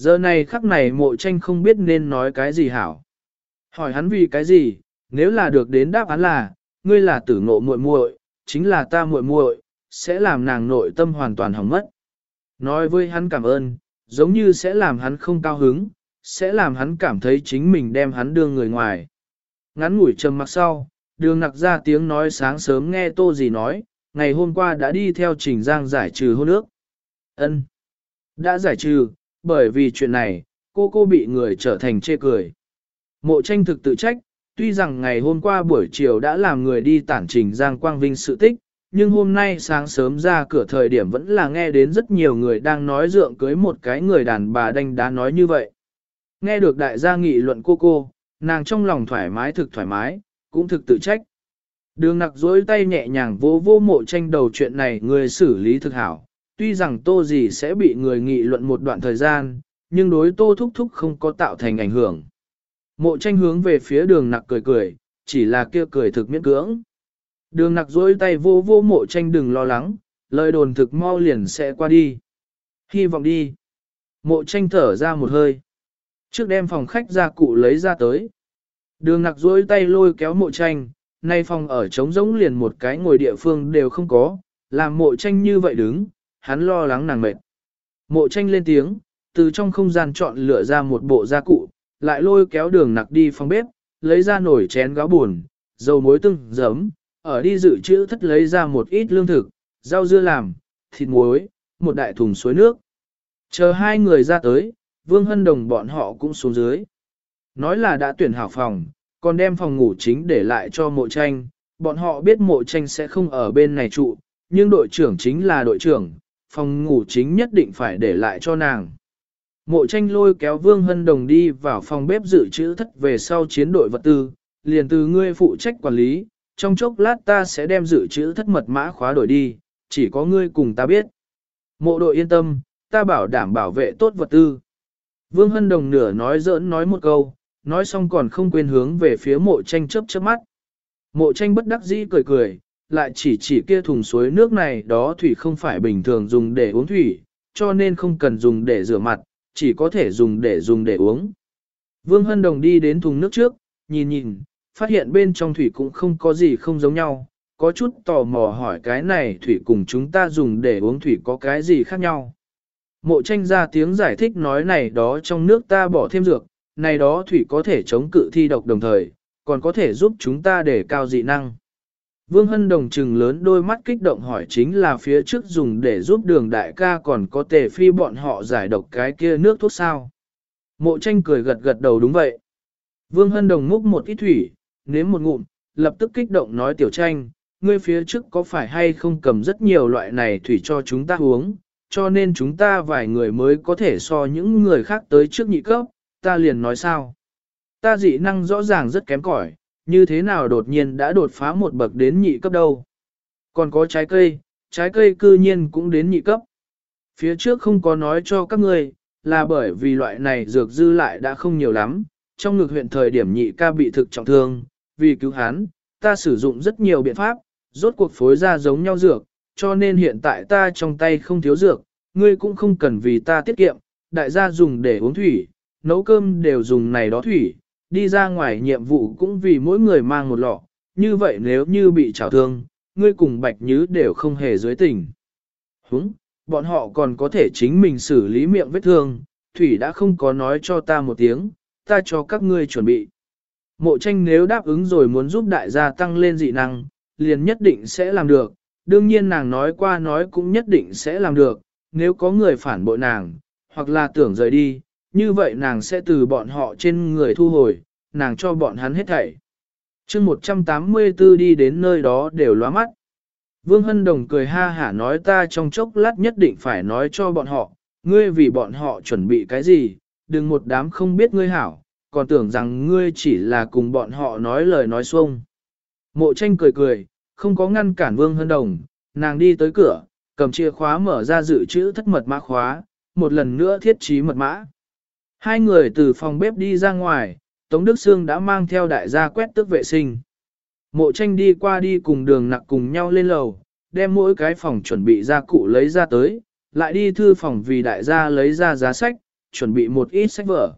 Giờ này khắc này mộ tranh không biết nên nói cái gì hảo. Hỏi hắn vì cái gì, nếu là được đến đáp án là, ngươi là tử ngộ muội muội, chính là ta muội muội, sẽ làm nàng nội tâm hoàn toàn hỏng mất. Nói với hắn cảm ơn, giống như sẽ làm hắn không cao hứng, sẽ làm hắn cảm thấy chính mình đem hắn đưa người ngoài. Ngắn ngủi trầm mặc sau, đường nặc ra tiếng nói sáng sớm nghe tô gì nói, ngày hôm qua đã đi theo trình giang giải trừ hôn ước. ân Đã giải trừ, bởi vì chuyện này, cô cô bị người trở thành chê cười. Mộ tranh thực tự trách, tuy rằng ngày hôm qua buổi chiều đã làm người đi tản trình Giang Quang Vinh sự tích, nhưng hôm nay sáng sớm ra cửa thời điểm vẫn là nghe đến rất nhiều người đang nói dượng cưới một cái người đàn bà đanh đá nói như vậy. Nghe được đại gia nghị luận cô cô, nàng trong lòng thoải mái thực thoải mái, cũng thực tự trách. Đường nặc dối tay nhẹ nhàng vô vô mộ tranh đầu chuyện này người xử lý thực hảo, tuy rằng tô gì sẽ bị người nghị luận một đoạn thời gian, nhưng đối tô thúc thúc không có tạo thành ảnh hưởng. Mộ tranh hướng về phía đường nặc cười cười, chỉ là kia cười thực miễn cưỡng. Đường nặc dối tay vô vô mộ tranh đừng lo lắng, lời đồn thực mau liền sẽ qua đi. Hy vọng đi. Mộ tranh thở ra một hơi. Trước đem phòng khách ra cụ lấy ra tới. Đường nặc dối tay lôi kéo mộ tranh, nay phòng ở trống rỗng liền một cái ngồi địa phương đều không có, làm mộ tranh như vậy đứng, hắn lo lắng nàng mệt. Mộ tranh lên tiếng, từ trong không gian chọn lựa ra một bộ gia cụ, lại lôi kéo đường nặc đi phòng bếp, lấy ra nồi chén gáo buồn, dầu muối tương, giấm, ở đi dự trữ thất lấy ra một ít lương thực, rau dưa làm, thịt muối, một đại thùng suối nước. Chờ hai người ra tới, Vương Hân Đồng bọn họ cũng xuống dưới. Nói là đã tuyển hảo phòng, còn đem phòng ngủ chính để lại cho mộ tranh, bọn họ biết mộ tranh sẽ không ở bên này trụ, nhưng đội trưởng chính là đội trưởng, phòng ngủ chính nhất định phải để lại cho nàng. Mộ tranh lôi kéo Vương Hân Đồng đi vào phòng bếp dự trữ thất về sau chiến đội vật tư, liền từ ngươi phụ trách quản lý, trong chốc lát ta sẽ đem dự trữ thất mật mã khóa đổi đi, chỉ có ngươi cùng ta biết. Mộ đội yên tâm, ta bảo đảm bảo vệ tốt vật tư. Vương Hân Đồng nửa nói giỡn nói một câu, nói xong còn không quên hướng về phía mộ tranh chớp chớp mắt. Mộ tranh bất đắc dĩ cười cười, lại chỉ chỉ kia thùng suối nước này đó thủy không phải bình thường dùng để uống thủy, cho nên không cần dùng để rửa mặt, chỉ có thể dùng để dùng để uống. Vương Hân Đồng đi đến thùng nước trước, nhìn nhìn, phát hiện bên trong thủy cũng không có gì không giống nhau, có chút tò mò hỏi cái này thủy cùng chúng ta dùng để uống thủy có cái gì khác nhau. Mộ tranh ra tiếng giải thích nói này đó trong nước ta bỏ thêm dược, này đó thủy có thể chống cự thi độc đồng thời, còn có thể giúp chúng ta để cao dị năng. Vương Hân Đồng trừng lớn đôi mắt kích động hỏi chính là phía trước dùng để giúp đường đại ca còn có tề phi bọn họ giải độc cái kia nước thuốc sao. Mộ tranh cười gật gật đầu đúng vậy. Vương Hân Đồng múc một ít thủy, nếm một ngụm, lập tức kích động nói tiểu tranh, ngươi phía trước có phải hay không cầm rất nhiều loại này thủy cho chúng ta uống, cho nên chúng ta vài người mới có thể so những người khác tới trước nhị cấp, ta liền nói sao. Ta dị năng rõ ràng rất kém cỏi, như thế nào đột nhiên đã đột phá một bậc đến nhị cấp đâu. Còn có trái cây, trái cây cư nhiên cũng đến nhị cấp. Phía trước không có nói cho các ngươi, là bởi vì loại này dược dư lại đã không nhiều lắm, trong ngực huyện thời điểm nhị ca bị thực trọng thương, vì cứu hắn, ta sử dụng rất nhiều biện pháp, rốt cuộc phối ra giống nhau dược, cho nên hiện tại ta trong tay không thiếu dược, ngươi cũng không cần vì ta tiết kiệm, đại gia dùng để uống thủy, nấu cơm đều dùng này đó thủy, đi ra ngoài nhiệm vụ cũng vì mỗi người mang một lọ, như vậy nếu như bị trào thương, ngươi cùng Bạch Nhứ đều không hề dưới tình. Húng, bọn họ còn có thể chính mình xử lý miệng vết thương, Thủy đã không có nói cho ta một tiếng, ta cho các ngươi chuẩn bị. Mộ tranh nếu đáp ứng rồi muốn giúp đại gia tăng lên dị năng, liền nhất định sẽ làm được, đương nhiên nàng nói qua nói cũng nhất định sẽ làm được, nếu có người phản bội nàng, hoặc là tưởng rời đi, như vậy nàng sẽ từ bọn họ trên người thu hồi, nàng cho bọn hắn hết thảy. chương 184 đi đến nơi đó đều lóa mắt. Vương Hân Đồng cười ha hả nói ta trong chốc lát nhất định phải nói cho bọn họ, ngươi vì bọn họ chuẩn bị cái gì, đừng một đám không biết ngươi hảo, còn tưởng rằng ngươi chỉ là cùng bọn họ nói lời nói xuông. Mộ tranh cười cười, không có ngăn cản Vương Hân Đồng, nàng đi tới cửa, cầm chìa khóa mở ra dự trữ thất mật mã khóa, một lần nữa thiết trí mật mã. Hai người từ phòng bếp đi ra ngoài, Tống Đức Sương đã mang theo đại gia quét tước vệ sinh. Mộ tranh đi qua đi cùng đường nặc cùng nhau lên lầu, đem mỗi cái phòng chuẩn bị ra cụ lấy ra tới, lại đi thư phòng vì đại gia lấy ra giá sách, chuẩn bị một ít sách vở.